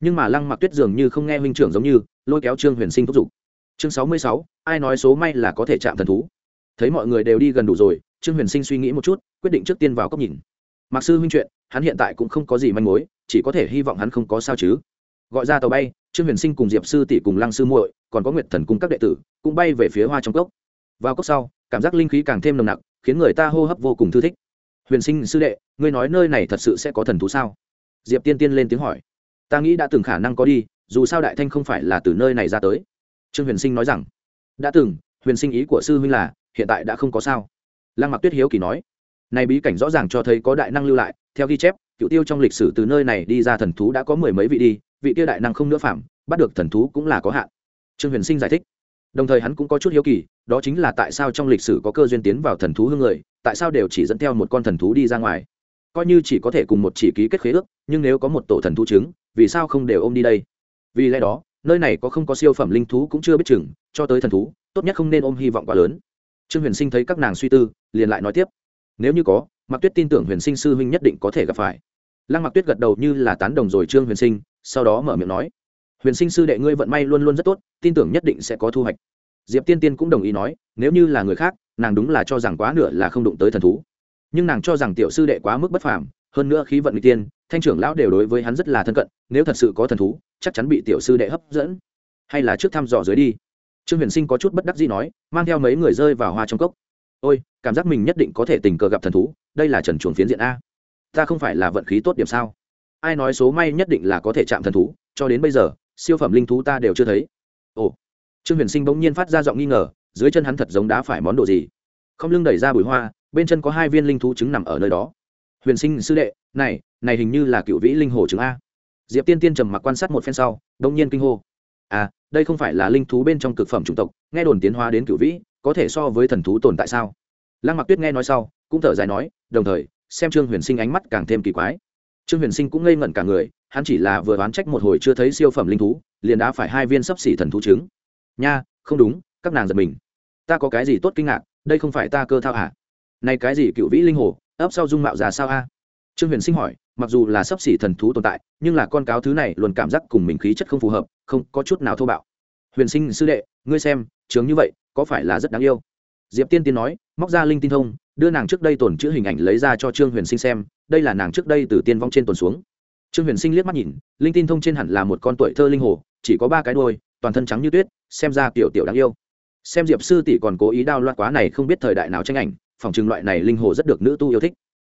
Nhưng mà lăng mặc tuyết dường như không nghe huynh trưởng giống như, lôi kéo trương huyền sinh thúc giục. Chương sáu mươi sáu, ai nói số may là có thể chạm thần thú? Thấy mọi người đều đi gần đủ rồi, trương huyền sinh suy nghĩ một chút, quyết định trước tiên vào cốc nhìn. Mặc sư huynh chuyện, hắn hiện tại cũng không có gì manh mối, chỉ có thể hy vọng hắn không có sao chứ. Gọi ra tàu bay, trương huyền sinh cùng diệp sư tỷ cùng lăng sư muội, còn có nguyệt thần cùng các đệ tử, cũng bay về phía hoa trong cốc. Vào cốc sau, cảm giác linh khí càng thêm nồng nặc, khiến người ta hô hấp vô cùng thư thích huyền sinh sư đệ, ngươi nói nơi này thật sự sẽ có thần thú sao? Diệp tiên tiên lên tiếng hỏi. Ta nghĩ đã từng khả năng có đi, dù sao đại thanh không phải là từ nơi này ra tới. Trương huyền sinh nói rằng. Đã từng, huyền sinh ý của sư huynh là, hiện tại đã không có sao. Lăng mặc tuyết hiếu kỳ nói. Này bí cảnh rõ ràng cho thấy có đại năng lưu lại, theo ghi chép, cựu tiêu trong lịch sử từ nơi này đi ra thần thú đã có mười mấy vị đi, vị tiêu đại năng không nữa phạm, bắt được thần thú cũng là có hạn. Trương huyền sinh giải thích. Đồng thời hắn cũng có chút hiếu kỳ, đó chính là tại sao trong lịch sử có cơ duyên tiến vào thần thú hương người tại sao đều chỉ dẫn theo một con thần thú đi ra ngoài? Coi như chỉ có thể cùng một chỉ ký kết khế ước, nhưng nếu có một tổ thần thú trứng, vì sao không đều ôm đi đây? Vì lẽ đó, nơi này có không có siêu phẩm linh thú cũng chưa biết chừng, cho tới thần thú, tốt nhất không nên ôm hy vọng quá lớn. Trương huyền sinh thấy các nàng suy tư, liền lại nói tiếp. Nếu như có mặc tuyết tin tưởng huyền sinh sư huynh nhất định có thể gặp phải. Lăng mặc tuyết gật đầu như là tán đồng rồi trương huyền sinh, sau đó mở miệng nói. Huyền sinh sư đệ ngươi vận may luôn luôn rất tốt, tin tưởng nhất định sẽ có thu hoạch. Diệp tiên tiên cũng đồng ý nói, nếu như là người khác nàng đúng là cho rằng quá nửa là không đụng tới thần thú. Nhưng nàng cho rằng tiểu sư đệ quá mức bất phàm, hơn nữa khí vận n g tiên, thanh trưởng lão đều đối với hắn rất là thân cận, nếu thật sự có thần thú, chắc chắn bị tiểu sư đệ hấp dẫn. Hay là trước thăm dò dưới đi. Trương huyền sinh có chút bất đắc gì nói, mang theo mấy người rơi vào hoa trong cốc. Ôi, cảm giác mình nhất định có thể tình cờ gặp thần thú, đây là trần chuồng phiến diện a. Ta không phải là vận khí tốt điểm sao? Ai nói số may nhất định là có thể chạm thần thú, cho đến bây giờ, siêu phẩm linh thú ta đều chưa thấy. Ồ. Trương huyền sinh bỗng nhiên phát ra giọng nghi ngờ dưới chân hắn thật giống đá phải món đồ gì. Không lưng đẩy ra bụi hoa, bên chân có hai viên linh thú trứng nằm ở nơi đó. Huyền sinh sư đệ, này này hình như là cựu vĩ linh hồ trứng a. Diệp tiên tiên trầm mặc quan sát một phen sau đông nhiên kinh hô. À đây không phải là linh thú bên trong cực phẩm chủng tộc, nghe đồn tiến hóa đến cựu vĩ, có thể so với thần thú tồn tại sao? Lăng mặc tuyết nghe nói sau, cũng thở dài nói, đồng thời, xem trương huyền sinh ánh mắt càng thêm kỳ quái. Trương huyền sinh cũng ngây ngẩn cả người, hắn chỉ là vừa đoán trách một hồi chưa thấy siêu phẩm linh thú, liền đã phải hai viên sấp xỉ thần thú trứng. Nha, không đúng, các nàng giật mình ta có cái gì tốt kinh ngạc, đây không phải ta cơ thao à? Này cái gì cựu vĩ linh hồ, ấp sau dung mạo già sao a? Trương huyền sinh hỏi, mặc dù là sấp xỉ thần thú tồn tại, nhưng là con cáo thứ này luôn cảm giác cùng mình khí chất không phù hợp, không có chút nào thô bạo. Huyền sinh, sư đệ, ngươi xem, chướng như vậy, có phải là rất đáng yêu? Diệp tiên tiên nói, móc ra linh tin thông, đưa nàng trước đây tổn chữ hình ảnh lấy ra cho trương huyền sinh xem, đây là nàng trước đây từ tiên vong trên tuần xuống. Trương huyền sinh liếc mắt nhìn, linh tin thông trên hẳn là một con tuổi thơ linh hồ, chỉ có ba cái đôi toàn thân trắng như tuyết, xem ra kiểu tiểu đáng yêu xem diệp sư tỷ còn cố ý đao loạt quá này không biết thời đại nào tranh ảnh, phòng chừng loại này linh hồ rất được nữ tu yêu thích.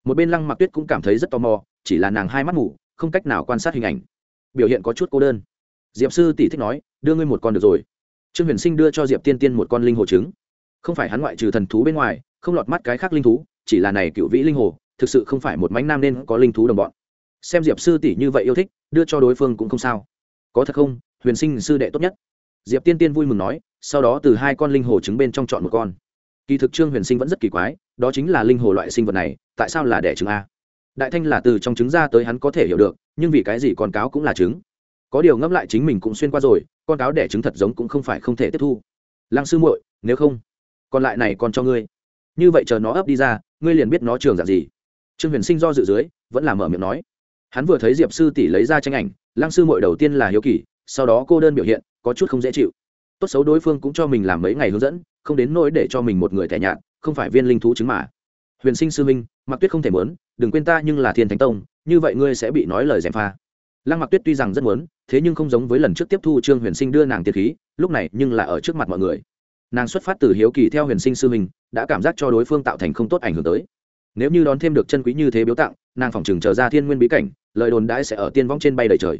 Một bên lăng mặc tuyết cũng cảm thấy rất tò mò, chỉ là nàng hai mắt ngủ không cách nào quan sát hình ảnh. Biểu hiện có chút cô đơn. Diệp sư tỷ thích nói, đưa ngươi một con được rồi. Trương huyền sinh đưa cho diệp tiên tiên một con linh hồ trứng. Không phải hắn ngoại trừ thần thú bên ngoài, không lọt mắt cái khác linh thú, chỉ là này cựu vĩ linh hồ, thực sự không phải một mánh nam nên có linh thú đồng bọn. Xem diệp sư tỷ như vậy yêu thích, đưa cho đối phương cũng không sao. Có thật không? Huyền sinh sư đệ tốt nhất diệp tiên tiên vui mừng nói, sau đó từ hai con linh hồ trứng bên trong chọn một con. Kỳ thực trương huyền sinh vẫn rất kỳ quái, đó chính là linh hồ loại sinh vật này, tại sao là đẻ trứng a? Đại thanh là từ trong trứng ra tới hắn có thể hiểu được, nhưng vì cái gì con cáo cũng là trứng? Có điều ngẫm lại chính mình cũng xuyên qua rồi, con cáo đẻ trứng thật giống cũng không phải không thể tiếp thu. Lăng sư muội, nếu không còn lại này còn cho ngươi. Như vậy chờ nó ấp đi ra, ngươi liền biết nó trường dạng gì. Trương huyền sinh do dự dưới, vẫn là mở miệng nói. Hắn vừa thấy diệp sư tỷ lấy ra tranh ảnh, lăng sư muội đầu tiên là hiếu kỳ, sau đó cô đơn biểu hiện có chút không dễ chịu. Tốt xấu đối phương cũng cho mình làm mấy ngày hướng dẫn, không đến nỗi để cho mình một người thẻ nhạt, không phải viên linh thú chứng mà. Huyền sinh sư minh mặc tuyết không thể mớn đừng quên ta nhưng là thiên thánh tông, như vậy ngươi sẽ bị nói lời gièm pha. Lăng mặc tuyết tuy rằng rất muốn, thế nhưng không giống với lần trước tiếp thu trương huyền sinh đưa nàng tiền khí, lúc này nhưng là ở trước mặt mọi người. Nàng xuất phát từ hiếu kỳ theo huyền sinh sư minh đã cảm giác cho đối phương tạo thành không tốt ảnh hưởng tới. Nếu như đón thêm được chân quý như thế biếu tặng, nàng phòng chừng chờ ra thiên nguyên bí cảnh, lời đồn đãi sẽ ở tiên vong trên bay đầy trời.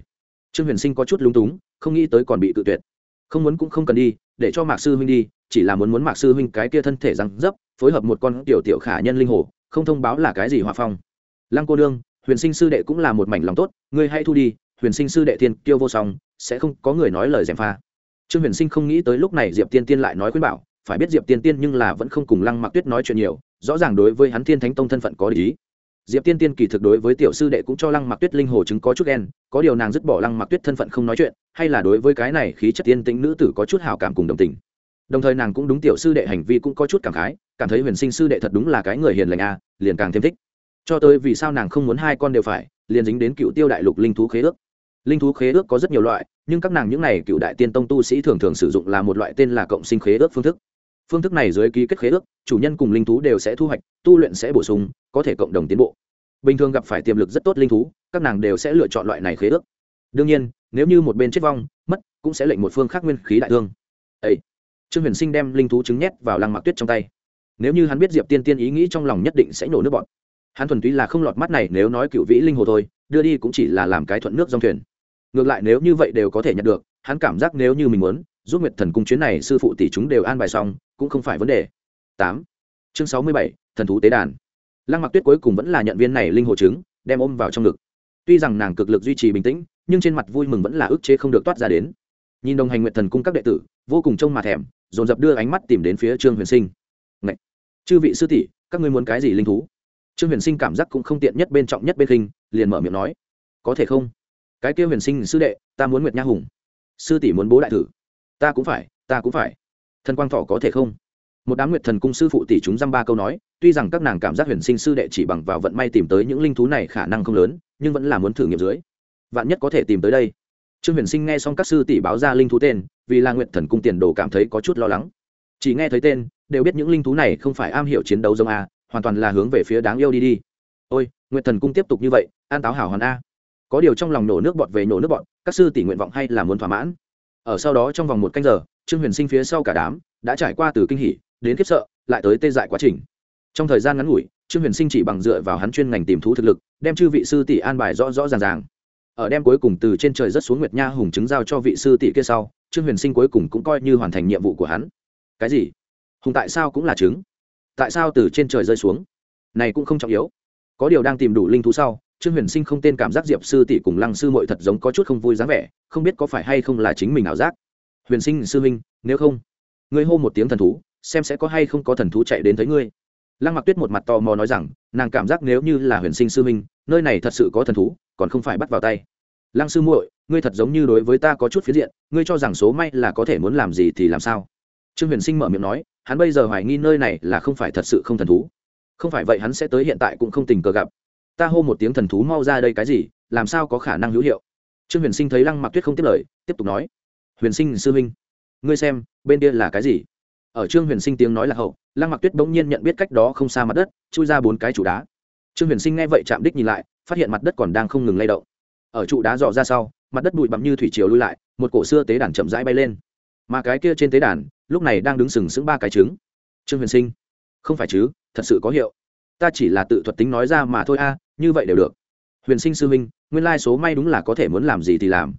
Trương huyền sinh có chút lúng túng không nghĩ tới còn bị tự tuyệt. Không muốn cũng không cần đi, để cho mạc sư huynh đi, chỉ là muốn muốn mạc sư huynh cái kia thân thể răng dấp, phối hợp một con tiểu tiểu khả nhân linh hồ, không thông báo là cái gì hòa phong. Lăng cô nương, huyền sinh sư đệ cũng là một mảnh lòng tốt, ngươi hãy thu đi, huyền sinh sư đệ thiên tiêu vô song, sẽ không có người nói lời gièm pha. Trương huyền sinh không nghĩ tới lúc này diệp tiên tiên lại nói khuyên bảo, phải biết diệp tiên tiên nhưng là vẫn không cùng lăng mặc tuyết nói chuyện nhiều, rõ ràng đối với hắn thiên thánh tông thân phận có lý diệp tiên tiên kỳ thực đối với tiểu sư đệ cũng cho lăng mặc tuyết linh hồ chứng có chút ghen có điều nàng dứt bỏ lăng mặc tuyết thân phận không nói chuyện hay là đối với cái này khí chất tiên tĩnh nữ tử có chút hào cảm cùng đồng tình. Đồng thời nàng cũng đúng tiểu sư đệ hành vi cũng có chút cảm khái cảm thấy huyền sinh sư đệ thật đúng là cái người hiền lành a à, liền càng thêm thích. Cho tới vì sao nàng không muốn hai con đều phải liền dính đến cựu tiêu đại lục linh thú khế ước. Linh thú khế ước có rất nhiều loại nhưng các nàng những này cựu đại tiên tông tu sĩ thường thường sử dụng là một loại tên là cộng sinh khế ước phương thức phương thức này dưới ký kết khế ước, chủ nhân cùng linh thú đều sẽ thu hoạch, tu luyện sẽ bổ sung, có thể cộng đồng tiến bộ. Bình thường gặp phải tiềm lực rất tốt linh thú, các nàng đều sẽ lựa chọn loại này khế ước. Đương nhiên, nếu như một bên chết vong, mất cũng sẽ lệnh một phương khác nguyên khí đại thương. Ấy trương huyền sinh đem linh thú trứng nhét vào lăng mặc tuyết trong tay. Nếu như hắn biết diệp tiên tiên ý nghĩ trong lòng nhất định sẽ nổ nước bọn hắn thuần túy là không lọt mắt này, nếu nói cựu vĩ linh hồ thôi, đưa đi cũng chỉ là làm cái thuận nước dòng thuyền. Ngược lại nếu như vậy đều có thể nhận được hắn cảm giác nếu như mình muốn, giúp nguyệt thần cung chuyến này sư phụ tỷ chúng đều an bài xong, cũng không phải vấn đề. Tám. Chương sáu mươi bảy, thần thú tế đàn. Lăng mặc tuyết cuối cùng vẫn là nhận viên này linh hồ chứng đem ôm vào trong ngực. Tuy rằng nàng cực lực duy trì bình tĩnh, nhưng trên mặt vui mừng vẫn là ức chế không được toát ra đến. Nhìn đồng hành nguyện thần cung các đệ tử, vô cùng trông mà thèm, dồn dập đưa ánh mắt tìm đến phía trương huyền sinh. Ngậy! chư vị sư tỷ, các ngươi muốn cái gì linh thú? Trương huyền sinh cảm giác cũng không tiện nhất bên trọng nhất bên khinh, liền mở miệng nói. Có thể không? Cái kia huyền sinh sư đệ, ta muốn nguyệt nha hùng sư tỷ muốn bố đại thử. Ta cũng phải, ta cũng phải. Thần quang thọ có thể không? Một đám nguyệt thần cung sư phụ tỷ chúng dăm ba câu nói, tuy rằng các nàng cảm giác huyền sinh sư đệ chỉ bằng vào vận may tìm tới những linh thú này khả năng không lớn, nhưng vẫn là muốn thử nghiệm dưới. Vạn nhất có thể tìm tới đây. Trương huyền sinh nghe xong các sư tỷ báo ra linh thú tên, vì là nguyệt thần cung tiền đồ cảm thấy có chút lo lắng. Chỉ nghe thấy tên, đều biết những linh thú này không phải am hiểu chiến đấu giống a, hoàn toàn là hướng về phía đáng yêu đi đi. Ôi, nguyệt thần cung tiếp tục như vậy, an táo hảo hoàn a có điều trong lòng nổ nước bọt về nổ nước bọt, các sư tỷ nguyện vọng hay là muốn thỏa mãn. Ở sau đó trong vòng một canh giờ, trương huyền sinh phía sau cả đám đã trải qua từ kinh hỉ đến khiếp sợ, lại tới tê dại quá trình. Trong thời gian ngắn ngủi, trương huyền sinh chỉ bằng dựa vào hắn chuyên ngành tìm thú thực lực, đem chư vị sư tỷ an bài rõ rõ ràng ràng. Ở đem cuối cùng từ trên trời rất xuống nguyệt nha hùng chứng giao cho vị sư tỷ kia sau, trương huyền sinh cuối cùng cũng coi như hoàn thành nhiệm vụ của hắn. Cái gì? Hùng tại sao cũng là trứng? Tại sao từ trên trời rơi xuống? Này cũng không trọng yếu. Có điều đang tìm đủ linh thú sau trương huyền sinh không tên cảm giác diệp sư tỷ cùng lăng sư mội thật giống có chút không vui dáng vẻ không biết có phải hay không là chính mình ảo giác. Huyền sinh sư huynh, nếu không ngươi hô một tiếng thần thú xem sẽ có hay không có thần thú chạy đến thấy ngươi. Lăng mặc tuyết một mặt tò mò nói rằng nàng cảm giác nếu như là huyền sinh sư huynh, nơi này thật sự có thần thú còn không phải bắt vào tay. Lăng sư muội ngươi thật giống như đối với ta có chút phiến diện ngươi cho rằng số may là có thể muốn làm gì thì làm sao? Trương huyền sinh mở miệng nói hắn bây giờ hoài nghi nơi này là không phải thật sự không thần thú. Không phải vậy hắn sẽ tới hiện tại cũng không tình cờ gặp ta hô một tiếng thần thú mau ra đây cái gì, làm sao có khả năng hữu hiệu? Trương huyền sinh thấy lăng mặc tuyết không tiếp lời, tiếp tục nói, huyền sinh, sư huynh, ngươi xem, bên kia là cái gì? Ở trương huyền sinh tiếng nói là hậu, lăng mặc tuyết bỗng nhiên nhận biết cách đó không xa mặt đất, chui ra bốn cái trụ đá. Trương huyền sinh nghe vậy chạm đích nhìn lại, phát hiện mặt đất còn đang không ngừng lay động. Ở trụ đá dò ra sau, mặt đất bụi bặm như thủy chiều lui lại, một cổ xưa tế đàn chậm rãi bay lên. Mà cái kia trên tế đàn, lúc này đang đứng sừng sững ba cái trứng. Trương huyền sinh, không phải chứ, thật sự có hiệu. Ta chỉ là tự thuật tính nói ra mà thôi a như vậy đều được. Huyền sinh sư minh nguyên lai số may đúng là có thể muốn làm gì thì làm.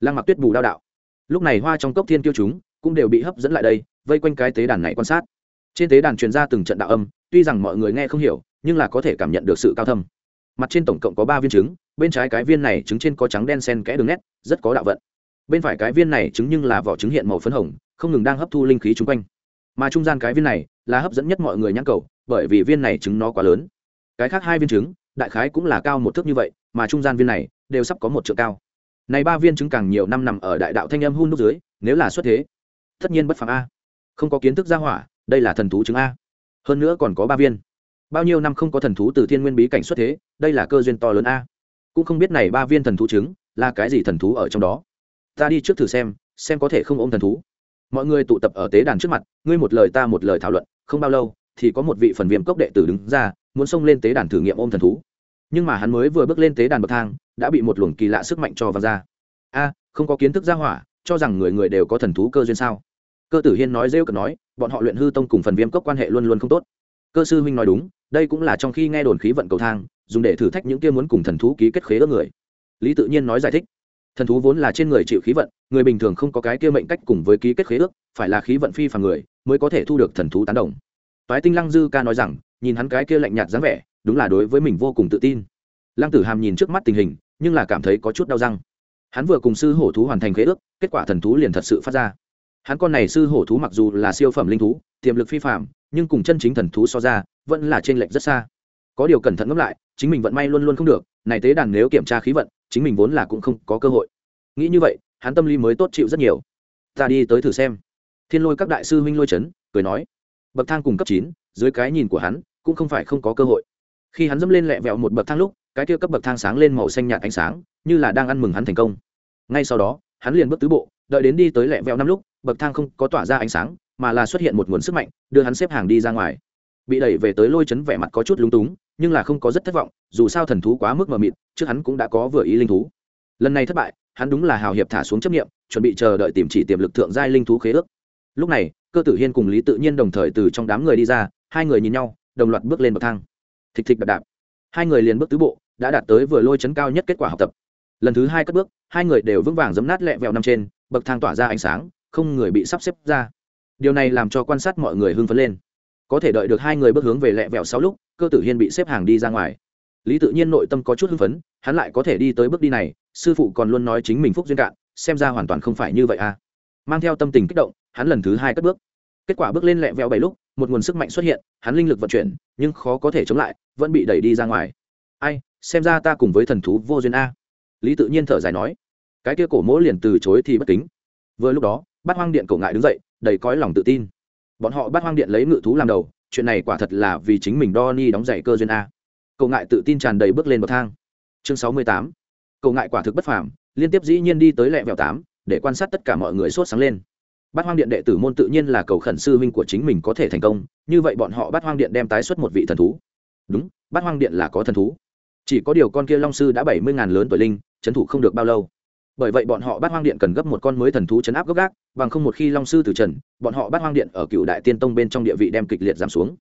Lăng mặc tuyết bù đao đạo. Lúc này hoa trong cốc thiên kiêu chúng cũng đều bị hấp dẫn lại đây, vây quanh cái tế đàn này quan sát. Trên tế đàn truyền ra từng trận đạo âm, tuy rằng mọi người nghe không hiểu, nhưng là có thể cảm nhận được sự cao thâm. Mặt trên tổng cộng có ba viên trứng, bên trái cái viên này trứng trên có trắng đen sen kẽ đường nét, rất có đạo vận. Bên phải cái viên này trứng nhưng là vỏ trứng hiện màu phấn hồng, không ngừng đang hấp thu linh khí chung quanh. Mà trung gian cái viên này là hấp dẫn nhất mọi người nhãn cầu, bởi vì viên này trứng nó quá lớn. Cái khác hai viên trứng đại khái cũng là cao một thước như vậy, mà trung gian viên này đều sắp có một trượng cao. Này ba viên trứng càng nhiều năm nằm ở đại đạo thanh âm hun nút dưới, nếu là xuất thế, tất nhiên bất phàm a. Không có kiến thức gia hỏa, đây là thần thú trứng a. Hơn nữa còn có ba viên. Bao nhiêu năm không có thần thú từ thiên nguyên bí cảnh xuất thế, đây là cơ duyên to lớn a. Cũng không biết này ba viên thần thú trứng là cái gì thần thú ở trong đó. Ta đi trước thử xem xem có thể không ôm thần thú. Mọi người tụ tập ở tế đàn trước mặt, ngươi một lời ta một lời thảo luận, không bao lâu thì có một vị phần viêm cốc đệ tử đứng ra muốn xông lên tế đàn thử nghiệm ôm thần thú. Nhưng mà hắn mới vừa bước lên tế đàn bậc thang, đã bị một luồng kỳ lạ sức mạnh cho vào ra. A, không có kiến thức gia hỏa, cho rằng người người đều có thần thú cơ duyên sao? Cơ tử hiên nói rêu cực nói, bọn họ luyện hư tông cùng phần viêm cốc quan hệ luôn luôn không tốt. Cơ sư huynh nói đúng, đây cũng là trong khi nghe đồn khí vận cầu thang, dùng để thử thách những kia muốn cùng thần thú ký kết khế ước người. Lý tự nhiên nói giải thích. Thần thú vốn là trên người chịu khí vận, người bình thường không có cái kia mệnh cách cùng với ký kết khế ước, phải là khí vận phi phàm người, mới có thể thu được thần thú tán đồng. Toái tinh lăng dư ca nói rằng nhìn hắn cái kia lạnh nhạt dáng vẻ, đúng là đối với mình vô cùng tự tin. Lăng tử hàm nhìn trước mắt tình hình, nhưng là cảm thấy có chút đau răng. Hắn vừa cùng sư hổ thú hoàn thành khế ước, kết quả thần thú liền thật sự phát ra. Hắn con này sư hổ thú mặc dù là siêu phẩm linh thú, tiềm lực phi phạm nhưng cùng chân chính thần thú so ra, vẫn là t r ê n lệch rất xa. Có điều cẩn thận ngẫm lại, chính mình vận may luôn luôn không được, này tế đàn nếu kiểm tra khí vận, chính mình vốn là cũng không có cơ hội. Nghĩ như vậy, hắn tâm lý mới tốt chịu rất nhiều. Ta đi tới thử xem. Thiên lôi các đại sư huynh lôi Chấn, cười nói. Bậc thang cùng cấp chín, dưới cái nhìn của hắn cũng không phải không có cơ hội. Khi hắn dẫm lên lẹ vẹo một bậc thang lúc, cái kia cấp bậc thang sáng lên màu xanh nhạt ánh sáng, như là đang ăn mừng hắn thành công. Ngay sau đó, hắn liền bước tứ bộ, đợi đến đi tới lẹ vẹo năm lúc, bậc thang không có tỏa ra ánh sáng, mà là xuất hiện một nguồn sức mạnh, đưa hắn xếp hàng đi ra ngoài. Bị đẩy về tới lôi chấn vẻ mặt có chút lúng túng, nhưng là không có rất thất vọng, dù sao thần thú quá mức mờ mịt, trước hắn cũng đã có vừa ý linh thú. Lần này thất bại, hắn đúng là hào hiệp thả xuống chấp nghiệm chuẩn bị chờ đợi tìm chỉ tiềm lực thượng giai linh thú khế ước. Lúc này, cơ tử hiên cùng lý tự nhiên đồng thời từ trong đám người đi ra, hai người nhìn nhau đồng loạt bước lên bậc thang. Thịch thịch đạp đạp. Hai người liền bước tứ bộ, đã đạt tới vừa lôi chấn cao nhất kết quả học tập. Lần thứ hai cất bước, hai người đều vững vàng giấm nát lẹ vẹo năm trên, bậc thang tỏa ra ánh sáng, không người bị sắp xếp ra. Điều này làm cho quan sát mọi người hưng phấn lên. Có thể đợi được hai người bước hướng về lẹ vẹo sau lúc, cơ tử hiên bị xếp hàng đi ra ngoài. Lý tự nhiên nội tâm có chút hưng phấn, hắn lại có thể đi tới bước đi này, sư phụ còn luôn nói chính mình phúc duyên cạn, xem ra hoàn toàn không phải như vậy à. Mang theo tâm tình kích động, hắn lần thứ hai cất bước. Kết quả bước lên lẹ vẹo bảy lúc một nguồn sức mạnh xuất hiện, hắn linh lực vận chuyển, nhưng khó có thể chống lại, vẫn bị đẩy đi ra ngoài. Ai, xem ra ta cùng với thần thú vô duyên a. Lý tự nhiên thở dài nói. Cái kia cổ mỗ liền từ chối thì bất kính. Vừa lúc đó, bát hoang điện cổ ngại đứng dậy, đầy cõi lòng tự tin. Bọn họ bát hoang điện lấy ngự thú làm đầu, chuyện này quả thật là vì chính mình đo ni đóng giày cơ duyên a. Cậu ngại tự tin tràn đầy bước lên bậc thang. Chương sáu mươi tám. Cậu ngại quả thực bất phàm, liên tiếp dĩ nhiên đi tới lẹ vẹo tám, để quan sát tất cả mọi người sốt sáng lên bát hoang điện đệ tử môn tự nhiên là cầu khẩn sư huynh của chính mình có thể thành công, như vậy bọn họ bát hoang điện đem tái xuất một vị thần thú. Đúng, bát hoang điện là có thần thú. Chỉ có điều con kia long sư đã bảy mươi ngàn lớn tuổi linh trấn thủ không được bao lâu. Bởi vậy bọn họ bát hoang điện cần gấp một con mới thần thú chấn áp gốc gác, bằng không một khi long sư từ trần, bọn họ bát hoang điện ở cựu đại tiên tông bên trong địa vị đem kịch liệt giảm xuống.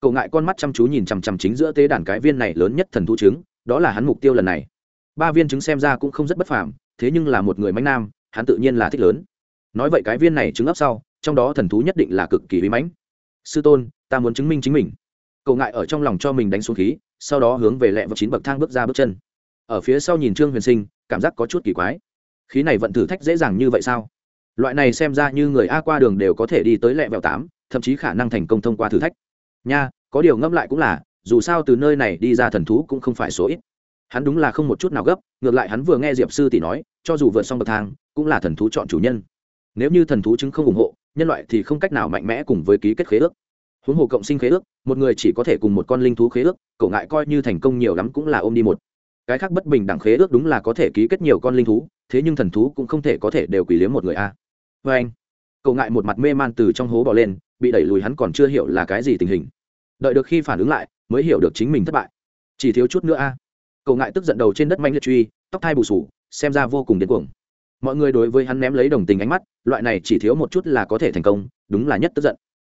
Cậu ngại con mắt chăm chú nhìn chằm chằm chính giữa tế đàn cái viên này lớn nhất thần thú trứng, đó là hắn mục tiêu lần này. Ba viên trứng xem ra cũng không rất bất phàm, thế nhưng là một người mãnh nam, hắn tự nhiên là thích lớn nói vậy cái viên này trứng ấp sau, trong đó thần thú nhất định là cực kỳ bí mãnh. Sư tôn, ta muốn chứng minh chính mình. Cậu ngại ở trong lòng cho mình đánh xuống khí, sau đó hướng về lẹ vào chín bậc thang bước ra bước chân. Ở phía sau nhìn trương huyền sinh, cảm giác có chút kỳ quái. Khí này vận thử thách dễ dàng như vậy sao? Loại này xem ra như người a qua đường đều có thể đi tới lẹ vẹo tám, thậm chí khả năng thành công thông qua thử thách. Nha, có điều ngẫm lại cũng là, dù sao từ nơi này đi ra thần thú cũng không phải số ít. Hắn đúng là không một chút nào gấp, ngược lại hắn vừa nghe diệp sư tỷ nói, cho dù vượt xong bậc thang, cũng là thần thú chọn chủ nhân nếu như thần thú chứng không ủng hộ nhân loại thì không cách nào mạnh mẽ cùng với ký kết khế ước. Huống hồ cộng sinh khế ước một người chỉ có thể cùng một con linh thú khế ước cậu ngại coi như thành công nhiều lắm cũng là ôm đi một. Cái khác bất bình đẳng khế ước đúng là có thể ký kết nhiều con linh thú thế nhưng thần thú cũng không thể có thể đều quỷ liếm một người a. Vê anh cậu ngại một mặt mê man từ trong hố bỏ lên bị đẩy lùi hắn còn chưa hiểu là cái gì tình hình. Đợi được khi phản ứng lại mới hiểu được chính mình thất bại. Chỉ thiếu chút nữa a. Cậu ngại tức giận đầu trên đất manh liệt truy tóc thai bù sủ, xem ra vô cùng điên cuồng mọi người đối với hắn ném lấy đồng tình ánh mắt, loại này chỉ thiếu một chút là có thể thành công, đúng là nhất tức giận.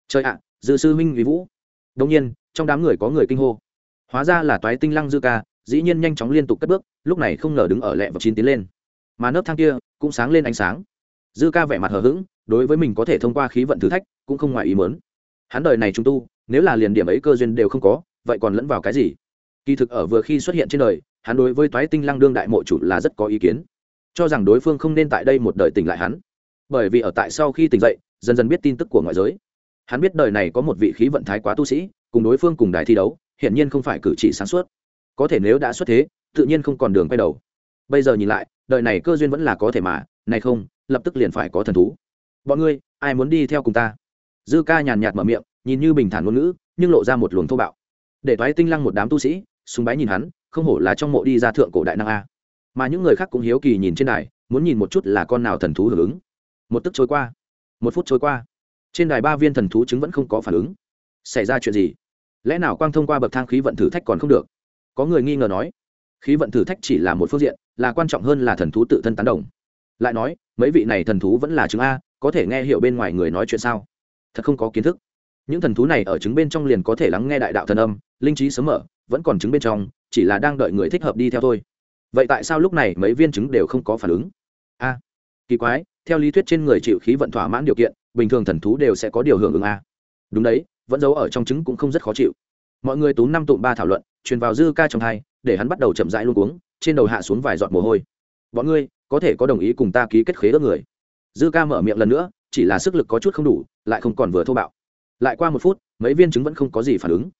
Trời ạ dự sư huynh vì vũ. Đông nhiên, trong đám người có người kinh hô. Hóa ra là toái tinh lăng dư ca, dĩ nhiên nhanh chóng liên tục cất bước, lúc này không ngờ đứng ở lẹ và chín tiến lên. Mà nấc thang kia cũng sáng lên ánh sáng. Dư ca vẻ mặt hờ hững, đối với mình có thể thông qua khí vận thử thách, cũng không ngoài ý mớn hắn đời này trung tu, nếu là liền điểm ấy cơ duyên đều không có, vậy còn lẫn vào cái gì? Kỳ thực ở vừa khi xuất hiện trên đời, hắn đối với toái tinh lăng đương đại mộ chủ là rất có ý kiến cho rằng đối phương không nên tại đây một đời tỉnh lại hắn. Bởi vì ở tại sau khi tỉnh dậy, dần dần biết tin tức của ngoại giới. Hắn biết đời này có một vị khí vận thái quá tu sĩ, cùng đối phương cùng đài thi đấu, hiển nhiên không phải cử chỉ sáng suốt. Có thể nếu đã xuất thế, tự nhiên không còn đường quay đầu. Bây giờ nhìn lại, đời này cơ duyên vẫn là có thể mà, này không, lập tức liền phải có thần thú. Bọn ngươi, ai muốn đi theo cùng ta? Dư ca nhàn nhạt mở miệng, nhìn như bình thản ngôn ngữ, nhưng lộ ra một luồng thô bạo. Để thoái tinh lăng một đám tu sĩ súng bái nhìn hắn, không hổ là trong mộ đi ra thượng cổ đại năng a mà những người khác cũng hiếu kỳ nhìn trên đài, muốn nhìn một chút là con nào thần thú hưởng ứng. Một tức trôi qua. Một phút trôi qua. Trên đài ba viên thần thú chứng vẫn không có phản ứng. Xảy ra chuyện gì? Lẽ nào quang thông qua bậc thang khí vận thử thách còn không được? Có người nghi ngờ nói. Khí vận thử thách chỉ là một phương diện, là quan trọng hơn là thần thú tự thân tán đồng. Lại nói, mấy vị này thần thú vẫn là chứng a, có thể nghe hiểu bên ngoài người nói chuyện sao? Thật không có kiến thức. Những thần thú này ở chứng bên trong liền có thể lắng nghe đại đạo thần âm, linh trí sớm mở, vẫn còn chứng bên trong, chỉ là đang đợi người thích hợp đi theo thôi vậy tại sao lúc này mấy viên trứng đều không có phản ứng? A, kỳ quái, theo lý thuyết trên người chịu khí vận thỏa mãn điều kiện, bình thường thần thú đều sẽ có điều hưởng ứng a. Đúng đấy, vẫn giấu ở trong trứng cũng không rất khó chịu. Mọi người túm năm tụm ba thảo luận, truyền vào dư ca trong hai, để hắn bắt đầu chậm rãi luôn uống trên đầu hạ xuống vài giọt mồ hôi. Bọn ngươi, có thể có đồng ý cùng ta ký kết khế ước người. Dư ca mở miệng lần nữa, chỉ là sức lực có chút không đủ, lại không còn vừa thô bạo. Lại qua một phút, mấy viên trứng vẫn không có gì phản ứng.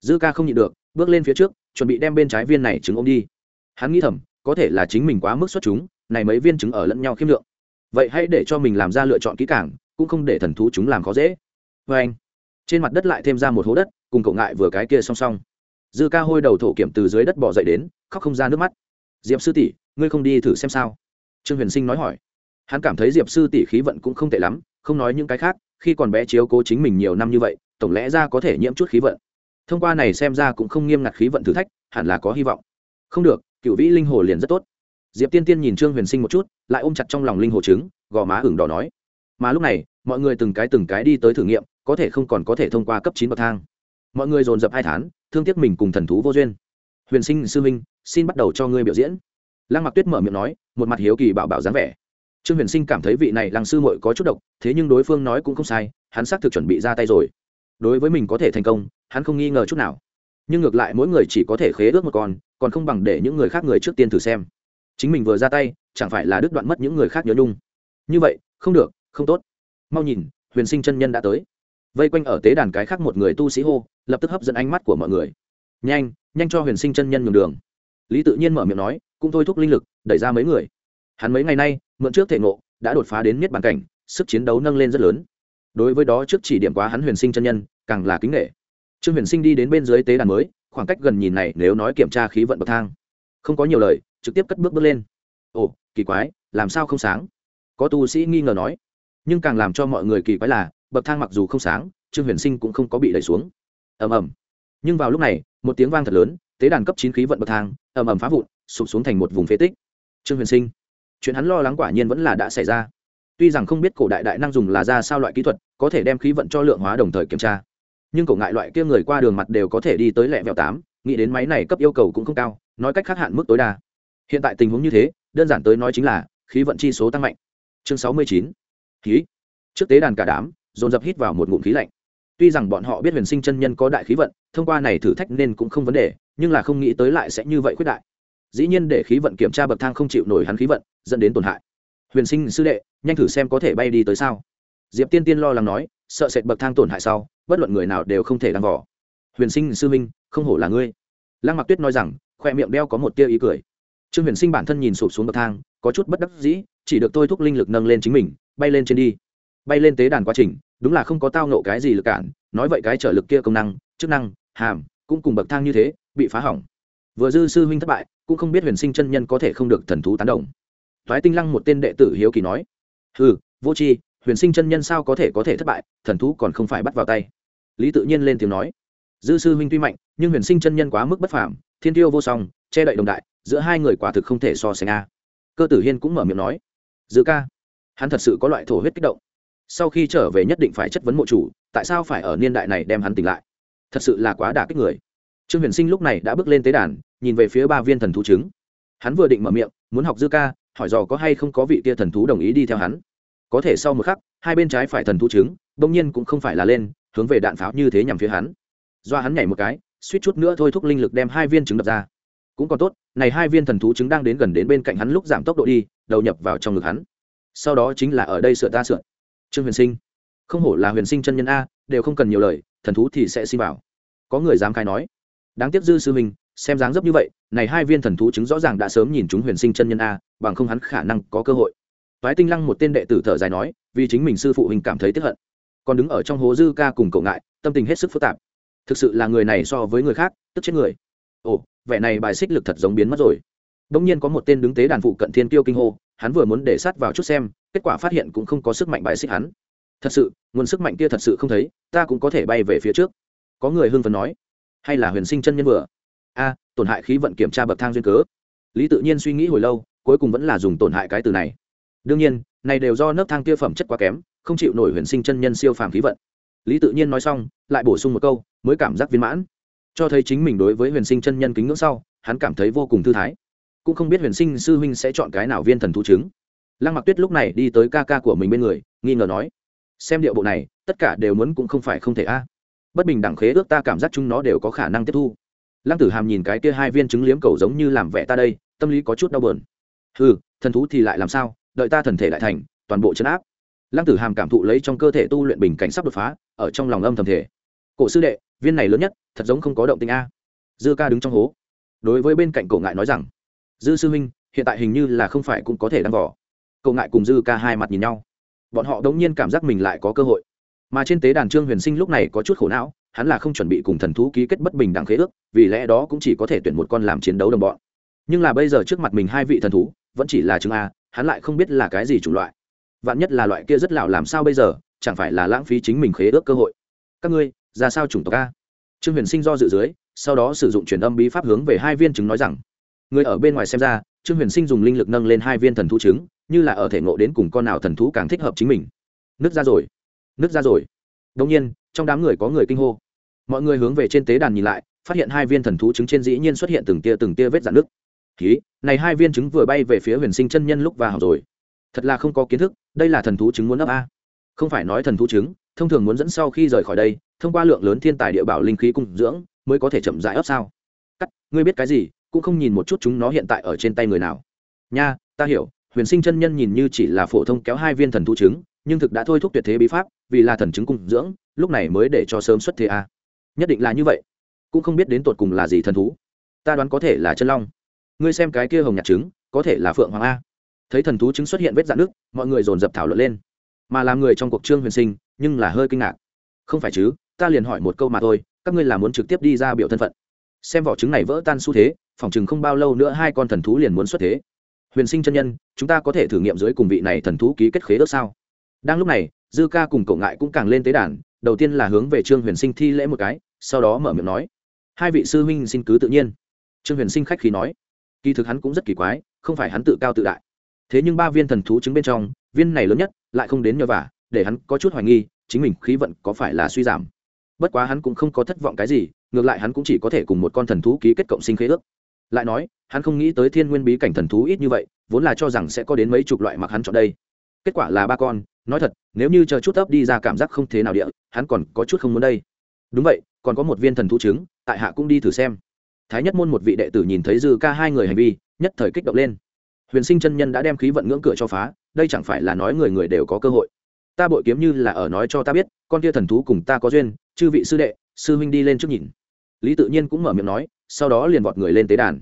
Dư ca không nhịn được, bước lên phía trước, chuẩn bị đem bên trái viên này trứng ôm đi hắn nghĩ thầm, có thể là chính mình quá mức xuất chúng, này mấy viên trứng ở lẫn nhau khiêm lượng. Vậy hãy để cho mình làm ra lựa chọn kỹ càng, cũng không để thần thú chúng làm khó dễ. Vê anh, trên mặt đất lại thêm ra một hố đất, cùng cậu ngại vừa cái kia song song. Dư ca hôi đầu thổ kiểm từ dưới đất bỏ dậy đến, khóc không ra nước mắt. Diệp sư tỷ, ngươi không đi thử xem sao? Trương huyền sinh nói hỏi. Hắn cảm thấy diệp sư tỷ khí vận cũng không tệ lắm, không nói những cái khác, khi còn bé chiếu cố chính mình nhiều năm như vậy, tổng lẽ ra có thể nhiễm chút khí vận. Thông qua này xem ra cũng không nghiêm ngặt khí vận thử thách, hẳn là có hy vọng. Không được cựu vĩ linh hồ liền rất tốt. Diệp tiên tiên nhìn trương huyền sinh một chút, lại ôm chặt trong lòng linh hồ trứng, gò má hửng đỏ nói, mà lúc này, mọi người từng cái từng cái đi tới thử nghiệm, có thể không còn có thể thông qua cấp chín bậc thang. Mọi người dồn dập hai tháng thương tiếc mình cùng thần thú vô duyên. Huyền sinh, sư minh xin bắt đầu cho ngươi biểu diễn. Lăng mặc tuyết mở miệng nói, một mặt hiếu kỳ bảo bảo dáng vẻ. Trương huyền sinh cảm thấy vị này lăng sư mội có chút độc, thế nhưng đối phương nói cũng không sai, hắn xác thực chuẩn bị ra tay rồi. Đối với mình có thể thành công, hắn không nghi ngờ chút nào nhưng ngược lại mỗi người chỉ có thể khế ước một con, còn không bằng để những người khác người trước tiên thử xem. Chính mình vừa ra tay, chẳng phải là đứt đoạn mất những người khác nhớ nhung. Như vậy, không được, không tốt. Mau nhìn, huyền sinh chân nhân đã tới. Vây quanh ở tế đàn cái khác một người tu sĩ hô, lập tức hấp dẫn ánh mắt của mọi người. Nhanh nhanh cho huyền sinh chân nhân nhường đường. Lý tự nhiên mở miệng nói, cũng thôi thúc linh lực, đẩy ra mấy người. Hắn mấy ngày nay, mượn trước thể ngộ, đã đột phá đến miết bàn cảnh, sức chiến đấu nâng lên rất lớn. Đối với đó trước chỉ điểm quá hắn huyền sinh chân nhân, càng là kính nghệ trương huyền sinh đi đến bên dưới tế đàn mới, khoảng cách gần nhìn này, nếu nói kiểm tra khí vận bậc thang, không có nhiều lời, trực tiếp cất bước bước lên. Ồ, kỳ quái, làm sao không sáng? Có tu sĩ nghi ngờ nói. Nhưng càng làm cho mọi người kỳ quái là, bậc thang mặc dù không sáng, trương huyền sinh cũng không có bị đẩy xuống. Ầm ầm. Nhưng vào lúc này, một tiếng vang thật lớn, tế đàn cấp chín khí vận bậc thang, ầm ầm phá vụn, sụp xuống thành một vùng phế tích. Trương huyền sinh, chuyện hắn lo lắng quả nhiên vẫn là đã xảy ra. Tuy rằng không biết cổ đại đại năng dùng là ra sao loại kỹ thuật, có thể đem khí vận cho lượng hóa đồng thời kiểm tra nhưng cổ ngại loại kia người qua đường mặt đều có thể đi tới lẹ vẹo tám, nghĩ đến máy này cấp yêu cầu cũng không cao, nói cách khác hạn mức tối đa. Hiện tại tình huống như thế, đơn giản tới nói chính là, khí vận chi số tăng mạnh. Chương sáu mươi chín, khí. Trước tế đàn cả đám, dồn dập hít vào một ngụm khí lạnh. Tuy rằng bọn họ biết huyền sinh chân nhân có đại khí vận, thông qua này thử thách nên cũng không vấn đề, nhưng là không nghĩ tới lại sẽ như vậy khuyết đại. Dĩ nhiên để khí vận kiểm tra bậc thang không chịu nổi hắn khí vận, dẫn đến tổn hại. Huyền sinh sư đệ, nhanh thử xem có thể bay đi tới sao. Diệp tiên tiên lo lắng nói sợ sệt bậc thang tổn hại sau, bất luận người nào đều không thể đăng vỏ huyền sinh sư minh không hổ là ngươi. Lăng mặc tuyết nói rằng, khoe miệng đeo có một tia ý cười. Trương huyền sinh bản thân nhìn sụp xuống bậc thang, có chút bất đắc dĩ, chỉ được tôi thúc linh lực nâng lên chính mình, bay lên trên đi. Bay lên tế đàn quá trình, đúng là không có tao nộ cái gì lực cản, nói vậy cái trở lực kia công năng, chức năng, hàm, cũng cùng bậc thang như thế, bị phá hỏng. Vừa dư sư huynh thất bại, cũng không biết huyền sinh chân nhân có thể không được thần thú tán đồng. Thoái tinh lăng một tên đệ tử hiếu kỳ nói ừ vô c huyền sinh chân nhân sao có thể có thể thất bại, thần thú còn không phải bắt vào tay. Lý tự nhiên lên tiếng nói, dư sư huynh tuy mạnh, nhưng huyền sinh chân nhân quá mức bất phàm, thiên tiêu vô song, che đậy đồng đại, giữa hai người quả thực không thể so sánh a. Cơ tử hiên cũng mở miệng nói dự ca, hắn thật sự có loại thổ huyết kích động. Sau khi trở về nhất định phải chất vấn mộ chủ, tại sao phải ở niên đại này đem hắn tỉnh lại? Thật sự là quá đả kích người. Trương huyền sinh lúc này đã bước lên tế đàn, nhìn về phía ba viên thần thú trứng. Hắn vừa định mở miệng, muốn học dư ca, hỏi dò có hay không có vị tia thần thú đồng ý đi theo hắn có thể sau một khắc, hai bên trái phải thần thú trứng, bỗng nhiên cũng không phải là lên, hướng về đạn pháo như thế nhằm phía hắn. Do hắn nhảy một cái, suýt chút nữa thôi thúc linh lực đem hai viên trứng đập ra. Cũng còn tốt, này hai viên thần thú trứng đang đến gần đến bên cạnh hắn lúc giảm tốc độ đi, đầu nhập vào trong ngực hắn. Sau đó chính là ở đây sửa ta sửa. Trương huyền sinh. Không hổ là huyền sinh chân nhân a, đều không cần nhiều lời, thần thú thì sẽ xin vào. Có người dám khai nói. Đáng tiếc dư sư minh xem dáng dấp như vậy, này hai viên thần thú chứng rõ ràng đã sớm nhìn chúng huyền sinh chân nhân a, bằng không hắn khả năng có cơ hội toái tinh lăng một tên đệ tử thở dài nói, vì chính mình sư phụ huynh cảm thấy tiếp hận. Còn đứng ở trong hố dư ca cùng cậu ngại, tâm tình hết sức phức tạp. Thực sự là người này so với người khác, tức chết người. Ồ, vẻ này bài xích lực thật giống biến mất rồi. Đông nhiên có một tên đứng tế đàn phụ cận thiên tiêu kinh hô, hắn vừa muốn để sát vào chút xem, kết quả phát hiện cũng không có sức mạnh bài xích hắn. Thật sự, nguồn sức mạnh kia thật sự không thấy, ta cũng có thể bay về phía trước. Có người hưng phấn nói, hay là huyền sinh chân nhân vừa? A, tổn hại khí vận kiểm tra bậc thang duyên cớ. Lý tự nhiên suy nghĩ hồi lâu, cuối cùng vẫn là dùng tổn hại cái từ này đương nhiên, này đều do nấc thang kia phẩm chất quá kém, không chịu nổi huyền sinh chân nhân siêu phàm khí vận. Lý tự nhiên nói xong, lại bổ sung một câu, mới cảm giác viên mãn. Cho thấy chính mình đối với huyền sinh chân nhân kính ngưỡng sau, hắn cảm thấy vô cùng thư thái. Cũng không biết huyền sinh sư huynh sẽ chọn cái nào viên thần thú chứng. Lăng mặc tuyết lúc này đi tới ca ca của mình bên người, nghi ngờ nói, xem điệu bộ này, tất cả đều muốn cũng không phải không thể a. Bất bình đẳng khế ước ta cảm giác chúng nó đều có khả năng tiếp thu. Lăng tử hàm nhìn cái kia hai viên trứng liếm cầu giống như làm vẻ ta đây, tâm lý có chút đau bờn ừ thần thú thì lại làm sao? Đợi ta thần thể đại thành, toàn bộ chấn áp. Lăng tử hàm cảm thụ lấy trong cơ thể tu luyện bình cảnh sắp đột phá, ở trong lòng âm thầm thể. Cổ sư đệ, viên này lớn nhất, thật giống không có động tình a. Dư ca đứng trong hố. Đối với bên cạnh cổ ngại nói rằng, dư sư huynh, hiện tại hình như là không phải cũng có thể đăng vỏ cổ ngại cùng dư ca hai mặt nhìn nhau. Bọn họ đống nhiên cảm giác mình lại có cơ hội. Mà trên tế đàn trương huyền sinh lúc này có chút khổ não, hắn là không chuẩn bị cùng thần thú ký kết bất bình đẳng khế ước, vì lẽ đó cũng chỉ có thể tuyển một con làm chiến đấu đồng bọn. Nhưng là bây giờ trước mặt mình hai vị thần thú, vẫn chỉ là chứng a hắn lại không biết là cái gì chủng loại. Vạn nhất là loại kia rất lạo làm sao bây giờ? Chẳng phải là lãng phí chính mình khế ước cơ hội. Các ngươi, ra sao chủng tộc a? Trương huyền sinh do dự dưới, sau đó sử dụng truyền âm bí pháp hướng về hai viên chứng nói rằng người ở bên ngoài xem ra, trương huyền sinh dùng linh lực nâng lên hai viên thần thú trứng, như là ở thể ngộ đến cùng con nào thần thú càng thích hợp chính mình. Nứt ra rồi. Nứt ra rồi. Đông nhiên, trong đám người có người kinh hô. Mọi người hướng về trên tế đàn nhìn lại, phát hiện hai viên thần thú trứng trên dĩ nhiên xuất hiện từng tia từng tia vết dạn nước hí, này hai viên trứng vừa bay về phía huyền sinh chân nhân lúc và học rồi. Thật là không có kiến thức, đây là thần thú trứng muốn ấp a. Không phải nói thần thú trứng, thông thường muốn dẫn sau khi rời khỏi đây, thông qua lượng lớn thiên tài địa bảo linh khí cung dưỡng, mới có thể chậm rãi ấp sao. Cắt, ngươi biết cái gì, cũng không nhìn một chút chúng nó hiện tại ở trên tay người nào. Nha, ta hiểu, huyền sinh chân nhân nhìn như chỉ là phổ thông kéo hai viên thần thú trứng, nhưng thực đã thôi thúc tuyệt thế bí pháp, vì là thần chứng cung dưỡng, lúc này mới để cho sớm xuất thế a. Nhất định là như vậy. Cũng không biết đến tột cùng là gì thần thú. Ta đoán có thể là chân long ngươi xem cái kia hồng nhạt trứng, có thể là phượng hoàng a. Thấy thần thú trứng xuất hiện vết dạn nước mọi người dồn dập thảo luận lên. Mà làm người trong cuộc trương huyền sinh, nhưng là hơi kinh ngạc. Không phải chứ, ta liền hỏi một câu mà thôi, các ngươi là muốn trực tiếp đi ra biểu thân phận. Xem vỏ trứng này vỡ tan xu thế, phòng chừng không bao lâu nữa hai con thần thú liền muốn xuất thế. Huyền sinh chân nhân, chúng ta có thể thử nghiệm dưới cùng vị này thần thú ký kết khế ước sao? Đang lúc này, dư ca cùng cậu ngại cũng càng lên tế đàn, đầu tiên là hướng về trương huyền sinh thi lễ một cái, sau đó mở miệng nói, hai vị sư huynh xin cứ tự nhiên. Trương huyền sinh khách khí nói kỳ thực hắn cũng rất kỳ quái, không phải hắn tự cao tự đại. Thế nhưng ba viên thần thú trứng bên trong, viên này lớn nhất, lại không đến nhờ vả, để hắn có chút hoài nghi, chính mình khí vận có phải là suy giảm. Bất quá hắn cũng không có thất vọng cái gì, ngược lại hắn cũng chỉ có thể cùng một con thần thú ký kết cộng sinh khế ước. Lại nói, hắn không nghĩ tới thiên nguyên bí cảnh thần thú ít như vậy, vốn là cho rằng sẽ có đến mấy chục loại mặc hắn chọn đây. Kết quả là ba con, nói thật, nếu như chờ chút ấp đi ra cảm giác không thế nào địa, hắn còn có chút không muốn đây. Đúng vậy, còn có một viên thần thú trứng, tại hạ cũng đi thử xem thái nhất môn một vị đệ tử nhìn thấy dư ca hai người hành vi, nhất thời kích động lên. Huyền sinh chân nhân đã đem khí vận ngưỡng cửa cho phá, đây chẳng phải là nói người người đều có cơ hội. Ta bội kiếm như là ở nói cho ta biết, con kia thần thú cùng ta có duyên, chư vị sư đệ, sư huynh đi lên trước nhìn. Lý tự nhiên cũng mở miệng nói, sau đó liền vọt người lên tế đàn.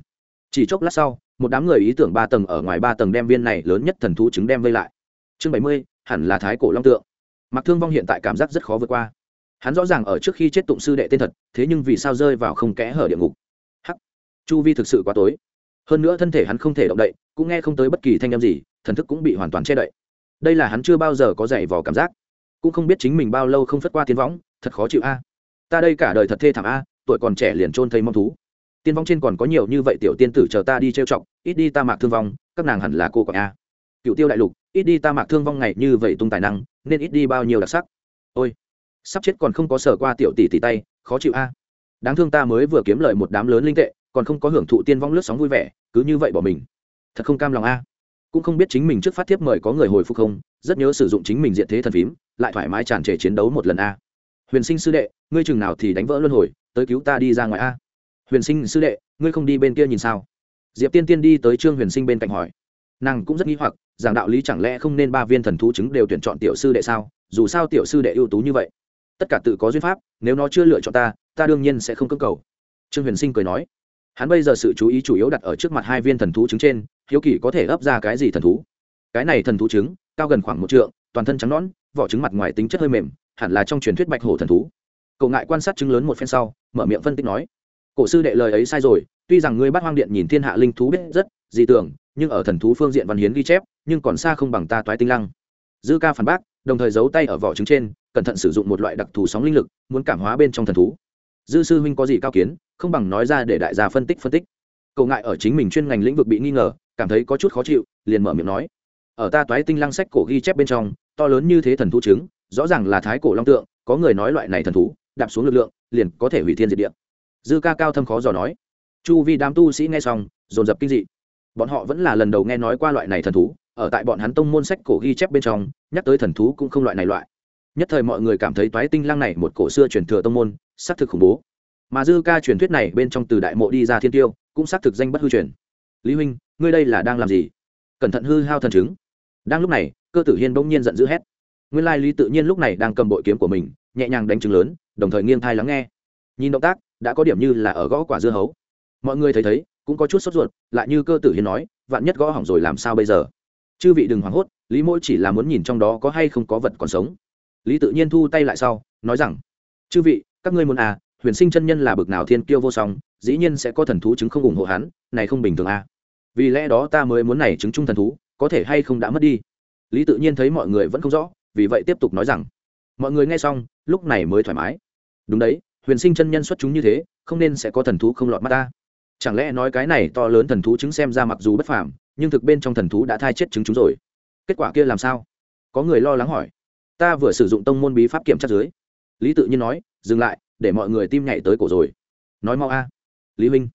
Chỉ chốc lát sau, một đám người ý tưởng ba tầng ở ngoài ba tầng đem viên này lớn nhất thần thú trứng đem vây lại. Chương bảy mươi, hẳn là thái cổ long tượng. Mặc thương vong hiện tại cảm giác rất khó vượt qua. Hắn rõ ràng ở trước khi chết tụng sư đệ tên thật, thế nhưng vì sao rơi vào không kẽ hở địa ngục? Chu vi thực sự quá tối. Hơn nữa thân thể hắn không thể động đậy, cũng nghe không tới bất kỳ thanh âm gì, thần thức cũng bị hoàn toàn che đậy. Đây là hắn chưa bao giờ có dày vò cảm giác. Cũng không biết chính mình bao lâu không phất qua tiến võng, thật khó chịu a. Ta đây cả đời thật thê thảm a, tuổi còn trẻ liền trôn thấy mong thú. Tiên vong trên còn có nhiều như vậy tiểu tiên tử chờ ta đi trêu chọc, ít đi ta mạc thương vong, các nàng hẳn là cô còn a. Cựu tiêu đại lục, ít đi ta mạc thương vong ngày như vậy tung tài năng, nên ít đi bao nhiêu đặc sắc. Ôi, sắp chết còn không có sở qua tiểu tỷ tỷ tay, khó chịu a. Đáng thương ta mới vừa kiếm lời một đám lớn linh tệ còn không có hưởng thụ tiên vong lướt sóng vui vẻ, cứ như vậy bỏ mình. Thật không cam lòng a. Cũng không biết chính mình trước phát thiếp mời có người hồi phục không, rất nhớ sử dụng chính mình diện thế thần phím, lại thoải mái tràn trề chiến đấu một lần a. Huyền sinh sư đệ, ngươi chừng nào thì đánh vỡ luân hồi, tới cứu ta đi ra ngoài a. Huyền sinh sư đệ, ngươi không đi bên kia nhìn sao? Diệp tiên tiên đi tới trương huyền sinh bên cạnh hỏi. Nàng cũng rất nghi hoặc, rằng đạo lý chẳng lẽ không nên ba viên thần thú chứng đều tuyển chọn tiểu sư đệ sao? Dù sao tiểu sư đệ ưu tú như vậy, tất cả tự có duyên pháp, nếu nó chưa lựa chọn ta ta đương nhiên sẽ không cưỡng cầu. Trương huyền sinh cười nói hắn bây giờ sự chú ý chủ yếu đặt ở trước mặt hai viên thần thú trứng trên, hiếu kỳ có thể ấp ra cái gì thần thú? Cái này thần thú trứng, cao gần khoảng một trượng, toàn thân trắng nõn, vỏ trứng mặt ngoài tính chất hơi mềm, hẳn là trong truyền thuyết bạch hổ thần thú. Cậu ngại quan sát trứng lớn một phen sau, mở miệng phân tích nói, cổ sư đệ lời ấy sai rồi, tuy rằng ngươi bắt hoang điện nhìn thiên hạ linh thú biết rất dị tưởng, nhưng ở thần thú phương diện văn hiến ghi chép, nhưng còn xa không bằng ta toái tinh lăng. Dư ca phản bác, đồng thời giấu tay ở vỏ trứng trên, cẩn thận sử dụng một loại đặc thù sóng linh lực, muốn cảm hóa bên trong thần thú dư sư huynh có gì cao kiến, không bằng nói ra để đại gia phân tích phân tích. Cậu ngại ở chính mình chuyên ngành lĩnh vực bị nghi ngờ, cảm thấy có chút khó chịu, liền mở miệng nói. Ở ta toái tinh lăng sách cổ ghi chép bên trong, to lớn như thế thần thú trứng rõ ràng là thái cổ long tượng, có người nói loại này thần thú, đạp xuống lực lượng, liền có thể hủy thiên diệt địa. Dư ca cao thâm khó dò nói. Chu vi đám tu sĩ nghe xong, dồn dập kinh dị. Bọn họ vẫn là lần đầu nghe nói qua loại này thần thú, ở tại bọn hắn tông môn sách cổ ghi chép bên trong, nhắc tới thần thú cũng không loại này loại. Nhất thời mọi người cảm thấy toái tinh lăng này một cổ xưa truyền thừa tông môn xác thực khủng bố. Mà dư ca truyền thuyết này bên trong từ đại mộ đi ra thiên tiêu, cũng xác thực danh bất hư truyền. Lý huynh, ngươi đây là đang làm gì? Cẩn thận hư hao thần chứng. Đang lúc này, cơ tử hiên bỗng nhiên giận dữ hét. Nguyên lai lý tự nhiên lúc này đang cầm bội kiếm của mình, nhẹ nhàng đánh trứng lớn, đồng thời nghiêng thai lắng nghe. Nhìn động tác, đã có điểm như là ở gõ quả dưa hấu. Mọi người thấy thấy, cũng có chút sốt ruột, lại như cơ tử hiên nói, vạn nhất gõ hỏng rồi làm sao bây giờ? Chư vị đừng hoảng hốt, lý mỗi chỉ là muốn nhìn trong đó có hay không có vật còn sống. Lý tự nhiên thu tay lại sau, nói rằng, chư vị các ngươi muốn à huyền sinh chân nhân là bực nào thiên kiêu vô song, dĩ nhiên sẽ có thần thú chứng không ủng hộ hắn, này không bình thường à. Vì lẽ đó ta mới muốn này chứng trung thần thú, có thể hay không đã mất đi. Lý tự nhiên thấy mọi người vẫn không rõ, vì vậy tiếp tục nói rằng, mọi người nghe xong, lúc này mới thoải mái. Đúng đấy, huyền sinh chân nhân xuất chúng như thế, không nên sẽ có thần thú không lọt mắt ta. Chẳng lẽ nói cái này to lớn thần thú chứng xem ra mặc dù bất phàm, nhưng thực bên trong thần thú đã thai chết chứng chúng rồi. Kết quả kia làm sao? Có người lo lắng hỏi. Ta vừa sử dụng tông môn bí pháp kiểm tra dưới lý tự nhiên nói, dừng lại, để mọi người tim nhảy tới cổ rồi. Nói mau a, lý huynh.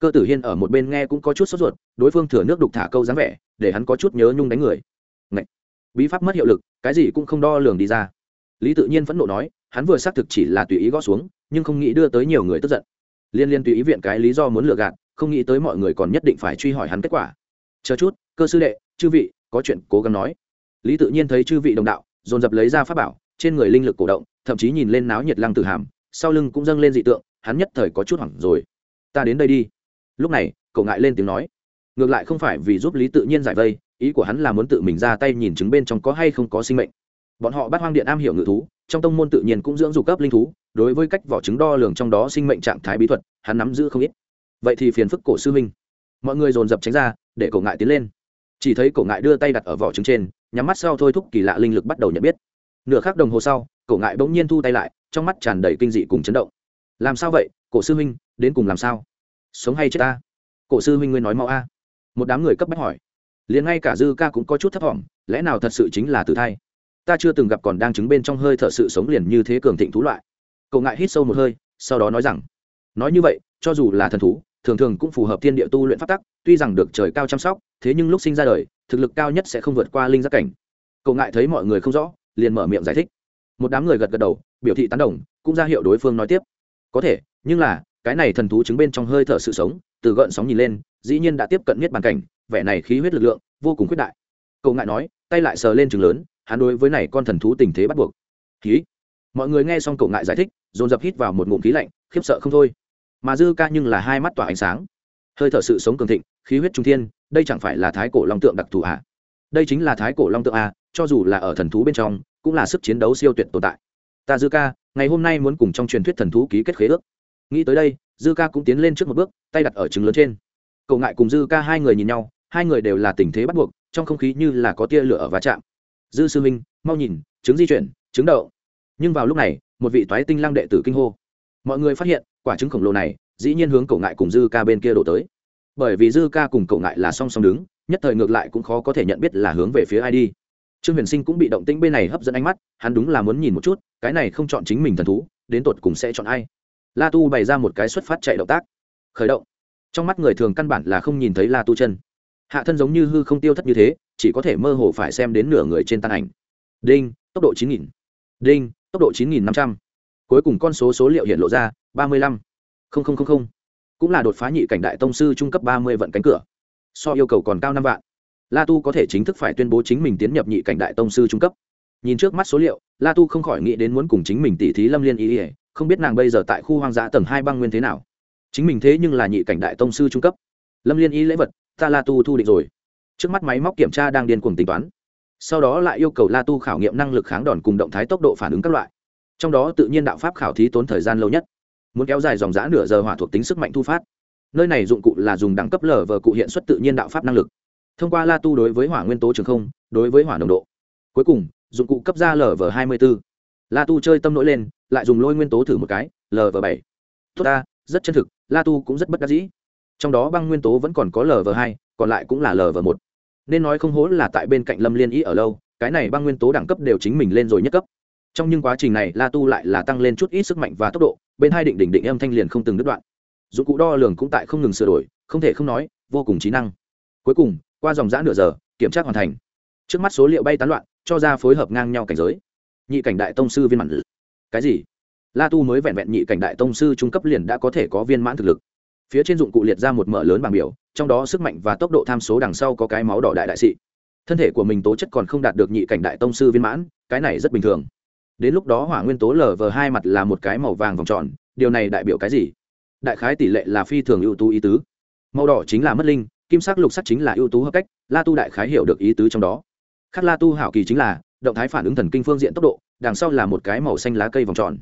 Cơ tử hiên ở một bên nghe cũng có chút sốt ruột, đối phương thừa nước đục thả câu dáng vẻ, để hắn có chút nhớ nhung đánh người. Ngậy! bí pháp mất hiệu lực, cái gì cũng không đo lường đi ra. Lý tự nhiên phẫn nộ nói, hắn vừa xác thực chỉ là tùy ý gõ xuống, nhưng không nghĩ đưa tới nhiều người tức giận. Liên liên tùy ý viện cái lý do muốn lừa gạt, không nghĩ tới mọi người còn nhất định phải truy hỏi hắn kết quả. Chờ chút, cơ sư đệ, chư vị, có chuyện cố gắng nói. Lý tự nhiên thấy chư vị đồng đạo, dồn dập lấy ra pháp bảo, trên người linh lực cổ động thậm chí nhìn lên náo nhiệt lăng tử hàm, sau lưng cũng dâng lên dị tượng, hắn nhất thời có chút hoảng rồi. Ta đến đây đi. Lúc này, cậu ngại lên tiếng nói. Ngược lại không phải vì giúp lý tự nhiên giải vây, ý của hắn là muốn tự mình ra tay nhìn chứng bên trong có hay không có sinh mệnh. Bọn họ bắt hoang điện am hiểu ngự thú, trong tông môn tự nhiên cũng dưỡng dục cấp linh thú, đối với cách vỏ trứng đo lường trong đó sinh mệnh trạng thái bí thuật, hắn nắm giữ không ít. Vậy thì phiền phức cổ sư minh mọi người dồn dập tránh ra, để cổ ngại tiến lên. Chỉ thấy cổ ngại đưa tay đặt ở vỏ trứng trên, nhắm mắt sau thôi thúc kỳ lạ linh lực bắt đầu nhận biết. Nửa khắc đồng hồ sau cổ ngại bỗng nhiên thu tay lại, trong mắt tràn đầy kinh dị cùng chấn động. Làm sao vậy? Cổ sư huynh, đến cùng làm sao? Sống hay chết ta? Cổ sư huynh ngươi nói mau a. Một đám người cấp bách hỏi. Liền ngay cả dư ca cũng có chút thấp thỏm, lẽ nào thật sự chính là tử thai? Ta chưa từng gặp còn đang chứng bên trong hơi thở sự sống liền như thế cường thịnh thú loại. Cậu ngại hít sâu một hơi, sau đó nói rằng, nói như vậy, cho dù là thần thú, thường thường cũng phù hợp thiên địa tu luyện pháp tắc, tuy rằng được trời cao chăm sóc, thế nhưng lúc sinh ra đời, thực lực cao nhất sẽ không vượt qua linh giác cảnh. Cậu ngại thấy mọi người không rõ, liền mở miệng giải thích một đám người gật gật đầu, biểu thị tán đồng, cũng ra hiệu đối phương nói tiếp. Có thể, nhưng là, cái này thần thú chứng bên trong hơi thở sự sống, từ gợn sóng nhìn lên, dĩ nhiên đã tiếp cận nhất bàn cảnh, vẻ này khí huyết lực lượng vô cùng khuyết đại. Cậu ngại nói, tay lại sờ lên chừng lớn, hắn đối với này con thần thú tình thế bắt buộc. Khí mọi người nghe xong cậu ngại giải thích, dồn dập hít vào một ngụm khí lạnh, khiếp sợ không thôi. Mà dư ca nhưng là hai mắt tỏa ánh sáng. Hơi thở sự sống cường thịnh, khí huyết trung thiên, đây chẳng phải là thái cổ long tượng đặc thù à? Đây chính là thái cổ long tượng à cho dù là ở thần thú bên trong cũng là sức chiến đấu siêu tuyệt tồn tại. Ta dư ca, ngày hôm nay muốn cùng trong truyền thuyết thần thú ký kết khế ước. Nghĩ tới đây, dư ca cũng tiến lên trước một bước, tay đặt ở trứng lớn trên. Cậu ngại cùng dư ca hai người nhìn nhau, hai người đều là tình thế bắt buộc, trong không khí như là có tia lửa ở va chạm. Dư sư minh, mau nhìn, trứng di chuyển, trứng đậu. Nhưng vào lúc này, một vị toái tinh Lang đệ tử kinh hô. Mọi người phát hiện, quả trứng khổng lồ này, dĩ nhiên hướng cậu ngại cùng dư ca bên kia đổ tới. Bởi vì dư ca cùng cậu ngại là song song đứng, nhất thời ngược lại cũng khó có thể nhận biết là hướng về phía ai đi trương huyền sinh cũng bị động tĩnh bên này hấp dẫn ánh mắt, hắn đúng là muốn nhìn một chút, cái này không chọn chính mình thần thú, đến tột cùng sẽ chọn ai. La tu bày ra một cái xuất phát chạy động tác. Khởi động. Trong mắt người thường căn bản là không nhìn thấy la tu chân. Hạ thân giống như hư không tiêu thất như thế, chỉ có thể mơ hồ phải xem đến nửa người trên tan ảnh. Đinh, tốc độ chín nghìn. Đinh, tốc độ chín nghìn năm trăm. Cuối cùng con số số liệu hiện lộ ra, ba mươi lăm. Cũng là đột phá nhị cảnh đại tông sư trung cấp ba mươi vận cánh cửa. So yêu cầu còn cao năm vạn la tu có thể chính thức phải tuyên bố chính mình tiến nhập nhị cảnh đại tông sư trung cấp. Nhìn trước mắt số liệu, la tu không khỏi nghĩ đến muốn cùng chính mình tỉ thí lâm liên ý ỉa không biết nàng bây giờ tại khu hoang dã tầng hai băng nguyên thế nào. Chính mình thế nhưng là nhị cảnh đại tông sư trung cấp. Lâm liên ý lễ vật, ta la tu thu định rồi. Trước mắt máy móc kiểm tra đang điên cuồng tính toán. Sau đó lại yêu cầu la tu khảo nghiệm năng lực kháng đòn cùng động thái tốc độ phản ứng các loại. Trong đó tự nhiên đạo pháp khảo thí tốn thời gian lâu nhất. Muốn kéo dài dòng giã nửa giờ hỏa thuộc tính sức mạnh thu phát. Nơi này dụng cụ là dùng đẳng cấp lở vờ cụ hiện xuất tự nhiên đạo pháp năng lực thông qua la tu đối với hỏa nguyên tố trường không, đối với hỏa nồng độ. Cuối cùng, dụng cụ cấp ra lv hai mươi b ố la tu chơi tâm nổi lên, lại dùng lôi nguyên tố thử một cái lv bảy. Tốt ta, rất chân thực, la tu cũng rất bất đắc dĩ. Trong đó băng nguyên tố vẫn còn có lv hai, còn lại cũng là lv một. Nên nói không hố là tại bên cạnh lâm liên ý ở lâu, cái này băng nguyên tố đẳng cấp đều chính mình lên rồi nhất cấp. Trong những quá trình này, la tu lại là tăng lên chút ít sức mạnh và tốc độ, bên hai định đỉnh định âm thanh liền không từng đứt đoạn. Dụng cụ đo lường cũng tại không ngừng sửa đổi, không thể không nói, vô cùng trí năng. Cuối cùng qua dòng giã nửa giờ, kiểm tra hoàn thành. Trước mắt số liệu bay tán loạn, cho ra phối hợp ngang nhau cảnh giới. Nhị cảnh đại tông sư viên mãn. Cái gì? La tu mới vẹn vẹn nhị cảnh đại tông sư trung cấp liền đã có thể có viên mãn thực lực. Phía trên dụng cụ liệt ra một mở lớn bảng biểu, trong đó sức mạnh và tốc độ tham số đằng sau có cái máu đỏ đại đại sĩ. Thân thể của mình tố chất còn không đạt được nhị cảnh đại tông sư viên mãn, cái này rất bình thường. Đến lúc đó hỏa nguyên tố lở vờ hai mặt là một cái màu vàng vòng tròn, điều này đại biểu cái gì? Đại khái tỷ lệ là phi thường ưu tú ý tứ. Màu đỏ chính là mất linh kim sắc lục sắc chính là ưu tú hợp cách, la tu đại khái hiểu được ý tứ trong đó. Khác la tu hảo kỳ chính là, động thái phản ứng thần kinh phương diện tốc độ, đằng sau là một cái màu xanh lá cây vòng tròn.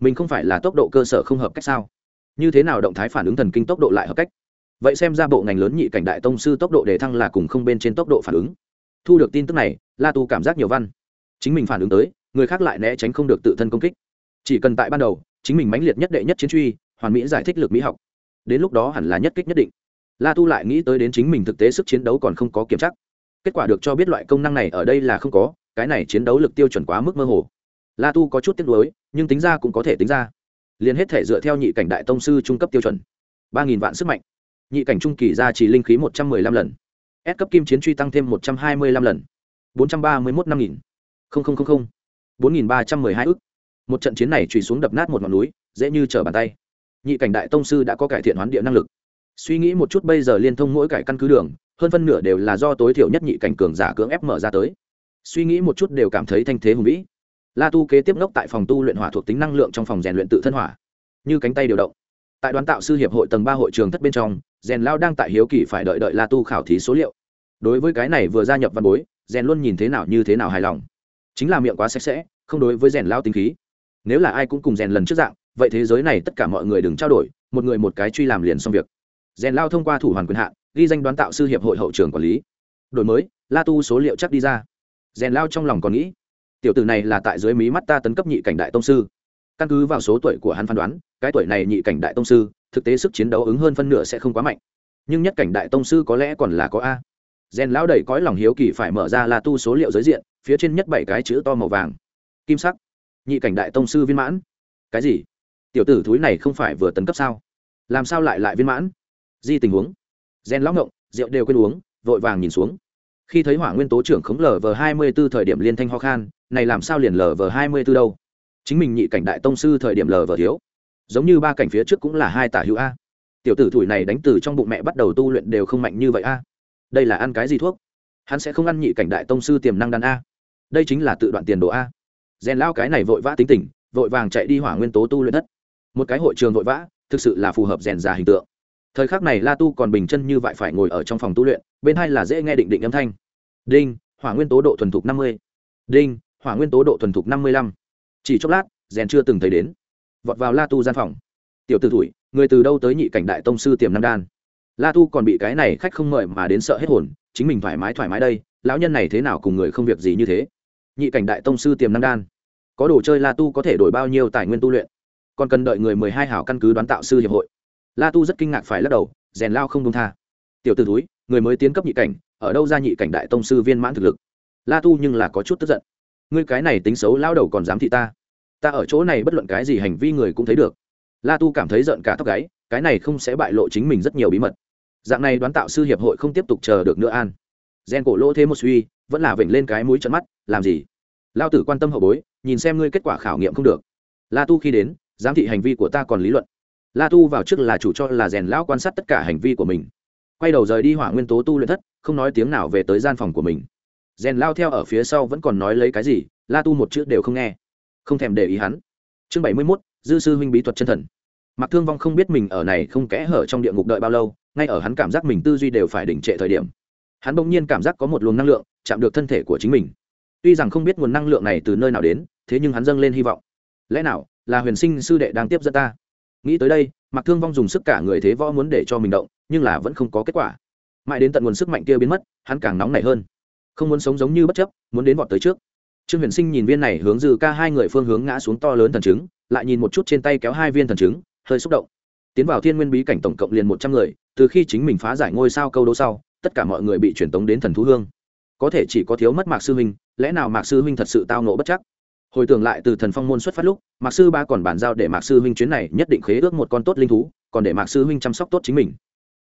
Mình không phải là tốc độ cơ sở không hợp cách sao? Như thế nào động thái phản ứng thần kinh tốc độ lại hợp cách? Vậy xem ra bộ ngành lớn nhị cảnh đại tông sư tốc độ để thăng là cùng không bên trên tốc độ phản ứng. Thu được tin tức này, la tu cảm giác nhiều văn. Chính mình phản ứng tới, người khác lại né tránh không được tự thân công kích. Chỉ cần tại ban đầu, chính mình mãnh liệt nhất đệ nhất chiến truy, hoàn mỹ giải thích lực mỹ học. Đến lúc đó hẳn là nhất kích nhất định la tu lại nghĩ tới đến chính mình thực tế sức chiến đấu còn không có kiểm chắc kết quả được cho biết loại công năng này ở đây là không có, cái này chiến đấu lực tiêu chuẩn quá mức mơ hồ. La tu có chút tiếc nuối, nhưng tính ra cũng có thể tính ra. Liền hết thể dựa theo nhị cảnh đại tông sư trung cấp tiêu chuẩn. ba nghìn vạn sức mạnh. Nhị cảnh trung kỳ ra chỉ linh khí một trăm mười lăm lần. S cấp kim chiến truy tăng thêm một trăm hai mươi lăm lần. bốn trăm ba mươi mốt năm nghìn. Không không không không. bốn nghìn ba trăm mười hai ức. Một trận chiến này trùy xuống đập nát một ngọn núi, dễ như trở bàn tay. Nhị cảnh đại tông sư đã có cải thiện hoán địa năng lực suy nghĩ một chút bây giờ liên thông mỗi cải căn cứ đường, hơn phân nửa đều là do tối thiểu nhất nhị cảnh cường giả cưỡng ép mở ra tới. Suy nghĩ một chút đều cảm thấy thanh thế hùng vĩ. La tu kế tiếp ngốc tại phòng tu luyện hỏa thuộc tính năng lượng trong phòng rèn luyện tự thân hỏa. Như cánh tay điều động. Tại đoàn tạo sư hiệp hội tầng ba hội trường thất bên trong, rèn lao đang tại hiếu kỳ phải đợi đợi la tu khảo thí số liệu. Đối với cái này vừa gia nhập văn bối, rèn luôn nhìn thế nào như thế nào hài lòng. Chính là miệng quá sạch sẽ, không đối với rèn lao tính khí. Nếu là ai cũng cùng rèn lần trước dạng, vậy thế giới này tất cả mọi người đừng trao đổi, một người một cái truy làm liền xong việc rèn lao thông qua thủ hoàn quyền hạn, ghi danh đoán tạo sư hiệp hội hậu trường quản lý. Đổi mới, la tu số liệu chắc đi ra. Rèn lao trong lòng còn nghĩ, tiểu tử này là tại dưới mí mắt ta tấn cấp nhị cảnh đại tông sư. Căn cứ vào số tuổi của hắn phán đoán, cái tuổi này nhị cảnh đại tông sư, thực tế sức chiến đấu ứng hơn phân nửa sẽ không quá mạnh. Nhưng nhất cảnh đại tông sư có lẽ còn là có a. Rèn lão đầy cõi lòng hiếu kỳ phải mở ra la tu số liệu giới diện, phía trên nhất bảy cái chữ to màu vàng. Kim sắc. Nhị cảnh đại tông sư viên mãn. Cái gì? Tiểu tử thúi này không phải vừa tấn cấp sao? Làm sao lại lại viên mãn? Di tình huống. Gen lão ngộng, rượu đều quên uống, vội vàng nhìn xuống. Khi thấy hỏa nguyên tố trưởng khống lv hai mươi b ố thời điểm liên thanh ho khan, này làm sao liền lv hai mươi b ố đâu? Chính mình nhị cảnh đại tông sư thời điểm lv thiếu. Giống như ba cảnh phía trước cũng là hai tả hữu a. Tiểu tử thủi này đánh từ trong bụng mẹ bắt đầu tu luyện đều không mạnh như vậy a. Đây là ăn cái gì thuốc? Hắn sẽ không ăn nhị cảnh đại tông sư tiềm năng đàn a. Đây chính là tự đoạn tiền đồ a. Rèn lao cái này vội vã tính tình, vội vàng chạy đi hỏa nguyên tố tu luyện đất. Một cái hội trường vội vã, thực sự là phù hợp rèn già hình tượng thời khắc này la tu còn bình chân như vậy phải ngồi ở trong phòng tu luyện, bên hai là dễ nghe định định âm thanh. Đinh, hỏa nguyên tố độ thuần thục năm mươi. Đinh, hỏa nguyên tố độ thuần thục năm mươi lăm. Chỉ chốc lát, rèn chưa từng thấy đến. Vọt vào la tu gian phòng. Tiểu t ử tuổi người từ đâu tới nhị cảnh đại tông sư tiềm nam đan? La tu còn bị cái này khách không mời mà đến sợ hết hồn, chính mình thoải mái thoải mái đây, lão nhân này thế nào cùng người không việc gì như thế? Nhị cảnh đại tông sư tiềm nam đan. Có đồ chơi la tu có thể đổi bao nhiêu tài nguyên tu luyện? Còn cần đợi người mười hai hảo căn cứ đoán tạo sư hiệp hội la tu rất kinh ngạc phải lắc đầu, rèn lao không đông tha. Tiểu t ử túi người mới tiến cấp nhị cảnh, ở đâu ra nhị cảnh đại tông sư viên mãn thực lực? La tu nhưng là có chút tức giận. Ngươi cái này tính xấu lao đầu còn dám thị ta? Ta ở chỗ này bất luận cái gì hành vi người cũng thấy được. La tu cảm thấy giận cả tóc gáy, cái này không sẽ bại lộ chính mình rất nhiều bí mật. Dạng này đoán tạo sư hiệp hội không tiếp tục chờ được nữa an. Gen cổ lỗ thế một suy, vẫn là vểnh lên cái mũi trận mắt, làm gì? Lao tử quan tâm hậu bối, nhìn xem ngươi kết quả khảo nghiệm không được. La tu khi đến, giám thị hành vi của ta còn lý luận la tu vào trước là chủ cho là rèn lão quan sát tất cả hành vi của mình. Quay đầu rời đi hỏa nguyên tố tu luyện thất, không nói tiếng nào về tới gian phòng của mình. Rèn lao theo ở phía sau vẫn còn nói lấy cái gì, la tu một chữ đều không nghe. Không thèm để ý hắn. Chương bảy mươi mốt, dư sư huynh bí thuật chân thần. Mặc thương vong không biết mình ở này không kẽ hở trong địa ngục đợi bao lâu, ngay ở hắn cảm giác mình tư duy đều phải đỉnh trệ thời điểm. Hắn bỗng nhiên cảm giác có một luồng năng lượng chạm được thân thể của chính mình. Tuy rằng không biết nguồn năng lượng này từ nơi nào đến, thế nhưng hắn dâng lên hy vọng. Lẽ nào là huyền sinh sư đệ đang tiếp dẫn ta? Nghĩ tới đây mặc thương vong dùng sức cả người thế võ muốn để cho mình động, nhưng là vẫn không có kết quả. Mãi đến tận nguồn sức mạnh kia biến mất, hắn càng nóng nảy hơn. Không muốn sống giống như bất chấp, muốn đến vọt tới trước. Trương huyền sinh nhìn viên này hướng dư ca hai người phương hướng ngã xuống to lớn thần trứng, lại nhìn một chút trên tay kéo hai viên thần trứng, hơi xúc động. Tiến vào thiên nguyên bí cảnh tổng cộng liền một trăm người, từ khi chính mình phá giải ngôi sao câu đố sau, tất cả mọi người bị truyền tống đến thần thú hương. Có thể chỉ có thiếu mất mạc sư huynh, lẽ nào mạc sư huynh thật sự tao nộ bất chắc? Hồi tưởng lại từ thần phong môn xuất phát lúc, mạc sư ba còn bàn giao để mạc sư huynh chuyến này nhất định khế ước một con tốt linh thú, còn để mạc sư huynh chăm sóc tốt chính mình.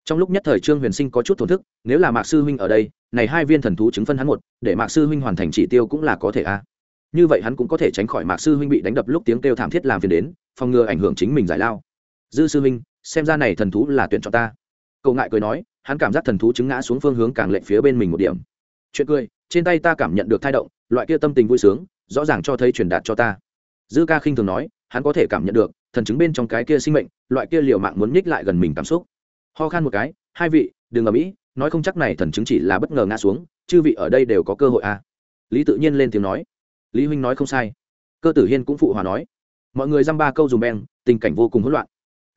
Trong lúc nhất thời trương huyền sinh có chút thổn thức, nếu là mạc sư huynh ở đây, này hai viên thần thú chứng phân hắn một, để mạc sư huynh hoàn thành chỉ tiêu cũng là có thể a. Như vậy hắn cũng có thể tránh khỏi mạc sư huynh bị đánh đập lúc tiếng kêu thảm thiết làm phiền đến, phòng ngừa ảnh hưởng chính mình giải lao. Dư sư huynh, xem ra này thần thú là tuyển cho ta. Cậu ngại cười nói, hắn cảm giác thần thú chứng ngã xuống phương hướng càng lệnh phía bên mình một điểm. Chuyện cười, trên tay ta cảm nhận được thai động, loại kia tâm tình vui sướng rõ ràng cho thấy truyền đạt cho ta. Dư ca khinh thường nói, hắn có thể cảm nhận được, thần chứng bên trong cái kia sinh mệnh, loại kia liều mạng muốn nhích lại gần mình cảm xúc. Ho khan một cái, hai vị, đừng ở mỹ nói không chắc này thần chứng chỉ là bất ngờ ngã xuống, chư vị ở đây đều có cơ hội à? Lý tự nhiên lên tiếng nói. Lý huynh nói không sai. Cơ tử hiên cũng phụ hòa nói. Mọi người dăm ba câu dùng beng, tình cảnh vô cùng hỗn loạn.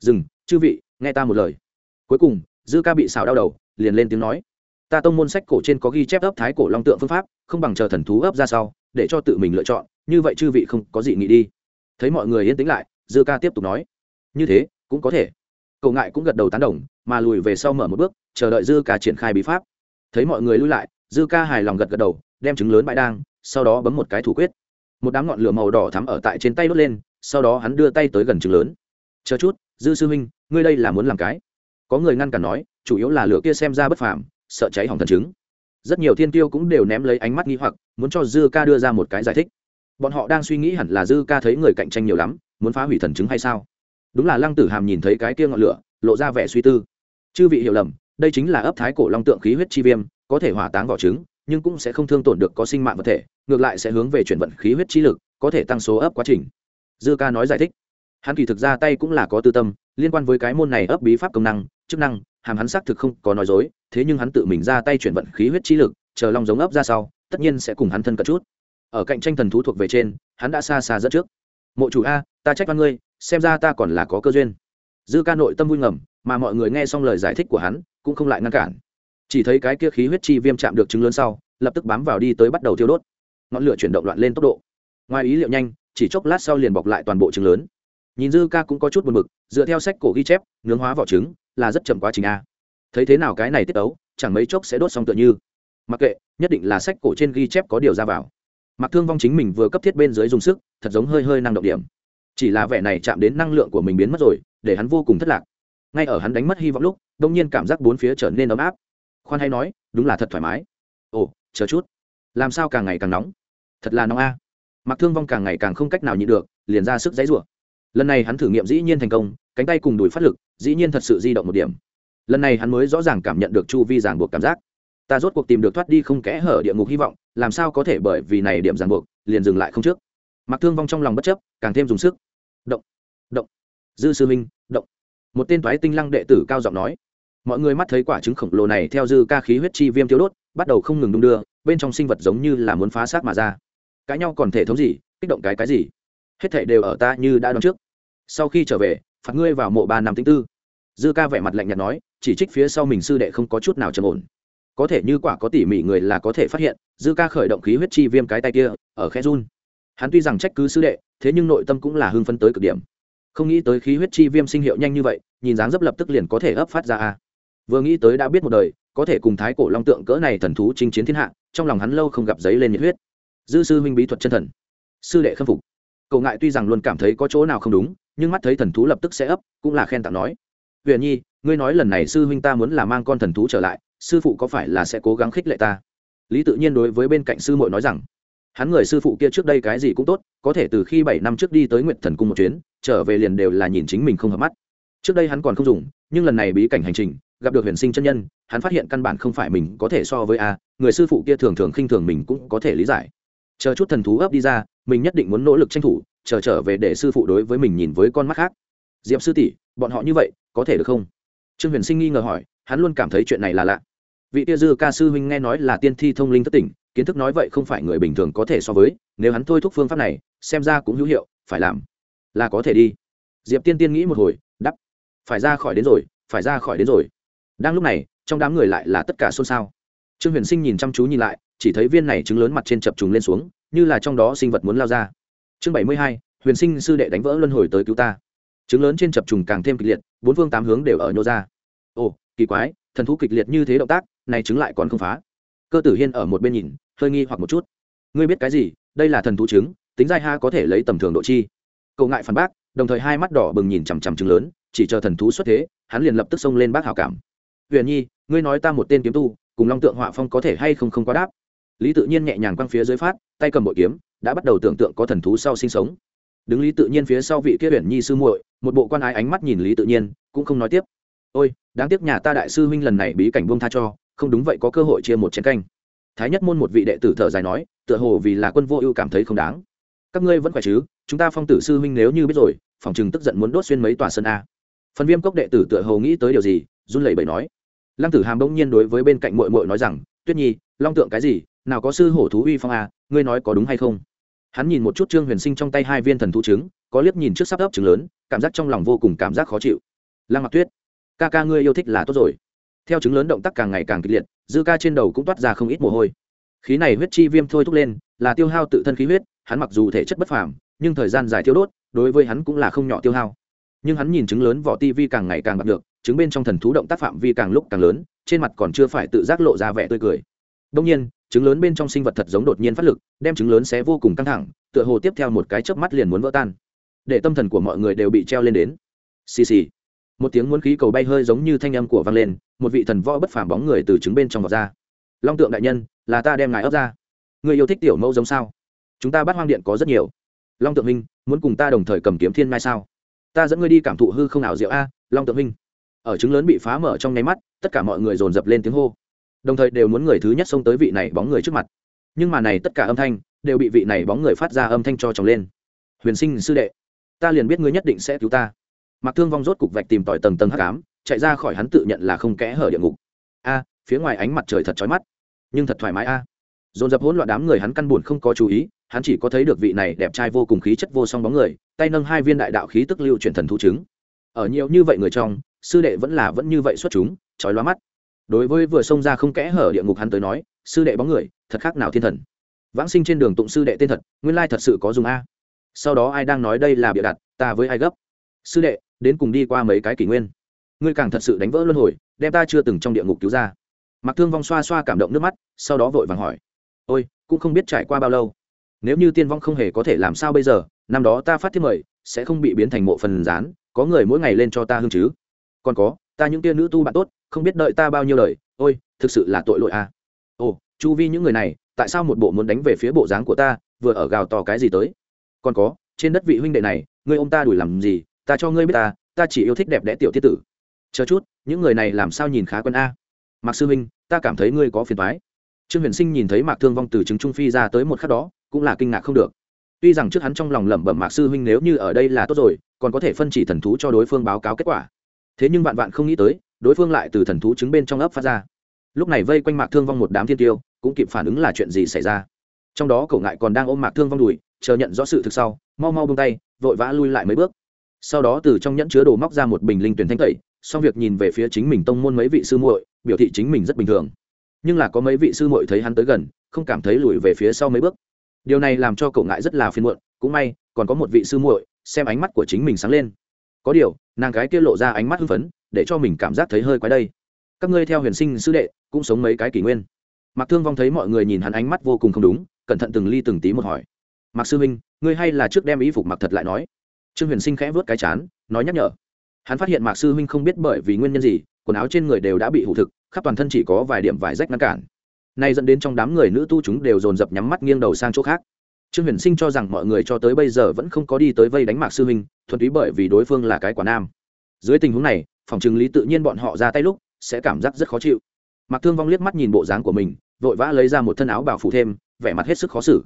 Dừng, chư vị, nghe ta một lời. Cuối cùng, dư ca bị xào đau đầu, liền lên tiếng nói ta tông môn sách cổ trên có ghi chép ấp thái cổ long tượng phương pháp, không bằng chờ thần thú ấp ra sau, để cho tự mình lựa chọn, như vậy chư vị không có gì nghĩ đi. Thấy mọi người yên tĩnh lại, dư ca tiếp tục nói. Như thế, cũng có thể. Cậu ngại cũng gật đầu tán đồng, mà lùi về sau mở một bước, chờ đợi dư ca triển khai bí pháp. Thấy mọi người lui lại, dư ca hài lòng gật gật đầu, đem trứng lớn bãi đang, sau đó bấm một cái thủ quyết. Một đám ngọn lửa màu đỏ thắm ở tại trên tay đốt lên, sau đó hắn đưa tay tới gần trứng lớn. Chờ chút, dư sư huynh, ngươi đây là muốn làm cái? Có người ngăn cản nói, chủ yếu là lửa kia xem ra bất phàm sợ cháy hỏng thần chứng. rất nhiều thiên tiêu cũng đều ném lấy ánh mắt nghi hoặc, muốn cho dư ca đưa ra một cái giải thích. Bọn họ đang suy nghĩ hẳn là dư ca thấy người cạnh tranh nhiều lắm, muốn phá hủy thần chứng hay sao? Đúng là lăng tử hàm nhìn thấy cái kia ngọn lửa, lộ ra vẻ suy tư. Chư vị hiểu lầm, đây chính là ấp thái cổ long tượng khí huyết chi viêm, có thể hỏa táng vỏ trứng, nhưng cũng sẽ không thương tổn được có sinh mạng vật thể, ngược lại sẽ hướng về chuyển vận khí huyết chi lực, có thể tăng số ấp quá trình. Dư ca nói giải thích. Hắn kỳ thực ra tay cũng là có tư tâm, liên quan với cái môn này ấp bí pháp công năng, chức năng hàm hắn xác thực không có nói dối, thế nhưng hắn tự mình ra tay chuyển vận khí huyết chi lực, chờ long giống ấp ra sau, tất nhiên sẽ cùng hắn thân cận chút. Ở cạnh tranh thần thú thuộc về trên, hắn đã xa xa dẫn trước. Mộ chủ a, ta trách văn ngươi, xem ra ta còn là có cơ duyên. Dư ca nội tâm vui ngầm, mà mọi người nghe xong lời giải thích của hắn, cũng không lại ngăn cản. Chỉ thấy cái kia khí huyết chi viêm chạm được trứng lớn sau, lập tức bám vào đi tới bắt đầu thiêu đốt. Ngọn lửa chuyển động loạn lên tốc độ. Ngoài ý liệu nhanh, chỉ chốc lát sau liền bọc lại toàn bộ trứng lớn. Nhìn dư ca cũng có chút buồn b ự c dựa theo sách cổ ghi chép, nướng hóa vỏ trứng là rất chậm quá trình a. Thấy thế nào cái này tiết ấu, chẳng mấy chốc sẽ đốt xong tựa như. Mặc kệ, nhất định là sách cổ trên ghi chép có điều ra vào. Mặc thương vong chính mình vừa cấp thiết bên dưới dùng sức, thật giống hơi hơi năng động điểm. Chỉ là vẻ này chạm đến năng lượng của mình biến mất rồi, để hắn vô cùng thất lạc. Ngay ở hắn đánh mất hy vọng lúc đông nhiên cảm giác bốn phía trở nên ấm áp. Khoan hay nói, đúng là thật thoải mái. Ồ, chờ chút. Làm sao càng ngày càng nóng? Thật là nóng a. Mặc thương vong càng ngày càng không cách nào nhịn được, liền ra sức dãy rủa. Lần này hắn thử nghiệm dĩ nhiên thành công, cánh tay cùng đùi phát lực dĩ nhiên thật sự di động một điểm. Lần này hắn mới rõ ràng cảm nhận được chu vi ràng buộc cảm giác. Ta rốt cuộc tìm được thoát đi không kẽ hở địa ngục hy vọng, làm sao có thể bởi vì này điểm ràng buộc, liền dừng lại không trước. Mặc thương vong trong lòng bất chấp, càng thêm dùng sức. Động động. Dư sư minh, động. Một tên toái tinh lăng đệ tử cao giọng nói. Mọi người mắt thấy quả trứng khổng lồ này theo dư ca khí huyết chi viêm thiếu đốt, bắt đầu không ngừng đung đưa, bên trong sinh vật giống như là muốn phá xác mà ra. Cãi nhau còn thể thống gì, kích động cái cái gì? Hết thể đều ở ta như đã đoán trước. Sau khi trở về phạt ngươi vào mộ ba năm tính tư. Dư ca vẻ mặt lạnh nhạt nói, chỉ trích phía sau mình sư đệ không có chút nào trầm ổn. Có thể như quả có tỉ mỉ người là có thể phát hiện, dư ca khởi động khí huyết chi viêm cái tay kia, ở khe run. Hắn tuy rằng trách cứ sư đệ, thế nhưng nội tâm cũng là hưng phấn tới cực điểm. Không nghĩ tới khí huyết chi viêm sinh hiệu nhanh như vậy, nhìn dáng dấp lập tức liền có thể ấp phát ra a. Vừa nghĩ tới đã biết một đời, có thể cùng thái cổ long tượng cỡ này thần thú chinh chiến thiên hạ, trong lòng hắn lâu không gặp giấy lên nhiệt huyết. Dư sư huynh bí thuật chân thần. Sư đệ khâm phục. Cậu ngại tuy rằng luôn cảm thấy có chỗ nào không đúng nhưng mắt thấy thần thú lập tức sẽ ấp, cũng là khen tặng nói. Huyền nhi, ngươi nói lần này sư huynh ta muốn là mang con thần thú trở lại, sư phụ có phải là sẽ cố gắng khích lệ ta? Lý tự nhiên đối với bên cạnh sư muội nói rằng, hắn người sư phụ kia trước đây cái gì cũng tốt, có thể từ khi bảy năm trước đi tới nguyện thần cung một chuyến, trở về liền đều là nhìn chính mình không hợp mắt. Trước đây hắn còn không dùng, nhưng lần này bí cảnh hành trình, gặp được huyền sinh chân nhân, hắn phát hiện căn bản không phải mình có thể so với a, người sư phụ kia thường thường khinh thường mình cũng có thể lý giải. Chờ chút thần thú ấp đi ra, mình nhất định muốn nỗ lực tranh thủ chờ trở về để sư phụ đối với mình nhìn với con mắt khác. Diệp sư tỷ, bọn họ như vậy, có thể được không? Trương huyền sinh nghi ngờ hỏi, hắn luôn cảm thấy chuyện này là lạ. Vị tia dư ca sư huynh nghe nói là tiên thi thông linh thất tỉnh, kiến thức nói vậy không phải người bình thường có thể so với, nếu hắn thôi thúc phương pháp này, xem ra cũng hữu hiệu, phải làm. Là có thể đi. Diệp tiên tiên nghĩ một hồi đắp phải ra khỏi đến rồi, phải ra khỏi đến rồi. Đang lúc này, trong đám người lại là tất cả xôn xao. Trương huyền sinh nhìn chăm chú nhìn lại, chỉ thấy viên này trứng lớn mặt trên chập trùng lên xuống, như là trong đó sinh vật muốn lao ra chương bảy mươi hai, huyền sinh sư đệ đánh vỡ luân hồi tới cứu ta. Trứng lớn trên chập trùng càng thêm kịch liệt, bốn phương tám hướng đều ở nhô ra. Ồ, kỳ quái, thần thú kịch liệt như thế động tác, này trứng lại còn không phá. Cơ tử hiên ở một bên nhìn, hơi nghi hoặc một chút. Ngươi biết cái gì? Đây là thần thú trứng, tính dai ha có thể lấy tầm thường độ chi. Cậu ngại phản bác, đồng thời hai mắt đỏ bừng nhìn chằm chằm trứng lớn, chỉ chờ thần thú xuất thế, hắn liền lập tức xông lên bác hảo cảm. Huyền nhi, ngươi nói ta một tên kiếm tu, cùng long tượng họa phong có thể hay không không quá đáp? Lý tự nhiên nhẹ nhàng quăng phía dưới phát, tay cầm bội kiếm đã bắt đầu tưởng tượng có thần thú sau sinh sống. Đứng lý tự nhiên phía sau vị kia huyền nhi sư muội, một bộ quan ái ánh mắt nhìn lý tự nhiên, cũng không nói tiếp. Ôi, đáng tiếc nhà ta đại sư huynh lần này bí cảnh buông tha cho, không đúng vậy có cơ hội chia một chén canh. Thái nhất môn một vị đệ tử thở dài nói, tựa hồ vì là quân vô ưu cảm thấy không đáng. Các ngươi vẫn khỏe chứ? Chúng ta phong tử sư huynh nếu như biết rồi, phòng chừng tức giận muốn đốt xuyên mấy tòa sân a. Phần viêm cốc đệ tử tựa hồ nghĩ tới điều gì, run lẩy bẩy nói. Lăng tử hàm bỗng nhiên đối với bên cạnh mội mội nói rằng, tuyết nhi, long tượng cái gì? Nào có sư hổ thú uy phong a, ngươi nói có đúng hay không? Hắn nhìn một chút trương huyền sinh trong tay hai viên thần thú trứng, có liếc nhìn trước sắp ấp trứng lớn, cảm giác trong lòng vô cùng cảm giác khó chịu. Lăng mặc tuyết, ca ca ngươi yêu thích là tốt rồi. Theo trứng lớn động tác càng ngày càng kịch liệt, dư ca trên đầu cũng toát ra không ít mồ hôi. Khí này huyết chi viêm thôi thúc lên, là tiêu hao tự thân khí huyết, hắn mặc dù thể chất bất phàm, nhưng thời gian dài tiêu đốt, đối với hắn cũng là không nhỏ tiêu hao. Nhưng hắn nhìn trứng lớn vỏ ti vi càng ngày càng bạc được trứng bên trong thần thú động tác phạm vi càng lúc càng lớn, trên mặt còn chưa phải tự giác lộ ra vẻ tươi cười. Đông nhiên trứng lớn bên trong sinh vật thật giống đột nhiên phát lực, đem trứng lớn sẽ vô cùng căng thẳng, tựa hồ tiếp theo một cái chớp mắt liền muốn vỡ tan. Để tâm thần của mọi người đều bị treo lên đến. Xì xì. Một tiếng muốn khí cầu bay hơi giống như thanh âm của vang lên, một vị thần võ bất phàm bóng người từ trứng bên trong vọt ra. Long tượng đại nhân, là ta đem ngài ấp ra. Người yêu thích tiểu mẫu giống sao? Chúng ta bắt hoang điện có rất nhiều. Long tượng minh muốn cùng ta đồng thời cầm kiếm thiên mai sao? Ta dẫn ngươi đi cảm thụ hư không nào diệu a, long tượng minh ở trứng lớn bị phá mở trong nháy mắt, tất cả mọi người dồn dập lên tiếng hô đồng thời đều muốn người thứ nhất xông tới vị này bóng người trước mặt. Nhưng mà này tất cả âm thanh đều bị vị này bóng người phát ra âm thanh cho chồng lên. Huyền sinh sư đệ, ta liền biết ngươi nhất định sẽ cứu ta. Mặc thương vong rốt cục vạch tìm tỏi tầng tầng hắc ám, chạy ra khỏi hắn tự nhận là không kẽ hở địa ngục. A, phía ngoài ánh mặt trời thật chói mắt, nhưng thật thoải mái a. Dồn dập hỗn loạn đám người hắn căn buồn không có chú ý, hắn chỉ có thấy được vị này đẹp trai vô cùng khí chất vô song bóng người, tay nâng hai viên đại đạo khí tức lưu chuyển thần thu chứng ở nhiều như vậy người trong, sư đệ vẫn là vẫn như vậy xuất chúng, chói lóa mắt đối với vừa xông ra không kẽ hở địa ngục hắn tới nói, sư đệ bóng người, thật khác nào thiên thần. Vãng sinh trên đường tụng sư đệ tên thật, nguyên lai thật sự có dùng a. Sau đó ai đang nói đây là bịa đặt, ta với ai gấp? Sư đệ, đến cùng đi qua mấy cái kỷ nguyên. Ngươi càng thật sự đánh vỡ luân hồi, đem ta chưa từng trong địa ngục cứu ra. Mặc thương vong xoa xoa cảm động nước mắt, sau đó vội vàng hỏi. Ôi, cũng không biết trải qua bao lâu. Nếu như tiên vong không hề có thể làm sao bây giờ, năm đó ta phát thiết mời, sẽ không bị biến thành mộ phần rán có người mỗi ngày lên cho ta hương chứ? Còn có, ta những tia nữ tu bạn tốt không biết đợi ta bao nhiêu lời, ôi, thực sự là tội lỗi à. Ồ, chu vi những người này, tại sao một bộ muốn đánh về phía bộ dáng của ta, vừa ở gào to cái gì tới? Còn có, trên đất vị huynh đệ này, ngươi ông ta đuổi làm gì, ta cho ngươi biết ta ta chỉ yêu thích đẹp đẽ tiểu tiết tử. Chờ chút, những người này làm sao nhìn khá quân a. Mạc sư huynh, ta cảm thấy ngươi có phiền thoái trương huyền sinh nhìn thấy mạc thương vong từ chứng trung phi ra tới một khắc đó, cũng là kinh ngạc không được. Tuy rằng trước hắn trong lòng lẩm bẩm mạc sư huynh nếu như ở đây là tốt rồi, còn có thể phân chỉ thần thú cho đối phương báo cáo kết quả. Thế nhưng vạn vạn không nghĩ tới đối phương lại từ thần thú chứng bên trong ấp phát ra. Lúc này vây quanh mạc thương vong một đám thiên tiêu, cũng kịp phản ứng là chuyện gì xảy ra. Trong đó cậu ngại còn đang ôm mạc thương vong đùi, chờ nhận rõ sự thực sau, mau mau bông tay, vội vã lui lại mấy bước. Sau đó từ trong nhẫn chứa đồ móc ra một bình linh tuyển thanh tẩy, xong việc nhìn về phía chính mình tông môn mấy vị sư muội, biểu thị chính mình rất bình thường. Nhưng là có mấy vị sư muội thấy hắn tới gần, không cảm thấy lùi về phía sau mấy bước. Điều này làm cho cậu ngại rất là phiền muộn, cũng may, còn có một vị sư muội, xem ánh mắt của chính mình sáng lên. Có điều, nàng gái kia lộ ra ánh mắt hưng phấn để cho mình cảm giác thấy hơi quái đây. Các ngươi theo huyền sinh sư đệ, cũng sống mấy cái kỷ nguyên. Mặc thương vong thấy mọi người nhìn hắn ánh mắt vô cùng không đúng, cẩn thận từng ly từng tí một hỏi. Mặc sư huynh, ngươi hay là trước đem ý phục mặc thật lại nói. Trương huyền sinh khẽ vớt cái chán, nói nhắc nhở. Hắn phát hiện mạc sư huynh không biết bởi vì nguyên nhân gì, quần áo trên người đều đã bị hủ thực, khắp toàn thân chỉ có vài điểm vải rách ngăn cản. Nay dẫn đến trong đám người nữ tu chúng đều dồn dập nhắm mắt nghiêng đầu sang chỗ khác. Trương huyền sinh cho rằng mọi người cho tới bây giờ vẫn không có đi tới vây đánh mạc sư huynh, thuần túy bởi vì đối phương là cái quả nam. Dưới tình huống này phòng chừng lý tự nhiên bọn họ ra tay lúc, sẽ cảm giác rất khó chịu. Mạc thương vong liếc mắt nhìn bộ dáng của mình, vội vã lấy ra một thân áo bảo phủ thêm, vẻ mặt hết sức khó xử.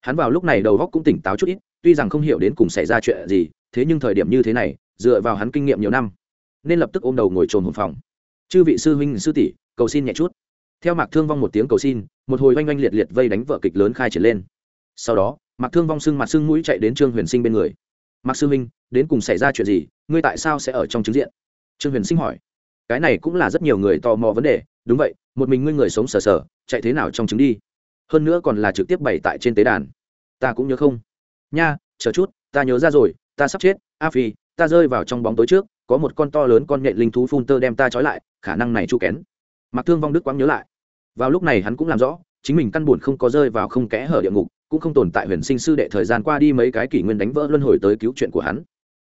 Hắn vào lúc này đầu góc cũng tỉnh táo chút ít, tuy rằng không hiểu đến cùng xảy ra chuyện gì, thế nhưng thời điểm như thế này, dựa vào hắn kinh nghiệm nhiều năm, nên lập tức ôm đầu ngồi trồn hồn phòng. Chư vị sư huynh, sư tỷ, cầu xin nhẹ chút. Theo mạc thương vong một tiếng cầu xin, một hồi oanh oanh liệt liệt vây đánh vợ kịch lớn khai triển lên. Sau đó, mạc thương vong sưng mặt sưng mũi chạy đến trương huyền sinh bên người. Mạc sư huynh, đến cùng xảy ra chuyện gì? Ngươi tại sao sẽ ở trong chứng diện? Trương huyền sinh hỏi. Cái này cũng là rất nhiều người tò mò vấn đề. Đúng vậy, một mình ngươi người sống sờ sờ, chạy thế nào trong trứng đi? Hơn nữa còn là trực tiếp bày tại trên tế đàn. Ta cũng nhớ không? Nha, chờ chút, ta nhớ ra rồi, ta sắp chết. A phi, ta rơi vào trong bóng tối trước, có một con to lớn con nhện linh thú phun tơ đem ta trói lại, khả năng này chu kén. Mặc thương vong đức quang nhớ lại. Vào lúc này hắn cũng làm rõ, chính mình căn buồn không có rơi vào không kẽ hở địa ngục, cũng không tồn tại huyền sinh sư đệ thời gian qua đi mấy cái kỷ nguyên đánh vỡ luân hồi tới cứu chuyện của hắn.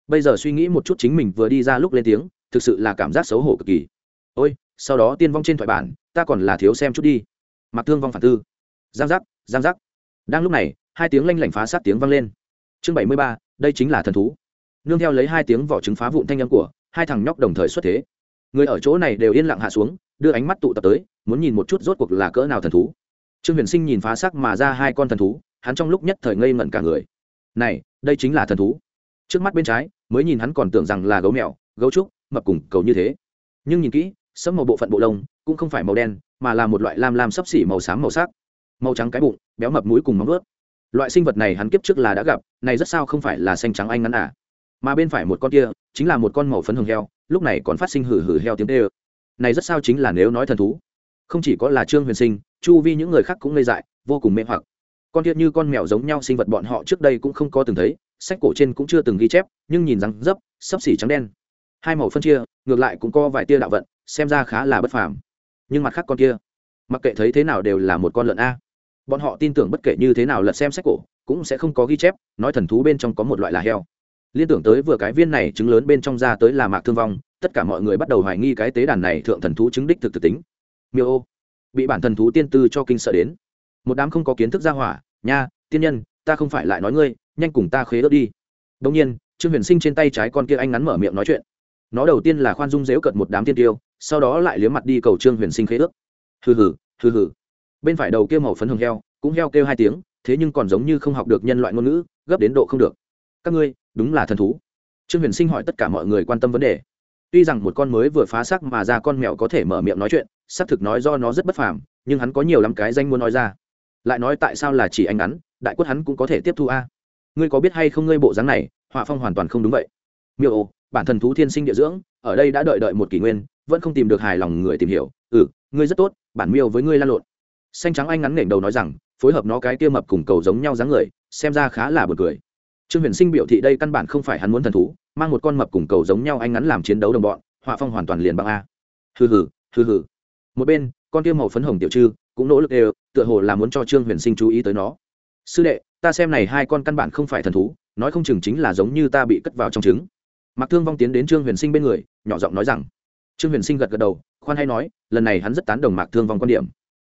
Bây giờ suy nghĩ một chút chính mình vừa đi ra lúc lên tiếng thực sự là cảm giác xấu hổ cực kỳ. Ôi, sau đó tiên vong trên thoại bản, ta còn là thiếu xem chút đi. Mặc thương vong phản tư. Giang giác giang giác. Đang lúc này, hai tiếng lanh lảnh phá sát tiếng vang lên. Chương bảy mươi ba, đây chính là thần thú. Nương theo lấy hai tiếng vỏ trứng phá vụn thanh âm của, hai thằng nhóc đồng thời xuất thế. Người ở chỗ này đều yên lặng hạ xuống, đưa ánh mắt tụ tập tới, muốn nhìn một chút rốt cuộc là cỡ nào thần thú. Trương huyền sinh nhìn phá sắc mà ra hai con thần thú, hắn trong lúc nhất thời ngây ngẩn cả người. Này, đây chính là thần thú. Trước mắt bên trái, mới nhìn hắn còn tưởng rằng là gấu mèo, gấu trúc mập cùng cầu như thế. Nhưng nhìn kỹ, sẫm màu bộ phận bộ lông cũng không phải màu đen, mà là một loại lam lam sấp xỉ màu xám màu sắc. Màu trắng cái bụng, béo mập mũi cùng móng ướt loại sinh vật này hắn kiếp trước là đã gặp, này rất sao không phải là xanh trắng anh ngắn à. Mà bên phải một con kia, chính là một con màu phấn hồng heo, lúc này còn phát sinh hử hử heo tiếng tê ơ. Này rất sao chính là nếu nói thần thú. Không chỉ có là trương huyền sinh, chu vi những người khác cũng ngây dại, vô cùng mê hoặc. Con kia như con mèo giống nhau sinh vật bọn họ trước đây cũng không có từng thấy, sách cổ trên cũng chưa từng ghi chép, nhưng nhìn răng dấp, sấp xỉ trắng đen hai màu phân chia, ngược lại cũng có vài tia đạo vận, xem ra khá là bất phàm. Nhưng mặt khác con kia, mặc kệ thấy thế nào đều là một con lợn a. Bọn họ tin tưởng bất kể như thế nào lật xem sách cổ, cũng sẽ không có ghi chép, nói thần thú bên trong có một loại là heo. Liên tưởng tới vừa cái viên này trứng lớn bên trong ra tới là mạc thương vong, tất cả mọi người bắt đầu hoài nghi cái tế đàn này thượng thần thú chứng đích thực thực tính. Miêu ô, bị bản thần thú tiên tư cho kinh sợ đến. Một đám không có kiến thức ra hỏa, nha, tiên nhân, ta không phải lại nói ngươi, nhanh cùng ta khế ớt đi. Đông nhiên, trương huyền sinh trên tay trái con kia anh ngắn mở miệng nói chuyện nó đầu tiên là khoan dung dếu cận một đám tiên tiêu, sau đó lại liếm mặt đi cầu trương huyền sinh khế ước. Hừ hừ hừ hừ. Bên phải đầu kia màu phấn hồng heo, cũng heo kêu hai tiếng, thế nhưng còn giống như không học được nhân loại ngôn ngữ, gấp đến độ không được. Các ngươi, đúng là thần thú. Trương huyền sinh hỏi tất cả mọi người quan tâm vấn đề. Tuy rằng một con mới vừa phá xác mà ra con mèo có thể mở miệng nói chuyện, xác thực nói do nó rất bất phàm, nhưng hắn có nhiều lắm cái danh muốn nói ra. Lại nói tại sao là chỉ anh ngắn, đại quất hắn cũng có thể tiếp thu a. Ngươi có biết hay không ngươi bộ dáng này, họa phong hoàn toàn không đúng vậy. Miêu ô bản thần thú thiên sinh địa dưỡng, ở đây đã đợi đợi một kỷ nguyên, vẫn không tìm được hài lòng người tìm hiểu. Ừ ngươi rất tốt, bản miêu với ngươi lan lộn. Xanh trắng anh ngắn nghển đầu nói rằng, phối hợp nó cái kia mập cùng cầu giống nhau dáng người, xem ra khá là buồn cười. Trương huyền sinh biểu thị đây căn bản không phải hắn muốn thần thú, mang một con mập cùng cầu giống nhau anh ngắn làm chiến đấu đồng bọn, họa phong hoàn toàn liền bằng a. Hừ hừ hừ hừ. Một bên, con kia màu phấn hồng tiểu trư cũng nỗ lực đều, tựa hồ là muốn cho trương huyền sinh chú ý tới nó. Sư đệ, ta xem này hai con căn bản không phải thần thú, nói không chừng chính là giống như ta bị cất vào trong trứng. Mạc thương vong tiến đến trương huyền sinh bên người, nhỏ giọng nói rằng, trương huyền sinh gật gật đầu, khoan hay nói, lần này hắn rất tán đồng mạc thương vong quan điểm.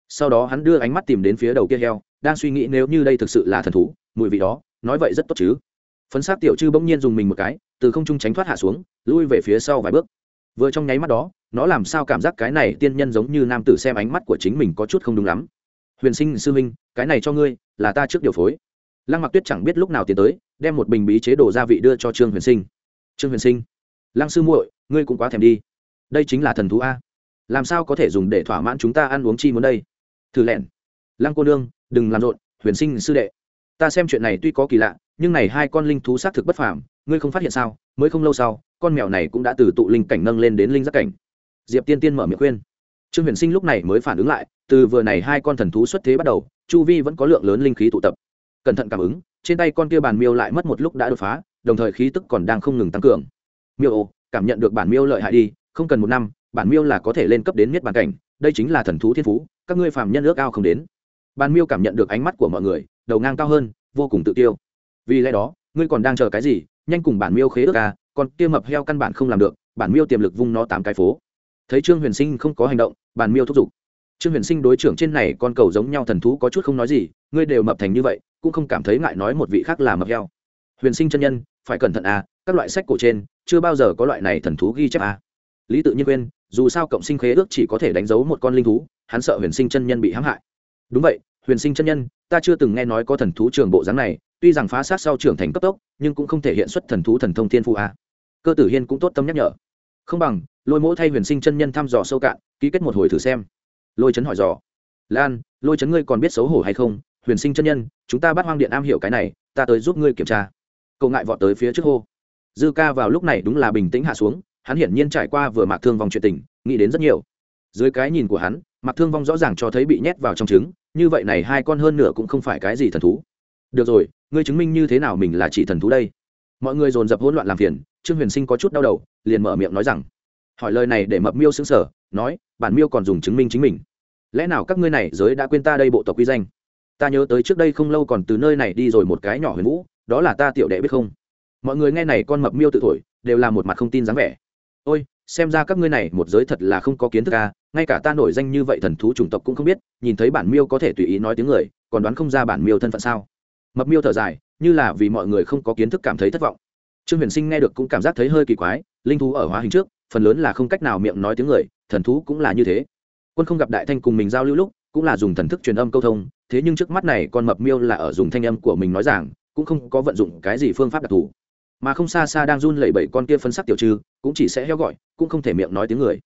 Sau đó hắn đưa ánh mắt tìm đến phía đầu kia heo, đang suy nghĩ nếu như đây thực sự là thần thú, mùi vị đó, nói vậy rất tốt chứ. Phấn Sát tiểu chư bỗng nhiên dùng mình một cái, từ không trung tránh thoát hạ xuống, lui về phía sau vài bước. Vừa trong nháy mắt đó, nó làm sao cảm giác cái này tiên nhân giống như nam tử xem ánh mắt của chính mình có chút không đúng lắm. Huyền sinh sư minh cái này cho ngươi, là ta trước điều phối. Lăng mặc tuyết chẳng biết lúc nào tiến tới, đem một bình bí chế đồ gia vị đưa cho trương huyền sinh trương huyền sinh. Lăng sư muội, ngươi cũng quá thèm đi. Đây chính là thần thú a. Làm sao có thể dùng để thỏa mãn chúng ta ăn uống chi muốn đây? Thử lẹn. Lăng cô nương, đừng làm rộn, huyền sinh sư đệ. Ta xem chuyện này tuy có kỳ lạ, nhưng này hai con linh thú xác thực bất phàm, ngươi không phát hiện sao? Mới không lâu sau, con mèo này cũng đã từ tụ linh cảnh nâng lên đến linh giác cảnh. Diệp tiên tiên mở miệng khuyên. Trương huyền sinh lúc này mới phản ứng lại, từ vừa này hai con thần thú xuất thế bắt đầu, chu vi vẫn có lượng lớn linh khí tụ tập. Cẩn thận cảm ứng, trên tay con kia bàn miêu lại mất một lúc đã đột phá đồng thời khí tức còn đang không ngừng tăng cường. Miêu ô cảm nhận được bản miêu lợi hại đi, không cần một năm, bản miêu là có thể lên cấp đến miết bàn cảnh, đây chính là thần thú thiên phú, các ngươi phàm nhân ước ao không đến. Bản miêu cảm nhận được ánh mắt của mọi người, đầu ngang cao hơn, vô cùng tự tiêu. Vì lẽ đó, ngươi còn đang chờ cái gì? Nhanh cùng bản miêu khế ước à còn kia mập heo căn bản không làm được, bản miêu tiềm lực vung nó tám cái phố. Thấy trương huyền sinh không có hành động, bản miêu thúc giục. Trương huyền sinh đối trưởng trên này con cầu giống nhau thần thú có chút không nói gì, ngươi đều mập thành như vậy, cũng không cảm thấy ngại nói một vị khác là mập heo. Huyền sinh chân nhân phải cẩn thận à các loại sách cổ trên, chưa bao giờ có loại này thần thú ghi chép à. Lý tự nhiên quên, dù sao cộng sinh khế ước chỉ có thể đánh dấu một con linh thú, hắn sợ huyền sinh chân nhân bị hãm hại. Đúng vậy, huyền sinh chân nhân, ta chưa từng nghe nói có thần thú trường bộ dáng này, tuy rằng phá sát sau trưởng thành cấp tốc, nhưng cũng không thể hiện xuất thần thú thần thông thiên phụ a à. cơ tử hiên cũng tốt tâm nhắc nhở. Không bằng, lôi mỗ thay huyền sinh chân nhân thăm dò sâu cạn, ký kết một hồi thử xem. Lôi chấn hỏi dò. Lan, lôi chấn ngươi còn biết xấu hổ hay không? Huyền sinh chân nhân, chúng ta bắt hoang điện am hiểu cái này, ta tới giúp ngươi kiểm tra cậu ngại vọt tới phía trước hô. Dư ca vào lúc này đúng là bình tĩnh hạ xuống, hắn hiển nhiên trải qua vừa mạc thương vong chuyện tình, nghĩ đến rất nhiều. Dưới cái nhìn của hắn, mạc thương vong rõ ràng cho thấy bị nhét vào trong trứng, như vậy này hai con hơn nửa cũng không phải cái gì thần thú. Được rồi, ngươi chứng minh như thế nào mình là chỉ thần thú đây? Mọi người dồn dập hỗn loạn làm phiền, trương huyền sinh có chút đau đầu, liền mở miệng nói rằng, hỏi lời này để mập miêu xứng sở nói, bản miêu còn dùng chứng minh chính mình. Lẽ nào các ngươi này giới đã quên ta đây bộ tộc quy danh? Ta nhớ tới trước đây không lâu còn từ nơi này đi rồi một cái nhỏ huyền vũ đó là ta tiểu đệ biết không? Mọi người nghe này con mập miêu tự thổi, đều là một mặt không tin dáng vẻ. Ôi, xem ra các ngươi này một giới thật là không có kiến thức à ngay cả ta nổi danh như vậy thần thú chủng tộc cũng không biết, nhìn thấy bản miêu có thể tùy ý nói tiếng người, còn đoán không ra bản miêu thân phận sao? Mập miêu thở dài, như là vì mọi người không có kiến thức cảm thấy thất vọng. Trương huyền sinh nghe được cũng cảm giác thấy hơi kỳ quái, linh thú ở hóa hình trước, phần lớn là không cách nào miệng nói tiếng người, thần thú cũng là như thế. Quân không gặp đại thanh cùng mình giao lưu lúc, cũng là dùng thần thức truyền âm câu thông, thế nhưng trước mắt này con mập miêu là ở dùng thanh âm của mình nói rằng cũng không có vận dụng cái gì phương pháp đặc thù. Mà không xa xa đang run lẩy bẩy con kia phân sắc tiểu trừ, cũng chỉ sẽ heo gọi cũng không thể miệng nói tiếng người.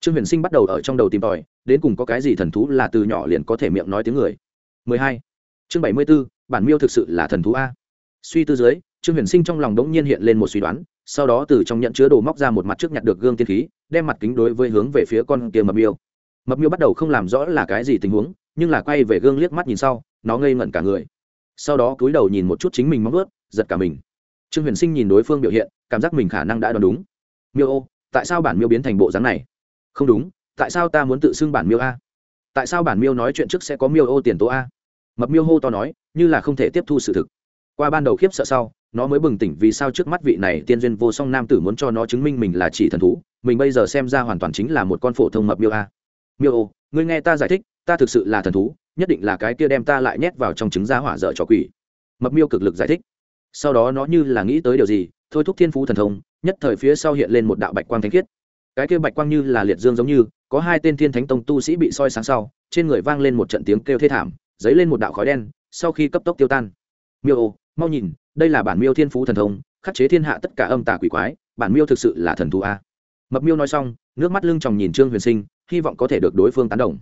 Trương huyền sinh bắt đầu ở trong đầu tìm tòi đến cùng có cái gì thần thú là từ nhỏ liền có thể miệng nói tiếng người. 12. chương 74, bản miêu thực sự là thần thú a. Suy tư dưới trương huyền sinh trong lòng đống nhiên hiện lên một suy đoán sau đó từ trong nhận chứa đồ móc ra một mặt trước nhặt được gương tiên khí đem mặt kính đối với hướng về phía con kia mập miêu. Mập miêu bắt đầu không làm rõ là cái gì tình huống nhưng là quay về gương liếc mắt nhìn sau nó ngây ngẩn cả người sau đó cúi đầu nhìn một chút chính mình móng ướt giật cả mình. Trương huyền sinh nhìn đối phương biểu hiện, cảm giác mình khả năng đã đoán đúng. Miêu ô, tại sao bản miêu biến thành bộ dáng này? Không đúng, tại sao ta muốn tự xưng bản miêu a? Tại sao bản miêu nói chuyện trước sẽ có miêu ô tiền tố a? Mập miêu hô to nói, như là không thể tiếp thu sự thực. Qua ban đầu khiếp sợ sau, nó mới bừng tỉnh vì sao trước mắt vị này tiên duyên vô song nam tử muốn cho nó chứng minh mình là chỉ thần thú, mình bây giờ xem ra hoàn toàn chính là một con phổ thông mập miêu a. Miêu ô, ngươi nghe ta giải thích, ta thực sự là thần thú nhất định là cái kia đem ta lại nhét vào trong trứng giá hỏa dở trò quỷ. Mập miêu cực lực giải thích. Sau đó nó như là nghĩ tới điều gì, thôi thúc thiên phú thần thông, nhất thời phía sau hiện lên một đạo bạch quang thánh khiết. Cái kia bạch quang như là liệt dương giống như, có hai tên thiên thánh tông tu sĩ bị soi sáng sau, trên người vang lên một trận tiếng kêu thê thảm, dấy lên một đạo khói đen, sau khi cấp tốc tiêu tan. Miêu ô, mau nhìn, đây là bản miêu thiên phú thần thông, khắc chế thiên hạ tất cả âm tà quỷ quái, bản miêu thực sự là thần thù a. Mập miêu nói xong, nước mắt lưng tròng nhìn trương huyền sinh, hy vọng có thể được đối phương tán đồng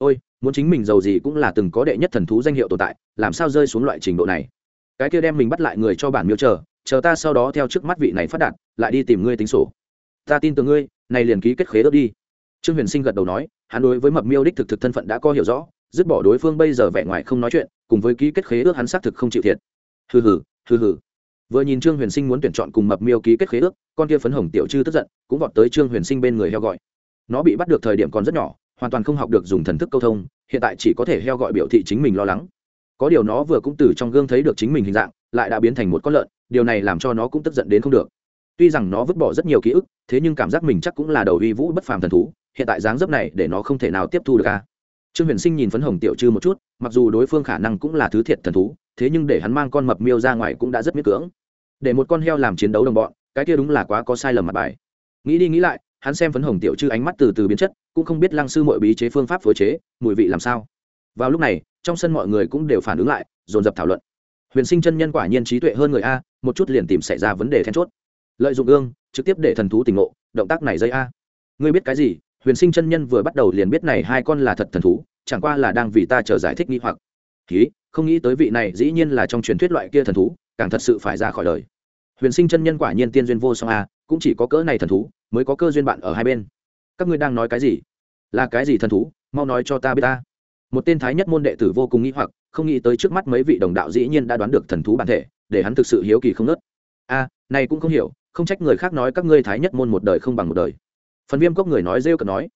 ôi, muốn chính mình giàu gì cũng là từng có đệ nhất thần thú danh hiệu tồn tại, làm sao rơi xuống loại trình độ này? Cái kia đem mình bắt lại người cho bản miêu chờ chờ ta sau đó theo trước mắt vị này phát đạt, lại đi tìm ngươi tính sổ. Ta tin tưởng ngươi, này liền ký kết khế ước đi. Trương huyền sinh gật đầu nói, hắn đối với mập miêu đích thực thực thân phận đã có hiểu rõ, dứt bỏ đối phương bây giờ vẻ ngoài không nói chuyện, cùng với ký kết khế ước hắn xác thực không chịu thiệt. Hừ hừ hừ hừ. Vừa nhìn trương huyền sinh muốn tuyển chọn cùng mập miêu ký kết khế ước, con kia phấn hồng tiểu chư tức giận, cũng vọt tới trương huyền sinh bên người heo gọi. Nó bị bắt được thời điểm còn rất nhỏ hoàn toàn không học được dùng thần thức câu thông, hiện tại chỉ có thể heo gọi biểu thị chính mình lo lắng. Có điều nó vừa cũng từ trong gương thấy được chính mình hình dạng, lại đã biến thành một con lợn, điều này làm cho nó cũng tức giận đến không được. Tuy rằng nó vứt bỏ rất nhiều ký ức, thế nhưng cảm giác mình chắc cũng là đầu uy vũ bất phàm thần thú, hiện tại dáng dấp này để nó không thể nào tiếp thu được ca trương huyền sinh nhìn phấn hồng tiểu Trư một chút, mặc dù đối phương khả năng cũng là thứ thiệt thần thú, thế nhưng để hắn mang con mập miêu ra ngoài cũng đã rất miễn cưỡng. Để một con heo làm chiến đấu đồng bọn, cái kia đúng là quá có sai lầm mặt bài. Nghĩ đi nghĩ lại hắn xem phấn hồng tiểu chư ánh mắt từ từ biến chất, cũng không biết lăng sư mọi bí chế phương pháp phối chế, mùi vị làm sao. Vào lúc này, trong sân mọi người cũng đều phản ứng lại, dồn dập thảo luận. Huyền sinh chân nhân quả nhiên trí tuệ hơn người a, một chút liền tìm xảy ra vấn đề then chốt. Lợi dụng gương, trực tiếp để thần thú tỉnh ngộ, động tác này dây a. Ngươi biết cái gì? Huyền sinh chân nhân vừa bắt đầu liền biết này hai con là thật thần thú, chẳng qua là đang vì ta chờ giải thích nghi hoặc. Ký không nghĩ tới vị này dĩ nhiên là trong truyền thuyết loại kia thần thú, càng thật sự phải ra khỏi đời. Huyền sinh chân nhân quả nhiên tiên duyên vô song a cũng chỉ có cỡ này thần thú mới có cơ duyên bạn ở hai bên. Các ngươi đang nói cái gì? Là cái gì thần thú? Mau nói cho ta biết ta. Một tên thái nhất môn đệ tử vô cùng nghĩ hoặc, không nghĩ tới trước mắt mấy vị đồng đạo dĩ nhiên đã đoán được thần thú bản thể, để hắn thực sự hiếu kỳ không nớt a à, này cũng không hiểu, không trách người khác nói các ngươi thái nhất môn một đời không bằng một đời. Phần viêm cốc người nói rêu cợt nói,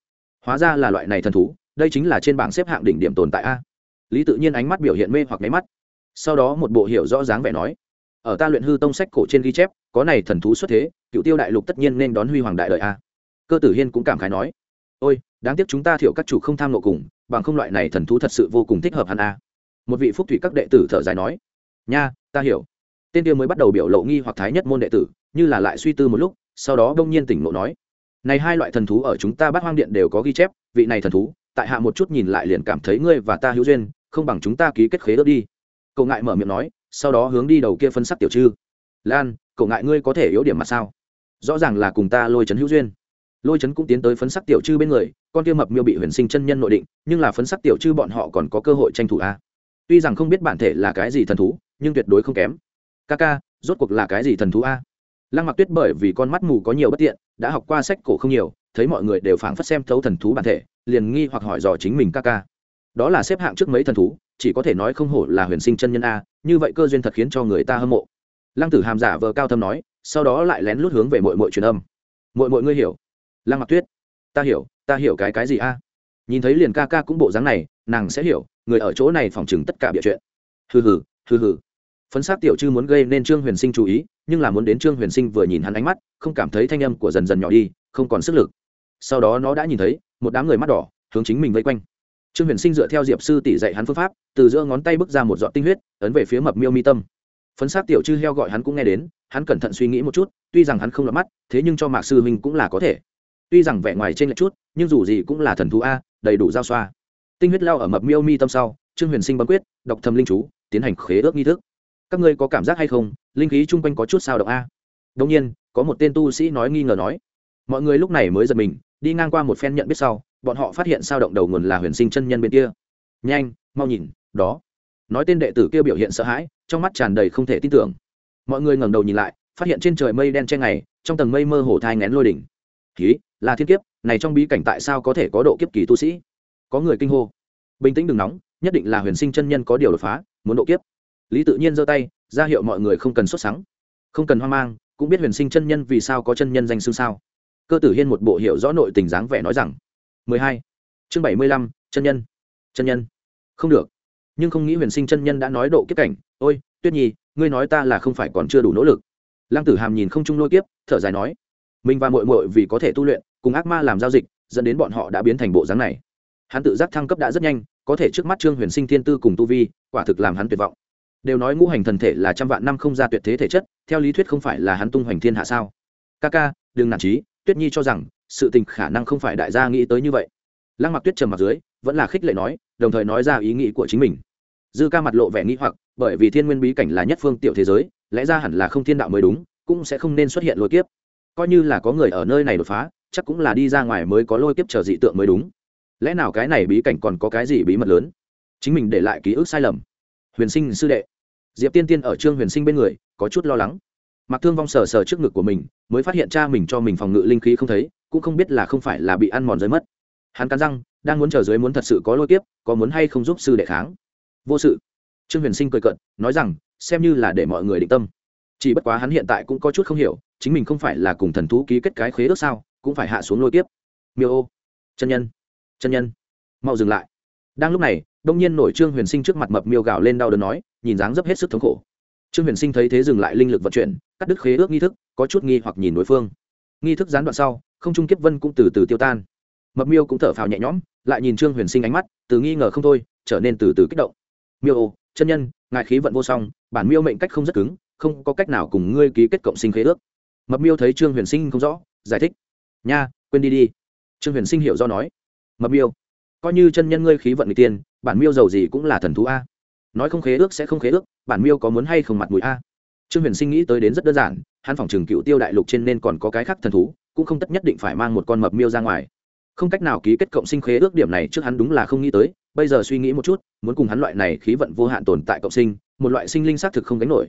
hóa ra là loại này thần thú, đây chính là trên bảng xếp hạng đỉnh điểm tồn tại a. Lý tự nhiên ánh mắt biểu hiện mê hoặc máy mắt. Sau đó một bộ hiểu rõ dáng vẻ nói ở ta luyện hư tông sách cổ trên ghi chép, có này thần thú xuất thế, cựu tiêu đại lục tất nhiên nên đón huy hoàng đại đợi a. Cơ tử hiên cũng cảm khái nói, ôi, đáng tiếc chúng ta thiệu các chủ không tham nộ cùng, bằng không loại này thần thú thật sự vô cùng thích hợp hắn a. Một vị phúc thủy các đệ tử thở dài nói, nha, ta hiểu. Tên tiêu mới bắt đầu biểu lộ nghi hoặc thái nhất môn đệ tử, như là lại suy tư một lúc, sau đó đông nhiên tỉnh ngộ nói, này hai loại thần thú ở chúng ta bắt hoang điện đều có ghi chép, vị này thần thú, tại hạ một chút nhìn lại liền cảm thấy ngươi và ta hữu duyên, không bằng chúng ta ký kết khế ước đi. Cậu ngại mở miệng nói sau đó hướng đi đầu kia phân sắc tiểu trư. Lan, cậu ngại ngươi có thể yếu điểm mà sao? Rõ ràng là cùng ta lôi chấn hữu duyên. Lôi chấn cũng tiến tới phấn sắc tiểu trư bên người, con kia mập miêu bị huyền sinh chân nhân nội định, nhưng là phấn sắc tiểu trư bọn họ còn có cơ hội tranh thủ a tuy rằng không biết bản thể là cái gì thần thú, nhưng tuyệt đối không kém. Ca ca rốt cuộc là cái gì thần thú a? Lăng mặc tuyết bởi vì con mắt mù có nhiều bất tiện, đã học qua sách cổ không nhiều, thấy mọi người đều phảng phất xem thấu thần thú bản thể, liền nghi hoặc hỏi dò chính mình ca ca đó là xếp hạng trước mấy thần thú, chỉ có thể nói không hổ là huyền sinh chân nhân a, như vậy cơ duyên thật khiến cho người ta hâm mộ. Lăng tử hàm giả vờ cao thâm nói, sau đó lại lén lút hướng về mội mội truyền âm. Mội mội ngươi hiểu? Lăng mặc tuyết. Ta hiểu ta hiểu cái cái gì a? Nhìn thấy liền ca ca cũng bộ dáng này, nàng sẽ hiểu, người ở chỗ này phỏng chừng tất cả bịa chuyện. Hừ hừ hừ hừ. Phấn xác tiểu chư muốn gây nên trương huyền sinh chú ý, nhưng là muốn đến trương huyền sinh vừa nhìn hắn ánh mắt, không cảm thấy thanh âm của dần dần nhỏ đi, không còn sức lực. Sau đó nó đã nhìn thấy, một đám người mắt đỏ, hướng chính mình vây quanh trương huyền sinh dựa theo diệp sư tỷ dạy hắn phương pháp, từ giữa ngón tay bước ra một giọt tinh huyết, ấn về phía mập miêu mi tâm. Phấn sát tiểu chư heo gọi hắn cũng nghe đến, hắn cẩn thận suy nghĩ một chút, tuy rằng hắn không lọt mắt, thế nhưng cho mạc sư huynh cũng là có thể. Tuy rằng vẻ ngoài trên lệch chút, nhưng dù gì cũng là thần thú a, đầy đủ giao xoa. Tinh huyết lao ở mập miêu mi tâm sau, trương huyền sinh bấm quyết, đọc thầm linh chú, tiến hành khế ước nghi thức. Các ngươi có cảm giác hay không? Linh khí chung quanh có chút sao động a? Đông nhiên, có một tên tu sĩ nói nghi ngờ nói. Mọi người lúc này mới giật mình, đi ngang qua một phen nhận biết sau bọn họ phát hiện sao động đầu nguồn là huyền sinh chân nhân bên kia. Nhanh, mau nhìn, đó. Nói tên đệ tử kia biểu hiện sợ hãi, trong mắt tràn đầy không thể tin tưởng. Mọi người ngẩng đầu nhìn lại, phát hiện trên trời mây đen che ngày, trong tầng mây mơ hồ thai ngén lôi đỉnh. Ký là thiên kiếp, này trong bí cảnh tại sao có thể có độ kiếp kỳ tu sĩ? Có người kinh hô. Bình tĩnh đừng nóng, nhất định là huyền sinh chân nhân có điều đột phá, muốn độ kiếp. Lý tự nhiên giơ tay, ra hiệu mọi người không cần xuất sáng không cần hoang mang, cũng biết huyền sinh chân nhân vì sao có chân nhân danh xương sao. Cơ tử hiên một bộ hiệu rõ nội tình dáng vẻ nói rằng mười hai. Chương bảy mươi lăm, chân nhân. Chân nhân. Không được. Nhưng không nghĩ huyền sinh chân nhân đã nói độ kiếp cảnh. Ôi, tuyết nhi, ngươi nói ta là không phải còn chưa đủ nỗ lực. Lăng tử hàm nhìn không trung lôi kiếp, thở dài nói, mình và mội mội vì có thể tu luyện, cùng ác ma làm giao dịch, dẫn đến bọn họ đã biến thành bộ dáng này. Hắn tự giác thăng cấp đã rất nhanh, có thể trước mắt trương huyền sinh thiên tư cùng tu vi, quả thực làm hắn tuyệt vọng. Đều nói ngũ hành thần thể là trăm vạn năm không ra tuyệt thế thể chất, theo lý thuyết không phải là hắn tung hoành thiên hạ sao? Ca ca, đừng nản trí tuyết nhi cho rằng sự tình khả năng không phải đại gia nghĩ tới như vậy. Lăng mặc tuyết trầm mặt dưới, vẫn là khích lệ nói, đồng thời nói ra ý nghĩ của chính mình. Dư ca mặt lộ vẻ nghĩ hoặc, bởi vì thiên nguyên bí cảnh là nhất phương tiểu thế giới, lẽ ra hẳn là không thiên đạo mới đúng, cũng sẽ không nên xuất hiện lôi kiếp. Coi như là có người ở nơi này đột phá, chắc cũng là đi ra ngoài mới có lôi kiếp chờ dị tượng mới đúng. Lẽ nào cái này bí cảnh còn có cái gì bí mật lớn? Chính mình để lại ký ức sai lầm. Huyền sinh sư đệ. Diệp tiên tiên ở trương huyền sinh bên người, có chút lo lắng. Mặc thương vong sờ sờ trước ngực của mình, mới phát hiện cha mình cho mình phòng ngự linh khí không thấy cũng không biết là không phải là bị ăn mòn rơi mất. Hắn cắn răng, đang muốn chờ dưới muốn thật sự có lôi kiếp, có muốn hay không giúp sư đệ kháng. Vô sự. Trương huyền sinh cười cận nói rằng, xem như là để mọi người định tâm. Chỉ bất quá hắn hiện tại cũng có chút không hiểu, chính mình không phải là cùng thần thú ký kết cái khế ước sao, cũng phải hạ xuống lôi kiếp. Miêu ô. Chân nhân. Chân nhân. Mau dừng lại. Đang lúc này, đông nhiên nổi trương huyền sinh trước mặt mập miêu gào lên đau đớn nói, nhìn dáng dấp hết sức thống khổ. Trương huyền sinh thấy thế dừng lại linh lực vận chuyển, cắt đứt khế ước nghi thức, có chút nghi hoặc nhìn đối phương. Nghi thức gián đoạn sau không trung kiếp vân cũng từ từ tiêu tan. Mập miêu cũng thở phào nhẹ nhõm, lại nhìn trương huyền sinh ánh mắt, từ nghi ngờ không thôi, trở nên từ từ kích động. Miêu ô, chân nhân ngại khí vận vô song, bản miêu mệnh cách không rất cứng, không có cách nào cùng ngươi ký kết cộng sinh khế ước. Mập miêu thấy trương huyền sinh không rõ, giải thích. Nha, quên đi đi. Trương huyền sinh hiểu do nói. Mập miêu, coi như chân nhân ngươi khí vận người tiên bản miêu giàu gì cũng là thần thú a. Nói không khế ước sẽ không khế ước, bản miêu có muốn hay không mặt mũi a? Trương huyền sinh nghĩ tới đến rất đơn giản, hắn phòng trường cựu tiêu đại lục trên nên còn có cái khác thần thú cũng không tất nhất định phải mang một con mập miêu ra ngoài. Không cách nào ký kết cộng sinh khế ước điểm này trước hắn đúng là không nghĩ tới, bây giờ suy nghĩ một chút, muốn cùng hắn loại này khí vận vô hạn tồn tại cộng sinh, một loại sinh linh xác thực không gánh nổi.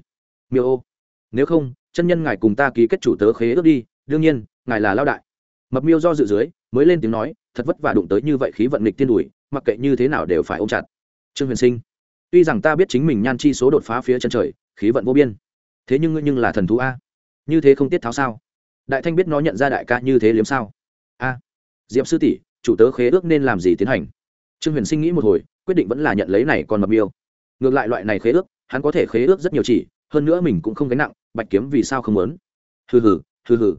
Miêu ô, nếu không, chân nhân ngài cùng ta ký kết chủ tớ khế ước đi, đương nhiên, ngài là lao đại. Mập miêu do dự dưới, mới lên tiếng nói, thật vất vả đụng tới như vậy khí vận nghịch tiên đùi mặc kệ như thế nào đều phải ôm chặt. Trương huyền sinh, tuy rằng ta biết chính mình nhan chi số đột phá phía chân trời, khí vận vô biên, thế nhưng ngươi nhưng là thần thú a. Như thế không tiết tháo sao? Đại thanh biết nó nhận ra đại ca như thế liếm sao? A, diệp sư tỷ, chủ tớ khế ước nên làm gì tiến hành? Trương huyền sinh nghĩ một hồi, quyết định vẫn là nhận lấy này còn mập miêu. Ngược lại loại này khế ước, hắn có thể khế ước rất nhiều chỉ, hơn nữa mình cũng không gánh nặng, bạch kiếm vì sao không muốn? Hừ hừ hừ hừ.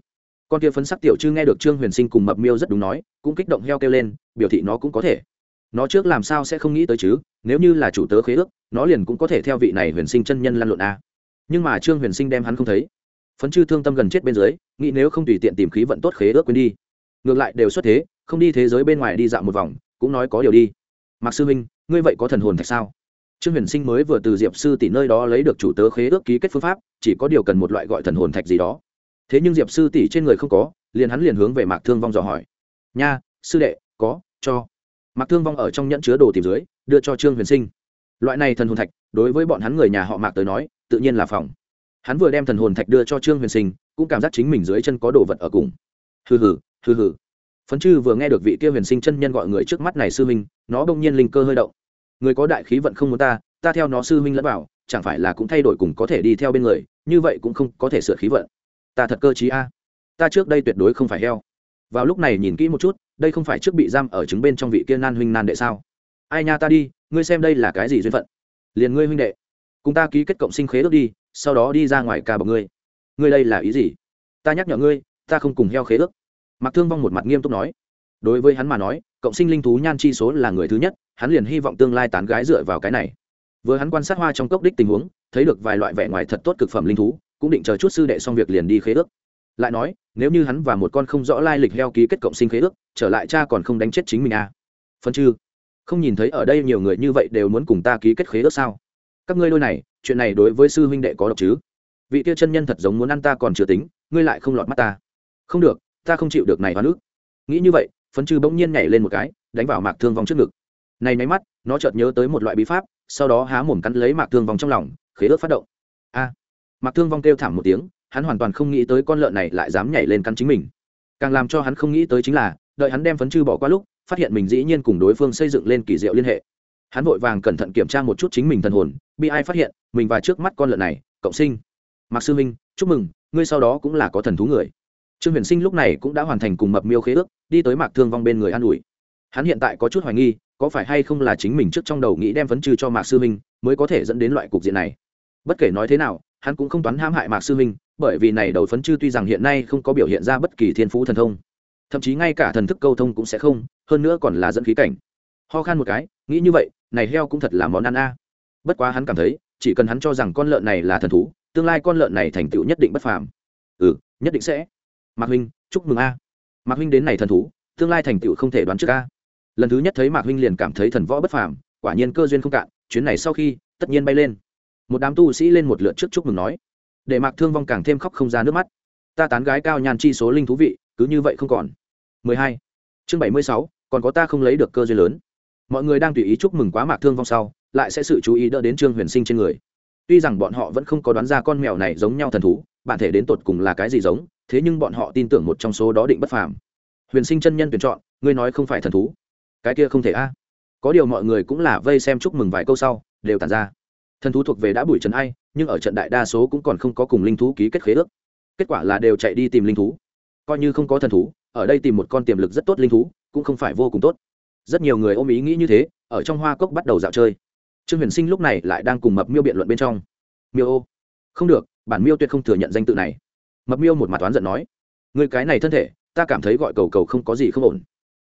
Con kia phấn sắc tiểu chư nghe được trương huyền sinh cùng mập miêu rất đúng nói, cũng kích động heo kêu lên, biểu thị nó cũng có thể. Nó trước làm sao sẽ không nghĩ tới chứ, nếu như là chủ tớ khế ước, nó liền cũng có thể theo vị này huyền sinh chân nhân lăn lộn a. Nhưng mà trương huyền sinh đem hắn không thấy phấn chư thương tâm gần chết bên dưới, nghĩ nếu không tùy tiện tìm khí vận tốt khế ước quên đi. Ngược lại đều xuất thế, không đi thế giới bên ngoài đi dạo một vòng, cũng nói có điều đi. Mạc sư minh ngươi vậy có thần hồn thạch sao? Trương huyền sinh mới vừa từ diệp sư tỷ nơi đó lấy được chủ tớ khế ước ký kết phương pháp, chỉ có điều cần một loại gọi thần hồn thạch gì đó. Thế nhưng diệp sư tỷ trên người không có, liền hắn liền hướng về mạc thương vong dò hỏi. Nha, sư đệ, có, cho. Mạc thương vong ở trong nhẫn chứa đồ tìm dưới, đưa cho trương huyền sinh. Loại này thần hồn thạch, đối với bọn hắn người nhà họ mạc tới nói, tự nhiên là phòng hắn vừa đem thần hồn thạch đưa cho trương huyền sinh, cũng cảm giác chính mình dưới chân có đồ vật ở cùng. Hừ hừ hừ hừ. Phấn chư vừa nghe được vị kia huyền sinh chân nhân gọi người trước mắt này sư huynh, nó bỗng nhiên linh cơ hơi động. Người có đại khí vận không muốn ta ta theo nó sư huynh lẫn bảo chẳng phải là cũng thay đổi cùng có thể đi theo bên người, như vậy cũng không có thể sửa khí vận. Ta thật cơ chí a. Ta trước đây tuyệt đối không phải heo. Vào lúc này nhìn kỹ một chút, đây không phải trước bị giam ở chứng bên trong vị kia nan huynh nan đệ sao? Ai nha ta đi, ngươi xem đây là cái gì duyên phận? Liền ngươi huynh đệ, cùng ta ký kết cộng sinh khế ước đi sau đó đi ra ngoài ca bọc ngươi. Ngươi đây là ý gì? Ta nhắc nhở ngươi, ta không cùng heo khế ước. Mặc thương vong một mặt nghiêm túc nói. Đối với hắn mà nói, cộng sinh linh thú nhan chi số là người thứ nhất, hắn liền hy vọng tương lai tán gái dựa vào cái này. Vừa hắn quan sát hoa trong cốc đích tình huống, thấy được vài loại vẻ ngoài thật tốt cực phẩm linh thú, cũng định chờ chút sư đệ xong việc liền đi khế ước. Lại nói, nếu như hắn và một con không rõ lai lịch heo ký kết cộng sinh khế ước, trở lại cha còn không đánh chết chính mình à? Phân chư, không nhìn thấy ở đây nhiều người như vậy đều muốn cùng ta ký kết khế ước sao? Các ngươi đôi này chuyện này đối với sư huynh đệ có độc chứ? Vị tiêu chân nhân thật giống muốn ăn ta còn chưa tính, ngươi lại không lọt mắt ta. Không được, ta không chịu được này hoa nước nghĩ như vậy, phấn chư bỗng nhiên nhảy lên một cái, đánh vào mạc thương vong trước ngực. Này máy mắt, nó chợt nhớ tới một loại bí pháp, sau đó há mồm cắn lấy mạc thương vong trong lòng, khế ước phát động. A! Mạc thương vong kêu thảm một tiếng, hắn hoàn toàn không nghĩ tới con lợn này lại dám nhảy lên cắn chính mình. Càng làm cho hắn không nghĩ tới chính là, đợi hắn đem phấn chư bỏ qua lúc, phát hiện mình dĩ nhiên cùng đối phương xây dựng lên kỳ diệu liên hệ hắn vội vàng cẩn thận kiểm tra một chút chính mình thần hồn, bị ai phát hiện, mình và trước mắt con lợn này cộng sinh. Mạc sư minh, chúc mừng, ngươi sau đó cũng là có thần thú người. Trương huyền sinh lúc này cũng đã hoàn thành cùng mập miêu khế ước, đi tới mạc thương vong bên người an ủi. Hắn hiện tại có chút hoài nghi, có phải hay không là chính mình trước trong đầu nghĩ đem vấn trừ cho mạc sư minh, mới có thể dẫn đến loại cục diện này. Bất kể nói thế nào, hắn cũng không toán hãm hại mạc sư minh, bởi vì này đầu phấn chư tuy rằng hiện nay không có biểu hiện ra bất kỳ thiên phú thần thông, thậm chí ngay cả thần thức câu thông cũng sẽ không, hơn nữa còn là dẫn khí cảnh ho khan một cái nghĩ như vậy này heo cũng thật là món ăn a. Bất quá hắn cảm thấy chỉ cần hắn cho rằng con lợn này là thần thú tương lai con lợn này thành tựu nhất định bất phàm. Ừ nhất định sẽ. Mạc huynh chúc mừng a. Mạc huynh đến này thần thú tương lai thành tựu không thể đoán trước a. Lần thứ nhất thấy mạc huynh liền cảm thấy thần võ bất phàm quả nhiên cơ duyên không cạn chuyến này sau khi tất nhiên bay lên. Một đám tu sĩ lên một lượt trước chúc mừng nói. Để mạc thương vong càng thêm khóc không ra nước mắt. Ta tán gái cao nhàn chi số linh thú vị cứ như vậy không còn. 12. chương 76, còn có ta không lấy được cơ duyên lớn mọi người đang tùy ý chúc mừng quá mạc thương vong sau, lại sẽ sự chú ý đỡ đến trương huyền sinh trên người. Tuy rằng bọn họ vẫn không có đoán ra con mèo này giống nhau thần thú, bản thể đến tột cùng là cái gì giống, thế nhưng bọn họ tin tưởng một trong số đó định bất phàm. Huyền sinh chân nhân tuyển chọn, ngươi nói không phải thần thú. Cái kia không thể a. Có điều mọi người cũng là vây xem chúc mừng vài câu sau, đều tàn ra. Thần thú thuộc về đã bùi trần ai, nhưng ở trận đại đa số cũng còn không có cùng linh thú ký kết khế ước. Kết quả là đều chạy đi tìm linh thú. Coi như không có thần thú, ở đây tìm một con tiềm lực rất tốt linh thú, cũng không phải vô cùng tốt rất nhiều người ôm ý nghĩ như thế, ở trong hoa cốc bắt đầu dạo chơi. Trương huyền sinh lúc này lại đang cùng mập miêu biện luận bên trong. Miêu ô, không được, bản miêu tuyệt không thừa nhận danh tự này. Mập miêu một mặt oán giận nói. Người cái này thân thể, ta cảm thấy gọi cầu cầu không có gì không ổn.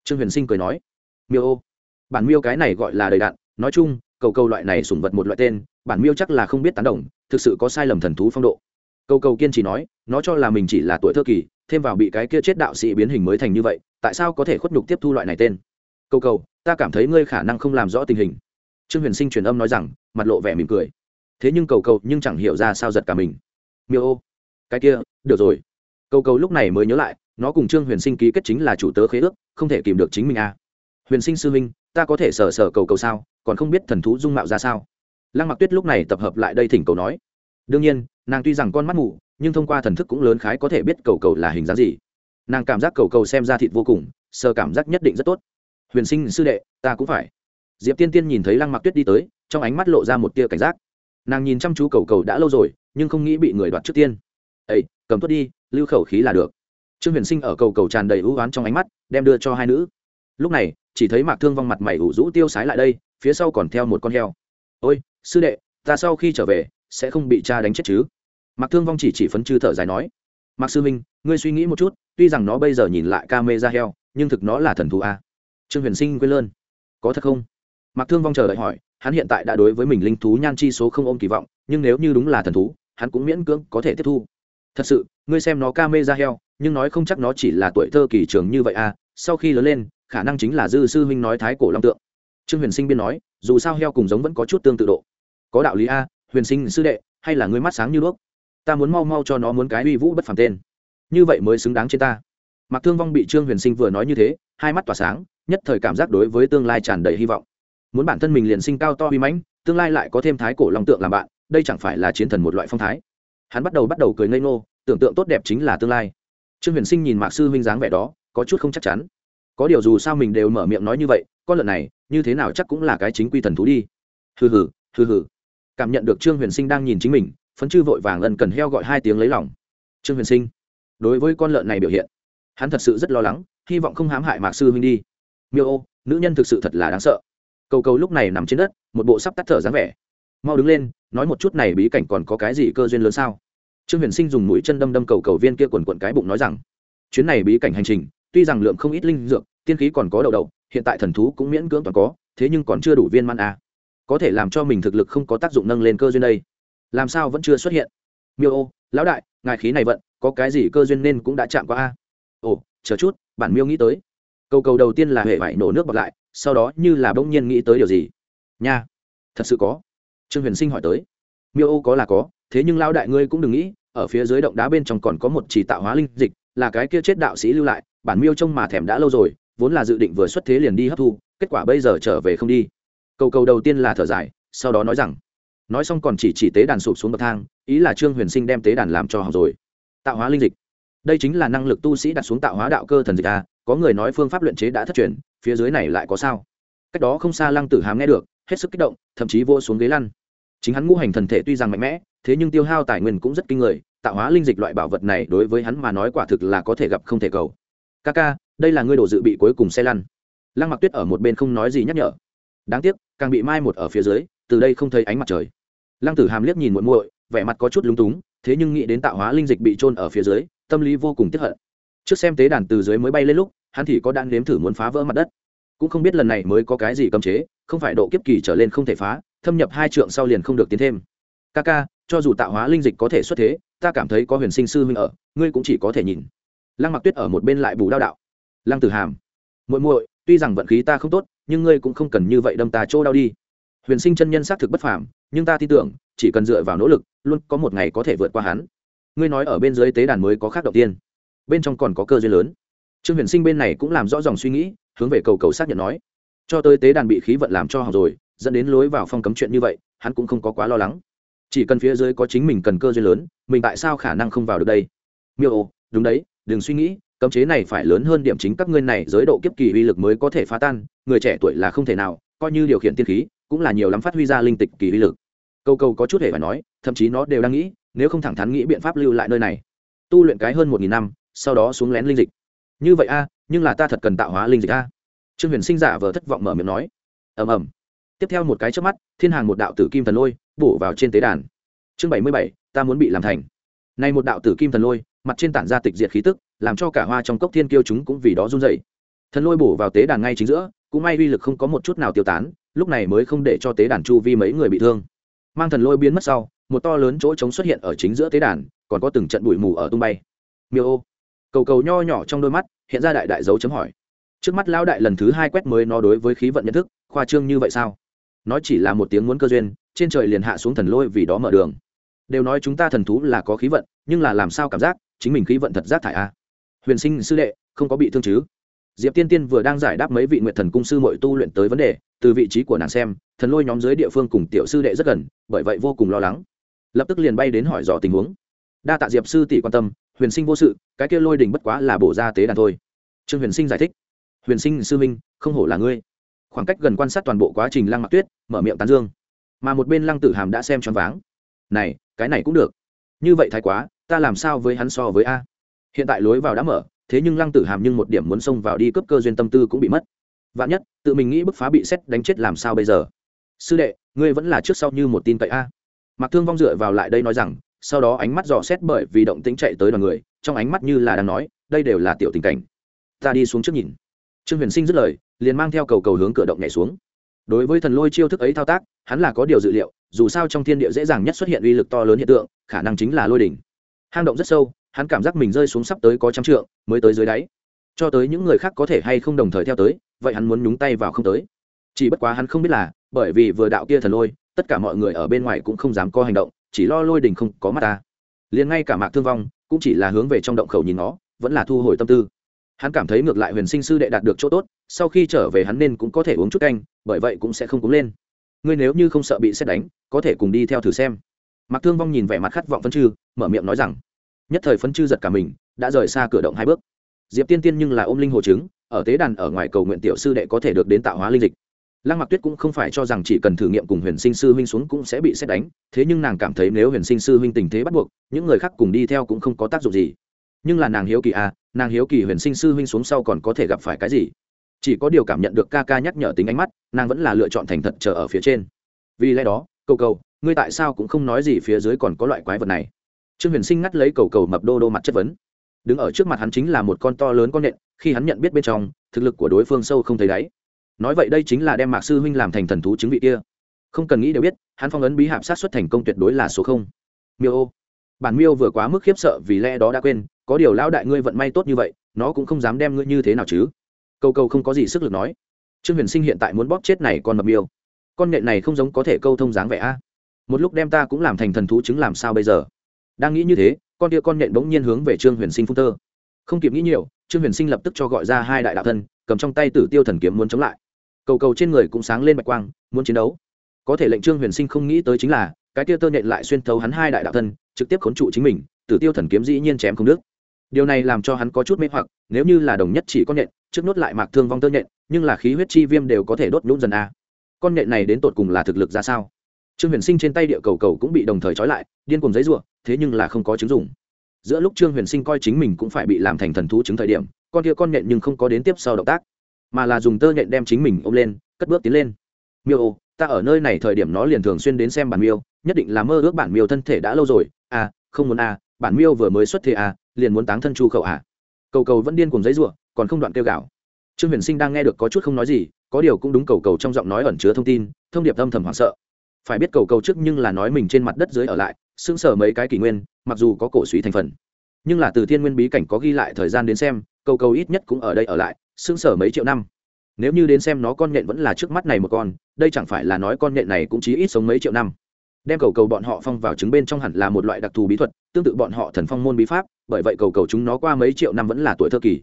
Trương huyền sinh cười nói. Miêu ô, bản miêu cái này gọi là đầy đạn. Nói chung, cầu cầu loại này sủng vật một loại tên, bản miêu chắc là không biết tán đồng, thực sự có sai lầm thần thú phong độ. Cầu cầu kiên trì nói, nó cho là mình chỉ là tuổi thơ kỳ, thêm vào bị cái kia chết đạo sĩ biến hình mới thành như vậy, tại sao có thể khuất nhục tiếp thu loại này tên? Cầu cầu, ta cảm thấy ngươi khả năng không làm rõ tình hình. Trương huyền sinh truyền âm nói rằng, mặt lộ vẻ mỉm cười. Thế nhưng cầu cầu nhưng chẳng hiểu ra sao giật cả mình. Miêu ô, cái kia, được rồi. Cầu cầu lúc này mới nhớ lại, nó cùng trương huyền sinh ký kết chính là chủ tớ khế ước, không thể kìm được chính mình à. huyền sinh sư minh ta có thể sờ sờ cầu cầu sao, còn không biết thần thú dung mạo ra sao. Lăng mặc tuyết lúc này tập hợp lại đây thỉnh cầu nói. Đương nhiên, nàng tuy rằng con mắt mù, nhưng thông qua thần thức cũng lớn khái có thể biết cầu cầu là hình dáng gì. Nàng cảm giác cầu cầu xem ra thịt vô cùng, sờ cảm giác nhất định rất tốt huyền sinh sư đệ, ta cũng phải. Diệp tiên tiên nhìn thấy lăng mặc tuyết đi tới, trong ánh mắt lộ ra một tia cảnh giác. Nàng nhìn chăm chú cầu cầu đã lâu rồi, nhưng không nghĩ bị người đoạt trước tiên. Ây cầm tuất đi, lưu khẩu khí là được. Trương huyền sinh ở cầu cầu tràn đầy ưu oán trong ánh mắt, đem đưa cho hai nữ. Lúc này, chỉ thấy mạc thương vong mặt mày ủ rũ tiêu sái lại đây, phía sau còn theo một con heo. Ôi, sư đệ, ta sau khi trở về, sẽ không bị cha đánh chết chứ? Mạc thương vong chỉ chỉ phấn chư thở dài nói. Mạc sư minh, ngươi suy nghĩ một chút, tuy rằng nó bây giờ nhìn lại ca mê ra heo, nhưng thực nó là thần thú a trương huyền sinh quên lơn. Có thật không? Mạc thương vong chờ đợi hỏi, hắn hiện tại đã đối với mình linh thú nhan chi số không ôm kỳ vọng, nhưng nếu như đúng là thần thú, hắn cũng miễn cưỡng có thể tiếp thu. Thật sự, ngươi xem nó ca mê ra heo nhưng nói không chắc nó chỉ là tuổi thơ kỳ trường như vậy à sau khi lớn lên, khả năng chính là dư sư huynh nói thái cổ long tượng. Trương huyền sinh biên nói, dù sao heo cùng giống vẫn có chút tương tự độ. Có đạo lý a, huyền sinh sư đệ, hay là ngươi mắt sáng như đuốc? Ta muốn mau mau cho nó muốn cái uy vũ bất phàm tên. Như vậy mới xứng đáng trên ta. Mặc thương vong bị trương huyền sinh vừa nói như thế, hai mắt tỏa sáng nhất thời cảm giác đối với tương lai tràn đầy hy vọng. Muốn bản thân mình liền sinh cao to uy mãnh, tương lai lại có thêm thái cổ long tượng làm bạn, đây chẳng phải là chiến thần một loại phong thái. Hắn bắt đầu bắt đầu cười ngây ngô, tưởng tượng tốt đẹp chính là tương lai. Trương huyền sinh nhìn mạc sư huynh dáng vẻ đó, có chút không chắc chắn. Có điều dù sao mình đều mở miệng nói như vậy, con lợn này, như thế nào chắc cũng là cái chính quy thần thú đi. Hừ hừ hừ hừ. Cảm nhận được trương huyền sinh đang nhìn chính mình, phấn chư vội vàng ân cần heo gọi hai tiếng lấy lòng. Trương huyền sinh, đối với con lợn này biểu hiện, hắn thật sự rất lo lắng, hy vọng không hãm hại mạc sư huynh đi miêu ô, nữ nhân thực sự thật là đáng sợ. Cầu cầu lúc này nằm trên đất, một bộ sắp tắt thở dáng vẻ. Mau đứng lên, nói một chút này bí cảnh còn có cái gì cơ duyên lớn sao? Trương huyền sinh dùng mũi chân đâm đâm cầu cầu viên kia quần quận cái bụng nói rằng, chuyến này bí cảnh hành trình, tuy rằng lượng không ít linh dược, tiên khí còn có đậu đậu, hiện tại thần thú cũng miễn cưỡng toàn có, thế nhưng còn chưa đủ viên man à. có thể làm cho mình thực lực không có tác dụng nâng lên cơ duyên đây. Làm sao vẫn chưa xuất hiện? Miêu ô, lão đại, ngài khí này vận, có cái gì cơ duyên nên cũng đã chạm qua a. Ồ, chờ chút, bản miêu nghĩ tới cầu cầu đầu tiên là hệ vải nổ nước bọt lại, sau đó như là bỗng nhiên nghĩ tới điều gì? Nha, thật sự có. Trương huyền sinh hỏi tới. Miêu ô có là có, thế nhưng lao đại ngươi cũng đừng nghĩ, ở phía dưới động đá bên trong còn có một chỉ tạo hóa linh dịch, là cái kia chết đạo sĩ lưu lại, bản miêu trông mà thèm đã lâu rồi, vốn là dự định vừa xuất thế liền đi hấp thu, kết quả bây giờ trở về không đi. Cầu cầu đầu tiên là thở dài, sau đó nói rằng, nói xong còn chỉ chỉ tế đàn sụp xuống bậc thang, ý là trương huyền sinh đem tế đàn làm cho hỏng rồi. Tạo hóa linh dịch. Đây chính là năng lực tu sĩ đặt xuống tạo hóa đạo cơ thần dịch a có người nói phương pháp luyện chế đã thất truyền, phía dưới này lại có sao? Cách đó không xa lăng tử hàm nghe được, hết sức kích động, thậm chí vô xuống ghế lăn. Chính hắn ngũ hành thần thể tuy rằng mạnh mẽ, thế nhưng tiêu hao tài nguyên cũng rất kinh người, tạo hóa linh dịch loại bảo vật này đối với hắn mà nói quả thực là có thể gặp không thể cầu. Ca ca đây là ngươi đồ dự bị cuối cùng xe lăn. Lăng mặc tuyết ở một bên không nói gì nhắc nhở. Đáng tiếc, càng bị mai một ở phía dưới, từ đây không thấy ánh mặt trời. Lăng tử hàm liếc nhìn muội muội, vẻ mặt có chút lúng túng, thế nhưng nghĩ đến tạo hóa linh dịch bị trôn ở phía dưới, tâm lý vô cùng tiếc hận trước xem tế đàn từ dưới mới bay lên lúc, hắn thì có đang nếm thử muốn phá vỡ mặt đất. Cũng không biết lần này mới có cái gì cấm chế, không phải độ kiếp kỳ trở lên không thể phá, thâm nhập hai trượng sau liền không được tiến thêm. Ca ca cho dù tạo hóa linh dịch có thể xuất thế, ta cảm thấy có huyền sinh sư huynh ở, ngươi cũng chỉ có thể nhìn. Lăng mặc tuyết ở một bên lại bù đao đạo. Lăng tử hàm, muội muội, tuy rằng vận khí ta không tốt, nhưng ngươi cũng không cần như vậy đâm ta chỗ đau đi. Huyền sinh chân nhân xác thực bất phàm, nhưng ta tin tưởng, chỉ cần dựa vào nỗ lực, luôn có một ngày có thể vượt qua hắn. Ngươi nói ở bên dưới tế đàn mới có khác đầu tiên bên trong còn có cơ duyên lớn. Trương huyền sinh bên này cũng làm rõ dòng suy nghĩ, hướng về cầu cầu xác nhận nói, cho tới tế đàn bị khí vận làm cho hỏng rồi, dẫn đến lối vào phong cấm chuyện như vậy, hắn cũng không có quá lo lắng. Chỉ cần phía dưới có chính mình cần cơ duyên lớn, mình tại sao khả năng không vào được đây? Miêu ô, đúng đấy, đừng suy nghĩ, cấm chế này phải lớn hơn điểm chính các ngươi này, giới độ kiếp kỳ uy lực mới có thể phá tan, người trẻ tuổi là không thể nào, coi như điều khiển tiên khí, cũng là nhiều lắm phát huy ra linh tịch kỳ uy lực. Câu câu có chút hề phải nói, thậm chí nó đều đang nghĩ, nếu không thẳng thắn nghĩ biện pháp lưu lại nơi này. Tu luyện cái hơn một nghìn năm sau đó xuống lén linh dịch. Như vậy a à, nhưng là ta thật cần tạo hóa linh dịch a. Trương huyền sinh giả vờ thất vọng mở miệng nói. Ầm ầm. Tiếp theo một cái trước mắt, thiên hàng một đạo tử kim thần lôi bổ vào trên tế đàn. Chương bảy mươi bảy, ta muốn bị làm thành. Nay một đạo tử kim thần lôi, mặt trên tản ra tịch diệt khí tức, làm cho cả hoa trong cốc thiên kiêu chúng cũng vì đó run dậy thần lôi bổ vào tế đàn ngay chính giữa, cũng may uy lực không có một chút nào tiêu tán, lúc này mới không để cho tế đàn chu vi mấy người bị thương. Mang thần lôi biến mất sau, một to lớn chỗ trống xuất hiện ở chính giữa tế đàn, còn có từng trận bụi mù ở tung bay. Miêu ô cầu cầu nho nhỏ trong đôi mắt, hiện ra đại đại dấu chấm hỏi. Trước mắt lão đại lần thứ hai quét mới nó đối với khí vận nhận thức, khoa trương như vậy sao? Nó chỉ là một tiếng muốn cơ duyên, trên trời liền hạ xuống thần lôi vì đó mở đường. Đều nói chúng ta thần thú là có khí vận, nhưng là làm sao cảm giác chính mình khí vận thật giác thải a huyền sinh sư đệ, không có bị thương chứ? Diệp tiên tiên vừa đang giải đáp mấy vị nguyện thần cung sư mọi tu luyện tới vấn đề, từ vị trí của nàng xem, thần lôi nhóm dưới địa phương cùng tiểu sư đệ rất gần, bởi vậy vô cùng lo lắng. Lập tức liền bay đến hỏi dò tình huống. Đa tạ diệp sư tỷ quan tâm huyền sinh vô sự, cái kia lôi đình bất quá là bổ ra tế đàn thôi. Trương huyền sinh giải thích. Huyền sinh, sư minh không hổ là ngươi. Khoảng cách gần quan sát toàn bộ quá trình lăng mặc tuyết, mở miệng tán dương. Mà một bên lăng tử hàm đã xem choáng váng. Này, cái này cũng được. Như vậy thái quá, ta làm sao với hắn so với a? Hiện tại lối vào đã mở, thế nhưng lăng tử hàm nhưng một điểm muốn xông vào đi cướp cơ duyên tâm tư cũng bị mất. Vạn nhất, tự mình nghĩ bức phá bị xét đánh chết làm sao bây giờ? Sư đệ, ngươi vẫn là trước sau như một tin cậy a. Mặc thương vong dựa vào lại đây nói rằng sau đó ánh mắt dò xét bởi vì động tính chạy tới đoàn người, trong ánh mắt như là đang nói, đây đều là tiểu tình cảnh. Ta đi xuống trước nhìn. Trương huyền sinh dứt lời, liền mang theo cầu cầu hướng cửa động nhảy xuống. Đối với thần lôi chiêu thức ấy thao tác, hắn là có điều dự liệu, dù sao trong thiên địa dễ dàng nhất xuất hiện uy lực to lớn hiện tượng, khả năng chính là lôi đỉnh. Hang động rất sâu, hắn cảm giác mình rơi xuống sắp tới có trăm trượng, mới tới dưới đáy. Cho tới những người khác có thể hay không đồng thời theo tới, vậy hắn muốn nhúng tay vào không tới. Chỉ bất quá hắn không biết là, bởi vì vừa đạo kia thần lôi, tất cả mọi người ở bên ngoài cũng không dám có hành động chỉ lo lôi đình không có mắt ta. Liền ngay cả mạc thương vong, cũng chỉ là hướng về trong động khẩu nhìn nó vẫn là thu hồi tâm tư. Hắn cảm thấy ngược lại huyền sinh sư đệ đạt được chỗ tốt, sau khi trở về hắn nên cũng có thể uống chút canh, bởi vậy cũng sẽ không cúng lên. Ngươi nếu như không sợ bị xét đánh, có thể cùng đi theo thử xem. Mạc thương vong nhìn vẻ mặt khát vọng phân chư, mở miệng nói rằng, nhất thời phân chư giật cả mình, đã rời xa cửa động hai bước. Diệp tiên tiên nhưng là ôm linh hồ chứng ở tế đàn ở ngoài cầu nguyện tiểu sư đệ có thể được đến tạo hóa linh dịch lăng mặc tuyết cũng không phải cho rằng chỉ cần thử nghiệm cùng huyền sinh sư huynh xuống cũng sẽ bị xét đánh, thế nhưng nàng cảm thấy nếu huyền sinh sư huynh tình thế bắt buộc, những người khác cùng đi theo cũng không có tác dụng gì. Nhưng là nàng hiếu kỳ à nàng hiếu kỳ huyền sinh sư huynh xuống sau còn có thể gặp phải cái gì? Chỉ có điều cảm nhận được ca ca nhắc nhở tính ánh mắt, nàng vẫn là lựa chọn thành thật chờ ở phía trên. Vì lẽ đó, cầu cầu, ngươi tại sao cũng không nói gì phía dưới còn có loại quái vật này? Trương huyền sinh ngắt lấy cầu cầu mập đô đô mặt chất vấn. Đứng ở trước mặt hắn chính là một con to lớn con nện, khi hắn nhận biết bên trong, thực lực của đối phương sâu không thấy đáy nói vậy đây chính là đem mạc sư huynh làm thành thần thú chứng vị kia. Không cần nghĩ đều biết, hắn phong ấn bí hạp sát xuất thành công tuyệt đối là số không. Miêu ô. Bản miêu vừa quá mức khiếp sợ vì lẽ đó đã quên, có điều lão đại ngươi vận may tốt như vậy, nó cũng không dám đem ngươi như thế nào chứ. Câu câu không có gì sức lực nói. Trương huyền sinh hiện tại muốn bóp chết này con mập miêu. Con nện này không giống có thể câu thông dáng vẻ a. Một lúc đem ta cũng làm thành thần thú chứng làm sao bây giờ? Đang nghĩ như thế, con tia con nện bỗng nhiên hướng về trương huyền sinh phun tơ. Không kịp nghĩ nhiều, trương huyền sinh lập tức cho gọi ra hai đại đạo thân, cầm trong tay tử tiêu thần kiếm muốn chống lại cầu cầu trên người cũng sáng lên bạch quang, muốn chiến đấu. Có thể lệnh trương huyền sinh không nghĩ tới chính là, cái tia tơ nhện lại xuyên thấu hắn hai đại đạo thân, trực tiếp khốn trụ chính mình, tử tiêu thần kiếm dĩ nhiên chém không đứt. Điều này làm cho hắn có chút mê hoặc, nếu như là đồng nhất chỉ con nhện, trước nốt lại mạc thương vong tơ nhện, nhưng là khí huyết chi viêm đều có thể đốt nhũng dần a. Con nhện này đến tột cùng là thực lực ra sao? Trương huyền sinh trên tay địa cầu cầu cũng bị đồng thời trói lại, điên cùng giấy ruộng thế nhưng là không có chứng dùng giữa lúc trương huyền sinh coi chính mình cũng phải bị làm thành thần thú chứng thời điểm, con kia con nhện nhưng không có đến tiếp sau động tác mà là dùng tơ nhện đem chính mình ôm lên, cất bước tiến lên. Miêu ta ở nơi này thời điểm nó liền thường xuyên đến xem bản miêu, nhất định là mơ ước bản miêu thân thể đã lâu rồi. À không muốn à bản miêu vừa mới xuất thế à liền muốn táng thân chu khẩu à. Cầu cầu vẫn điên cùng giấy ruộng còn không đoạn kêu gạo trương huyền sinh đang nghe được có chút không nói gì, có điều cũng đúng cầu cầu trong giọng nói ẩn chứa thông tin, thông điệp âm thầm hoảng sợ. Phải biết cầu cầu trước nhưng là nói mình trên mặt đất dưới ở lại xương sở mấy cái kỷ nguyên, mặc dù có cổ suý thành phần. Nhưng là từ thiên nguyên bí cảnh có ghi lại thời gian đến xem cầu cầu ít nhất cũng ở đây ở lại xương sở mấy triệu năm. Nếu như đến xem nó con nhện vẫn là trước mắt này một con, đây chẳng phải là nói con nhện này cũng chỉ ít sống mấy triệu năm. Đem cầu cầu bọn họ phong vào trứng bên trong hẳn là một loại đặc thù bí thuật, tương tự bọn họ thần phong môn bí pháp, bởi vậy cầu cầu chúng nó qua mấy triệu năm vẫn là tuổi thơ kỳ.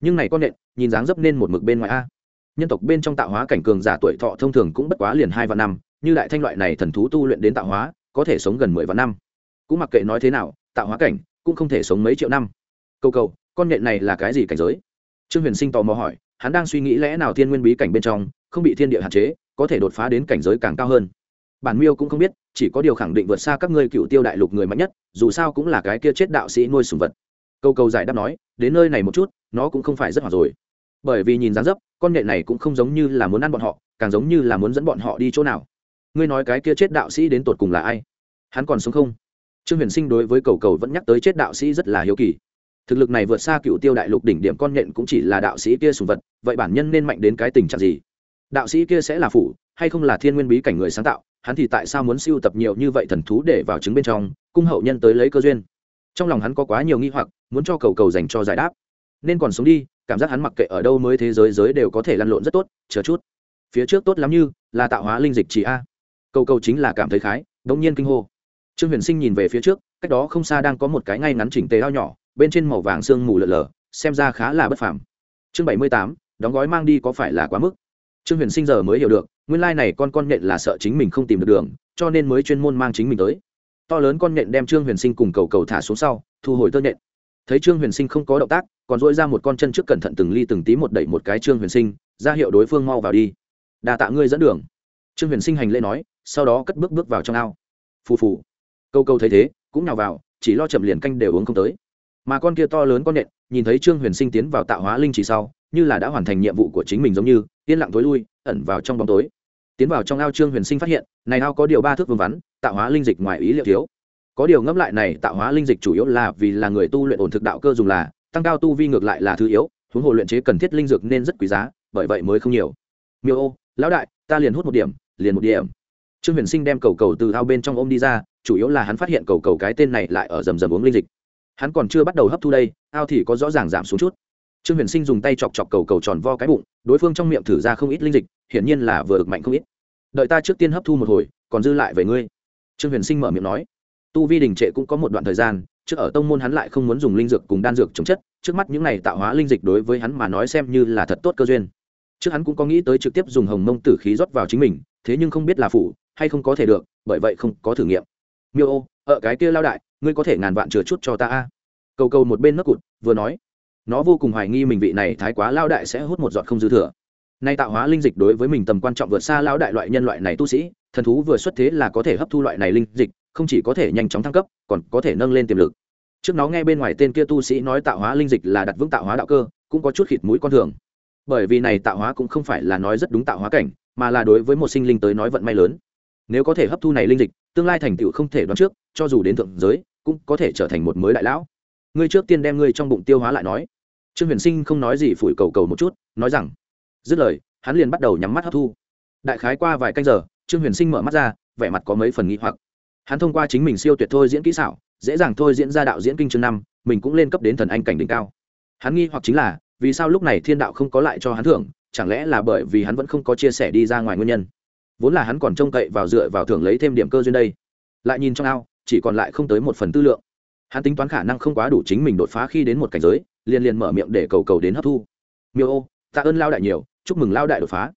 Nhưng này con nhện, nhìn dáng dấp nên một mực bên ngoài a. Nhân tộc bên trong tạo hóa cảnh cường giả tuổi thọ thông thường cũng bất quá liền hai vạn năm, như đại thanh loại này thần thú tu luyện đến tạo hóa, có thể sống gần mười vạn năm. Cũng mặc kệ nói thế nào, tạo hóa cảnh cũng không thể sống mấy triệu năm. Cầu cầu con nện này là cái gì cảnh giới? Trương huyền sinh tò mò hỏi, hắn đang suy nghĩ lẽ nào thiên nguyên bí cảnh bên trong không bị thiên địa hạn chế, có thể đột phá đến cảnh giới càng cao hơn. Bản miêu cũng không biết, chỉ có điều khẳng định vượt xa các ngươi cựu tiêu đại lục người mạnh nhất, dù sao cũng là cái kia chết đạo sĩ nuôi sùng vật. Câu câu giải đáp nói, đến nơi này một chút, nó cũng không phải rất hoạt rồi. Bởi vì nhìn dáng dấp, con nhện này cũng không giống như là muốn ăn bọn họ, càng giống như là muốn dẫn bọn họ đi chỗ nào. Ngươi nói cái kia chết đạo sĩ đến tột cùng là ai? Hắn còn sống không? Trương huyền sinh đối với cầu cầu vẫn nhắc tới chết đạo sĩ rất là hiếu kỳ thực lực này vượt xa cựu tiêu đại lục đỉnh điểm con nhện cũng chỉ là đạo sĩ kia sùng vật, vậy bản nhân nên mạnh đến cái tình trạng gì? Đạo sĩ kia sẽ là phủ, hay không là thiên nguyên bí cảnh người sáng tạo? Hắn thì tại sao muốn siêu tập nhiều như vậy thần thú để vào chứng bên trong, cung hậu nhân tới lấy cơ duyên? Trong lòng hắn có quá nhiều nghi hoặc, muốn cho cầu cầu dành cho giải đáp. Nên còn sống đi, cảm giác hắn mặc kệ ở đâu mới thế giới giới đều có thể lăn lộn rất tốt, chờ chút. Phía trước tốt lắm như, là tạo hóa linh dịch chỉ a. Cầu cầu chính là cảm thấy khái, đống nhiên kinh hô. Trương huyền sinh nhìn về phía trước, cách đó không xa đang có một cái ngay ngắn chỉnh tề ao nhỏ bên trên màu vàng sương mù lợn lờ xem ra khá là bất phàm. Chương bảy mươi tám, đóng gói mang đi có phải là quá mức? Trương huyền sinh giờ mới hiểu được, nguyên lai này con con nhện là sợ chính mình không tìm được đường, cho nên mới chuyên môn mang chính mình tới. To lớn con nhện đem trương huyền sinh cùng cầu cầu thả xuống sau, thu hồi tơ nhện. Thấy trương huyền sinh không có động tác, còn dỗi ra một con chân trước cẩn thận từng ly từng tí một đẩy một cái trương huyền sinh, ra hiệu đối phương mau vào đi. Đà tạ ngươi dẫn đường. Trương huyền sinh hành lễ nói, sau đó cất bước bước vào trong ao. Phù phù. Câu câu thấy thế, cũng nhào vào, chỉ lo chậm liền canh đều uống không tới mà con kia to lớn con nện, nhìn thấy trương huyền sinh tiến vào tạo hóa linh chỉ sau, như là đã hoàn thành nhiệm vụ của chính mình giống như, yên lặng tối lui, ẩn vào trong bóng tối. Tiến vào trong ao trương huyền sinh phát hiện, này ao có điều ba thước vương vắn, tạo hóa linh dịch ngoài ý liệu thiếu. Có điều ngẫm lại này, tạo hóa linh dịch chủ yếu là vì là người tu luyện ổn thực đạo cơ dùng là, tăng cao tu vi ngược lại là thứ yếu, huống hồ luyện chế cần thiết linh dược nên rất quý giá, bởi vậy mới không nhiều. Miêu ô, lão đại, ta liền hút một điểm, liền một điểm. Trương huyền sinh đem cầu cầu từ ao bên trong ôm đi ra, chủ yếu là hắn phát hiện cầu cầu cái tên này lại ở rầm rầm uống linh dịch hắn còn chưa bắt đầu hấp thu đây, ao thì có rõ ràng giảm xuống chút. Trương huyền sinh dùng tay chọc chọc cầu cầu tròn vo cái bụng, đối phương trong miệng thử ra không ít linh dịch, hiển nhiên là vừa ực mạnh không ít. Đợi ta trước tiên hấp thu một hồi, còn dư lại về ngươi. Trương huyền sinh mở miệng nói. Tu vi đình trệ cũng có một đoạn thời gian trước ở tông môn hắn lại không muốn dùng linh dược cùng đan dược chống chất, trước mắt những này tạo hóa linh dịch đối với hắn mà nói xem như là thật tốt cơ duyên. Trước hắn cũng có nghĩ tới trực tiếp dùng hồng mông tử khí rót vào chính mình, thế nhưng không biết là phủ hay không có thể được, bởi vậy không có thử nghiệm. Miêu ô, ở cái kia lao đại ngươi có thể ngàn vạn chừa chút cho ta a. Cầu cầu một bên nấc cụt, vừa nói, nó vô cùng hoài nghi mình vị này thái quá lao đại sẽ hút một giọt không dư thừa. Nay tạo hóa linh dịch đối với mình tầm quan trọng vượt xa lao đại loại nhân loại này tu sĩ, thần thú vừa xuất thế là có thể hấp thu loại này linh dịch, không chỉ có thể nhanh chóng thăng cấp, còn có thể nâng lên tiềm lực. Trước nó nghe bên ngoài tên kia tu sĩ nói tạo hóa linh dịch là đặt vững tạo hóa đạo cơ, cũng có chút khịt mũi con thường. Bởi vì này tạo hóa cũng không phải là nói rất đúng tạo hóa cảnh, mà là đối với một sinh linh tới nói vận may lớn. Nếu có thể hấp thu này linh dịch tương lai thành tựu không thể đoán trước, cho dù đến thượng giới, cũng có thể trở thành một mới đại lão. Ngươi trước tiên đem ngươi trong bụng tiêu hóa lại nói. Trương huyền sinh không nói gì phủi cầu cầu một chút, nói rằng, dứt lời, hắn liền bắt đầu nhắm mắt hấp thu. Đại khái qua vài canh giờ, trương huyền sinh mở mắt ra, vẻ mặt có mấy phần nghi hoặc. Hắn thông qua chính mình siêu tuyệt thôi diễn kỹ xảo, dễ dàng thôi diễn ra đạo diễn kinh chương năm, mình cũng lên cấp đến thần anh cảnh đỉnh cao. Hắn nghi hoặc chính là, vì sao lúc này thiên đạo không có lại cho hắn thưởng, chẳng lẽ là bởi vì hắn vẫn không có chia sẻ đi ra ngoài nguyên nhân? Vốn là hắn còn trông cậy vào dựa vào thưởng lấy thêm điểm cơ duyên đây. Lại nhìn trong ao, chỉ còn lại không tới một phần tư lượng. Hắn tính toán khả năng không quá đủ chính mình đột phá khi đến một cảnh giới, liền liền mở miệng để cầu cầu đến hấp thu. Miêu ô, tạ ơn lao đại nhiều, chúc mừng lao đại đột phá.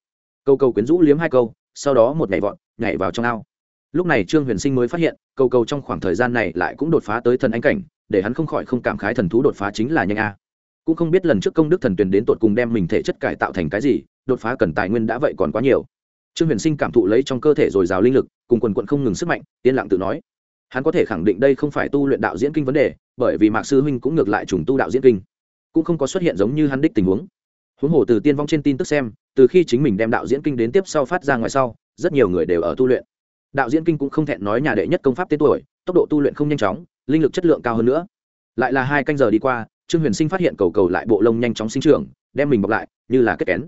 Cầu cầu quyến rũ liếm hai câu, sau đó một nhảy vọt, nhảy vào trong ao. Lúc này trương huyền sinh mới phát hiện, cầu cầu trong khoảng thời gian này lại cũng đột phá tới thần anh cảnh, để hắn không khỏi không cảm khái thần thú đột phá chính là nhanh a. Cũng không biết lần trước công đức thần tuyền đến tột cùng đem mình thể chất cải tạo thành cái gì, đột phá cần tài nguyên đã vậy còn quá nhiều trương huyền sinh cảm thụ lấy trong cơ thể dồi dào linh lực, cùng quần quận không ngừng sức mạnh, yên lặng tự nói. Hắn có thể khẳng định đây không phải tu luyện đạo diễn kinh vấn đề, bởi vì mạc sư huynh cũng ngược lại trùng tu đạo diễn kinh. Cũng không có xuất hiện giống như hắn đích tình huống. Huống hồ từ tiên vong trên tin tức xem, từ khi chính mình đem đạo diễn kinh đến tiếp sau phát ra ngoài sau, rất nhiều người đều ở tu luyện. Đạo diễn kinh cũng không thẹn nói nhà đệ nhất công pháp tên tuổi, tốc độ tu luyện không nhanh chóng, linh lực chất lượng cao hơn nữa. Lại là hai canh giờ đi qua, trương huyền sinh phát hiện cầu cầu lại bộ lông nhanh chóng sinh trưởng, đem mình bọc lại, như là kết kén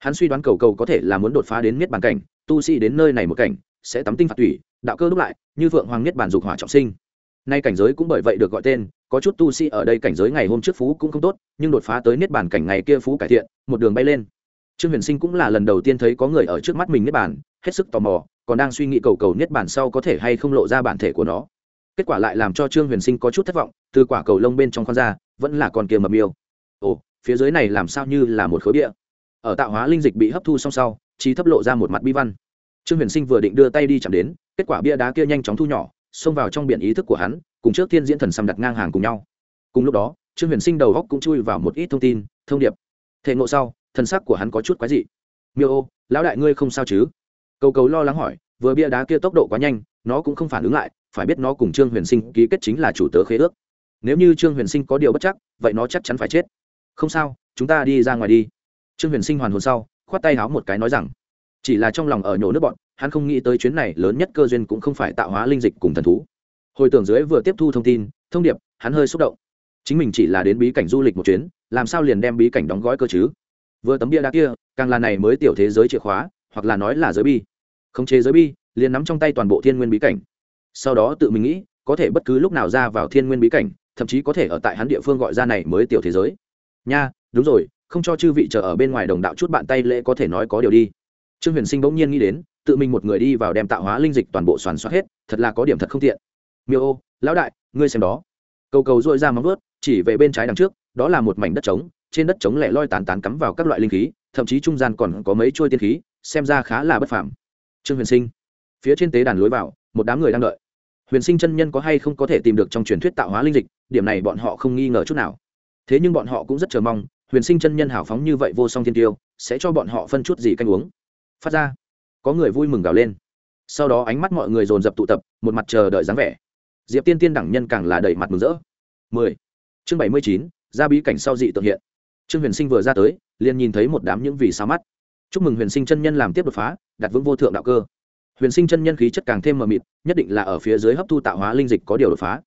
hắn suy đoán cầu cầu có thể là muốn đột phá đến miết bàn cảnh, tu sĩ đến nơi này một cảnh, sẽ tắm tinh phạt thủy đạo cơ đúc lại, như vượng hoàng nhất bản dục hỏa trọng sinh. Nay cảnh giới cũng bởi vậy được gọi tên, có chút tu sĩ ở đây cảnh giới ngày hôm trước phú cũng không tốt, nhưng đột phá tới niết bàn cảnh ngày kia phú cải thiện, một đường bay lên. Trương huyền sinh cũng là lần đầu tiên thấy có người ở trước mắt mình niết bàn, hết sức tò mò, còn đang suy nghĩ cầu cầu niết bàn sau có thể hay không lộ ra bản thể của nó. Kết quả lại làm cho trương huyền sinh có chút thất vọng, từ quả cầu lông bên trong con ra, vẫn là con kia mập miêu. Ồ, phía dưới này làm sao như là một khối địa ở tạo hóa linh dịch bị hấp thu xong sau, trí thấp lộ ra một mặt bi văn. Trương huyền sinh vừa định đưa tay đi chạm đến, kết quả bia đá kia nhanh chóng thu nhỏ, xông vào trong biển ý thức của hắn, cùng trước thiên diễn thần xăm đặt ngang hàng cùng nhau. Cùng lúc đó, trương huyền sinh đầu góc cũng chui vào một ít thông tin, thông điệp. Thể ngộ sau thần sắc của hắn có chút quái dị. Miêu ô, lão đại ngươi không sao chứ? Cầu cầu lo lắng hỏi, vừa bia đá kia tốc độ quá nhanh, nó cũng không phản ứng lại, phải biết nó cùng trương huyền sinh ký kết chính là chủ tớ khế ước. Nếu như trương huyền sinh có điều bất chắc, vậy nó chắc chắn phải chết. Không sao, chúng ta đi ra ngoài đi trương huyền sinh hoàn hồn sau, khoát tay háo một cái nói rằng, chỉ là trong lòng ở nhổ nước bọn, hắn không nghĩ tới chuyến này lớn nhất cơ duyên cũng không phải tạo hóa linh dịch cùng thần thú. Hồi tưởng dưới vừa tiếp thu thông tin, thông điệp, hắn hơi xúc động. Chính mình chỉ là đến bí cảnh du lịch một chuyến, làm sao liền đem bí cảnh đóng gói cơ chứ? Vừa tấm bia đá kia, càng là này mới tiểu thế giới chìa khóa, hoặc là nói là giới bi. Khống chế giới bi, liền nắm trong tay toàn bộ thiên nguyên bí cảnh. Sau đó tự mình nghĩ, có thể bất cứ lúc nào ra vào thiên nguyên bí cảnh, thậm chí có thể ở tại hắn địa phương gọi ra này mới tiểu thế giới. Nha, đúng rồi không cho chư vị chờ ở bên ngoài đồng đạo chút bạn tay lễ có thể nói có điều đi. Trương huyền sinh bỗng nhiên nghĩ đến, tự mình một người đi vào đem tạo hóa linh dịch toàn bộ soàn soát hết, thật là có điểm thật không tiện. Miêu ô, lão đại, ngươi xem đó. Cầu cầu dội ra móng vớt chỉ về bên trái đằng trước, đó là một mảnh đất trống, trên đất trống lẻ loi tán tán cắm vào các loại linh khí, thậm chí trung gian còn có mấy trôi tiên khí, xem ra khá là bất phàm. Trương huyền sinh, phía trên tế đàn lối vào, một đám người đang đợi. Huyền sinh chân nhân có hay không có thể tìm được trong truyền thuyết tạo hóa linh dịch, điểm này bọn họ không nghi ngờ chút nào. Thế nhưng bọn họ cũng rất chờ mong huyền sinh chân nhân hào phóng như vậy vô song thiên tiêu, sẽ cho bọn họ phân chút gì canh uống. Phát ra, có người vui mừng gào lên. Sau đó ánh mắt mọi người dồn dập tụ tập, một mặt chờ đợi dáng vẻ. Diệp tiên tiên đẳng nhân càng là đầy mặt mừng rỡ. Mười, chương bảy mươi chín ra bí cảnh sau dị tượng hiện. Trương huyền sinh vừa ra tới, liền nhìn thấy một đám những vì sao mắt. Chúc mừng huyền sinh chân nhân làm tiếp đột phá, đặt vững vô thượng đạo cơ. Huyền sinh chân nhân khí chất càng thêm mờ mịt, nhất định là ở phía dưới hấp thu tạo hóa linh dịch có điều đột phá.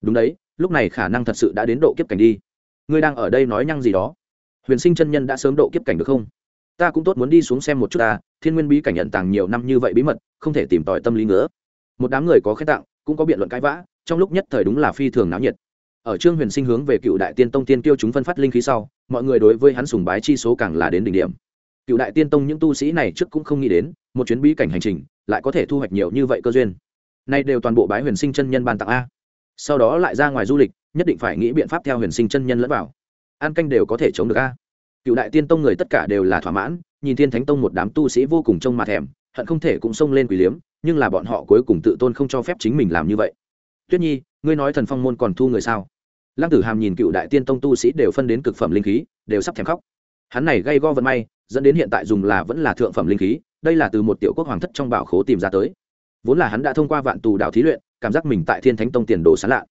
Đúng đấy, lúc này khả năng thật sự đã đến độ kiếp cảnh đi. Ngươi đang ở đây nói nhăng gì đó? Huyền sinh chân nhân đã sớm độ kiếp cảnh được không? Ta cũng tốt muốn đi xuống xem một chút ta, thiên nguyên bí cảnh nhận tàng nhiều năm như vậy bí mật, không thể tìm tòi tâm lý nữa. Một đám người có khen tặng, cũng có biện luận cãi vã, trong lúc nhất thời đúng là phi thường náo nhiệt. Ở trương huyền sinh hướng về cựu đại tiên tông tiên tiêu chúng phân phát linh khí sau, mọi người đối với hắn sùng bái chi số càng là đến đỉnh điểm. Cựu đại tiên tông những tu sĩ này trước cũng không nghĩ đến, một chuyến bí cảnh hành trình, lại có thể thu hoạch nhiều như vậy cơ duyên. Nay đều toàn bộ bái huyền sinh chân nhân ban tặng a. Sau đó lại ra ngoài du lịch, nhất định phải nghĩ biện pháp theo huyền sinh chân nhân lẫn vào an canh đều có thể chống được a. Cựu đại tiên tông người tất cả đều là thỏa mãn, nhìn thiên thánh tông một đám tu sĩ vô cùng trông mặt thèm, hận không thể cũng xông lên quỷ liếm, nhưng là bọn họ cuối cùng tự tôn không cho phép chính mình làm như vậy. Tuyết nhi, ngươi nói thần phong môn còn thu người sao? Lăng tử hàm nhìn cựu đại tiên tông tu sĩ đều phân đến cực phẩm linh khí, đều sắp thèm khóc. Hắn này gây go vận may, dẫn đến hiện tại dùng là vẫn là thượng phẩm linh khí, đây là từ một tiểu quốc hoàng thất trong bảo khố tìm ra tới. Vốn là hắn đã thông qua vạn tù đạo thí luyện, cảm giác mình tại thiên thánh tông tiền đồ sán lạ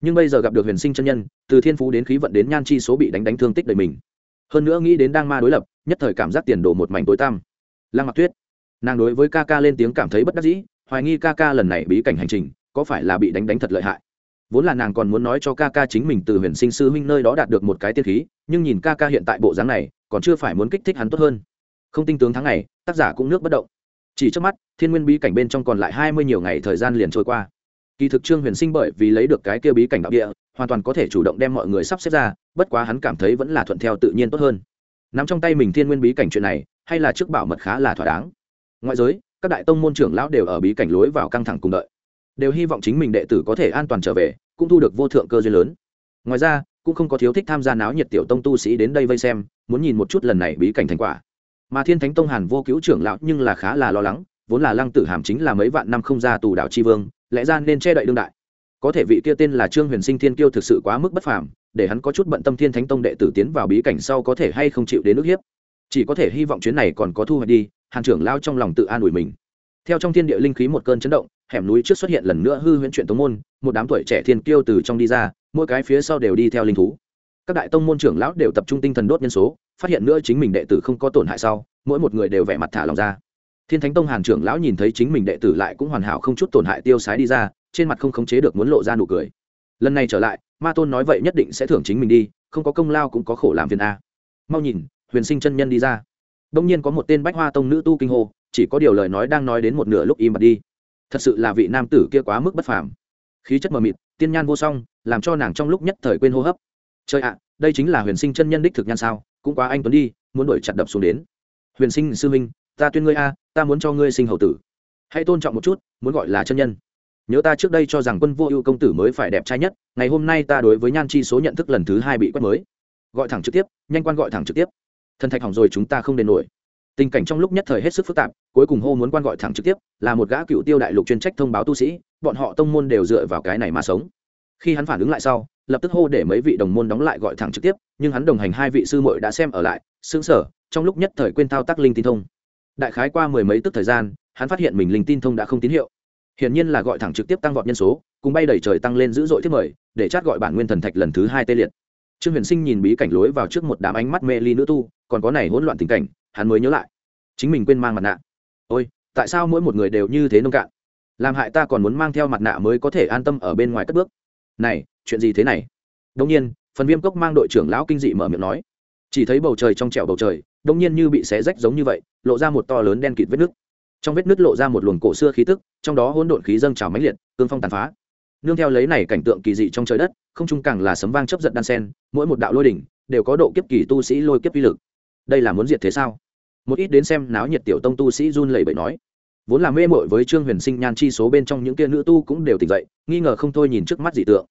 nhưng bây giờ gặp được huyền sinh chân nhân, từ thiên phú đến khí vận đến nhan chi số bị đánh đánh thương tích đời mình. Hơn nữa nghĩ đến đang ma đối lập, nhất thời cảm giác tiền đồ một mảnh tối tăm. Lăng mặc tuyết, nàng đối với ca ca lên tiếng cảm thấy bất đắc dĩ, hoài nghi ca ca lần này bí cảnh hành trình, có phải là bị đánh đánh thật lợi hại? Vốn là nàng còn muốn nói cho ca ca chính mình từ huyền sinh sư huynh nơi đó đạt được một cái tiên khí, nhưng nhìn ca ca hiện tại bộ dáng này, còn chưa phải muốn kích thích hắn tốt hơn. Không tin tướng tháng này tác giả cũng nước bất động. Chỉ trước mắt, thiên nguyên bí cảnh bên trong còn lại hai mươi nhiều ngày thời gian liền trôi qua kỳ thực trương huyền sinh bởi vì lấy được cái kia bí cảnh đạo địa, hoàn toàn có thể chủ động đem mọi người sắp xếp ra, bất quá hắn cảm thấy vẫn là thuận theo tự nhiên tốt hơn. N ắ m trong tay mình thiên nguyên bí cảnh chuyện này, hay là trước bảo mật khá là thỏa đáng. Ngoại giới, các đại tông môn trưởng lão đều ở bí cảnh lối vào căng thẳng cùng đợi. Đều hy vọng chính mình đệ tử có thể an toàn trở về, cũng thu được vô thượng cơ duyên lớn. Ngoài ra, cũng không có thiếu thích tham gia náo nhiệt tiểu tông tu sĩ đến đây vây xem, muốn nhìn một chút lần này bí cảnh thành quả. Mà thiên thánh tông hàn vô cứu trưởng lão nhưng là khá là lo lắng, vốn là lăng tử hàm chính là mấy vạn năm không ra tù đạo tri vương lẽ ra nên che đậy đương đại. Có thể vị kia tên là trương huyền sinh thiên kiêu thực sự quá mức bất phàm, để hắn có chút bận tâm thiên thánh tông đệ tử tiến vào bí cảnh sau có thể hay không chịu đến nước hiếp. Chỉ có thể hy vọng chuyến này còn có thu hoạch đi, hàn trưởng lao trong lòng tự an ủi mình. Theo trong thiên địa linh khí một cơn chấn động, hẻm núi trước xuất hiện lần nữa hư huyễn chuyện tống môn, một đám tuổi trẻ thiên kiêu từ trong đi ra, mỗi cái phía sau đều đi theo linh thú. Các đại tông môn trưởng lão đều tập trung tinh thần đốt nhân số, phát hiện nữa chính mình đệ tử không có tổn hại sau, mỗi một người đều vẻ mặt thả lòng ra thiên thánh tông hàn trưởng lão nhìn thấy chính mình đệ tử lại cũng hoàn hảo không chút tổn hại tiêu sái đi ra, trên mặt không khống chế được muốn lộ ra nụ cười. Lần này trở lại, ma tôn nói vậy nhất định sẽ thưởng chính mình đi, không có công lao cũng có khổ làm phiền a. Mau nhìn, huyền sinh chân nhân đi ra. Đông nhiên có một tên bách hoa tông nữ tu kinh hô, chỉ có điều lời nói đang nói đến một nửa lúc im bặt đi. Thật sự là vị nam tử kia quá mức bất phàm. Khí chất mờ mịt, tiên nhan vô song, làm cho nàng trong lúc nhất thời quên hô hấp. Trời ạ, đây chính là huyền sinh chân nhân đích thực nhan sao, cũng quá anh tuấn đi, muốn đuổi chặt đập xuống đến. Huyền sinh sư minh ta tuyên ngươi a, ta muốn cho ngươi sinh hậu tử. Hãy tôn trọng một chút, muốn gọi là chân nhân. Nhớ ta trước đây cho rằng quân vô ưu công tử mới phải đẹp trai nhất, ngày hôm nay ta đối với nhan chi số nhận thức lần thứ hai bị quét mới. Gọi thẳng trực tiếp, nhanh quan gọi thẳng trực tiếp. Thần thạch hỏng rồi chúng ta không đền nổi. Tình cảnh trong lúc nhất thời hết sức phức tạp, cuối cùng hô muốn quan gọi thẳng trực tiếp, là một gã cựu tiêu đại lục chuyên trách thông báo tu sĩ, bọn họ tông môn đều dựa vào cái này mà sống. Khi hắn phản ứng lại sau, lập tức hô để mấy vị đồng môn đóng lại gọi thẳng trực tiếp, nhưng hắn đồng hành hai vị sư muội đã xem ở lại xứng sở trong lúc nhất thời quên thao tác linh tin thông đại khái qua mười mấy tức thời gian, hắn phát hiện mình linh tin thông đã không tín hiệu. Hiển nhiên là gọi thẳng trực tiếp tăng vọt nhân số, cùng bay đẩy trời tăng lên dữ dội thiết mời, để chát gọi bản nguyên thần thạch lần thứ hai tê liệt. Trương huyền sinh nhìn bí cảnh lối vào trước một đám ánh mắt mê ly nữ tu, còn có này hỗn loạn tình cảnh, hắn mới nhớ lại. Chính mình quên mang mặt nạ. Ôi, tại sao mỗi một người đều như thế nông cạn? Làm hại ta còn muốn mang theo mặt nạ mới có thể an tâm ở bên ngoài cất bước. Này, chuyện gì thế này? Đông nhiên, phần viêm cốc mang đội trưởng lão kinh dị mở miệng nói chỉ thấy bầu trời trong trẻo bầu trời, đông nhiên như bị xé rách giống như vậy, lộ ra một to lớn đen kịt vết nứt. Trong vết nứt lộ ra một luồng cổ xưa khí tức, trong đó hỗn độn khí dâng trào mãnh liệt, cương phong tàn phá. Nương theo lấy này cảnh tượng kỳ dị trong trời đất, không trung càng là sấm vang chấp giận đan sen, mỗi một đạo lôi đỉnh đều có độ kiếp kỳ tu sĩ lôi kiếp uy lực. Đây là muốn diệt thế sao? Một ít đến xem náo nhiệt tiểu tông tu sĩ run lẩy bẩy nói. Vốn là mê mội với trương huyền sinh nhan chi số bên trong những kia nữ tu cũng đều tỉnh dậy, nghi ngờ không thôi nhìn trước mắt dị tượng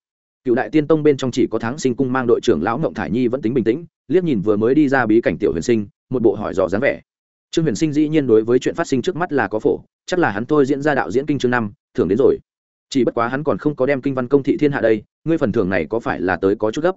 cựu đại tiên tông bên trong chỉ có tháng sinh cung mang đội trưởng lão ngộng thải nhi vẫn tính bình tĩnh, liếc nhìn vừa mới đi ra bí cảnh tiểu huyền sinh, một bộ hỏi dò dáng vẻ. Trương huyền sinh dĩ nhiên đối với chuyện phát sinh trước mắt là có phổ, chắc là hắn thôi diễn ra đạo diễn kinh chương năm, thưởng đến rồi. Chỉ bất quá hắn còn không có đem kinh văn công thị thiên hạ đây, ngươi phần thưởng này có phải là tới có chút gấp?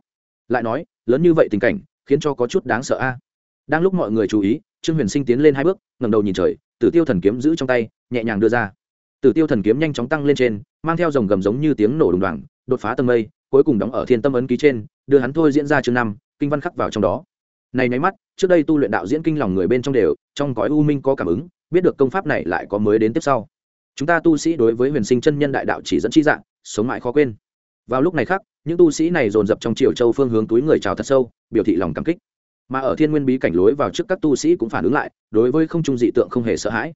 Lại nói, lớn như vậy tình cảnh, khiến cho có chút đáng sợ a. Đang lúc mọi người chú ý, trương huyền sinh tiến lên hai bước ngầm đầu nhìn trời, tử tiêu thần kiếm giữ trong tay, nhẹ nhàng đưa ra. Tử tiêu thần kiếm nhanh chóng tăng lên trên, mang theo dòng gầm giống như tiếng nổ đùng đoàng, đột phá tầng mây cuối cùng đóng ở thiên tâm ấn ký trên, đưa hắn thôi diễn ra chương năm, kinh văn khắc vào trong đó. Này nháy mắt, trước đây tu luyện đạo diễn kinh lòng người bên trong đều, trong cõi u minh có cảm ứng, biết được công pháp này lại có mới đến tiếp sau. Chúng ta tu sĩ đối với huyền sinh chân nhân đại đạo chỉ dẫn chi dạng, sống mãi khó quên. Vào lúc này khác những tu sĩ này dồn dập trong triều châu phương hướng túi người chào thật sâu, biểu thị lòng cảm kích. Mà ở thiên nguyên bí cảnh lối vào trước các tu sĩ cũng phản ứng lại, đối với không trung dị tượng không hề sợ hãi.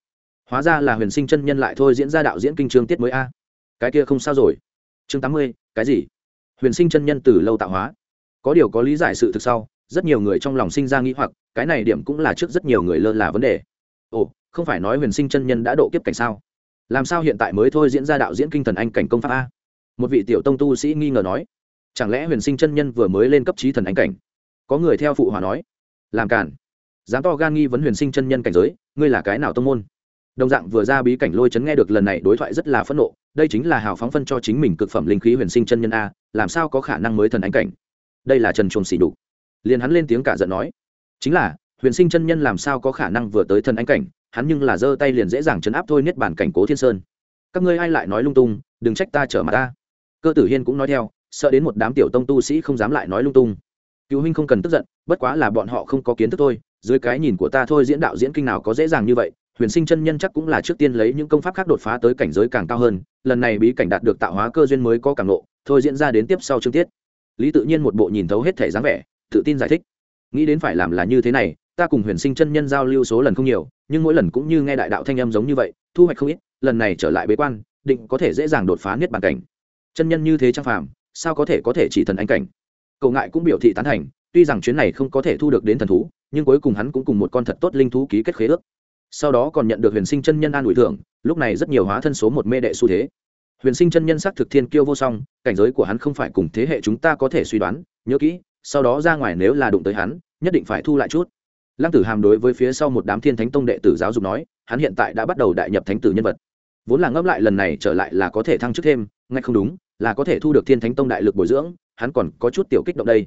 Hóa ra là huyền sinh chân nhân lại thôi diễn ra đạo diễn kinh trương tiết mới a. Cái kia không sao rồi. Chương tám mươi, cái gì? Huyền sinh chân nhân từ lâu tạo hóa. Có điều có lý giải sự thực sau, rất nhiều người trong lòng sinh ra nghĩ hoặc, cái này điểm cũng là trước rất nhiều người lơ là vấn đề. Ồ, không phải nói huyền sinh chân nhân đã độ kiếp cảnh sao? Làm sao hiện tại mới thôi diễn ra đạo diễn kinh thần anh cảnh công pháp a? Một vị tiểu tông tu sĩ nghi ngờ nói. Chẳng lẽ huyền sinh chân nhân vừa mới lên cấp trí thần anh cảnh? Có người theo phụ hòa nói. Làm cản dám to gan nghi vấn huyền sinh chân nhân cảnh giới, ngươi là cái nào tông môn? Đồng dạng vừa ra bí cảnh lôi chấn nghe được lần này đối thoại rất là phẫn nộ đây chính là hào phóng phân cho chính mình cực phẩm linh khí huyền sinh chân nhân a, làm sao có khả năng mới thần ánh cảnh? Đây là trần chuồng xỉ đục. Liền hắn lên tiếng cả giận nói, chính là, huyền sinh chân nhân làm sao có khả năng vừa tới thần ánh cảnh, hắn nhưng là giơ tay liền dễ dàng chấn áp thôi niết bản cảnh cố thiên sơn. Các ngươi ai lại nói lung tung, đừng trách ta trở mặt ta. Cơ tử hiên cũng nói theo, sợ đến một đám tiểu tông tu sĩ không dám lại nói lung tung. Cựu huynh không cần tức giận, bất quá là bọn họ không có kiến thức thôi, dưới cái nhìn của ta thôi diễn đạo diễn kinh nào có dễ dàng như vậy huyền sinh chân nhân chắc cũng là trước tiên lấy những công pháp khác đột phá tới cảnh giới càng cao hơn, lần này bí cảnh đạt được tạo hóa cơ duyên mới có càng lộ, thôi diễn ra đến tiếp sau chương tiết. Lý tự nhiên một bộ nhìn thấu hết thể dáng vẻ, tự tin giải thích. Nghĩ đến phải làm là như thế này, ta cùng huyền sinh chân nhân giao lưu số lần không nhiều, nhưng mỗi lần cũng như nghe đại đạo thanh âm giống như vậy, thu hoạch không ít, lần này trở lại bế quan, định có thể dễ dàng đột phá niết bàn cảnh. Chân nhân như thế trang phàm, sao có thể có thể chỉ thần anh cảnh? Cậu ngại cũng biểu thị tán thành, tuy rằng chuyến này không có thể thu được đến thần thú, nhưng cuối cùng hắn cũng cùng một con thật tốt linh thú ký kết khế ước sau đó còn nhận được huyền sinh chân nhân an ủi thưởng, lúc này rất nhiều hóa thân số một mê đệ xu thế. Huyền sinh chân nhân xác thực thiên kiêu vô song, cảnh giới của hắn không phải cùng thế hệ chúng ta có thể suy đoán, nhớ kỹ, sau đó ra ngoài nếu là đụng tới hắn, nhất định phải thu lại chút. Lăng tử hàm đối với phía sau một đám thiên thánh tông đệ tử giáo dục nói, hắn hiện tại đã bắt đầu đại nhập thánh tử nhân vật. Vốn là ngẫm lại lần này trở lại là có thể thăng chức thêm, ngay không đúng, là có thể thu được thiên thánh tông đại lực bồi dưỡng, hắn còn có chút tiểu kích động đây.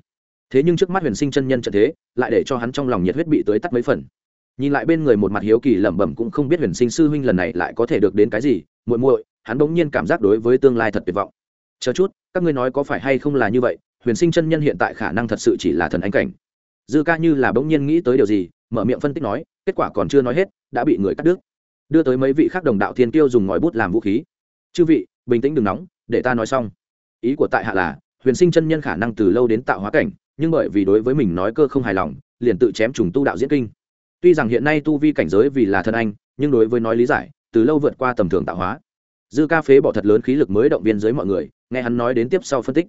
Thế nhưng trước mắt huyền sinh chân nhân trận thế, lại để cho hắn trong lòng nhiệt huyết bị tới tắt mấy phần nhìn lại bên người một mặt hiếu kỳ lẩm bẩm cũng không biết huyền sinh sư huynh lần này lại có thể được đến cái gì, muội muội, hắn bỗng nhiên cảm giác đối với tương lai thật tuyệt vọng. Chờ chút, các ngươi nói có phải hay không là như vậy, huyền sinh chân nhân hiện tại khả năng thật sự chỉ là thần ánh cảnh. Dư ca như là bỗng nhiên nghĩ tới điều gì, mở miệng phân tích nói, kết quả còn chưa nói hết, đã bị người cắt đứt. Đưa tới mấy vị khác đồng đạo thiên tiêu dùng ngòi bút làm vũ khí. Chư vị, bình tĩnh đừng nóng, để ta nói xong. Ý của tại hạ là, huyền sinh chân nhân khả năng từ lâu đến tạo hóa cảnh, nhưng bởi vì đối với mình nói cơ không hài lòng, liền tự chém trùng tu đạo diễn kinh tuy rằng hiện nay tu vi cảnh giới vì là thân anh, nhưng đối với nói lý giải, từ lâu vượt qua tầm thường tạo hóa. Dư ca phế bỏ thật lớn khí lực mới động viên dưới mọi người, nghe hắn nói đến tiếp sau phân tích.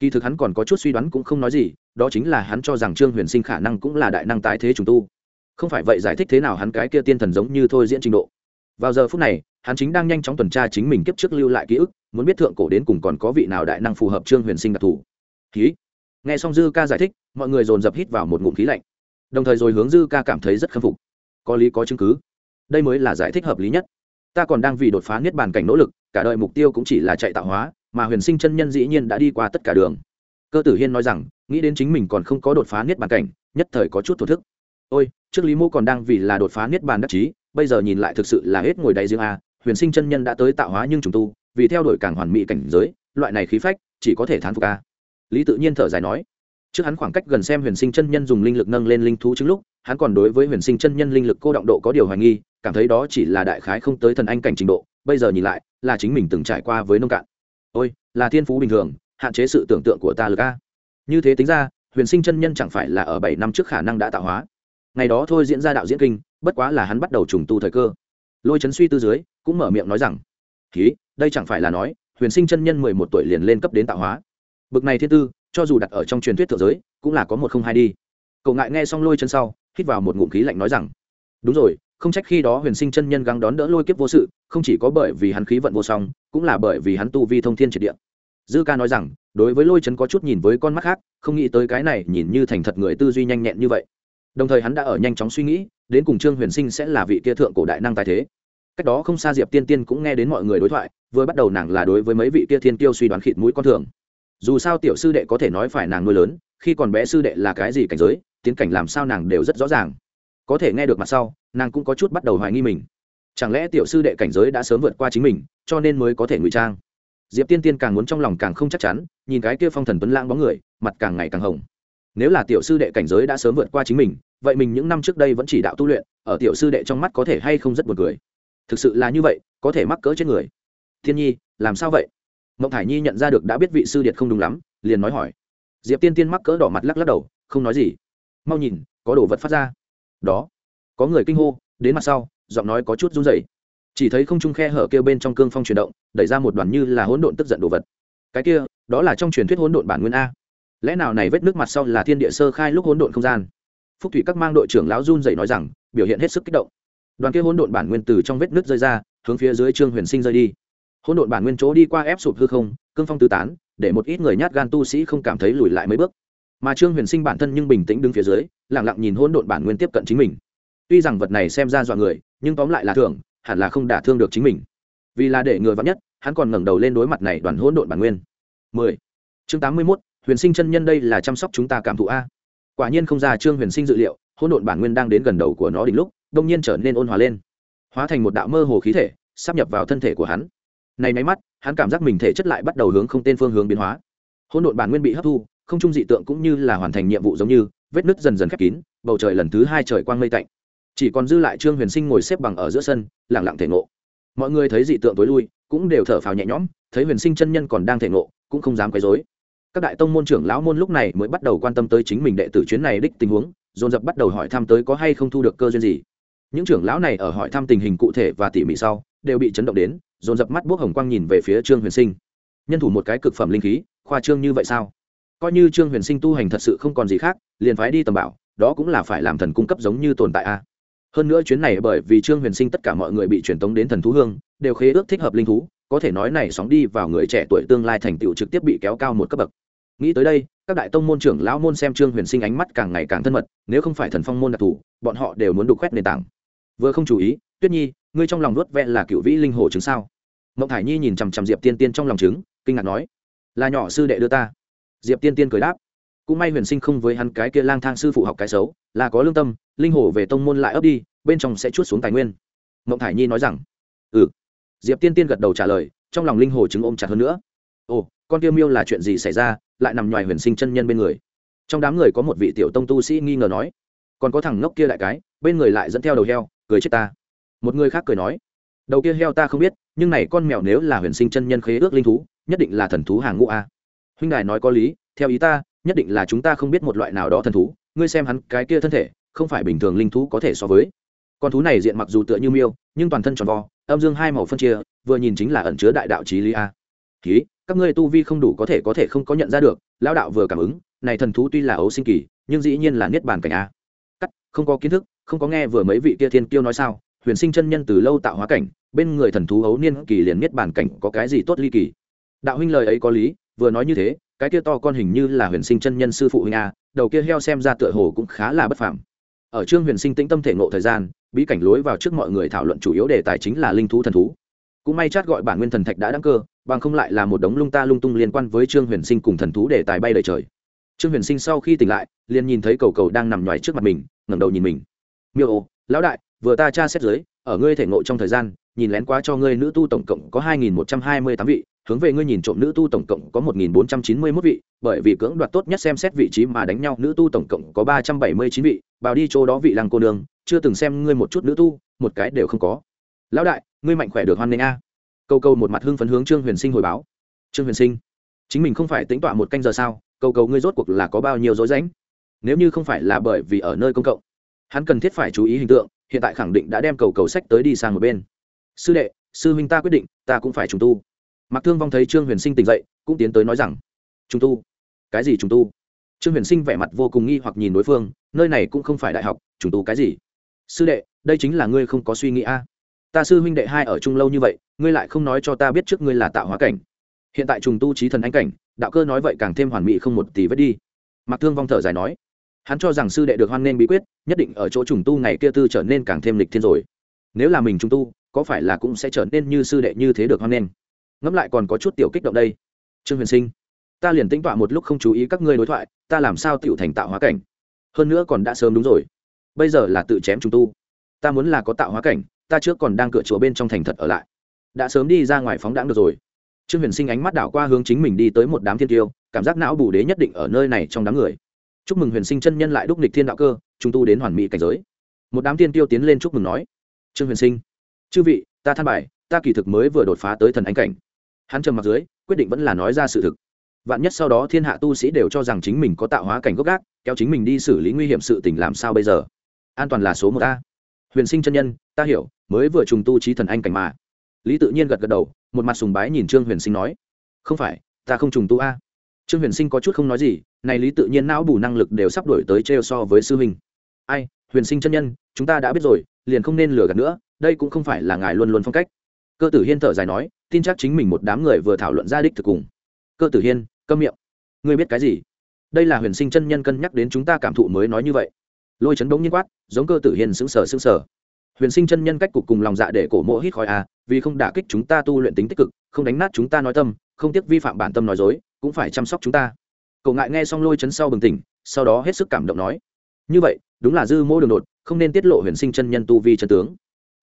Kỳ thực hắn còn có chút suy đoán cũng không nói gì, đó chính là hắn cho rằng trương huyền sinh khả năng cũng là đại năng tái thế trùng tu. Không phải vậy giải thích thế nào hắn cái kia tiên thần giống như thôi diễn trình độ. Vào giờ phút này, hắn chính đang nhanh chóng tuần tra chính mình kiếp trước lưu lại ký ức, muốn biết thượng cổ đến cùng còn có vị nào đại năng phù hợp trương huyền sinh đặc thù. Khí. Nghe xong dư ca giải thích, mọi người dồn dập hít vào một ngụm khí lạnh đồng thời rồi hướng dư ca cảm thấy rất khâm phục. Có lý có chứng cứ. Đây mới là giải thích hợp lý nhất. Ta còn đang vì đột phá niết bàn cảnh nỗ lực, cả đời mục tiêu cũng chỉ là chạy tạo hóa, mà huyền sinh chân nhân dĩ nhiên đã đi qua tất cả đường. Cơ tử hiên nói rằng, nghĩ đến chính mình còn không có đột phá niết bàn cảnh, nhất thời có chút thổ thức. Ôi, trước lý mô còn đang vì là đột phá niết bàn đắc chí, bây giờ nhìn lại thực sự là hết ngồi đáy riêng a, huyền sinh chân nhân đã tới tạo hóa nhưng trùng tu, vì theo đuổi càng hoàn mỹ cảnh giới, loại này khí phách, chỉ có thể thán phục a. Lý tự nhiên thở dài nói trước hắn khoảng cách gần xem huyền sinh chân nhân dùng linh lực nâng lên linh thú chứng lúc, hắn còn đối với huyền sinh chân nhân linh lực cô động độ có điều hoài nghi, cảm thấy đó chỉ là đại khái không tới thần anh cảnh trình độ, bây giờ nhìn lại, là chính mình từng trải qua với nông cạn. Ôi, là thiên phú bình thường, hạn chế sự tưởng tượng của ta lực a. Như thế tính ra, huyền sinh chân nhân chẳng phải là ở bảy năm trước khả năng đã tạo hóa. Ngày đó thôi diễn ra đạo diễn kinh, bất quá là hắn bắt đầu trùng tu thời cơ. Lôi chấn suy tư dưới cũng mở miệng nói rằng ký đây chẳng phải là nói, huyền sinh chân nhân mười một tuổi liền lên cấp đến tạo hóa. Bực này thiên tư cho dù đặt ở trong truyền thuyết thượng giới, cũng là có một không hai đi. Cậu ngại nghe xong lôi chân sau, hít vào một ngụm khí lạnh nói rằng, đúng rồi, không trách khi đó huyền sinh chân nhân gắng đón đỡ lôi kiếp vô sự, không chỉ có bởi vì hắn khí vận vô song, cũng là bởi vì hắn tu vi thông thiên triệt địa. Dư ca nói rằng, đối với lôi chấn có chút nhìn với con mắt khác, không nghĩ tới cái này nhìn như thành thật người tư duy nhanh nhẹn như vậy. Đồng thời hắn đã ở nhanh chóng suy nghĩ, đến cùng trương huyền sinh sẽ là vị kia thượng cổ đại năng tài thế. Cách đó không xa diệp tiên tiên cũng nghe đến mọi người đối thoại, vừa bắt đầu nàng là đối với mấy vị kia thiên tiêu suy đoán khịt mũi con thường dù sao tiểu sư đệ có thể nói phải nàng nuôi lớn, khi còn bé sư đệ là cái gì cảnh giới, tiến cảnh làm sao nàng đều rất rõ ràng. Có thể nghe được mặt sau, nàng cũng có chút bắt đầu hoài nghi mình. Chẳng lẽ tiểu sư đệ cảnh giới đã sớm vượt qua chính mình, cho nên mới có thể ngụy trang? Diệp tiên tiên càng muốn trong lòng càng không chắc chắn, nhìn cái kia phong thần tuấn lãng bóng người, mặt càng ngày càng hồng. Nếu là tiểu sư đệ cảnh giới đã sớm vượt qua chính mình, vậy mình những năm trước đây vẫn chỉ đạo tu luyện, ở tiểu sư đệ trong mắt có thể hay không rất buồn cười. Thực sự là như vậy, có thể mắc cỡ trên người. Thiên nhi, làm sao vậy? Mộng thải nhi nhận ra được đã biết vị sư điệt không đúng lắm, liền nói hỏi. Diệp tiên tiên mắc cỡ đỏ mặt lắc lắc đầu, không nói gì. Mau nhìn, có đồ vật phát ra. Đó. Có người kinh hô, đến mặt sau, giọng nói có chút run rẩy. Chỉ thấy không trung khe hở kêu bên trong cương phong chuyển động, đẩy ra một đoàn như là hỗn độn tức giận đồ vật. Cái kia, đó là trong truyền thuyết hỗn độn bản nguyên a. Lẽ nào này vết nước mặt sau là thiên địa sơ khai lúc hỗn độn không gian? Phúc thủy các mang đội trưởng lão run rẩy nói rằng, biểu hiện hết sức kích động. Đoàn kia hỗn độn bản nguyên từ trong vết nước rơi ra, hướng phía dưới trương huyền sinh rơi đi hỗn độn bản nguyên chỗ đi qua ép sụp hư không cương phong tứ tán để một ít người nhát gan tu sĩ không cảm thấy lùi lại mấy bước. Mà trương huyền sinh bản thân nhưng bình tĩnh đứng phía dưới lẳng lặng nhìn hỗn độn bản nguyên tiếp cận chính mình. Tuy rằng vật này xem ra dọa người nhưng tóm lại là thường hẳn là không đả thương được chính mình. Vì là để người vắn nhất hắn còn ngẩng đầu lên đối mặt này đoàn hỗn độn bản nguyên. 10. chương 81, huyền sinh chân nhân đây là chăm sóc chúng ta cảm thụ a. Quả nhiên không ra trương huyền sinh dự liệu hỗn độn bản nguyên đang đến gần đầu của nó đỉnh lúc đông nhiên trở nên ôn hòa lên. Hóa thành một đạo mơ hồ khí thể sắp nhập vào thân thể của hắn này máy mắt, hắn cảm giác mình thể chất lại bắt đầu hướng không tên phương hướng biến hóa. Hỗn độn bản nguyên bị hấp thu, không trung dị tượng cũng như là hoàn thành nhiệm vụ giống như, vết nứt dần dần khép kín, bầu trời lần thứ hai trời quang mây tạnh. Chỉ còn dư lại trương huyền sinh ngồi xếp bằng ở giữa sân lẳng lặng thể ngộ. Mọi người thấy dị tượng tối lui, cũng đều thở phào nhẹ nhõm, thấy huyền sinh chân nhân còn đang thể ngộ, cũng không dám quấy rối. các đại tông môn trưởng lão môn lúc này mới bắt đầu quan tâm tới chính mình đệ tử chuyến này đích tình huống, dồn dập bắt đầu hỏi thăm tới có hay không thu được cơ duyên gì. Những trưởng lão này ở hỏi thăm tình hình cụ thể và tỉ mỉ sau, đều bị chấn động đến dồn dập mắt bốc hồng quang nhìn về phía trương huyền sinh. Nhân thủ một cái cực phẩm linh khí, khoa trương như vậy sao? Coi như trương huyền sinh tu hành thật sự không còn gì khác, liền phái đi tầm bảo, đó cũng là phải làm thần cung cấp giống như tồn tại a. Hơn nữa chuyến này bởi vì trương huyền sinh tất cả mọi người bị truyền tống đến thần thú hương, đều khế ước thích hợp linh thú, có thể nói này sóng đi vào người trẻ tuổi tương lai thành tựu trực tiếp bị kéo cao một cấp bậc. Nghĩ tới đây, các đại tông môn trưởng lão môn xem trương huyền sinh ánh mắt càng ngày càng thân mật, nếu không phải thần phong môn đặc thù, bọn họ đều muốn đục khoét nền tảng. Vừa không chú ý tuyết nhi, ngươi trong lòng nuốt vẹn là cựu vĩ linh hồ chứng sao? Mộng thải nhi nhìn chằm chằm diệp tiên tiên trong lòng trứng, kinh ngạc nói, là nhỏ sư đệ đưa ta. Diệp tiên tiên cười đáp, cũng may huyền sinh không với hắn cái kia lang thang sư phụ học cái xấu, là có lương tâm, linh hồ về tông môn lại ấp đi, bên trong sẽ chút xuống tài nguyên. Mộng thải nhi nói rằng ừ. Diệp tiên tiên gật đầu trả lời, trong lòng linh hồ chứng ôm chặt hơn nữa, ồ, con tiêu miêu là chuyện gì xảy ra? Lại nằm ngoài huyền sinh chân nhân bên người. Trong đám người có một vị tiểu tông tu sĩ nghi ngờ nói, còn có thằng ngốc kia đại cái, bên người lại dẫn theo đầu heo, cười chết ta một người khác cười nói, đầu kia heo ta không biết, nhưng này con mèo nếu là huyền sinh chân nhân khế ước linh thú, nhất định là thần thú hàng ngũ a. Huynh đài nói có lý, theo ý ta, nhất định là chúng ta không biết một loại nào đó thần thú, ngươi xem hắn cái kia thân thể, không phải bình thường linh thú có thể so với. Con thú này diện mặc dù tựa như miêu, nhưng toàn thân tròn vo, âm dương hai màu phân chia, vừa nhìn chính là ẩn chứa đại đạo trí lý a. Ký các ngươi tu vi không đủ có thể có thể không có nhận ra được, lão đạo vừa cảm ứng, này thần thú tuy là ấu sinh kỳ, nhưng dĩ nhiên là niết bàn cảnh a. Cắt, không có kiến thức, không có nghe vừa mấy vị kia thiên kiêu nói sao huyền sinh chân nhân từ lâu tạo hóa cảnh, bên người thần thú ấu niên kỳ liền miết bản cảnh có cái gì tốt ly kỳ. Đạo huynh lời ấy có lý, vừa nói như thế, cái kia to con hình như là huyền sinh chân nhân sư phụ huynh a, đầu kia heo xem ra tựa hồ cũng khá là bất phàm. Ở trương huyền sinh tĩnh tâm thể ngộ thời gian, bí cảnh lối vào trước mọi người thảo luận chủ yếu đề tài chính là linh thú thần thú. Cũng may chát gọi bản nguyên thần thạch đã đăng cơ, bằng không lại là một đống lung ta lung tung liên quan với trương huyền sinh cùng thần thú đề tài bay đời trời. Trương huyền sinh sau khi tỉnh lại, liền nhìn thấy cầu cầu đang nằm nhoài trước mặt mình, ngẩng đầu nhìn mình. Miêu ô, lão đại vừa ta tra xét dưới, ở ngươi thể ngộ trong thời gian, nhìn lén quá cho ngươi nữ tu tổng cộng có hai nghìn một trăm hai mươi tám vị, hướng về ngươi nhìn trộm nữ tu tổng cộng có một nghìn bốn trăm chín mươi mốt vị, bởi vì cưỡng đoạt tốt nhất xem xét vị trí mà đánh nhau, nữ tu tổng cộng có ba trăm bảy mươi chín vị bảo đi chỗ đó vị lăng cô nương, chưa từng xem ngươi một chút nữ tu, một cái đều không có. Lão đại, ngươi mạnh khỏe được hoan nghênh a. Câu câu một mặt hưng phấn hướng trương huyền sinh hồi báo. Trương huyền sinh, chính mình không phải tính tọa một canh giờ sao, câu câu ngươi rốt cuộc là có bao nhiêu rối rãnh? Nếu như không phải là bởi vì ở nơi công cộng, hắn cần thiết phải chú ý hình tượng hiện tại khẳng định đã đem cầu cầu sách tới đi sang một bên. Sư đệ, sư huynh ta quyết định, ta cũng phải trùng tu. Mặc thương vong thấy trương huyền sinh tỉnh dậy, cũng tiến tới nói rằng, trùng tu? Cái gì trùng tu? Trương huyền sinh vẻ mặt vô cùng nghi hoặc nhìn đối phương, nơi này cũng không phải đại học, trùng tu cái gì? Sư đệ, đây chính là ngươi không có suy nghĩ a. Ta sư huynh đệ hai ở chung lâu như vậy, ngươi lại không nói cho ta biết trước ngươi là tạo hóa cảnh. Hiện tại trùng tu trí thần anh cảnh, đạo cơ nói vậy càng thêm hoàn mỹ không một tỷ vết đi. Mặc thương vong thở dài nói hắn cho rằng sư đệ được hoan nên bí quyết, nhất định ở chỗ trùng tu ngày kia tư trở nên càng thêm lịch thiên rồi. Nếu là mình trùng tu, có phải là cũng sẽ trở nên như sư đệ như thế được hoan nên ngẫm lại còn có chút tiểu kích động đây. Trương huyền sinh, ta liền tính tọa một lúc không chú ý các ngươi đối thoại, ta làm sao tựu thành tạo hóa cảnh? Hơn nữa còn đã sớm đúng rồi. Bây giờ là tự chém trùng tu. Ta muốn là có tạo hóa cảnh, ta trước còn đang cửa chùa bên trong thành thật ở lại. Đã sớm đi ra ngoài phóng đãng được rồi. Trương huyền sinh ánh mắt đảo qua hướng chính mình đi tới một đám thiên tiêu, cảm giác não bù đế nhất định ở nơi này trong đám người chúc mừng huyền sinh chân nhân lại đúc nịch thiên đạo cơ chúng tu đến hoàn mỹ cảnh giới. Một đám tiên tiêu tiến lên chúc mừng nói, trương huyền sinh, chư vị, ta than bài, ta kỳ thực mới vừa đột phá tới thần ánh cảnh. Hắn trầm mặc dưới, quyết định vẫn là nói ra sự thực. Vạn nhất sau đó thiên hạ tu sĩ đều cho rằng chính mình có tạo hóa cảnh gốc gác, kéo chính mình đi xử lý nguy hiểm sự tình làm sao bây giờ? An toàn là số một a. Huyền sinh chân nhân, ta hiểu, mới vừa trùng tu trí thần anh cảnh mà. Lý tự nhiên gật gật đầu, một mặt sùng bái nhìn trương huyền sinh nói, không phải, ta không trùng tu a trương huyền sinh có chút không nói gì, này lý tự nhiên não bù năng lực đều sắp đổi tới trêu so với sư huynh. Ai, huyền sinh chân nhân, chúng ta đã biết rồi, liền không nên lừa gạt nữa, đây cũng không phải là ngài luôn luôn phong cách. Cơ tử hiên thở dài nói, tin chắc chính mình một đám người vừa thảo luận ra đích thực cùng. Cơ tử hiên, câm miệng. Ngươi biết cái gì? Đây là huyền sinh chân nhân cân nhắc đến chúng ta cảm thụ mới nói như vậy. Lôi chấn bỗng nhiên quát, giống cơ tử hiên sững sờ sững sờ huyền sinh chân nhân cách cục cùng lòng dạ để cổ mộ hít khói à vì không đả kích chúng ta tu luyện tính tích cực, không đánh nát chúng ta nói tâm, không tiếc vi phạm bản tâm nói dối, cũng phải chăm sóc chúng ta. Cậu ngại nghe xong lôi chấn sau bừng tỉnh, sau đó hết sức cảm động nói. Như vậy, đúng là dư mô đường đột, không nên tiết lộ huyền sinh chân nhân tu vi chân tướng.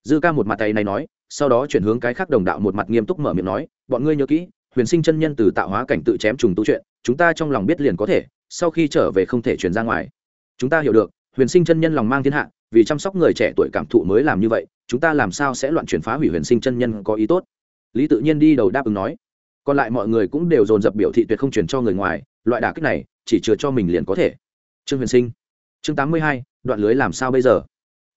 Dư ca một mặt tay này nói, sau đó chuyển hướng cái khác đồng đạo một mặt nghiêm túc mở miệng nói, bọn ngươi nhớ kỹ, huyền sinh chân nhân từ tạo hóa cảnh tự chém trùng tu chuyện, chúng ta trong lòng biết liền có thể, sau khi trở về không thể chuyển ra ngoài. Chúng ta hiểu được huyền sinh chân nhân lòng mang thiên hạ, vì chăm sóc người trẻ tuổi cảm thụ mới làm như vậy, chúng ta làm sao sẽ loạn chuyển phá hủy huyền sinh chân nhân có ý tốt? Lý tự nhiên đi đầu đáp ứng nói. Còn lại mọi người cũng đều dồn dập biểu thị tuyệt không chuyển cho người ngoài, loại đả kích này, chỉ chừa cho mình liền có thể. Trương huyền sinh. Chương tám mươi hai, đoạn lưới làm sao bây giờ?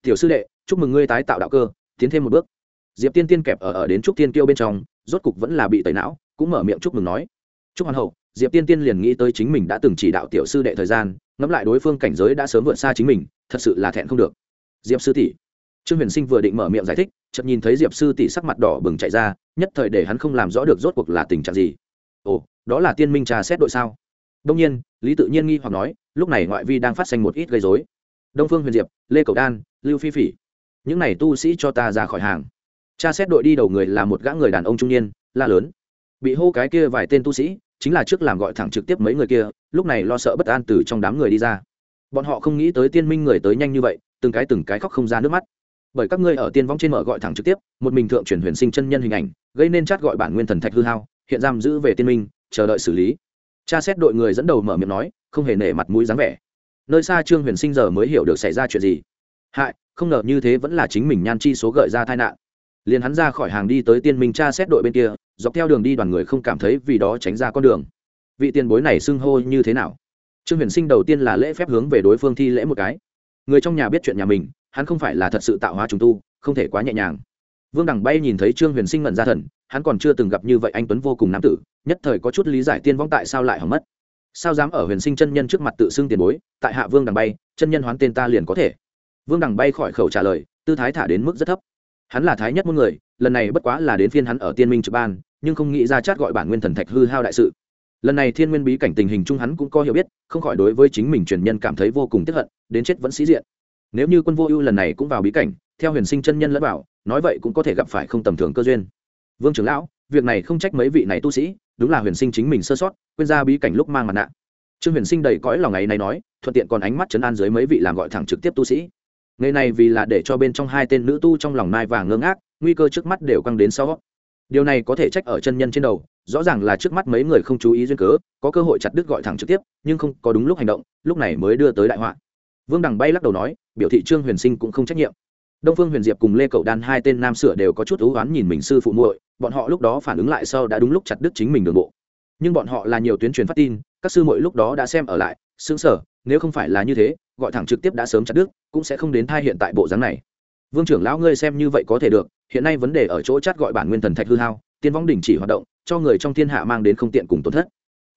Tiểu sư đệ, chúc mừng ngươi tái tạo đạo cơ, tiến thêm một bước. Diệp tiên tiên kẹp ở ở đến trúc tiên kiêu bên trong, rốt cục vẫn là bị tẩy não, cũng mở miệng chúc mừng nói. Chúc hoàn hậu diệp tiên tiên liền nghĩ tới chính mình đã từng chỉ đạo tiểu sư đệ thời gian, ngẫm lại đối phương cảnh giới đã sớm vượt xa chính mình, thật sự là thẹn không được. Diệp sư tỷ. Trương huyền sinh vừa định mở miệng giải thích, chợt nhìn thấy diệp sư tỷ sắc mặt đỏ bừng chạy ra, nhất thời để hắn không làm rõ được rốt cuộc là tình trạng gì. Ồ, đó là tiên minh trà xét đội sao? Đông nhiên, lý tự nhiên nghi hoặc nói, lúc này ngoại vi đang phát sinh một ít gây dối đông phương huyền diệp, lê cầu đan, lưu phi phỉ. Những này tu sĩ cho ta ra khỏi hàng. Tra xét đội đi đầu người là một gã người đàn ông trung niên, la lớn. Bị hô cái kia vài tên tu sĩ chính là trước làm gọi thẳng trực tiếp mấy người kia, lúc này lo sợ bất an từ trong đám người đi ra. Bọn họ không nghĩ tới tiên minh người tới nhanh như vậy, từng cái từng cái khóc không ra nước mắt. Bởi các ngươi ở tiên vong trên mở gọi thẳng trực tiếp, một mình thượng chuyển huyền sinh chân nhân hình ảnh, gây nên chát gọi bản nguyên thần thạch hư hao, hiện giam giữ về tiên minh, chờ đợi xử lý. Cha xét đội người dẫn đầu mở miệng nói, không hề nể mặt mũi dáng vẻ. Nơi xa trương huyền sinh giờ mới hiểu được xảy ra chuyện gì. Hại, không ngờ như thế vẫn là chính mình nhan chi số gợi ra tai nạn. Liền hắn ra khỏi hàng đi tới tiên minh cha xét đội bên kia dọc theo đường đi đoàn người không cảm thấy vì đó tránh ra con đường. Vị tiền bối này xưng hô như thế nào? Trương huyền sinh đầu tiên là lễ phép hướng về đối phương thi lễ một cái. Người trong nhà biết chuyện nhà mình, hắn không phải là thật sự tạo hóa trùng tu, không thể quá nhẹ nhàng. Vương đằng bay nhìn thấy trương huyền sinh ngẩn ra thần, hắn còn chưa từng gặp như vậy anh tuấn vô cùng nam tử, nhất thời có chút lý giải tiên vong tại sao lại hỏng mất. Sao dám ở huyền sinh chân nhân trước mặt tự xưng tiền bối, tại hạ vương đằng bay, chân nhân hoán tên ta liền có thể. Vương đằng bay khỏi khẩu trả lời, tư thái thả đến mức rất thấp. Hắn là thái nhất muôn người, lần này bất quá là đến phiên hắn ở tiên minh trực ban nhưng không nghĩ ra chát gọi bản nguyên thần thạch hư hao đại sự. Lần này thiên nguyên bí cảnh tình hình chung hắn cũng có hiểu biết, không khỏi đối với chính mình truyền nhân cảm thấy vô cùng tiếp hận, đến chết vẫn sĩ diện. Nếu như quân vô ưu lần này cũng vào bí cảnh, theo huyền sinh chân nhân lẫn bảo nói vậy cũng có thể gặp phải không tầm thường cơ duyên. Vương trưởng lão, việc này không trách mấy vị này tu sĩ, đúng là huyền sinh chính mình sơ sót, quên ra bí cảnh lúc mang mặt nạ. Trương huyền sinh đầy cõi lòng ngày này nói, thuận tiện còn ánh mắt chấn an dưới mấy vị làm gọi thẳng trực tiếp tu sĩ. Ngày này vì là để cho bên trong hai tên nữ tu trong lòng nai vàng ngơ ngác, nguy cơ trước mắt đều căng đến sau điều này có thể trách ở chân nhân trên đầu, rõ ràng là trước mắt mấy người không chú ý duyên cớ, có cơ hội chặt đứt gọi thẳng trực tiếp, nhưng không có đúng lúc hành động, lúc này mới đưa tới đại họa. Vương đằng bay lắc đầu nói, biểu thị trương huyền sinh cũng không trách nhiệm. Đông phương huyền diệp cùng lê cậu đan hai tên nam sửa đều có chút ấu oán nhìn mình sư phụ muội, bọn họ lúc đó phản ứng lại sau đã đúng lúc chặt đứt chính mình đường bộ. Nhưng bọn họ là nhiều tuyến truyền phát tin, các sư muội lúc đó đã xem ở lại xứng sở nếu không phải là như thế, gọi thẳng trực tiếp đã sớm chặt đứt, cũng sẽ không đến thai hiện tại bộ dáng này. Vương trưởng lão ngươi xem như vậy có thể được hiện nay vấn đề ở chỗ chát gọi bản nguyên thần thạch hư hao, tiên võng đình chỉ hoạt động, cho người trong thiên hạ mang đến không tiện cùng tổn thất.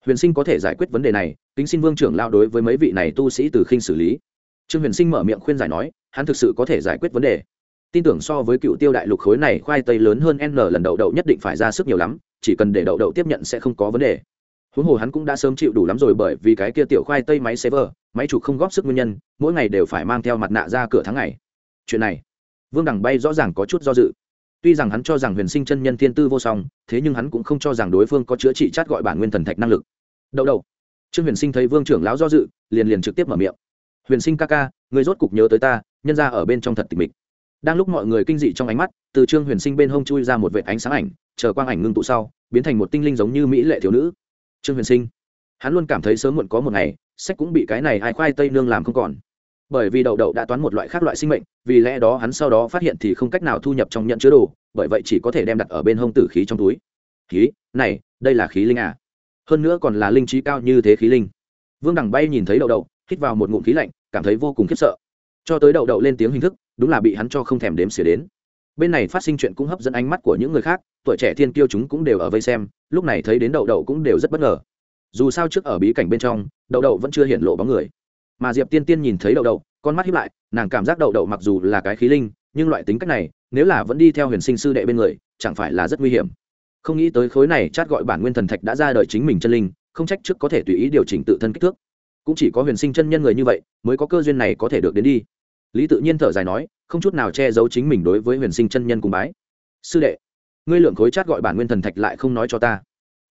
Huyền sinh có thể giải quyết vấn đề này, kính xin vương trưởng lao đối với mấy vị này tu sĩ từ khinh xử lý. Trương huyền sinh mở miệng khuyên giải nói, hắn thực sự có thể giải quyết vấn đề. Tin tưởng so với cựu tiêu đại lục khối này khoai tây lớn hơn n lần đậu đậu nhất định phải ra sức nhiều lắm, chỉ cần để đậu đậu tiếp nhận sẽ không có vấn đề. Huống hồ hắn cũng đã sớm chịu đủ lắm rồi bởi vì cái kia tiểu khoai tây máy server máy chủ không góp sức nguyên nhân, mỗi ngày đều phải mang theo mặt nạ ra cửa tháng ngày. Chuyện này vương đằng bay rõ ràng có chút do dự. Tuy rằng hắn cho rằng huyền sinh chân nhân thiên tư vô song, thế nhưng hắn cũng không cho rằng đối phương có chữa trị chát gọi bản nguyên thần thạch năng lực. Đậu đậu. Trương huyền sinh thấy vương trưởng lão do dự, liền liền trực tiếp mở miệng. Huyền sinh ca ca người rốt cục nhớ tới ta, nhân ra ở bên trong thật tịch mịch. Đang lúc mọi người kinh dị trong ánh mắt, từ trương huyền sinh bên hông chui ra một vệ ánh sáng ảnh, chờ quang ảnh ngưng tụ sau, biến thành một tinh linh giống như mỹ lệ thiếu nữ. Trương huyền sinh. Hắn luôn cảm thấy sớm muộn có một ngày, sách cũng bị cái này ai khoai tây nương làm không còn bởi vì đậu đậu đã toán một loại khác loại sinh mệnh, vì lẽ đó hắn sau đó phát hiện thì không cách nào thu nhập trong nhận chứa đồ, bởi vậy chỉ có thể đem đặt ở bên hông tử khí trong túi. Khí? Này, đây là khí linh à? Hơn nữa còn là linh trí cao như thế khí linh. Vương đằng bay nhìn thấy đậu đậu, hít vào một ngụm khí lạnh, cảm thấy vô cùng khiếp sợ. Cho tới đậu đậu lên tiếng hình thức, đúng là bị hắn cho không thèm đếm xỉa đến. Bên này phát sinh chuyện cũng hấp dẫn ánh mắt của những người khác, tuổi trẻ thiên kiêu chúng cũng đều ở vây xem, lúc này thấy đến đậu đậu cũng đều rất bất ngờ. Dù sao trước ở bí cảnh bên trong, đậu đậu vẫn chưa hiện lộ bóng người mà diệp tiên tiên nhìn thấy đậu đậu, con mắt hiếp lại, nàng cảm giác đậu đậu mặc dù là cái khí linh, nhưng loại tính cách này, nếu là vẫn đi theo huyền sinh sư đệ bên người, chẳng phải là rất nguy hiểm. Không nghĩ tới khối này chát gọi bản nguyên thần thạch đã ra đời chính mình chân linh, không trách trước có thể tùy ý điều chỉnh tự thân kích thước. Cũng chỉ có huyền sinh chân nhân người như vậy, mới có cơ duyên này có thể được đến đi. Lý tự nhiên thở dài nói, không chút nào che giấu chính mình đối với huyền sinh chân nhân cùng bái. Sư đệ, ngươi lượng khối chát gọi bản nguyên thần thạch lại không nói cho ta.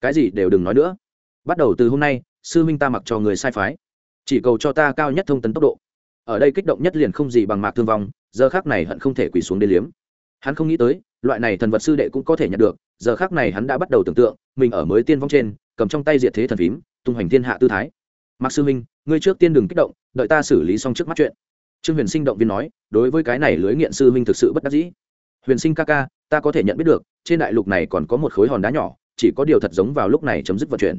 Cái gì đều đừng nói nữa. Bắt đầu từ hôm nay, sư minh ta mặc cho người sai phái chỉ cầu cho ta cao nhất thông tấn tốc độ. Ở đây kích động nhất liền không gì bằng mạc thương vong, giờ khác này hận không thể quỳ xuống đến liếm. Hắn không nghĩ tới, loại này thần vật sư đệ cũng có thể nhận được, giờ khác này hắn đã bắt đầu tưởng tượng, mình ở mới tiên vong trên, cầm trong tay diệt thế thần phím, tung hoành thiên hạ tư thái. Mạc sư minh ngươi trước tiên đừng kích động, đợi ta xử lý xong trước mắt chuyện. Trương huyền sinh động viên nói, đối với cái này lưới nghiện sư minh thực sự bất đắc dĩ. Huyền sinh ca ca, ta có thể nhận biết được, trên đại lục này còn có một khối hòn đá nhỏ, chỉ có điều thật giống vào lúc này chấm dứt vận chuyển.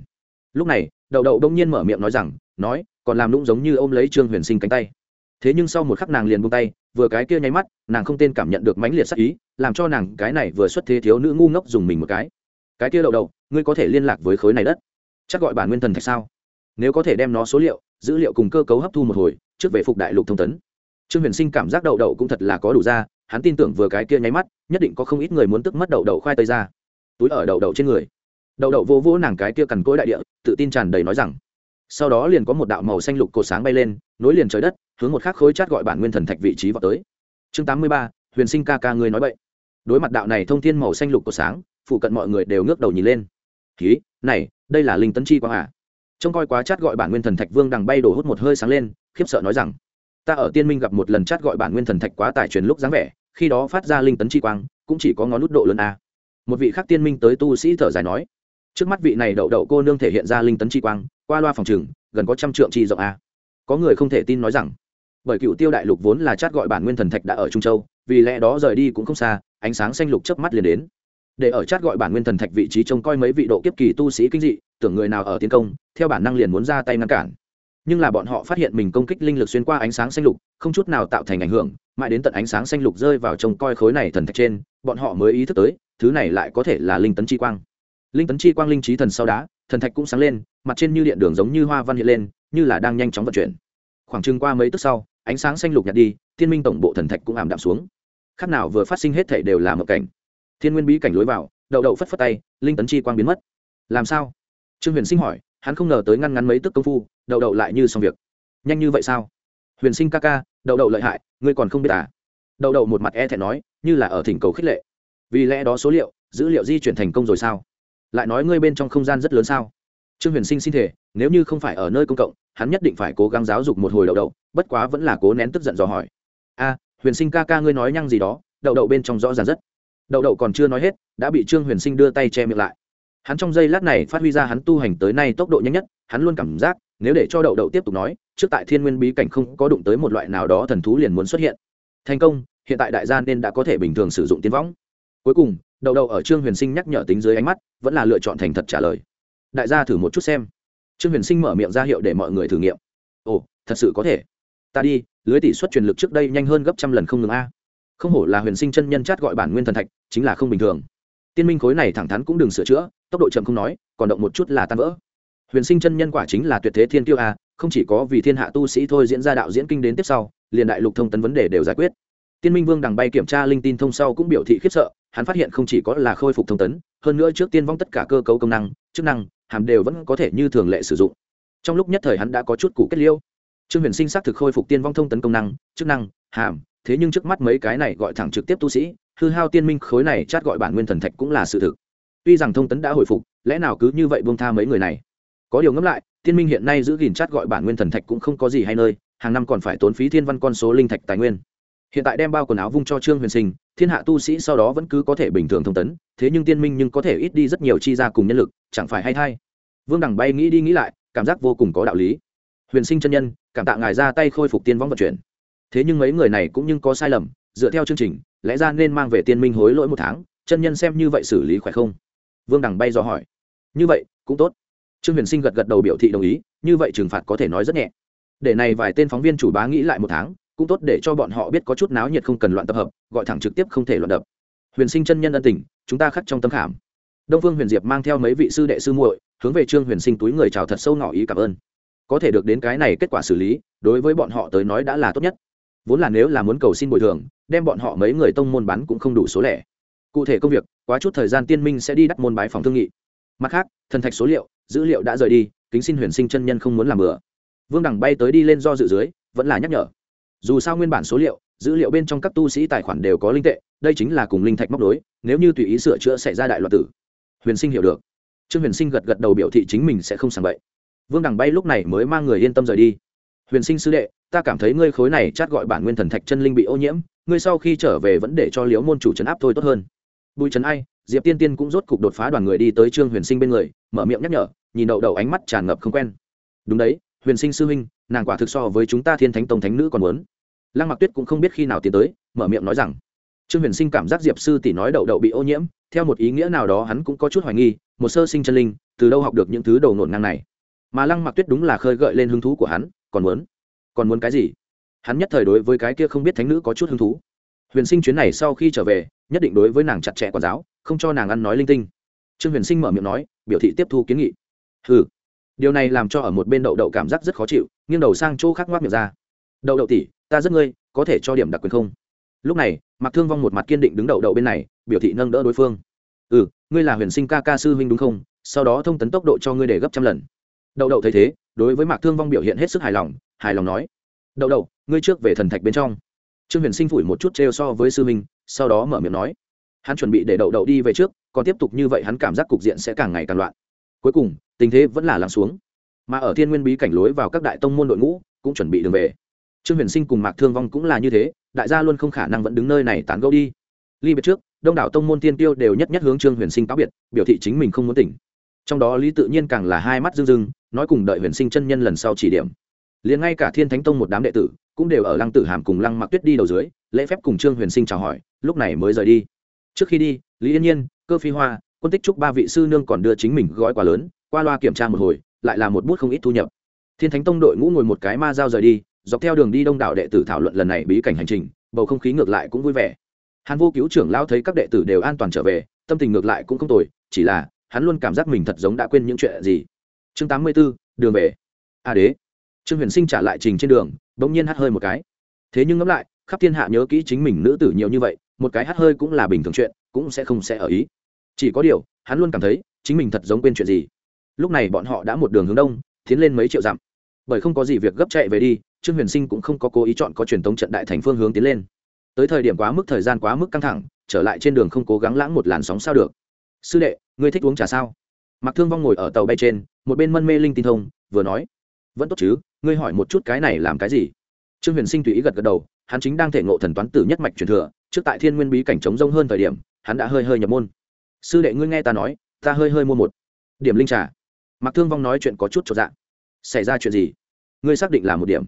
Lúc này, đậu đậu đông nhiên mở miệng nói rằng, nói còn làm lũng giống như ôm lấy trương huyền sinh cánh tay. Thế nhưng sau một khắc nàng liền buông tay, vừa cái kia nháy mắt, nàng không tên cảm nhận được mãnh liệt sắc ý, làm cho nàng cái này vừa xuất thế thiếu nữ ngu ngốc dùng mình một cái. Cái kia đậu đậu ngươi có thể liên lạc với khối này đất. Chắc gọi bản nguyên thần thạch sao? Nếu có thể đem nó số liệu, dữ liệu cùng cơ cấu hấp thu một hồi, trước về phục đại lục thông tấn. Trương huyền sinh cảm giác đậu đậu cũng thật là có đủ ra, hắn tin tưởng vừa cái kia nháy mắt, nhất định có không ít người muốn tức mất đậu đậu khoai tây ra. Túi ở đậu đậu trên người. Đậu đậu vô vỗ nàng cái kia cằn cỗi đại địa, tự tin tràn đầy nói rằng sau đó liền có một đạo màu xanh lục cột sáng bay lên, nối liền trời đất, hướng một khắc khối chát gọi bản nguyên thần thạch vị trí vào tới. Chương tám mươi ba, huyền sinh ca ca ngươi nói vậy đối mặt đạo này thông thiên màu xanh lục cột sáng, phụ cận mọi người đều ngước đầu nhìn lên. Ký này, đây là linh tấn chi quang à? Trông coi quá chát gọi bản nguyên thần thạch vương đằng bay đổ hút một hơi sáng lên, khiếp sợ nói rằng, ta ở tiên minh gặp một lần chát gọi bản nguyên thần thạch quá tài truyền lúc dáng vẻ, khi đó phát ra linh tấn chi quang, cũng chỉ có ngón nút độ lớn a. Một vị khác tiên minh tới tu sĩ thở dài nói, trước mắt vị này đậu đậu cô nương thể hiện ra linh tấn chi quang qua loa phòng trừng gần có trăm trượng chi rộng a. Có người không thể tin nói rằng, bởi cựu tiêu đại lục vốn là chát gọi bản nguyên thần thạch đã ở trung châu, vì lẽ đó rời đi cũng không xa, ánh sáng xanh lục chớp mắt liền đến. Để ở chát gọi bản nguyên thần thạch vị trí trông coi mấy vị độ kiếp kỳ tu sĩ kinh dị, tưởng người nào ở tiến công, theo bản năng liền muốn ra tay ngăn cản. Nhưng là bọn họ phát hiện mình công kích linh lực xuyên qua ánh sáng xanh lục, không chút nào tạo thành ảnh hưởng, mãi đến tận ánh sáng xanh lục rơi vào trông coi khối này thần thạch trên, bọn họ mới ý thức tới, thứ này lại có thể là linh tấn chi quang. Linh tấn chi quang linh trí thần sau đá thần thạch cũng sáng lên mặt trên như điện đường giống như hoa văn hiện lên, như là đang nhanh chóng vận chuyển. Khoảng chừng qua mấy tức sau, ánh sáng xanh lục nhạt đi, thiên minh tổng bộ thần thạch cũng ảm đạm xuống. Khác nào vừa phát sinh hết thể đều là một cảnh. Thiên nguyên bí cảnh lối vào, đậu đậu phất phất tay, linh tấn chi quang biến mất. Làm sao? Trương huyền sinh hỏi, hắn không ngờ tới ngăn ngắn mấy tức công phu, đậu đậu lại như xong việc. Nhanh như vậy sao? Huyền sinh ca ca, đậu đậu lợi hại, ngươi còn không biết à? Đậu đậu một mặt e thẹn nói, như là ở thỉnh cầu khích lệ. Vì lẽ đó số liệu, dữ liệu di chuyển thành công rồi sao? Lại nói ngươi bên trong không gian rất lớn sao? Trương huyền sinh xin thể nếu như không phải ở nơi công cộng, hắn nhất định phải cố gắng giáo dục một hồi đậu đậu, bất quá vẫn là cố nén tức giận dò hỏi. A, huyền sinh ca ca ngươi nói nhăng gì đó, đậu đậu bên trong rõ ràng rất. Đậu đậu còn chưa nói hết, đã bị trương huyền sinh đưa tay che miệng lại. Hắn trong giây lát này phát huy ra hắn tu hành tới nay tốc độ nhanh nhất, hắn luôn cảm giác, nếu để cho đậu đậu tiếp tục nói, trước tại thiên nguyên bí cảnh không có đụng tới một loại nào đó thần thú liền muốn xuất hiện. Thành công, hiện tại đại gia nên đã có thể bình thường sử dụng tiến võng. Cuối cùng, đậu đậu ở trương huyền sinh nhắc nhở tính dưới ánh mắt, vẫn là lựa chọn thành thật trả lời đại gia thử một chút xem. Trương huyền sinh mở miệng ra hiệu để mọi người thử nghiệm. Ồ, thật sự có thể. Ta đi, lưới tỷ suất truyền lực trước đây nhanh hơn gấp trăm lần không ngừng a. Không hổ là huyền sinh chân nhân chát gọi bản nguyên thần thạch, chính là không bình thường. Tiên minh khối này thẳng thắn cũng đừng sửa chữa, tốc độ chậm không nói, còn động một chút là tan vỡ. Huyền sinh chân nhân quả chính là tuyệt thế thiên tiêu a, không chỉ có vì thiên hạ tu sĩ thôi diễn ra đạo diễn kinh đến tiếp sau, liền đại lục thông tấn vấn đề đều giải quyết. Tiên minh vương đằng bay kiểm tra linh tin thông sau cũng biểu thị khiếp sợ, hắn phát hiện không chỉ có là khôi phục thông tấn, hơn nữa trước tiên vong tất cả cơ cấu công năng, chức năng hàm đều vẫn có thể như thường lệ sử dụng. Trong lúc nhất thời hắn đã có chút cụ kết liêu. Trương huyền sinh xác thực khôi phục tiên vong thông tấn công năng, chức năng, hàm, thế nhưng trước mắt mấy cái này gọi thẳng trực tiếp tu sĩ, hư hao tiên minh khối này chát gọi bản nguyên thần thạch cũng là sự thực. Tuy rằng thông tấn đã hồi phục, lẽ nào cứ như vậy buông tha mấy người này? Có điều ngẫm lại, tiên minh hiện nay giữ gìn chát gọi bản nguyên thần thạch cũng không có gì hay nơi, hàng năm còn phải tốn phí thiên văn con số linh thạch tài nguyên. Hiện tại đem bao quần áo vung cho trương huyền sinh thiên hạ tu sĩ sau đó vẫn cứ có thể bình thường thông tấn, thế nhưng tiên minh nhưng có thể ít đi rất nhiều chi ra cùng nhân lực, chẳng phải hay thay. Vương Đằng bay nghĩ đi nghĩ lại, cảm giác vô cùng có đạo lý. Huyền sinh chân nhân, cảm tạ ngài ra tay khôi phục tiên võng vận chuyển. Thế nhưng mấy người này cũng nhưng có sai lầm, dựa theo chương trình, lẽ ra nên mang về tiên minh hối lỗi một tháng, chân nhân xem như vậy xử lý khỏe không? Vương đằng bay dò hỏi. Như vậy, cũng tốt. Trương huyền sinh gật gật đầu biểu thị đồng ý, như vậy trừng phạt có thể nói rất nhẹ. Để này vài tên phóng viên chủ bá nghĩ lại một tháng cũng tốt để cho bọn họ biết có chút náo nhiệt không cần loạn tập hợp, gọi thẳng trực tiếp không thể loạn đập. Huyền sinh chân nhân ân tình, chúng ta khắc trong tâm khảm. Đông phương huyền diệp mang theo mấy vị sư đệ sư muội, hướng về trương huyền sinh túi người chào thật sâu ngỏ ý cảm ơn. Có thể được đến cái này kết quả xử lý, đối với bọn họ tới nói đã là tốt nhất. Vốn là nếu là muốn cầu xin bồi thường, đem bọn họ mấy người tông môn bán cũng không đủ số lẻ. Cụ thể công việc, quá chút thời gian tiên minh sẽ đi đắt môn bái phòng thương nghị. Mặt khác, thần thạch số liệu, dữ liệu đã rời đi, kính xin huyền sinh chân nhân không muốn làm bừa. Vương đẳng bay tới đi lên do dự dưới, vẫn là nhắc nhở dù sao nguyên bản số liệu, dữ liệu bên trong các tu sĩ tài khoản đều có linh tệ, đây chính là cùng linh thạch móc đối nếu như tùy ý sửa chữa xảy ra đại loạt tử. Huyền sinh hiểu được. Trương huyền sinh gật gật đầu biểu thị chính mình sẽ không sàng bậy. Vương đằng bay lúc này mới mang người yên tâm rời đi. Huyền sinh sư đệ, ta cảm thấy ngươi khối này chát gọi bản nguyên thần thạch chân linh bị ô nhiễm, ngươi sau khi trở về vẫn để cho liếu môn chủ trấn áp thôi tốt hơn. Bùi trấn ai, diệp tiên tiên cũng rốt cục đột phá đoàn người đi tới trương huyền sinh bên người, mở miệng nhắc nhở, nhìn đậu đầu ánh mắt tràn ngập không quen. Đúng đấy, huyền sinh sư huynh nàng quả thực so với chúng ta thiên thánh tông thánh nữ còn muốn. Lăng mặc tuyết cũng không biết khi nào tiến tới, mở miệng nói rằng, trương huyền sinh cảm giác diệp sư tỷ nói đậu đậu bị ô nhiễm, theo một ý nghĩa nào đó hắn cũng có chút hoài nghi, một sơ sinh chân linh, từ đâu học được những thứ đầu nổn ngang này? Mà lăng mặc tuyết đúng là khơi gợi lên hứng thú của hắn, còn muốn? Còn muốn cái gì? Hắn nhất thời đối với cái kia không biết thánh nữ có chút hứng thú. Huyền sinh chuyến này sau khi trở về, nhất định đối với nàng chặt chẽ quản giáo, không cho nàng ăn nói linh tinh. Trương huyền sinh mở miệng nói, biểu thị tiếp thu kiến nghị. Ừ điều này làm cho ở một bên đậu đậu cảm giác rất khó chịu nghiêng đầu sang chỗ khác ngoác miệng ra. Đậu đậu tỉ ta rất ngươi, có thể cho điểm đặc quyền không? Lúc này mặc thương vong một mặt kiên định đứng đậu đậu bên này, biểu thị nâng đỡ đối phương. Ừ ngươi là huyền sinh ca ca sư huynh đúng không? Sau đó thông tấn tốc độ cho ngươi để gấp trăm lần. Đậu đậu thấy thế, đối với mạc thương vong biểu hiện hết sức hài lòng hài lòng nói, đậu đậu, ngươi trước về thần thạch bên trong. Trương huyền sinh phủi một chút trêu so với sư huynh, sau đó mở miệng nói, hắn chuẩn bị để đậu đậu đi về trước, còn tiếp tục như vậy hắn cảm giác cục diện sẽ càng ngày càng loạn. Cuối cùng, tình thế vẫn là lắng xuống mà ở thiên nguyên bí cảnh lối vào các đại tông môn đội ngũ cũng chuẩn bị đường về. Trương huyền sinh cùng mạc thương vong cũng là như thế, đại gia luôn không khả năng vẫn đứng nơi này tán gẫu đi. Ly biệt trước, đông đảo tông môn tiên tiêu đều nhất nhất hướng trương huyền sinh cáo biệt, biểu thị chính mình không muốn tỉnh. Trong đó lý tự nhiên càng là hai mắt rưng rưng, nói cùng đợi huyền sinh chân nhân lần sau chỉ điểm. Liền ngay cả thiên thánh tông một đám đệ tử cũng đều ở lăng tử hàm cùng lăng mặc tuyết đi đầu dưới, lễ phép cùng trương huyền sinh chào hỏi, lúc này mới rời đi. Trước khi đi, lý yên nhiên, cơ phi hoa, quân tích trúc ba vị sư nương còn đưa chính mình gói quà lớn, qua loa kiểm tra một hồi lại là một bút không ít thu nhập. Thiên thánh tông đội ngũ ngồi một cái ma dao rời đi dọc theo đường đi đông đảo đệ tử thảo luận lần này bí cảnh hành trình bầu không khí ngược lại cũng vui vẻ. Hàn vô cứu trưởng lao thấy các đệ tử đều an toàn trở về tâm tình ngược lại cũng không tồi chỉ là hắn luôn cảm giác mình thật giống đã quên những chuyện gì. Chương tám mươi 84, đường về. A đế. Trương huyền sinh trả lại trình trên đường bỗng nhiên hắt hơi một cái. Thế nhưng ngẫm lại khắp thiên hạ nhớ kỹ chính mình nữ tử nhiều như vậy một cái hắt hơi cũng là bình thường chuyện cũng sẽ không sẽ ở ý. Chỉ có điều hắn luôn cảm thấy chính mình thật giống quên chuyện gì lúc này bọn họ đã một đường hướng đông, tiến lên mấy triệu dặm. Bởi không có gì việc gấp chạy về đi, trương huyền sinh cũng không có cố ý chọn có truyền thống trận đại thành phương hướng tiến lên. Tới thời điểm quá mức thời gian quá mức căng thẳng, trở lại trên đường không cố gắng lãng một làn sóng sao được. Sư đệ, ngươi thích uống trà sao? Mặc thương vong ngồi ở tàu bay trên, một bên mân mê linh tin thông, vừa nói, vẫn tốt chứ, ngươi hỏi một chút cái này làm cái gì? Trương huyền sinh tùy ý gật gật đầu, hắn chính đang thể ngộ thần toán tử nhất mạch truyền thừa, trước tại thiên nguyên bí cảnh trống rông hơn thời điểm, hắn đã hơi hơi nhập môn. Sư đệ, ngươi nghe ta nói, ta hơi hơi mua một điểm linh trà. Mạc thương vong nói chuyện có chút cho dạng xảy ra chuyện gì? Ngươi xác định là một điểm.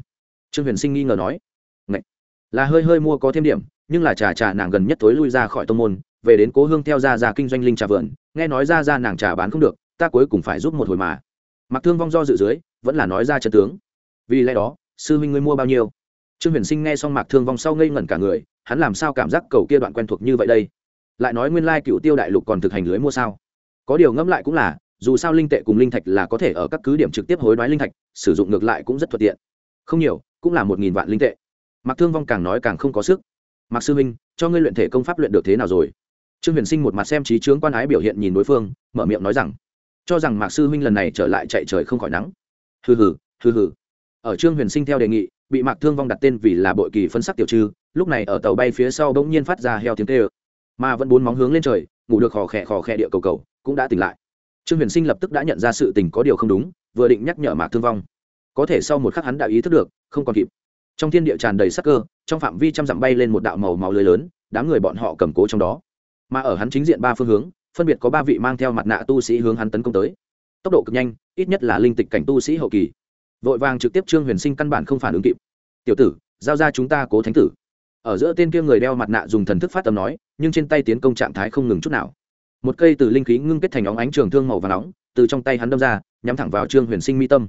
Trương huyền sinh nghi ngờ nói. Ngậy. là hơi hơi mua có thêm điểm, nhưng là trà trà nàng gần nhất tối lui ra khỏi tô môn, về đến cố hương theo ra ra kinh doanh linh trà vườn, nghe nói ra ra nàng trà bán không được, ta cuối cùng phải giúp một hồi mà. Mặc thương vong do dự dưới, vẫn là nói ra chân tướng. Vì lẽ đó, sư huynh ngươi mua bao nhiêu? Trương huyền sinh nghe xong mạc thương vong sau ngây ngẩn cả người, hắn làm sao cảm giác cầu kia đoạn quen thuộc như vậy đây? Lại nói nguyên lai cựu tiêu đại lục còn thực hành lưới mua sao? Có điều ngẫm lại cũng là dù sao linh tệ cùng linh thạch là có thể ở các cứ điểm trực tiếp hối đoái linh thạch, sử dụng ngược lại cũng rất thuận tiện. Không nhiều, cũng là một nghìn vạn linh tệ. Mặc thương vong càng nói càng không có sức. Mặc sư huynh cho ngươi luyện thể công pháp luyện được thế nào rồi? Trương huyền sinh một mặt xem trí trướng quan ái biểu hiện nhìn đối phương, mở miệng nói rằng, cho rằng mạc sư huynh lần này trở lại chạy trời không khỏi nắng. Hừ hừ hừ hừ. Ở trương huyền sinh theo đề nghị, bị mạc thương vong đặt tên vì là bội kỳ phân sắc tiểu trư, lúc này ở tàu bay phía sau bỗng nhiên phát ra heo tiếng tê ơ mà vẫn bốn móng hướng lên trời, ngủ được khò khẽ khò khẽ địa cầu cầu, cũng đã tỉnh lại trương huyền sinh lập tức đã nhận ra sự tình có điều không đúng, vừa định nhắc nhở mạc thương vong. Có thể sau một khắc hắn đã ý thức được, không còn kịp. Trong thiên địa tràn đầy sắc cơ, trong phạm vi trăm dặm bay lên một đạo màu màu lưới lớn, đám người bọn họ cầm cố trong đó. Mà ở hắn chính diện ba phương hướng, phân biệt có ba vị mang theo mặt nạ tu sĩ hướng hắn tấn công tới. Tốc độ cực nhanh, ít nhất là linh tịch cảnh tu sĩ hậu kỳ. Vội vàng trực tiếp trương huyền sinh căn bản không phản ứng kịp. Tiểu tử, giao ra chúng ta cố thánh tử. Ở giữa tên kia người đeo mặt nạ dùng thần thức phát tầm nói, nhưng trên tay tiến công trạng thái không ngừng chút nào một cây từ linh khí ngưng kết thành óng ánh trường thương màu và nóng, từ trong tay hắn đâm ra, nhắm thẳng vào trương huyền sinh mi tâm.